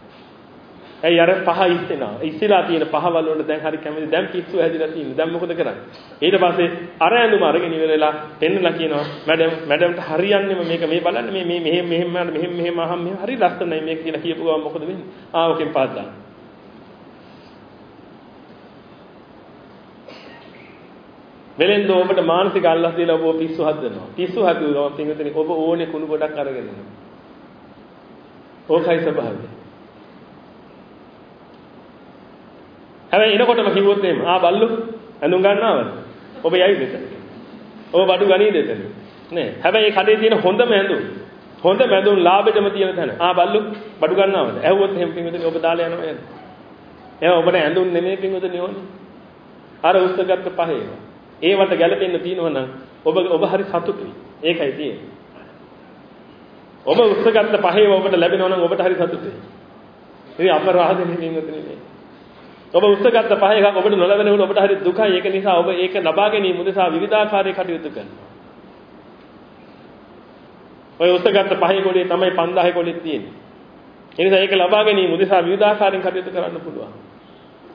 ඇයි අර පහ ඉස්සෙනා. ඉස්සලා තියෙන පහවල් වලට දැන් හරි කැමති. දැන් පිස්සු හැදිලා තියෙන්නේ. දැන් මොකද කරන්නේ? ඊට පස්සේ අර ඇඳුම අරගෙන ඉවරලා පෙන්නලා කියනවා මැඩම් මැඩම්ට හරියන්නේම මේක මේ බලන්න මේ මේ මෙහෙම මෙහෙම මෙහෙම මෙහෙම අහම් මෙහෙම හරි ලස්සනයි මේක කියලා කියපු ගමන් මොකද වෙන්නේ? ආ ඔකෙන් පාත් දාන්න. වෙලෙන්ද ඔබට මානසික අල්ලස් දීලා ඔබ පිස්සු හදනවා. පිස්සු හදුවා පින්විතනි ඔබ ඕනේ කුණු ගොඩක් අරගෙන යනවා. ඕකයි ස්වභාවය. හැබැයි එනකොටම කිව්වොත් එහෙම ආ බල්ලු ඇඳුම් ගන්නවද? ඔබ යයිද එතන? ඔබ බඩු ගනීද එතන? නෑ. හැබැයි ඒ කඩේ තියෙන හොඳම ඇඳුම් හොඳ මැදුම් ලාභෙටම තියෙන තැන. ආ බල්ලු බඩු ගන්නවද? ඇහුවොත් එහෙම පින්විතනි ඔබ දාලා යනවා යන්නේ. එහෙනම් ඔබට ඇඳුම් නෙමෙයි පින්විතනි ඕනේ. අර උස්සගත්ත පහේ. ඒවට ගැළපෙන්න තියෙනවා ඔබ ඔබ හරි සතුටුයි. ඒකයි තියෙන්නේ. ඔබ උස්සගත්ත පහේ ඔබට ලැබෙනවා නම් ඔබට හරි සතුටුයි. ඉතින් අපරාධ නෙමෙයි මෙතන ඔබ උස්සගත්ත පහ එකක් ඔබට නොලැබෙන වුණ ඔබට හරි දුකයි. ඒක නිසා ඔබ ඒක ලබා ගැනීම උදෙසා විවිධාකාරයේ කටයුතු කරනවා. ඔය උස්සගත්ත පහේ ගොඩේ තමයි 5000 ගොඩේ තියෙන්නේ. ඒ නිසා ඒක ලබා ගැනීම උදෙසා විවිධාකාරයෙන් කටයුතු කරන්න පුළුවන්.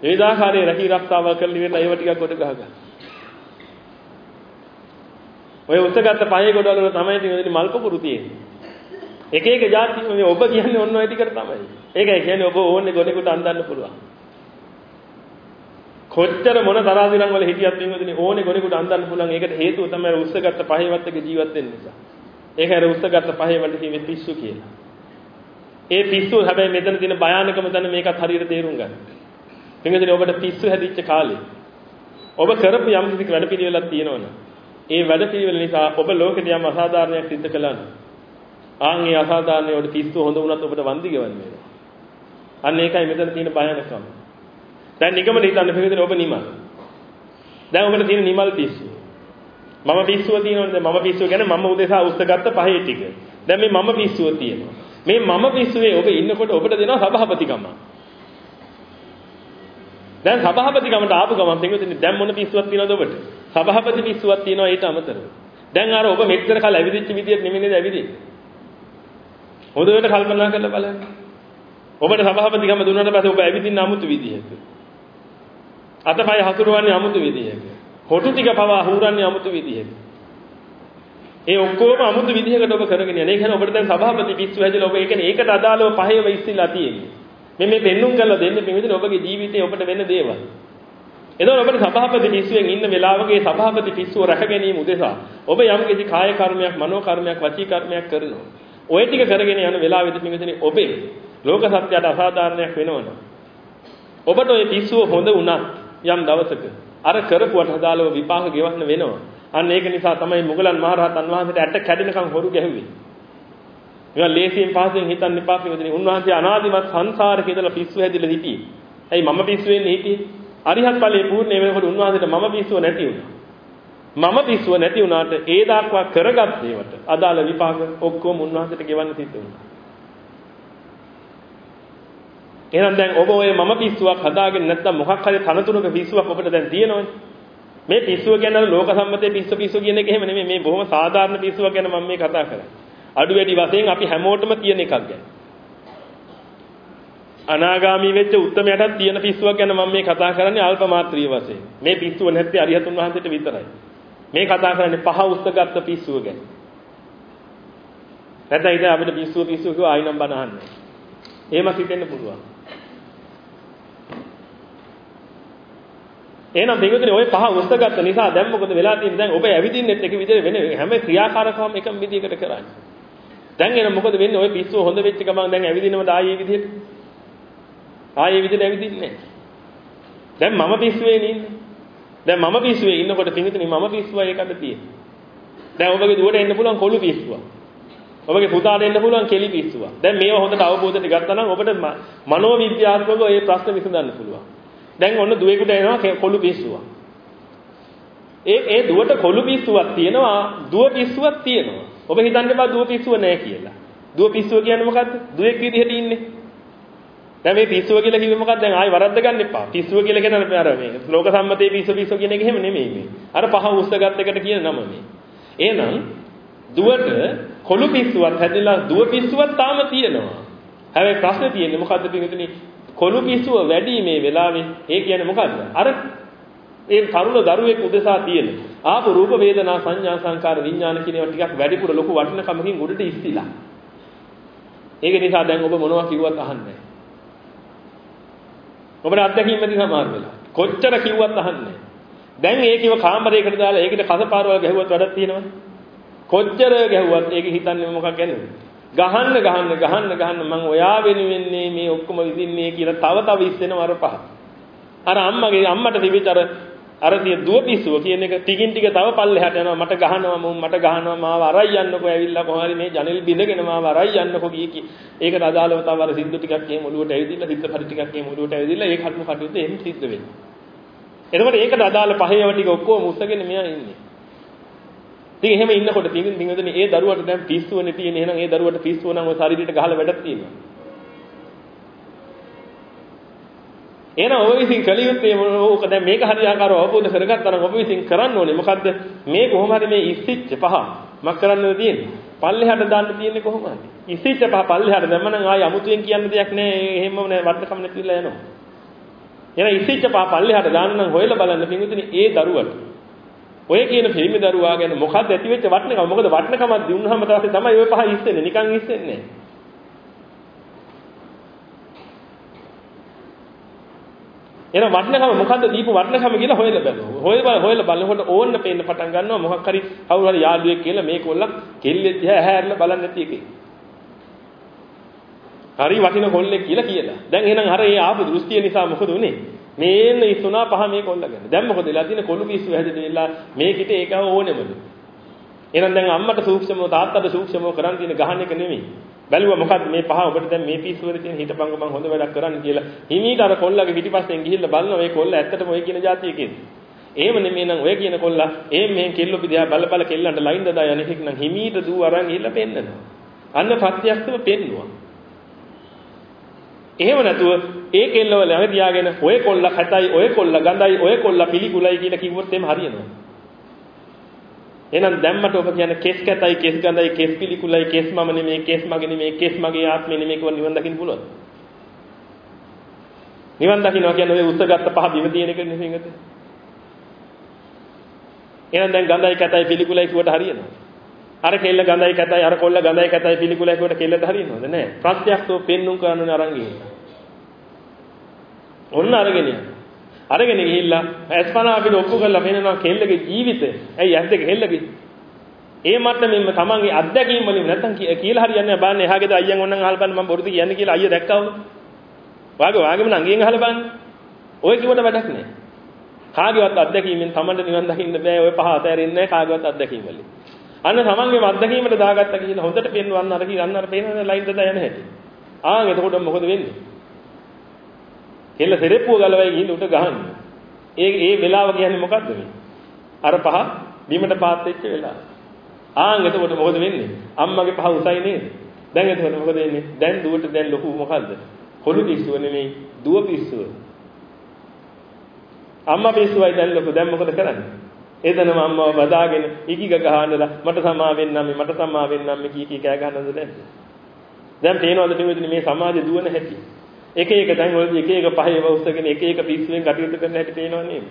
විවිධාකාරයේ රැකී රක්ෂාව කරලා ඉවරලා ඒව ටිකක් කොට ගහ ගන්න. ඔය උස්සගත්ත පහේ ගොඩවල තමයි තියෙන්නේ මල් පොකුරු තියෙන්නේ. එක එක જાති ඔබ කියන්නේ ඔන්න ඔය ටිකට තමයි. ඒකයි කියන්නේ ඔබ ඕනේ ගොඩේකට අඳන්න පුළුවන්. කොච්චර මොන තරහදිනම් වල හිටියත් වෙනවදනේ ඕනේ ගොනෙකුට අන්දන්න පුළුවන් ඒකට හේතුව තමයි අර උස්සගත්ත පහේවත් එක ජීවත් වෙන්න නිසා. ඒක අර උස්සගත්ත පහේවට කිව්වේ පිස්සු කියලා. ඒ පිස්සු හැබැයි මෙතන තියෙන භයානකම තැන මේකත් හරියට තේරුම් ගන්න. එංගදනේ ඔබට පිස්සු හැදිච්ච කාලේ ඔබ කරපු යම් කිසි වැඩපිළිවෙලක් තියෙනවනේ. ඒ වැඩපිළිවෙල නිසා ඔබ ලෝකෙදී යම් අසාධාරණයක් සිද්ධ කළා නම් ආන් ඒ අසාධාරණේ වල පිස්සු හොඳ වුණත් ඔබට වන්දි ගෙවන්න වෙනවා. අන්න ඒකයි මෙතන තියෙන භයානකම. දැන් නිගමන හිතන්න පිළිදෙන ඔබ නිමල්. දැන් ඔබට තියෙන නිමල් පිස්සුව. මම පිස්සුව තියෙනවනේ මම පිස්සුව කියන්නේ මම උදෙසා උස්සගත්ත පහේ ටික. දැන් මේ මම පිස්සුව තියෙනවා. මේ මම පිස්සුවේ ඔබ ඉන්නකොට ඔබට දෙනවා සභාපතිකම. දැන් සභාපති ගමට ආපු ගමන් පින්විතනේ දැන් මොන පිස්සුවක් තියනවද ඔබට? සභාපති පිස්සුවක් තියනවා ඊට අමතරව. දැන් අර ඔබ මෙච්චර කල් ඇවිදිච්ච විදියට නෙමෙයිද ඇවිදින්නේ. හොඳට කල්පනා කරලා බලන්න. ඔබට සභාපති ගම දුන්නාට පස්සේ ඔබ ඇවිදින්න 아무තු විදියක. අතපය හසුරවන්නේ 아무තු විදියක. හොටු ටික පවා හූරන්නේ 아무තු විදියක. ඒ ඔක්කොම 아무තු විදියකට ඔබ කරගෙන යන. ඒ කියන්නේ ඔබට දැන් සභාපති පිස්සු හැදලා ඔබ ඒ කියන්නේ ඒකට අදාළව පහේව ඉස්සෙල්ලා තියෙන්නේ. මේ මේ පෙන්눔 කරලා දෙන්නේ පින්විතනේ ඔබගේ ජීවිතේ ඔබට වෙන දේවල්. එතකොට ඔබට සභාපති පිස්සුවෙන් ඉන්න වෙලාවකේ සභාපති පිස්සුව රැක ගැනීම උදෙසා ඔබ යම් කිසි කාය කර්මයක්, මනෝ කර්මයක්, වචී කර්මයක් කරනවා. ඔය ටික කරගෙන යන වෙලාවෙදී පින්විතනේ ඔබේ ලෝක සත්‍යයට අසාධාරණයක් වෙනවනේ. ඔබට ওই පිස්සුව හොඳ වුණත් යම් දවසක අර කරපුවට අදාළව විපාක ගෙවන්න වෙනවා. අන්න ඒක නිසා තමයි මුගලන් මහරහතන් වහන්සේට ඇට කැඩෙනකන් හොරු ගැහුවේ. ඒවා ලේසියෙන් පහසෙන් හිතන්න එපා කියනදී උන්වහන්සේ අනාදිමත් සංසාරේ ඉඳලා පිස්සු හැදිලා හිටියේ. ඇයි මම පිස්සු වෙන්නේ හිටියේ? අරිහත් ඵලයේ පූර්ණ වෙනකොට උන්වහන්සේට මම පිස්සුව නැති වුණා. මම පිස්සුව නැති වුණාට ඒ දක්වා කරගත් ඒවට අදාළ විපාක ඔක්කොම උන්වහන්සේට ගෙවන්න සිද්ධ වුණා. එහෙනම් දැන් ඔබ ඔය මම පිස්සුවක් හදාගෙන නැත්නම් මොකක් හරි තනතුරක පිස්සුවක් ඔබට දැන් තියෙනවනේ. මේ පිස්සුව කියන්නේ ලෝක සම්මතයේ පිස්සු පිස්සු කියන එක එහෙම නෙමෙයි. මේ බොහොම සාධාරණ පිස්සුවක් ගැන මම මේ කතා කරන්නේ. අඩු වැඩි වශයෙන් අපි හැමෝටම තියෙන එකක් ගැන. අනාගාමී වෙච්ච උත්තරමයටත් තියෙන පිස්සුවක් ගැන මම මේ කතා කරන්නේ අල්ප මාත්‍රිය වශයෙන්. මේ පිස්සුව නැත්තේ අරිහතුන් වහන්සේට විතරයි. මේ කතා කරන්නේ පහ උස්සගත්ත පිස්සුව ගැන. නැත්නම් ඉතින් අපිට පිස්සුව පිස්සුව කිව්ව ආයි නම් බන අහන්නේ. එහෙම හිතෙන්න පුළුවන්. එහෙනම් දෙවියන්ගේ ওই පහ උස්සගත්ත නිසා දැන් මොකද වෙලා තියෙන්නේ? දැන් ඔබ ඇවිදින්නෙත් එක විදිහට වෙන හැම ක්‍රියාකාරකමම එකම විදිහකට කරන්නේ. දැන් එන මොකද වෙන්නේ? ওই පිස්සුව හොඳ වෙච්ච ගමන් දැන් ඇවිදිනවද ආයේ විදිහට? ආයේ විදිහට ඇවිදින්නේ දැන් මම පිස්සුවේ ඉන්නේ. දැන් මම පිස්සුවේ ඉන්නකොට පිඟිතුනි මම පිස්සුව ඒකද තියෙන්නේ. දැන් ඔබගේ දුවට එන්න පුළුවන් කොළු පිස්සුවක්. ඔබගේ පුතාට එන්න පුළුවන් කෙලි පිස්සුවක්. දැන් මේව හොඳට අවබෝධයට ගත්තා නම් ඔබට මනෝවිද්‍යාත්මකව මේ ප්‍රශ්න විසඳන්න පුළුවන්. දැන් ඔන්න දුවෙකුට එනවා කොළු පිස්සුවක්. ඒ ඒ දුවට කොළු පිස්සුවක් තියෙනවා, දුව පිස්සුවක් තියෙනවා. ඔබ හිතන්න එපා දුව පිස්සුව නෑ කියලා. දුව පිස්සුව කියන්නේ මොකද්ද? දුවෙක් විදිහට ඉන්නේ. දැන් මේ පිස්සුව කියලා කිව්වේ මොකක්ද? දැන් ආයි වරද්ද ගන්න එපා. පිස්සුව කියලා කියන්නේ අර මේ ලෝක සම්මතයේ පිස්සුව පිස්සුව කියන එක එහෙම නෙමෙයි මේ. අර පහ උස්සගත් එකට කියන නම මේ. එහෙනම් දුවට කොළු පිස්සුවක් හැදිලා දුව පිස්සුවක් තාම තියෙනවා. හැබැයි ප්‍රශ්නේ තියෙන්නේ මොකද්ද පිටුතුනි? කොළු පිස්සුව වැඩි මේ වෙලාවේ. ඒ කියන්නේ මොකද්ද? අර ඒ තරුණ දරුවෙක් උදෙසා තියෙන ආපු රූප වේදනා සංඥා සංකාර විඥාන කියන ඒවා ටිකක් වැඩිපුර ලොකු වටිනකමකින් උඩට ඉස්තිලා. ඒක නිසා දැන් ඔබ මොනවා කිව්වත් අහන්නේ ඔබට අත්දැකීම් ඇති සමහර වෙලා. කොච්චර කිව්වත් අහන්නේ දැන් ඒ කිව කාමරයකට දාලා ඒකට කසපාරවල් ගැහුවත් වැඩක් තියෙනවද? කොච්චර ගැහුවත් ඒක හිතන්නේ මොකක් ගැනද? ගහන්න ගහන්න ගහන්න ගහන්න මං ඔයා වෙනුවෙන් මේ ඔක්කොම විඳින්නේ කියලා තව තව ඉස්සෙනව අර පහ. අර අම්මගේ අම්මට තිබිච්ච අර අර තිය දුව පිස්සුව කියන එක ටිකින් ටික තව පල්ලෙහාට යනවා. මට ගහනවා මම මට ගහනවා මාව අරයි යන්නකෝ ඇවිල්ලා කොහරි මේ ජනෙල් බිඳගෙන මාව අරයි යන්නකෝ කිය කි. ඒකට අදාළව තව අර සිද්ද ටිකක් එහෙම ඔලුවට ඇවිදින්න සිද්ද පරි ටිකක් එහෙම ඔලුවට ඇවිදින්න ඒ කටු කටුත් එහෙම සිද්ධ වෙනවා. එතකොට ඒකට අදාළ පහේව ටික ඔක්කොම උස්සගෙන මෙයා ඉන්නේ. ඉතින් එහෙම ඉන්නකොට තින් තින්වදනේ ඒ දරුවට දැන් පිස්සුවනේ තියෙන්නේ එහෙනම් ඒ දරුවට පිස්සුව නම් ඔය ශරීරයට ගහලා වැඩක් තියෙනවා. එහෙනම් ඔබ විසින් කළ යුත්තේ ඕක දැන් මේක හරියාකාරව අවබෝධ කරගත්තා නම් ඔබ විසින් කරන්න ඕනේ. මොකද්ද? මේ කොහොම හරි මේ ඉස්සිච්ච පහ මක් කරන්නද තියෙන්නේ. පල්ලෙහාට දාන්න තියෙන්නේ කොහොම හරි. ඉස්සිච්ච පහ පල්ලෙහාට දැම්මනම් ආයි අමුතුවෙන් කියන්න දෙයක් නැහැ එහෙමම නෑ. වර්ධකම නැතිලා යනවා. එහෙනම් ඉස්සිච්ච පහ පල්ලෙහාට දාන්න නම් හොයලා බලන්න පින්විතනි ඒ දරුවට. ඔය කියන පිරිමි දරුවා ගැන මොකද්ද ඇති වෙච්ච වටිනකම? මොකද වටිනකමක් දුන්නාම තමයි ඔය පහ ඉස්සෙන්නේ. නිකන් ඉස්සෙන්නේ නෑ. එහෙනම් වටිනකම මොකද්ද දීපු වටිනකම කියලා හොයලා බලනවා. හොයලා හොයලා බලනකොට ඕන්න පේන්න පටන් ගන්නවා මොකක් හරි කවුරු හරි යාළුවෙක් කියලා මේ කොල්ලක් කෙල්ලෙක් දිහා හැහැරලා බලන්නේ නැති එකේ. හරි වටින කොල්ලෙක් කියලා කියලා. දැන් එහෙනම් අර ඒ ආපු දෘෂ්ටිය නිසා මොකද උනේ? මේන්න ඉස්සුනා පහ මේ කොල්ලගෙන. දැන් මොකද වෙලා තියෙන්නේ කොළු පිස්සු හැදෙලා මේකිට ඒක ඕනෙමද? එහෙනම් දැන් අම්මට සූක්ෂමව තාත්තට සූක්ෂමව කරන් තියෙන ගහන එක නෙමෙයි. බැලුවා මොකද්ද මේ පහ ඔබට දැන් මේ පිස්සු වල තියෙන හිතපංග මං හොඳ වැඩක් කරන්න කියලා. හිමීට අර කොල්ලගේ පිටිපස්සෙන් ගිහිල්ලා බලනවා මේ කොල්ල ඇත්තටම ඔය කියන જાතියකේද? එහෙම නෙමෙයි නම් ඔය කියන කොල්ලා එහෙම මෙහෙන් කෙල්ලෝ පිටියා බල බල කෙල්ලන්ට ලයින් දදා යන එකක් නම් හිමීට දූ අරන් ගිහිල්ලා පෙන්නනවා. අන්න ප්‍රත්‍යක්ෂව පෙන්නවා. එහෙම නැතුව ඒ කෙල්ලව ළඟ තියාගෙන ඔය කොල්ල කැතයි ඔය කොල්ල ගඳයි ඔය කොල්ල පිළිකුලයි කියලා කිව්වොත් එහෙම හරියනවා. එහෙනම් දැම්මට ඔබ කියන්නේ කෙස් කැතයි කෙස් ගඳයි කෙස් පිළිකුලයි කෙස් මම නෙමෙයි කෙස් මගේ නෙමෙයි කෙස් මගේ ආත්මෙ නෙමෙයි කියලා නිවන් දකින්න පුළුවන්. නිවන් දකින්නවා කියන්නේ ඔය උස්සගත්ත පහ බිම තියෙන එක නෙමෙයි නේද? එහෙනම් දැන් ගඳයි කැතයි පිළිකුලයි කිව්වට හරියනවද? අර කෙල්ල ගඳයි කැතයි අර කොල්ල ගඳයි කැතයි පිළිකුලයි කිව්වට කෙල්ලට හරියනවද? නෑ. ප්‍රත්‍යක්ෂව පෙන්눔 කරන්න අරන් ගිහින්. ඔන්න අරගෙන යනවා. අරගෙන ගිහිල්ලා ඇස්පනා අපිට ඔප්පු කරලා පෙන්නනවා කෙල්ලගේ ජීවිතය. ඇයි ඇස් දෙක හෙල්ලගේ? ඒ මට්ටමින්ම තමන්ගේ අත්දැකීම් වලින් නැත්තම් කියලා හරියන්නේ නැහැ. බලන්න එහා ගෙදර අයියන් ඕනනම් අහලා බලන්න මම බොරුද කියන්නේ කියලා අයියා දැක්කවම. වාගේ වාගේම නංගියෙන් අහලා බලන්න. ඔය කිව්වට වැඩක් නැහැ. කාගේවත් අත්දැකීමෙන් තමන්ට නිවන් දකින්න බෑ. ඔය පහ අතෑරෙන්නේ නැහැ කාගේවත් අත්දැකීම් වලින්. අන්න තමන්ගේ අත්දැකීමට දාගත්තා කියලා හොඳට පෙන්වන්න අර කියලා අන්න අර පේන ලයින් දදා යන හැටි. ආන් එතකොට මොකද වෙන්නේ? කෙල්ල සෙරෙප්පුව ගලවයි ගිහින් උට ගහන්නේ. ඒ ඒ වෙලාව කියන්නේ මොකද්ද මේ? අර පහ බිමට පාත් වෙච්ච වෙලාව. ආන් එතකොට මොකද වෙන්නේ? අම්මගේ පහ උසයි නේද? දැන් එතකොට මොකද වෙන්නේ? දැන් දුවට දැන් ලොකු මොකද්ද? කොළු පිස්සුව නෙමෙයි දුව පිස්සුව. අම්මා පිස්සුවයි දැන් ලොකු. දැන් මොකද කරන්නේ? එදනම අම්මව බදාගෙන ඉකිග ගහන්නලා මට සමා වෙන්නම් මට සමා වෙන්නම් කී කී කෑ ගහනද දැන්? දැන් පේනවද මේ සමාජය දුවන හැටි? එක එක තැන් වලදී එක එක පහේව උස්සගෙන එක එක පිස්සුවෙන් කටයුතු කරන හැටි පේනව නේද?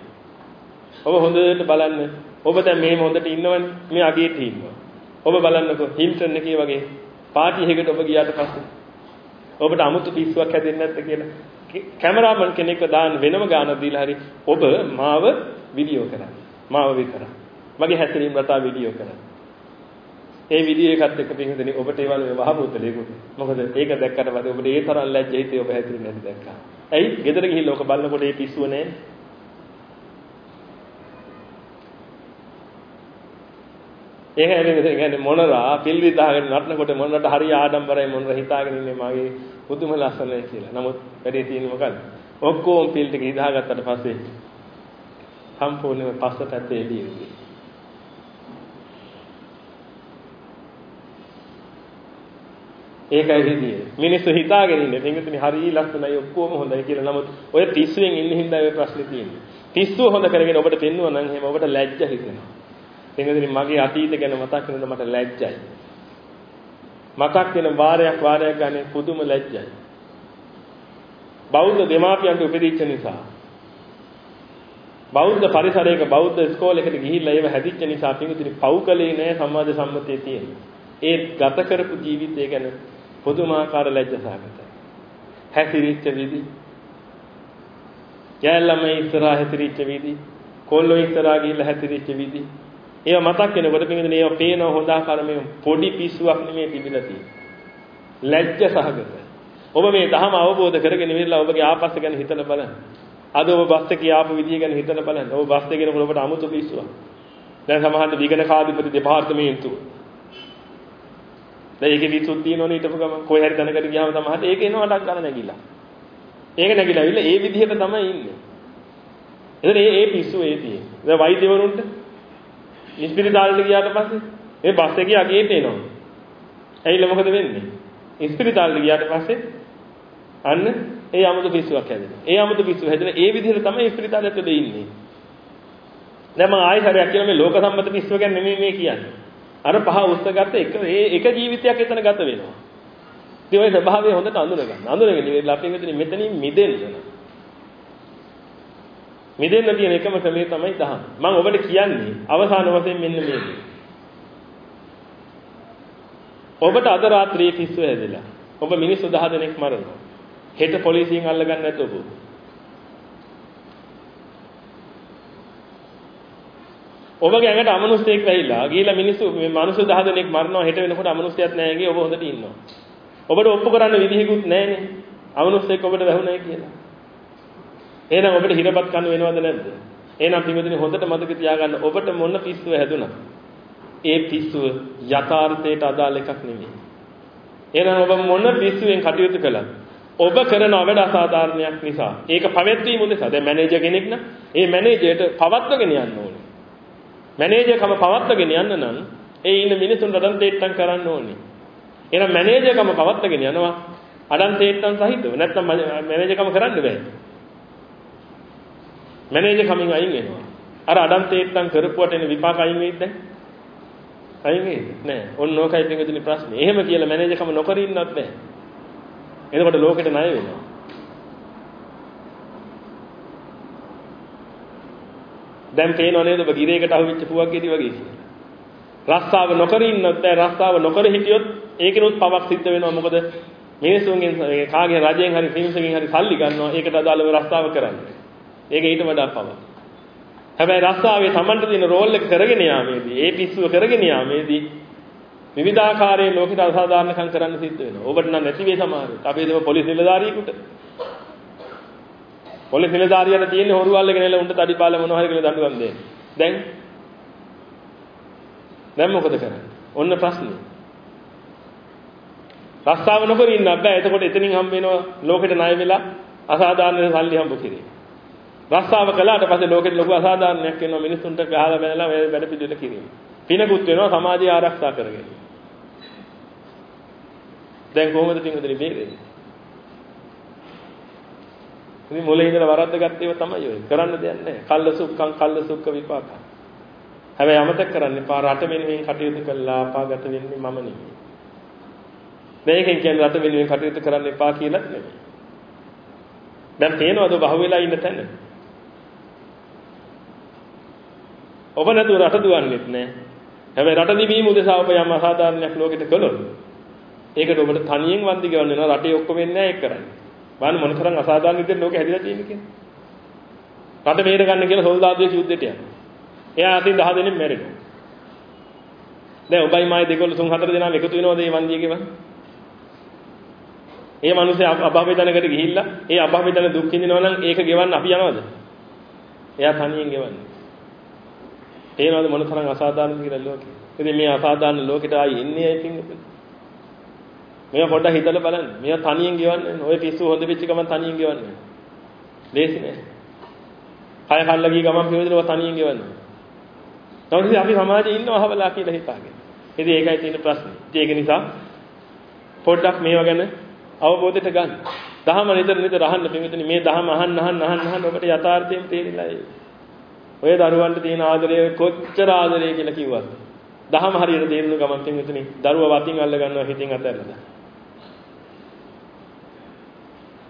ඔබ හොඳට බලන්න. ඔබ දැන් මෙහෙම හොඳට ඉන්නවනේ. මේ අගේට ඉන්නවා. ඔබ බලන්නකෝ හිල්ටන් එකේ වගේ පාටි එකකට ඔබ ගියාට පස්සේ ඔබට 아무තු පිස්සුවක් හැදෙන්නේ නැද්ද කියලා කැමරාමන් කෙනෙක්ව දාන්න වෙනම ගානක් දීලා හරි ඔබ මාව වීඩියෝ කරන්න. මාව විකරන්න. මගේ හැසිරීම රටා වීඩියෝ කරන්න. ඒ විදිය එකත් එක්ක පින්විතනේ ඔබට ඒවල වහමුතලේකුත්. මොකද ඒක දැක්කට පස්සේ ඔබට ඒ තරම් ලැජ්ජ හිතේ ඔබ හැදිරෙන්නේ නැති දැක්කා. ඇයි? ගෙදර ගිහිල්ලා ඔක බලනකොට ඒ පිස්සුව නෑ. ඒක කියන්නේ මොනරා පිල්වි දාගෙන නටනකොට මොනරට හරි ආඩම්බරයි මොනර හිතාගෙන ඉන්නේ මගේ පුදුම ලස්සනයි කියලා. නමුත් වැඩේ තියෙන්නේ මොකද්ද? ඔක්කොම පිල් ටික ඉදාගත්තට පස්සේ සම්පූර්ණයෙන්ම පස්ස පැත්තේ එළියෙන්නේ. ඒකයි හිතියේ. මිනිස්සු හිතාගෙන ඉන්නේ පින්විතනි හරි ලස්සනයි ඔක්කොම හොඳයි කියලා. නමුත් ඔය 30න් ඉන්න හින්දා ඔය ප්‍රශ්නේ තියෙන්නේ. 30 හොඳ කරගෙන ඔබට පෙන්වුවා නම් එහෙම ඔබට ලැජ්ජ හිතෙනවා. පින්විතනි මගේ අතීත ගැන මතක් කරනකොට මට ලැජ්ජයි. මතක් වෙන වාරයක් වාරයක් ගන්න පුදුම ලැජ්ජයි. බෞද්ධ දෙමාපියන්ට උපදෙච්ච නිසා බෞද්ධ පරිසරයක බෞද්ධ ඉස්කෝලේකට ගිහිල්ලා ඒව හැදිච්ච නිසා පින්විතනි පව්කලේ නෑ සමාජ සම්මතයේ තියෙන. ඒත් ගත කරපු ජීවිතය ගැන පුදුමාකාර ලැජ්ජ සහගතයි. හැසිරිච්ච විදි. යැල්ලම ඉස්සරහා හැසිරිච්ච විදි. කොල්ලෝ ඉස්සරහා ගිහිල්ලා හැසිරිච්ච විදි. ඒව මතක් වෙනකොට පින්විතනේ ඒව පේන හොඳ ආකාර මේ පොඩි පිස්සුවක් නෙමෙයි තිබිලා තියෙන්නේ. ලැජ්ජ සහගතයි. ඔබ මේ ධහම අවබෝධ කරගෙන ඉවිල්ලා ඔබගේ ආපස්ස ගැන හිතලා බලන්න. අද ඔබ බස් එකේ ආපු විදිය ගැන හිතලා බලන්න. ඔබ බස් එකේ යනකොට ඔබට අමුතු පිස්සුවක්. දැන් සමහරවිට විගණ කාදිපති දෙපාර්තමේන්තුව දැන් ඒකේ විසුත් තියෙනවනේ හිටපු ගමන් කොහේ හරි දැනකට ගියාම තමයි ඒක එනවා අඩක් ගන්න නැගිලා. ඒක නැගිලා ඇවිල්ලා ඒ විදිහට තමයි ඉන්නේ. එතන ඒ ඒ පිස්සු ඒ තියෙන්නේ. දැන් වෛද්‍යවරුන්ට ඉස්පිරිතාලෙට ගියාට පස්සේ මේ බස් එකේ අගේට එනවා. ඇවිල්ලා මොකද වෙන්නේ? ඉස්පිරිතාලෙට ගියාට පස්සේ අන්න ඒ 아무තු පිස්සුවක් හැදෙනවා. ඒ 아무තු පිස්සු හැදෙන ඒ විදිහට තමයි ඉස්පිරිතාලෙට ඉන්නේ. දැන් මම ආයෙ හරයක් කියන මේ ලෝක සම්මත පිස්සුව ගැන නෙමෙයි මේ කියන්නේ. අර පහ උස්සගත්ත එක ඒ එක ජීවිතයක් එතන ගත වෙනවා. ඉතින් ওই ස්වභාවය හොඳට අඳුන ගන්න. අඳුනගෙන ඉතින් අපි මෙතන මෙතනින් මිදෙන්න මිදෙන්න තියෙන එකම ක්‍රමය තමයි දහම්. මම ඔබට කියන්නේ අවසාන වශයෙන් මෙන්න මේක. ඔබට අද රාත්‍රියේ පිස්සු හැදෙලා. ඔබ මිනිස්සු 10 දෙනෙක් මරනවා. හෙට පොලිසියෙන් අල්ලගන්න නැතුව ඔබ. ඔබගේ ඇඟට අමනුෂ්‍යයෙක් වැහිලා ගිහිලා මිනිස්සු මේ මිනිස්සු 10 දෙනෙක් මරනවා හෙට වෙනකොට අමනුෂ්‍යයක් නැහැ ගියේ ඔබ හොඳට ඉන්නවා. ඔබට ඔප්පු කරන්න විදිහකුත් නැහැනේ. අමනුෂ්‍යයෙක් ඔබට වැහුණයි කියලා. එහෙනම් ඔබට හිරපත් කන්න වෙනවද නැද්ද? එහෙනම් පින්වදිනේ හොඳට මතක තියාගන්න ඔබට මොන පිස්සුව හැදුණා. ඒ පිස්සුව යථාර්ථයට අදාළ එකක් නෙමෙයි. එහෙනම් ඔබ මොන පිස්සුවෙන් කටයුතු කළත් ඔබ කරන වැඩ අසාධාරණයක් නිසා ඒක පවැත්වීම උදෙසා දැන් මැනේජර් කෙනෙක් නම් ඒ මැනේජර්ට පවත්වගෙන යන්න ඕනේ. මැනේජර්කම පවත්වාගෙන යන්න නම් ඒ ඉන්න මිනිසුන්ට අඩන් තේට්ටම් කරන්න ඕනේ. එහෙනම් මැනේජර්කම පවත්වාගෙන යනවා අඩන් තේට්ටම් සහිතව. නැත්නම් මැනේජර්කම කරන්න බෑ. මැනේජර් කමින් අයින් වෙනවා. අර අඩන් තේට්ටම් කරපුවට එන විපාක අයින් වෙයිද දැන්? අයින් වෙයිද? නෑ. ඔන්න ඕකයි පිටුදින ප්‍රශ්නේ. එහෙම කියලා මැනේජර්කම නොකර ඉන්නත් බෑ. එතකොට ලෝකෙට ණය වෙනවා. දැන් පේනව නේද ඔබ ගිරේකට අහුවෙච්ච පුවක් ගෙඩි වගේ කියලා. රස්සාව නොකර ඉන්නත් බෑ රස්සාව නොකර හිටියොත් ඒකිනුත් පවක් සිද්ධ වෙනවා මොකද මිනිසුන්ගෙන් කාගේ රජයෙන් හරි පින්සකින් හරි සල්ලි ගන්නවා ඒකට අදාළව රස්සාව කරන්නේ. ඒක ඊට වඩා පවක්. හැබැයි රස්සාවේ Tamanට දෙන රෝල් එක කරගෙන යාමේදී ඒ පිස්සුව කරගෙන යාමේදී විවිධාකාරයේ ලෝකිත අසාධාරණකම් කරන්න සිද්ධ වෙනවා. ඔබට නම් නැති වෙයි සමහරවිට. අපේ දේම පොලිස් නිලධාරියෙකුට පොලිස් නිලධාරියට තියෙන්නේ හොරු අල්ලගෙන එල උන්ට තඩිපාල මොනවා හරි කියලා දඬුවම් දෙන්න. දැන් දැන් මොකද කරන්නේ? ඔන්න ප්‍රශ්නේ. රස්සාව නොකර ඉන්න බෑ. එතකොට එතනින් හම්බ වෙනවා ලෝකෙට ණය වෙලා අසාධාරණ සල්ලි හම්බ කිරීම. රස්සාව කළාට පස්සේ ලෝකෙට ලොකු අසාධාරණයක් වෙනවා මිනිස්සුන්ට ගහලා බැලලා වැඩ පිළිවෙල කිරීම. පිනකුත් වෙනවා සමාජය ආරක්ෂා කරගෙන. දැන් කොහොමද පින්වතුනි බේරෙන්නේ? ඉතින් මොලේ ඉඳලා වරද්ද ගත්තේව තමයි ඔය. කරන්න දෙයක් නැහැ. කල්ල සුක්කම් කල්ල සුක්ක විපාක. හැබැයි අමතක කරන්න එපා රට වෙනුවෙන් කටයුතු කළා අපාගත වෙන්නේ මම නෙමෙයි. මේකෙන් කියන්නේ රට වෙනුවෙන් කටයුතු කරන්න එපා කියලා නෙමෙයි. දැන් පේනවද බහුවෙලා ඉන්න තැන? ඔබ නැතුව රට දුවන්නේත් නැහැ. හැබැයි රට දිවීම උදෙසා ඔබ යම් අසාධාරණයක් ලෝකෙට කළොත් ඒකට ඔබට තනියෙන් වන්දි ගවන්න වෙනවා රටේ ඔක්කොම වෙන්නේ නැහැ ඒක කරන්නේ. බලන්න මොන තරම් අසාධාරණ විදිහට ලෝකෙ හැදිලා තියෙන්නේ කියලා. රට බේර ගන්න කියලා සොල්දාදුවෙක් යුද්ධෙට යනවා. එයා අතින් 10 දෙනෙක් මැරෙනවා. දැන් ඔබයි මායි දෙකොල්ල තුන් හතර දෙනාම එකතු වෙනවද මේ වන්දිය ගෙවන්න? ඒ මිනිස්සේ අභාවේ දනකට ගිහිල්ලා ඒ අභාවේ දන දුක් විඳිනවා නම් ඒක ගෙවන්න අපි යනවද? එයා තනියෙන් ගෙවන්නේ. තේනවද මොන තරම් අසාධාරණද කියලා ලෝකෙ. ඉතින් මේ අසාධාරණ ලෝකෙට ආයි එන්නේ ඇයි පින්වතුනි? මේවා පොඩ්ඩක් හිතලා බලන්න. මේවා තනියෙන් ගෙවන්නේ ඔය පිස්සු හොඳ වෙච්ච ගමන් තනියෙන් ගෙවන්නේ. ලේසි නෑ. කය කල්ලා ගිය ගමන් පිළිවෙලව තනියෙන් ගෙවන්නේ. නමුත් අපි සමාජයේ ඉන්නව අහවලා කියලා හිතාගෙන. ඉතින් ඒකයි තියෙන ප්‍රශ්නේ. ඒක නිසා පොඩ්ඩක් මේවා ගැන අවබෝධයට ගන්න. දහම නිතර නිතර අහන්න පින්විතනි මේ දහම අහන්න අහන්න අහන්න අහන්න ඔබට යථාර්ථයෙන් තේරිලා එයි. ඔය දරුවන්ට තියෙන ආදරය කොච්චර ආදරය කියලා කිව්වත් දහම හරියට තේරුණු ගමන් පින්විතනි දරුවා වතින් අල්ල ගන්නවා හිතින් අතහැරලා.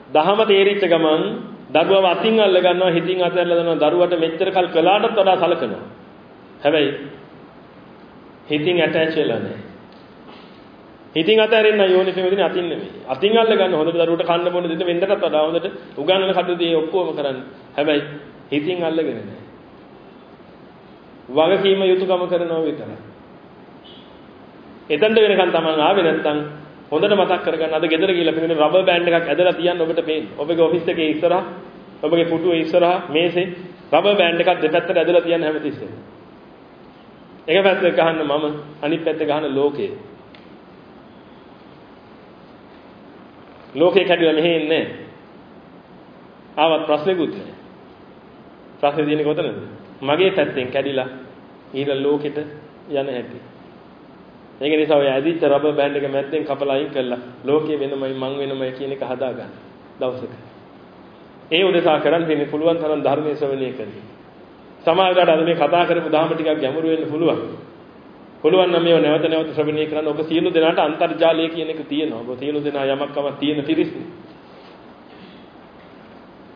දහම තේරිච්ච ගමන් දරුවා වතින් අල්ල ගන්නවා හිතින් අතහැරලා දානවා දරුවට මෙච්චර කල් කළාටත් වඩා සලකනවා. හැබැයි හිතින් ඇටච් වෙලා නැහැ. හිතින් අතහැරෙන්න යෝනි පින්විතනි අතින් නෙමෙයි. අතින් අල්ල ගන්න හොඳට දරුවට කන්න බොන්න දෙන්න වෙන්නටත් වඩා හොඳට උගන්නන කටයුතු ඔක්කොම කරන්න. හැබැයි හිතින් අල්ලගෙන නැහැ. වගකීම යුතුයකම කරනවා විතරයි. එතනට වෙනකන් තමන් ආවේ නැත්නම් හොඳට මතක් කරගන්න අද ගෙදර ගිහලා පිටින් රබර් බෑන්ඩ් එකක් ඇදලා තියන්න ඔබට පේන්නේ. ඔබගේ ඔෆිස් එකේ ඉස්සරහා ඔබගේ පුටුවේ ඉස්සරහා මේසේ රබර් බෑන්ඩ් එකක් දෙපැත්තට ඇදලා තියන්න හැමතිස්සෙම. එක පැත්තක ගහන්න මම අනිත් පැත්තේ ගහන ලෝකේ. ලෝකේ කැඩිලා මෙහෙ ඉන්නේ ආවත් ප්‍රශ්නෙකුත් නැහැ. ප්‍රශ්නේ තියෙන්නේ කොතනද? මගේ පැත්තෙන් කැඩිලා ඊළ ලෝකෙට යන හැටි. ඒක නිසා ඔය ඇදිච්ච රබර් බෑන්ඩ් එක මැද්දෙන් කපලා අයින් කළා ලෝකයේ වෙනමයි මං වෙනමයි කියන එක හදාගන්න දවසක. ඒ උදෙසා කරන් දෙන්නේ පුළුවන් තරම් ධර්මයේ ශ්‍රවණය කරන්න. සමාජයට අද මේ කතා කරපු ධර්ම ටිකක් ගැඹුරු වෙන්න පුළුවන්. පුළුවන් නම් මේව නැවත නැවත ශ්‍රවණය කරන්න ඔබ සියලු දෙනාට අන්තර්ජාලය කියන එක තියෙනවා. ඔබ සියලු දෙනා යමක්කම තියෙන පිරිස්නේ.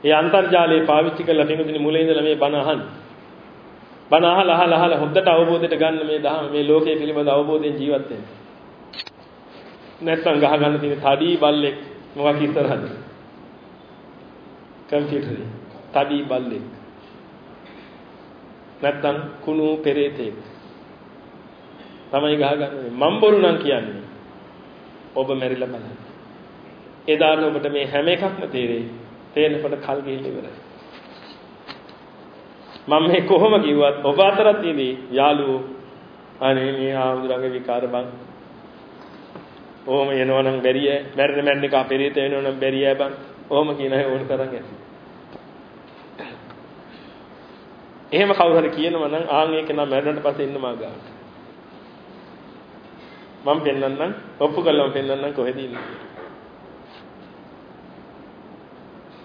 ඒ අන්තර්ජාලය පාවිච්චි කරලා පිටුදින මුලින් ඉඳලා මේ බණ අහන්න. බණ අහලා අහලා අහලා හොද්දට අවබෝධයට ගන්න මේ දහම මේ ලෝකයේ පිළිබඳ අවබෝධයෙන් ජීවත් වෙන්න. නැත්නම් ගහ ගන්න තියෙන තඩි බල්ලෙක් මොකක් ඉස්සරහද? කම්පියුටරේ. තඩි බල්ලෙක්. නැත්නම් කුණු පෙරේතෙක්. තමයි ගහගන්නේ. මම් බොරු නම් කියන්නේ. ඔබ මැරිලා බලන්න. එදාට ඔබට මේ හැම එකක්ම තේරෙයි. තේරෙනකොට කල් ගිහින් ඉවරයි. මම මේ කොහොම කිව්වත් ඔබ අතරත් ඉදී යාළුවෝ අනේ මේ ආමුදුරගේ විකාර බං. ඕම එනවනම් බැරිය. මැරෙන මැන්න එක අපෙරිත වෙනවනම් බැරිය බං. ඕම කියන අය ඕන තරම් ඇති. එහෙම කවුරු හරි කියනවා නම් ආන් ඒක නම් මැරෙන්නට පස්සේ ඉන්න මා ගාවට. මම පෙන්වන්නම් ඔප්පු කළාම පෙන්වන්නම් කොහෙද ඉන්නේ.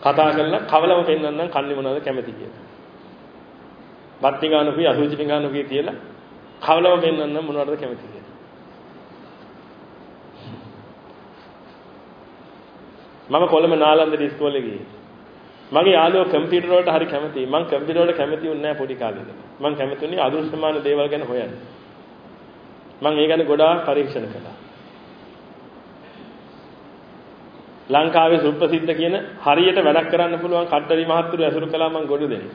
කතා කරලා කවලම පෙන්වන්නම් කන්නේ මොනවද කැමති කියලා. බත්ති ගානුකුයි අසුචි පිඟානුකුයි කියලා කවලම පෙන්වන්නම් මොනවද කැමති කියලා. මම කොළඹ නාලන්ද ඉස්කෝලේ ගියේ. මගේ යාළුවෝ කම්පියුටර් වලට හරි කැමතියි. මම කම්පියුටර් වලට කැමති වුණේ නැහැ පොඩි කාලේ ඉඳලා. මම කැමති වුණේ අදෘශ්‍යමාන දේවල් ගැන හොයන්න. මම ඒ ගැන ගොඩාක් පරීක්ෂණ කළා. ලංකාවේ සුප්‍රසිද්ධ කියන හරියට වැඩක් කරන්න පුළුවන් කට්ටරි මහත්තුරු ඇසුරු කළා මම ගොඩ දෙන්නේ.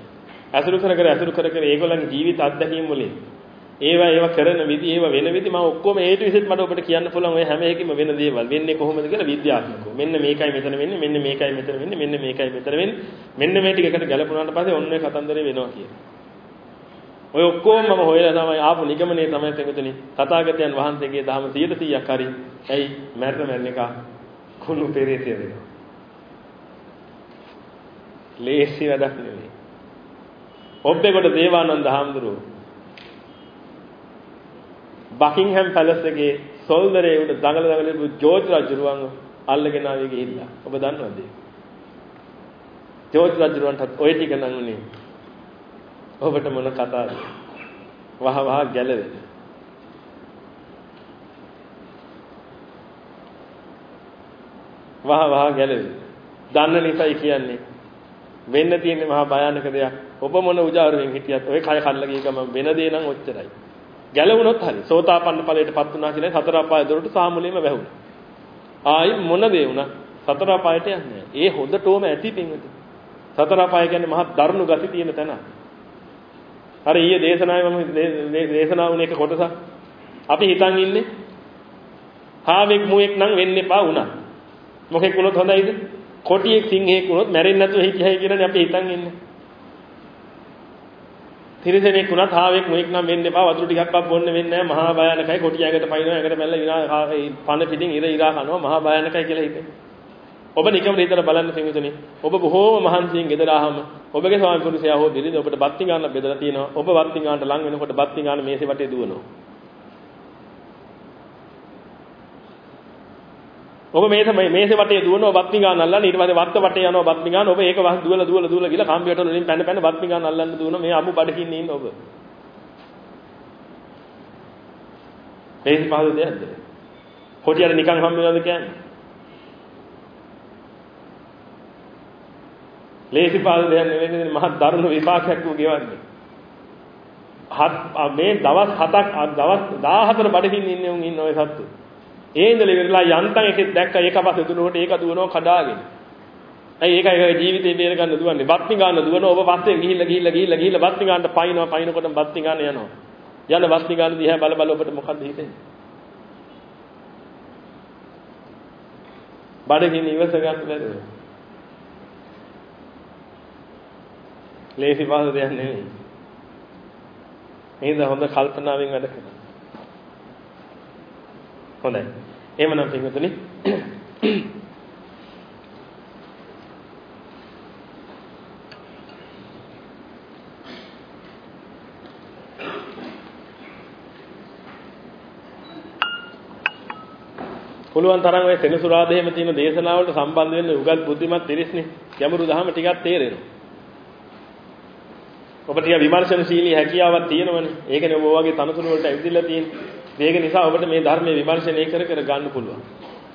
ඇසුරු කර කර ඇසුරු කර කර ඒගොල්ලන්ගේ ජීවිත අත්දැකීම් වලින් ඒවා ඒවා කරන විදි ඒවා වෙන විදි මම ඔක්කොම ඒ ටු විසිට මට ඔබට කියන්න පුළුවන් ඔය හැම එකකින්ම වෙන දේවල්. වෙන්නේ කොහොමද කියලා විද්‍යාත්මකව. මෙන්න මේකයි මෙතන වෙන්නේ මෙන්න මේකයි මෙතන වෙන්නේ මෙන්න මේකයි මෙතන වෙන්නේ. මෙන්න මේ ටික එකට ගැලපුණාට පස්සේ ඔන්න ඔය කතන්දරේ වෙනවා කියලා. ඔය ඔක්කොම මම හොයලා තමයි ආපු නිගමනයේ තමයි තෙඟුතුනි තථාගතයන් වහන්සේගේ ධර්ම 100%ක් හරි. ඇයි? මැරෙන මැරෙන එක කුණු පෙරේතය වෙනවා. ලේසි වැඩක් නෙවෙයි ඔබ්බෙකොට දේවානන්ද හාමුදුරුවෝ බකින්හැම් පැලස් එකේ සොල්දරේ උඩ දඟල දඟලපු ජෝර්ජ් රජුරුවන් අල්ලගෙන ආවේ ගිහිල්ලා. ඔබ දන්නවද ඒක? ජෝර්ජ් රජුරුවන්ටත් ওই ටික නම් උනේ. ඔබට මොන කතාවද? වහ වහ ගැලවෙන. වහ වහ ගැලවෙන. දන්න නිසායි කියන්නේ. වෙන්න තියෙන්නේ මහා භයානක දෙයක්. ඔබ මොන උජාරුවෙන් හිටියත් ඔය කය කල්ලගේ ගම වෙන දේ නම් ඔච්චරයි. ගැලවුණොත් හරි. සෝතාපන්න ඵලයටපත් වුණා කියලා සතර අපාය දොරට සාමුලියම වැහුණා. ආයි මොන දේ වුණා සතර අපායට යන්නේ. ඒ හොඳටම ඇති පින්වද. සතර අපාය කියන්නේ මහත් දරුණු ගති තියෙන තැන. අර ඊයේ දේශනාවේ මම දේශනාවුනේ එක කොටසක්. අපි හිතන් ඉන්නේ හාවෙක් මුවෙක් නම් වෙන්න එපා වුණා. මොකෙක් වුණොත් හොඳයිද? කොටියෙක් සිංහෙක් වුණොත් මැරෙන්නේ නැතුව හිටියයි කියලානේ අපි හිතන් ඉන්නේ. තිරිසනෙක් වුණත් හාවෙක් මොෙක් නම් වෙන්න එපා වතුර ටිකක්වත් බොන්න වෙන්නේ නැහැ මහා භයානකයි කොටි ඇඟට පයින්නවා ඇඟට මැල්ල ඉනා පන පිටින් ඉර ඉරා කනවා මහා භයානකයි කියලා හිතේ. ඔබ නිකම් හිතලා බලන්න පින්විතනේ. ඔබ බොහෝම මහන්සියෙන් ගෙදර ආවම ඔබගේ ස්වාමි පුරුෂයා හෝ බිරිඳ ඔබට බත්ති ගන්න බෙදලා තියෙනවා. ඔබ බත්ති ගන්නට ලං වෙනකොට බත්ති ගන්න මේසේ වටේ දුවනවා. ඔබ මේස මේසේ වටේ දුවනවා බත් පිඟාන අල්ලන්න ඊට පස්සේ වත්ත වටේ යනවා බත් පිඟාන ඔබ ඒක වහ දුවලා දුවලා දුවලා ගිහලා කම්පියුටර් වලින් පැන පැන බත් පිඟාන අල්ලන්න දුවනවා මේ අමු බඩකින් ඉන්න ඔබ. මේසි පහද දෙයක්ද? කොටියට නිකන් හම්බ වෙනවද කියන්නේ? ලේසි පාද දෙයක් නෙවෙයි මහත් දරුණු විපාකයක් වූ ගෙවන්නේ. හත් මේ දවස් 7ක් දවස් 14 බඩකින් ඉන්නේ උන් ඉන්න ඔය සත්තු. ඒ ඉඳලා ඉවරලා යන්තම් එකෙක් දැක්ක ඒක පස්සේ දුනකොට ඒක දුවනවා කඩාගෙන. ඇයි ඒකයි ඔය ජීවිතේ බේර ගන්න දුවන්නේ. බත්නි ගන්න දුවන ඔබ පස්සේ ගිහිල්ලා ගිහිල්ලා ගිහිල්ලා ගිහිල්ලා බත්නි ගන්නට පයින්නවා පයින්කොට බත්නි ගන්න යනවා. යන බත්නි ගන්න දිහා බල බල ඔබට මොකද්ද හිතෙන්නේ? බඩගින්න ඉවස ගන්න බැරිද? ලේසි පාද දෙයක් නෙවෙයි. මේක හොඳ කල්පනාවෙන් වැඩ කරනවා. හොඳයි. එහෙමනම් පින්වතුනි පුළුවන් තරම් ඔය සෙනසුරාදා එහෙම තියෙන දේශනාවලට සම්බන්ධ වෙන්න උගත් බුද්ධිමත් තිරිස්නේ ගැඹුරු දහම ටිකක් තේරෙනවා. ඔබ ටික විමර්ශනශීලී හැකියාවක් තියෙනවනේ. ඒකනේ ඔබ වගේ තනතුරු වලට ඇවිදලා තියෙන්නේ. ඒක නිසා ඔබට මේ ධර්මයේ විමර්ශනය කර කර ගන්න පුළුවන්.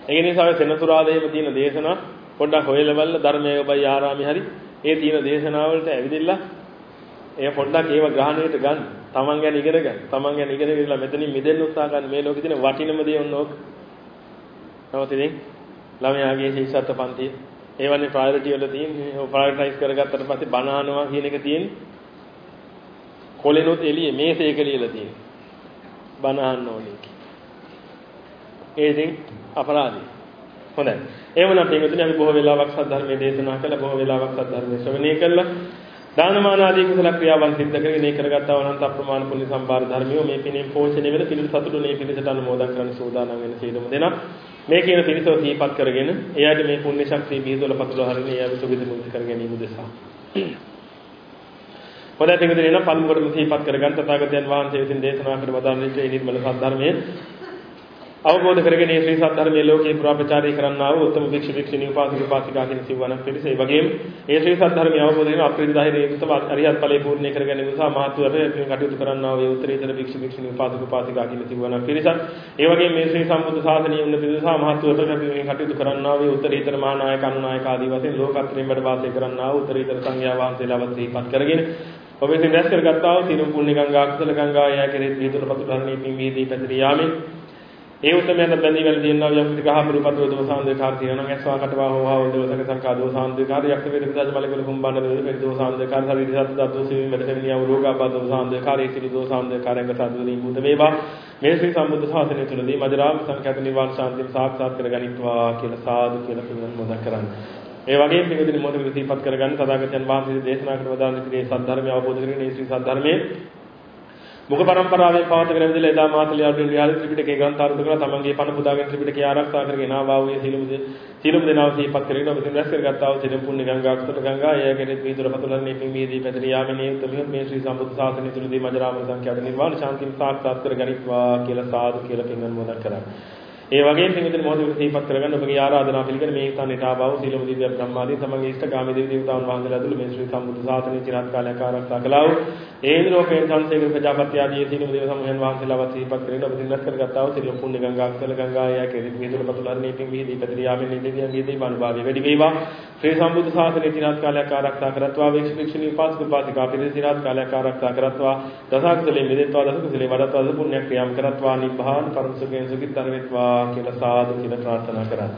ඒ නිසා ඔය සෙනසුරාදේම තියෙන දේශනා පොඩ්ඩක් හොයලා බලලා ධර්මයේ ඔබයි ආරාමේ හරි ඒ තියෙන දේශනාවලට ඇවිදilla එය පොඩ්ඩක් ඒව ග්‍රහණයට ගන්න. Taman ගැන ඉගෙන ගන්න. Taman ගැන ඉගෙන ගිහලා මෙතනින් මිදෙන්න උත්සාහ ගන්න. මේ ලෝකේ තියෙන වටිනම දේ ඔන්න ඕක. නමුත් ඉතින් ළමයාගේ ශිෂ්‍යත්ව පන්තිය ඒවන්නේ ප්‍රයොරිටි වල තියෙන්නේ. ඔය ප්‍රයොරිටයිස් කරගත්තට පස්සේ බණ අහනවා කියන එක තියෙන්නේ. කොලෙනොත් එළියේ මේසේක ලියලා තියෙන්නේ. බණ අහන්න ඕනේ. ඒ ඉතින් අපරාධයි. හොඳයි. එහෙමනම් පින්වතුනි අපි බොහෝ වෙලාවක් සද්ධර්මයේ දේශනා කළා බොහෝ වෙලාවක් සද්ධර්මයේ ශ්‍රවණය කළා. දානමාන ආදී කුසල ක්‍රියාවන් සිද්ධ කරගෙන මේ කරගත්තා වනන්ත අප්‍රමාණ පුණ්‍ය සම්භාර ධර්මියෝ මේ පිනේ පෝෂණය වෙන පිළිස සතුටු මේ පිළිසට අනුමෝදන් කරන්න සූදානම් වෙන සියලුම දෙනා මේ කියන පිළිසව සිහිපත් කරගෙන එයාට මේ පුණ්‍ය ශක්තිය බිහිදොල පතුල හරින එයාව සුවිද මුක්ති කර ගැනීම උදෙසා හොඳයි පිටුදින එන පළමුවටම සිහිපත් කරගන්න තථාගතයන් වහන්සේ විසින් දේශනා කර වදාළ මේ නිර්මල සද්ධර්මයේ අවබෝධ කරගෙන මේ ශ්‍රී සද්ධර්මයේ ලෝකේ පුරා ප්‍රචාරය කරන්නා වූ උත්තම භික්ෂු භික්ෂුණී උපාසක උපාසිකා කියන සිවණක් පිළිස ඒ වගේම මේ ශ්‍රී සද්ධර්මයේ අවබෝධ කරගෙන අප්‍රේත ධෛර්යයෙන් යුතුව අරියත් ඵලයේ පූර්ණේ කර ගැනීම සහ මහත්වරේ කටයුතු කරන්නා වූ උත්තරීතර භික්ෂු භික්ෂුණී උපාසක උපාසිකා කියන සිවණක් පිළිස ඒ වගේම මේ ශ්‍රී සම්බුද්ධ ශාසනයේ උන්නත සහ මහත්වරේ කටයුතු කරන්නා වූ උත්තරීතර මහානායක අනුනායක ආදී වශයෙන් ලෝකත්‍රයෙන් වැඩ වාසය කරන්නා වූ උත්තරීතර සංඝයා වහන්සේලාවත් සිහිපත් කරගෙන ඔබ විසින් රැස් කරගත්තා වූ සිරුම් පුණ්‍ය ගංගා කුසල ගංගා යා කෙරෙහි විදුල පතු ධර්මයේ පින් වීදී පැතිරී යාමෙන්. ඒ උත්තරයන් බැඳී වැළ දිනනවා යම් කිසි ගහමුරු පතර දෝසාන්දකාර තියෙනවා නම් ඇස්වා කටවා හොවා වල දෝසක සංකා දෝසාන්දකාර යක්ෂ වේද විදාජ මලකල කුම්බන්න වේද පෙර දෝසාන්දකාර ශරීර සත් දෝසෙමින් වැඩ සෙමිනියා රෝගාබා දෝසාන්දකාර ඒ සිළු දෝසාන්දකාරයන්ග සාදුලින් බුත වේවා. මේ ශ්‍රී සම්බුද්ධ ශාසනය තුළදී මජරාම සංඛ්‍යාත නිවන් ශාන්තිය සාක්ෂාත් කරගනිත්වා කියලා සාදු කියලා පිළිගන්න මොදක් කරන්නේ. ඒ වගේම පිළිදෙන මොහොතකට සිහිපත් කරගන්න සදාගතයන් වහන්සේ දේශනා කරන වදාන ඉතිරි සද්ධර්මය අවබෝධ කරගෙන මේ ශ්‍රී සද්ධර්මයේ මුඛ පරම්පරාවෙන් පවත්වාගෙන යන එදා මාතලිය ආදී න්‍යාය ත්‍රිපිටකේ ග්‍රන්ථාරුද්ධ කරලා තමන්ගේ පණ පුදාගෙන ත්‍රිපිටකය ආරක්ෂා කරගෙන ආවා වූ සීලමු සීලමු දෙනාව සිහිපත් කරගෙන ඔබ රැස් කරගත්තා වූ සිරිම් පුණ්‍ය ගංගා කුසල ගංගා එයගෙන වීදුර පතුලන්නේ පිංවීදී පැතිරී යාමනේ උතුමිය මේ ශ්‍රී සම්බුද්ධ ශාසනය තුලදී මජරාම සංඛ්‍යාත නිර්වාණ ශාන්තිය සාක්ෂාත් කර ගනිත්වා කියලා සාදු කියලා පින් අනුමෝදන් කරා. ඒ වගේම පින්විතන මොහොතකට සිහිපත් කරගන්න ඔබගේ ආරාධනා පිළිගෙන මේ ස්ථානයට ආවව සීලම දිව්‍ය බ්‍රහ්මාදී තමන්ගේ ඉෂ්ඨගාමී දෙවි දේවතාවුන් වහන්සේලා දුළු මේ ශ්‍රී සම්බුද්ධ ශාසනය චිරාත් කාලයක් ආරක්ෂා කළා වූ ඒ ඉන්ද්‍රෝපේන් සංසේකර ප්‍රජාපති ආදී සීලම දේව සමූහයන් වහන්සේලාවත් සිහිපත් කරගෙන ඔබ දිනස් කරගත්තා වූ සීලම පුණ්‍ය ගංගා කුසල ගංගා යා කෙරෙහි මිදුල පතුලන්නේ පින් විහිදී පැතිරී යාමෙන් නිදෙවියන් දී අනුභවය වැඩි වේවා. ශ්‍රී සම්බුද්ධ ශාසනය චිරාත් කාලයක් ආරක්ෂා කරත්වා. වේක්ෂ වික්ෂණී උපාසක උපාසිකා පිරිස චිරාත් කාලයක් ආරක්ෂා කරත්වා. දසකුසලේ මෙදෙත්වා දසකුසලේ වඩත්වා දස පුණ්‍ය ක්‍රියාම් කරත්වා. නිබ්බාන පරම සුඛයෙන් සුඛිතර වෙත්වා කියලා සාදු කියලා ප්‍රාර්ථනා කරා.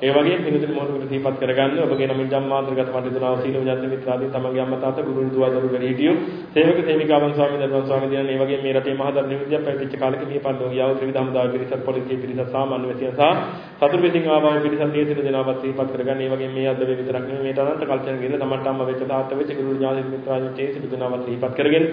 ඒ වගේම පිළිතුරු මොහොතකට සිහිපත් කරගන්න ඔබගේ නමින් ජම්මාන්තරගත වටිනාව සීලව ජාත මිත්‍රාදී තමන්ගේ අම්මා තාත්තා ගුරු දුව දරු වැඩි හිටියෝ සේවක සේවිකාවන් ස්වාමීන් දරුවන් ස්වාමීන් දයන් ඒ වගේම මේ රටේ මහා ධර්ම විද්‍යාව පැවතිච්ච කාලෙක මේ පන්දෝ ගියාව ත්‍රිවිධ හමුදාව පිරිසත් පොලිසිය පිරිසත් සාමාන්‍ය වැසියන් සහ සතුරු විසින් ආවම පිරිසත් මේ සිට දෙනාවත් සිහිපත් කරගන්න ඒ වගේම මේ අද්දවේ විතරක් නෙමෙයි මේ තරන්ත කල්චර් ගෙන තමන්ට අම්මා වෙච්ච තාත්තා වෙච්ච ගුරු ඥාති මිත්‍රාදී තේ සිට දෙනාවත් සිහිපත් කරගෙන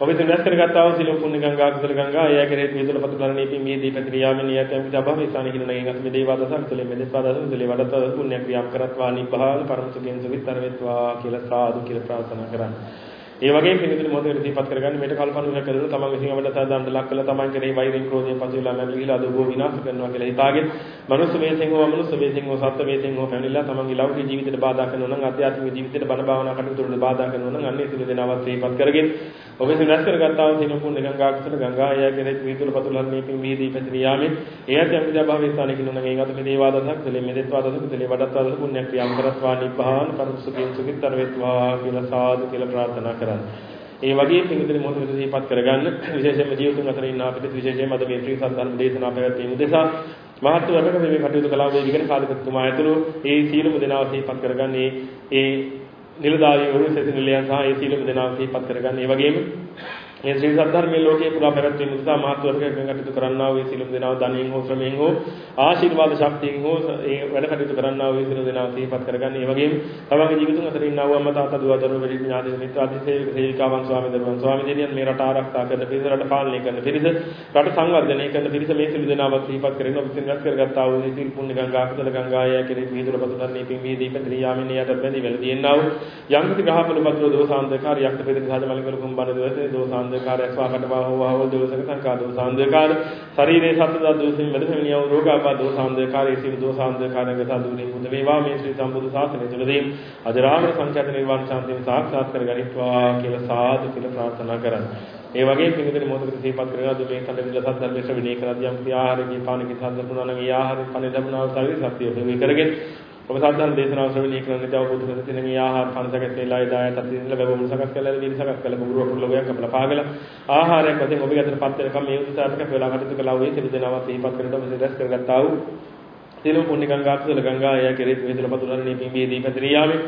ඔබ ඉතින් රැස් කරගත්තා වූ සිලෝ පුණ්‍ය ගංගා කුසල ගංගා එය කෙරෙහි මිදුල පතුලරණී පින් මේ දී පැතිර යාමෙන් යත යම් ජබහ විසාන කින නගින් අත මේ දේවාදසන් තුලේ මේ දෙපාදසන් තුලේ වඩත පුණ්‍ය ක්‍රියාම් කරත්වා නිබ්බහාන පරම සුඛෙන් සුවිතර වෙත්වා කියලා සාදු කියලා ප්‍රාර්ථනා කරන්නේ. ඒ වගේම පිළිතුරු මොහොතකට සිහිපත් කරගන්න මේක කල්පනා කරලා තමන් විසින් අපිට තදන්ට ලක් කළා. තමන් කෙරෙහි වෛරයෙන් ක්‍රෝධයෙන් පසුවිලා මැරිලා අදෝගෝ විනාශ කරනවා කියලා හිතාගෙන මනුස්ස වේසෙන් හෝ අමනුස්ස වේසෙන් හෝ සත්ත්ව වේසෙන් හෝ පැමිණිලා තමන්ගේ ලෞකික ජීවිතයට බාධා කරනවා නම් ආධ්‍යාත්මික ජීවිතයට බණ භාවනා කටයුතු වලට බාධා කරනවා නම් අන්නේ සිළු දෙනාවත් සිහිපත් කරගෙන ඔබ විසින් රැස් කරගත්තා වූ සිනු පුණ්‍ය ගංගා කුසල ගංගා එය කෙරෙහි විදුල පතුල හරණේ පින් වීදී පැතිරී යාමේ එයත් යම් විදා භාවයේ ස්ථානකින් උනන ඒ ගත මෙදේ වාදසක් සලේ මෙදෙත් වාදසක් සලේ වඩත් වාදසක් පුණ්‍ය ක්‍රියාම් කරත්වා නිබ්බාන පරමසුඛින් සුඛිතර වේත්වා කියලා සාදු කියලා ප්‍රාර්ථනා කරන්නේ. ඒ වගේ පිළිතුරු මොහොතකට සිහිපත් කරගන්න විශේෂයෙන්ම ජීවිතුන් අතර ඉන්න අපිට විශේෂයෙන්ම අද මේ ත්‍රිසත් ධර්ම දේශනා පැවැත්වීම උදෙසා මහත් වරකට මේ කටයුතු කළා. වූ විගණ සාධකතුමා ඇතුළු ඒ සීලමු දෙනාව සිහිපත් කරගන්නේ ඒ නිලධාරී වරු සෙසි නිලයන් සහ ඒ සීලමු දෙනාව සිහිපත් කරගන්නේ. ඒ වගේම මේ ශ්‍රී සද්ධර්මයේ ලෝකයේ පුරා පැවැත්වීම නිසා මහත් වර්ගයෙන් කටයුතු කරන්නා වූ සියලුම දෙනාව ධනෙන් හෝ ශ්‍රමයෙන් හෝ ආශිර්වාද ශක්තියෙන් හෝ ඒ වැඩ කටයුතු කරන්නා වූ සියලුම දෙනාව සිහිපත් කරගන්න. ඒ වගේම තමන්ගේ ජීවිතුන් අතර ඉන්නා වූ අම්මා තාත්තා දුව දරුවෝ වැඩි ඥාති මිත්‍රාදී සේවක සේවිකාවන් ස්වාමී දරුවන් ස්වාමී දෙවියන් මේ රට ආරක්ෂා කරන පිරිස රට පාලනය කරන පිරිස රට සංවර්ධනය කරන පිරිස මේ සියලු දෙනාව සිහිපත් කරගෙන ඔබ විසින් රැස් කරගත්තා වූ මේ සිල් පුණ්‍ය ගංගා කුසල ගංගාය කෙරෙහි විදුර පතුරන්නේ පින් වීදී පැතිරී යාමින් යට බැඳි වෙල තියෙනා වූ යම් කිසි ග්‍රහපල පතුර දෝසාන්දකාරයක් පෙරේ සාජ මලිකල කුම්බන දවසේ දෝසාන්දකාරයක් ස්වාකට වාහෝ වහව දෝසක සංකා දෝසාන්දකාර ශරීරේ සත්ත දෝසින් මෙද පැමිණියව රෝගාබා දෝසාන්දකාරී සිව් දෝසාන්දකාරක සාදුනේ මුද වේවා. මේ ශ්‍රී සම්බුදු සාසනය තුළදී අජරාමර සංඛ්‍යාත නිර්වාණ ශාන්තිය සාක්ෂාත් කරගනිත්වා කියලා සාදු කියලා ප්‍රාර්ථනා කරන්නේ ඒ වගේ පිළිදෙන මොහොතකට සිහිපත් කරගන්න මේ කඩ විල සත්‍ය ශ්‍රවණය කරද්දී යම් ආහාරයේ පානකේ සම්පූර්ණ නම් ඒ ආහාරය පණ ලැබුණා වූ ශරීර ශක්තිය ප්‍රවි කරගෙන ඔබ සාධන දේශනාව ශ්‍රවණය කරන විට අවබෝධ කර තියෙන මේ ආහාර පන්සකත් වෙලා ඉදායත් අතින් ලැබුණු සකස් කළා විදි සකස් කළා බුරුව කුලෝගයක් අපලා පාගලා ආහාරයක් වශයෙන් ඔබ ගැතර පත් වෙනකම් මේ උත්සාහයක වෙලා කටයුතු කළා වූ සිළු දෙනාවත් සිහිපත් කරන ඔබ සිදස් කරගත්තා වූ සියලු පුණ්‍ය ගංගා කුසල ගංගා එය කෙරෙහි විදුල පතුලන්නේ පිම්බී දීපතරිය යාමේ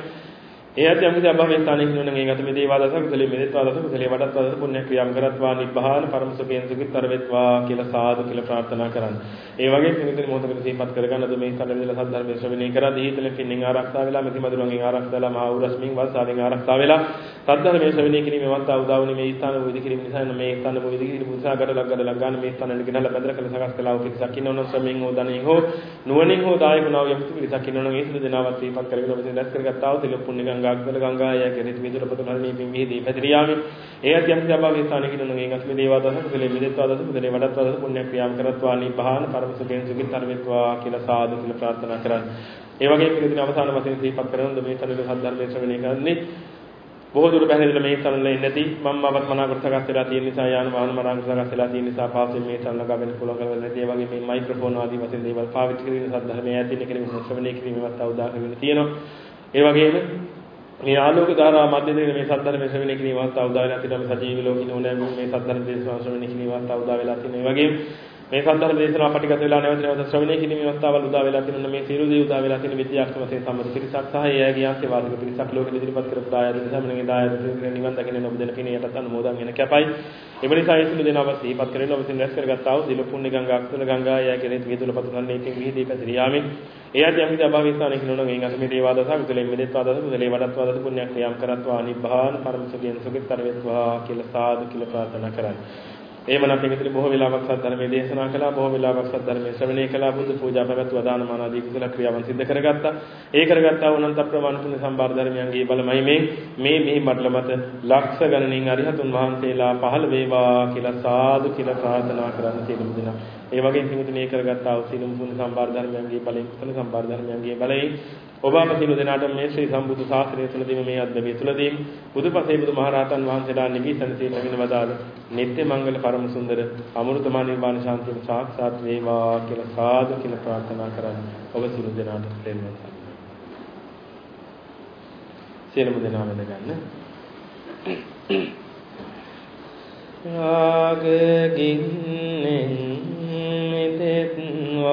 ඒ ඇති යම් කිසි අභවයේ ස්ථානයක නුනන් ඒ ගත මේ දේවා දස කුසලේ මෙදෙත් වාදස කුසලේ වඩත් වාදස පුණ්‍ය ක්‍රියාම් කරත්වා නිබ්බහාන පරම සුඛයෙන් සුඛිතර වෙත්වා කියලා සාදු කියලා ප්‍රාර්ථනා කරන්න. ඒ වගේ පිළිතුරු මොහොතකට සිහිපත් කරගන්න අද මේ කඩ විදලා සද්ධර්මයේ ශ්‍රවණය කරා දීතලෙන් පින්නින් ආරක්ෂා වෙලා මෙති මදුරුන්ගෙන් ආරක්ෂා වෙලා මහා උරස්මින් වස්සාවෙන් ආරක්ෂා වෙලා සද්ධර්මයේ ශ්‍රවණය කිරීමේ වන්තා උදාවුනේ මේ ස්ථාන වූ විදි කිරීම නිසා මේ ස්ථාන වූ විදි කිරීම පුරුසා ගඩලක් ගඩලක් ගන්න මේ ස්ථානෙට ගෙනල්ලා බඳලා කළ සකස් කළා වූ පිරිසක් ඉන්නවනම් ශ්‍රමයෙන් හෝ ධනෙන් හෝ නුවණින් හෝ දායකුණාව යම් පිරිසක් ඉන්නවනම් ඒ සිළු දෙනාවත් සිහිපත් කරගෙන ඔබ දැස් කරගත්තා වූ තිල පුණ්‍ය ගංගා ගල ගංගාය කෙරෙහි විදුර පතුලන්නේ පින් විහිදී පැතිරියාමි. ඒ අධ්‍යම් සභාවේ ස්ථානයක ඉන්නවනම් ඒ ගත් මේ දේවාදස කුසලේ මිදෙත්වා දස කුසලේ වඩත්වා දස පුණ්‍ය ක්‍රියාම් කරත්වා නිබ්බහාන පරම සුඛයෙන් සුඛිතර වෙත්වා කියලා සාදු කියලා ප්‍රාර්ථනා කරන්නේ. ඒ වගේම පිළිදින අවසාන වශයෙන් සිහිපත් කරන මේ තනක සද්ධර්මයේ ශ්‍රවණය කරන්නේ බොහෝ දුර පැහැදිලිව මේ තනල ඉන්නේ නැති මම මවත් මනාකොට සකස් වෙලා තියෙන නිසා යාන වාහන මනාකොට සකස් වෙලා තියෙන නිසා පාසෙන් මේ තනල ගවෙන්න පුළුවන් කරලා නැති. ඒ වගේ මේ මයික්‍රොෆෝන් ආදී වශයෙන් දේවල් පාවිච්චි කිරීම සද්ධර්මයේ ඇතින් කිරීම ශ්‍රවණය කිරීමවත් අවදා කරගෙන තියෙනවා. ඒ වගේම මේ ආලෝක ධාරා මැදදී මේ සද්ධර්ම ශ්‍රවණය කිරීමවත් අවදා වෙලා තියෙනවා මේ සජීවී ලෝකින ඕනෑම මේ සද්ධර්ම දේශනා ශ්‍රවණය කිරීමවත් අවදා වෙලා තියෙනවා. ඒ වගේම මේ සද්ධර්ම දේශනා පටිගත වෙලා නැවත නැවත ශ්‍රවණය කිරීමේ අවස්ථාවල් උදා වෙලා තියෙන මේ සියලු දේ උදා වෙලා තියෙන විද්‍යාත්මක වශයෙන් සම්මත පිරිසක් සහ එයාගේ ආශ්‍රය වාදක පිරිසක් ලෝකෙ ඉදිරිපත් කරපු දායද නිසා මනගේ දායද නිවන් දකින්න ඔබ දෙන පිනේ යටත් අනුමෝදන් වෙන කැපයි. එම නිසා ඒ සියලු දෙනාව සිහිපත් කරගෙන ඔබ විසින් රැස් කරගත්තා වූ දිල පුණ්‍ය ගංගා අක්ෂර ගංගා එයා කෙරෙහි විදුල පතුරන්නේ පින් විහිදී පැතිරී යාමෙන්. එයාට යම් කිසි අභාවී ස්ථානයක නොනොන් එයින් අසමේ දේවාදස කුසලෙන් මෙදෙත්වා දස කුසලේ වඩත්වා දස පුණ්‍ය ක්‍රියාම් කරත්වා. නිබ්බාන පරම සුඛයෙන් සුඛිතර වෙත්වා කියලා සාදු කියලා ප්‍රාර්ථනා කරන්නේ. එහෙමනම් පිටුතුනි බොහෝ වෙලාවක් සද්ධර්මයේ දේශනා කළා බොහෝ වෙලාවක් සද්ධර්මයේ ශ්‍රවණය කළා බුදු පූජා පැවැත්වුවා දාන මාන ආදී කුසල ක්‍රියාවන් සිදු කරගත්තා ඒ කරගත්තා වුණත් අප්‍රමාණ පුණ්‍ය සම්බාර ධර්මයන්ගේ බලමයි මේ මේ මේ මඩල මත ලක්ෂ ගණනින් අරිහතුන් වහන්සේලා පහළ වේවා කියලා සාදු කියලා ප්‍රාර්ථනා කරන්න තියෙන දින. ඒ වගේම පිටුතුනි ඒ කරගත්තා වූ සීලම් පුණ්‍ය සම්බාර ධර්මයන්ගේ බලයෙන් කුසල සම්බාර ධර්මයන්ගේ බලයෙන් ඔබ අප සියලු දෙනාට මේ ශ්‍රී සම්බුදු ශාසනය තුළදීම මේ අද්දවිය තුළදීම බුදුපසේ බුදු මහරහතන් වහන්සේලා නිවි සනසේ ලැබෙන වදාළ නිත්‍ය මංගල පරම සුන්දර අමෘතමා නිර්වාණ ශාන්තිය සාක්ෂාත් වේවා කියලා සාදු කියලා ප්‍රාර්ථනා කරන්නේ ඔබ සියලු දෙනාට දෙන්නවා. සියලුම දෙනා වෙන ගන්න. රාග ගින්නෙන් මිදෙත්වා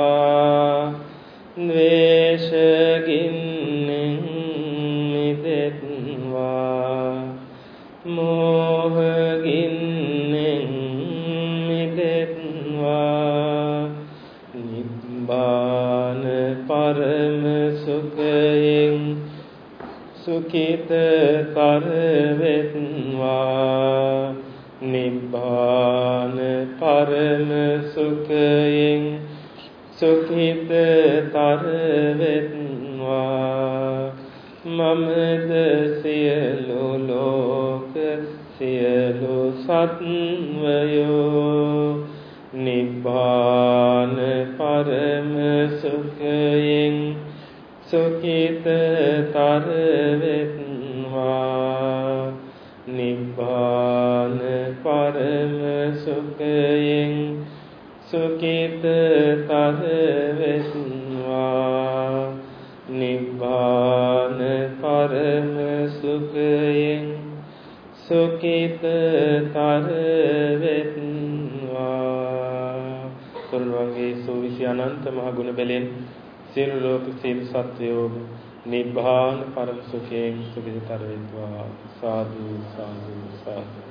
ද්වේෂගින්නෙන් මිදෙත්වා මෝහගින්නෙන් මිදෙත්වා නිබ්බාන පරම සුඛයෙන් සුඛිතතර වෙත්වා නිබ්බාන පරම සුඛයෙන් සුඛිත තර වෙත්වා මමද සියලු ලෝක සියලු සත්වයෝ නිබ්බාන පරම සුඛයෙන් සුඛිතතර වෙත්වා නිබ්බාන පරම සුඛයෙන් සුඛිතතර වෙත්වා නිබ්බාන පරම සුඛයෙන් සුඛිතතර වෙත්වා සල්වංගේ සෝවිසි අනන්ත මහ ගුණ බැලෙන් සියලු ලෝක සියලු සත්වයෝ නිබ්බාන පරම සුඛයෙන් සුඛිතතර වෙත්වා සාදු සාදු සාදු.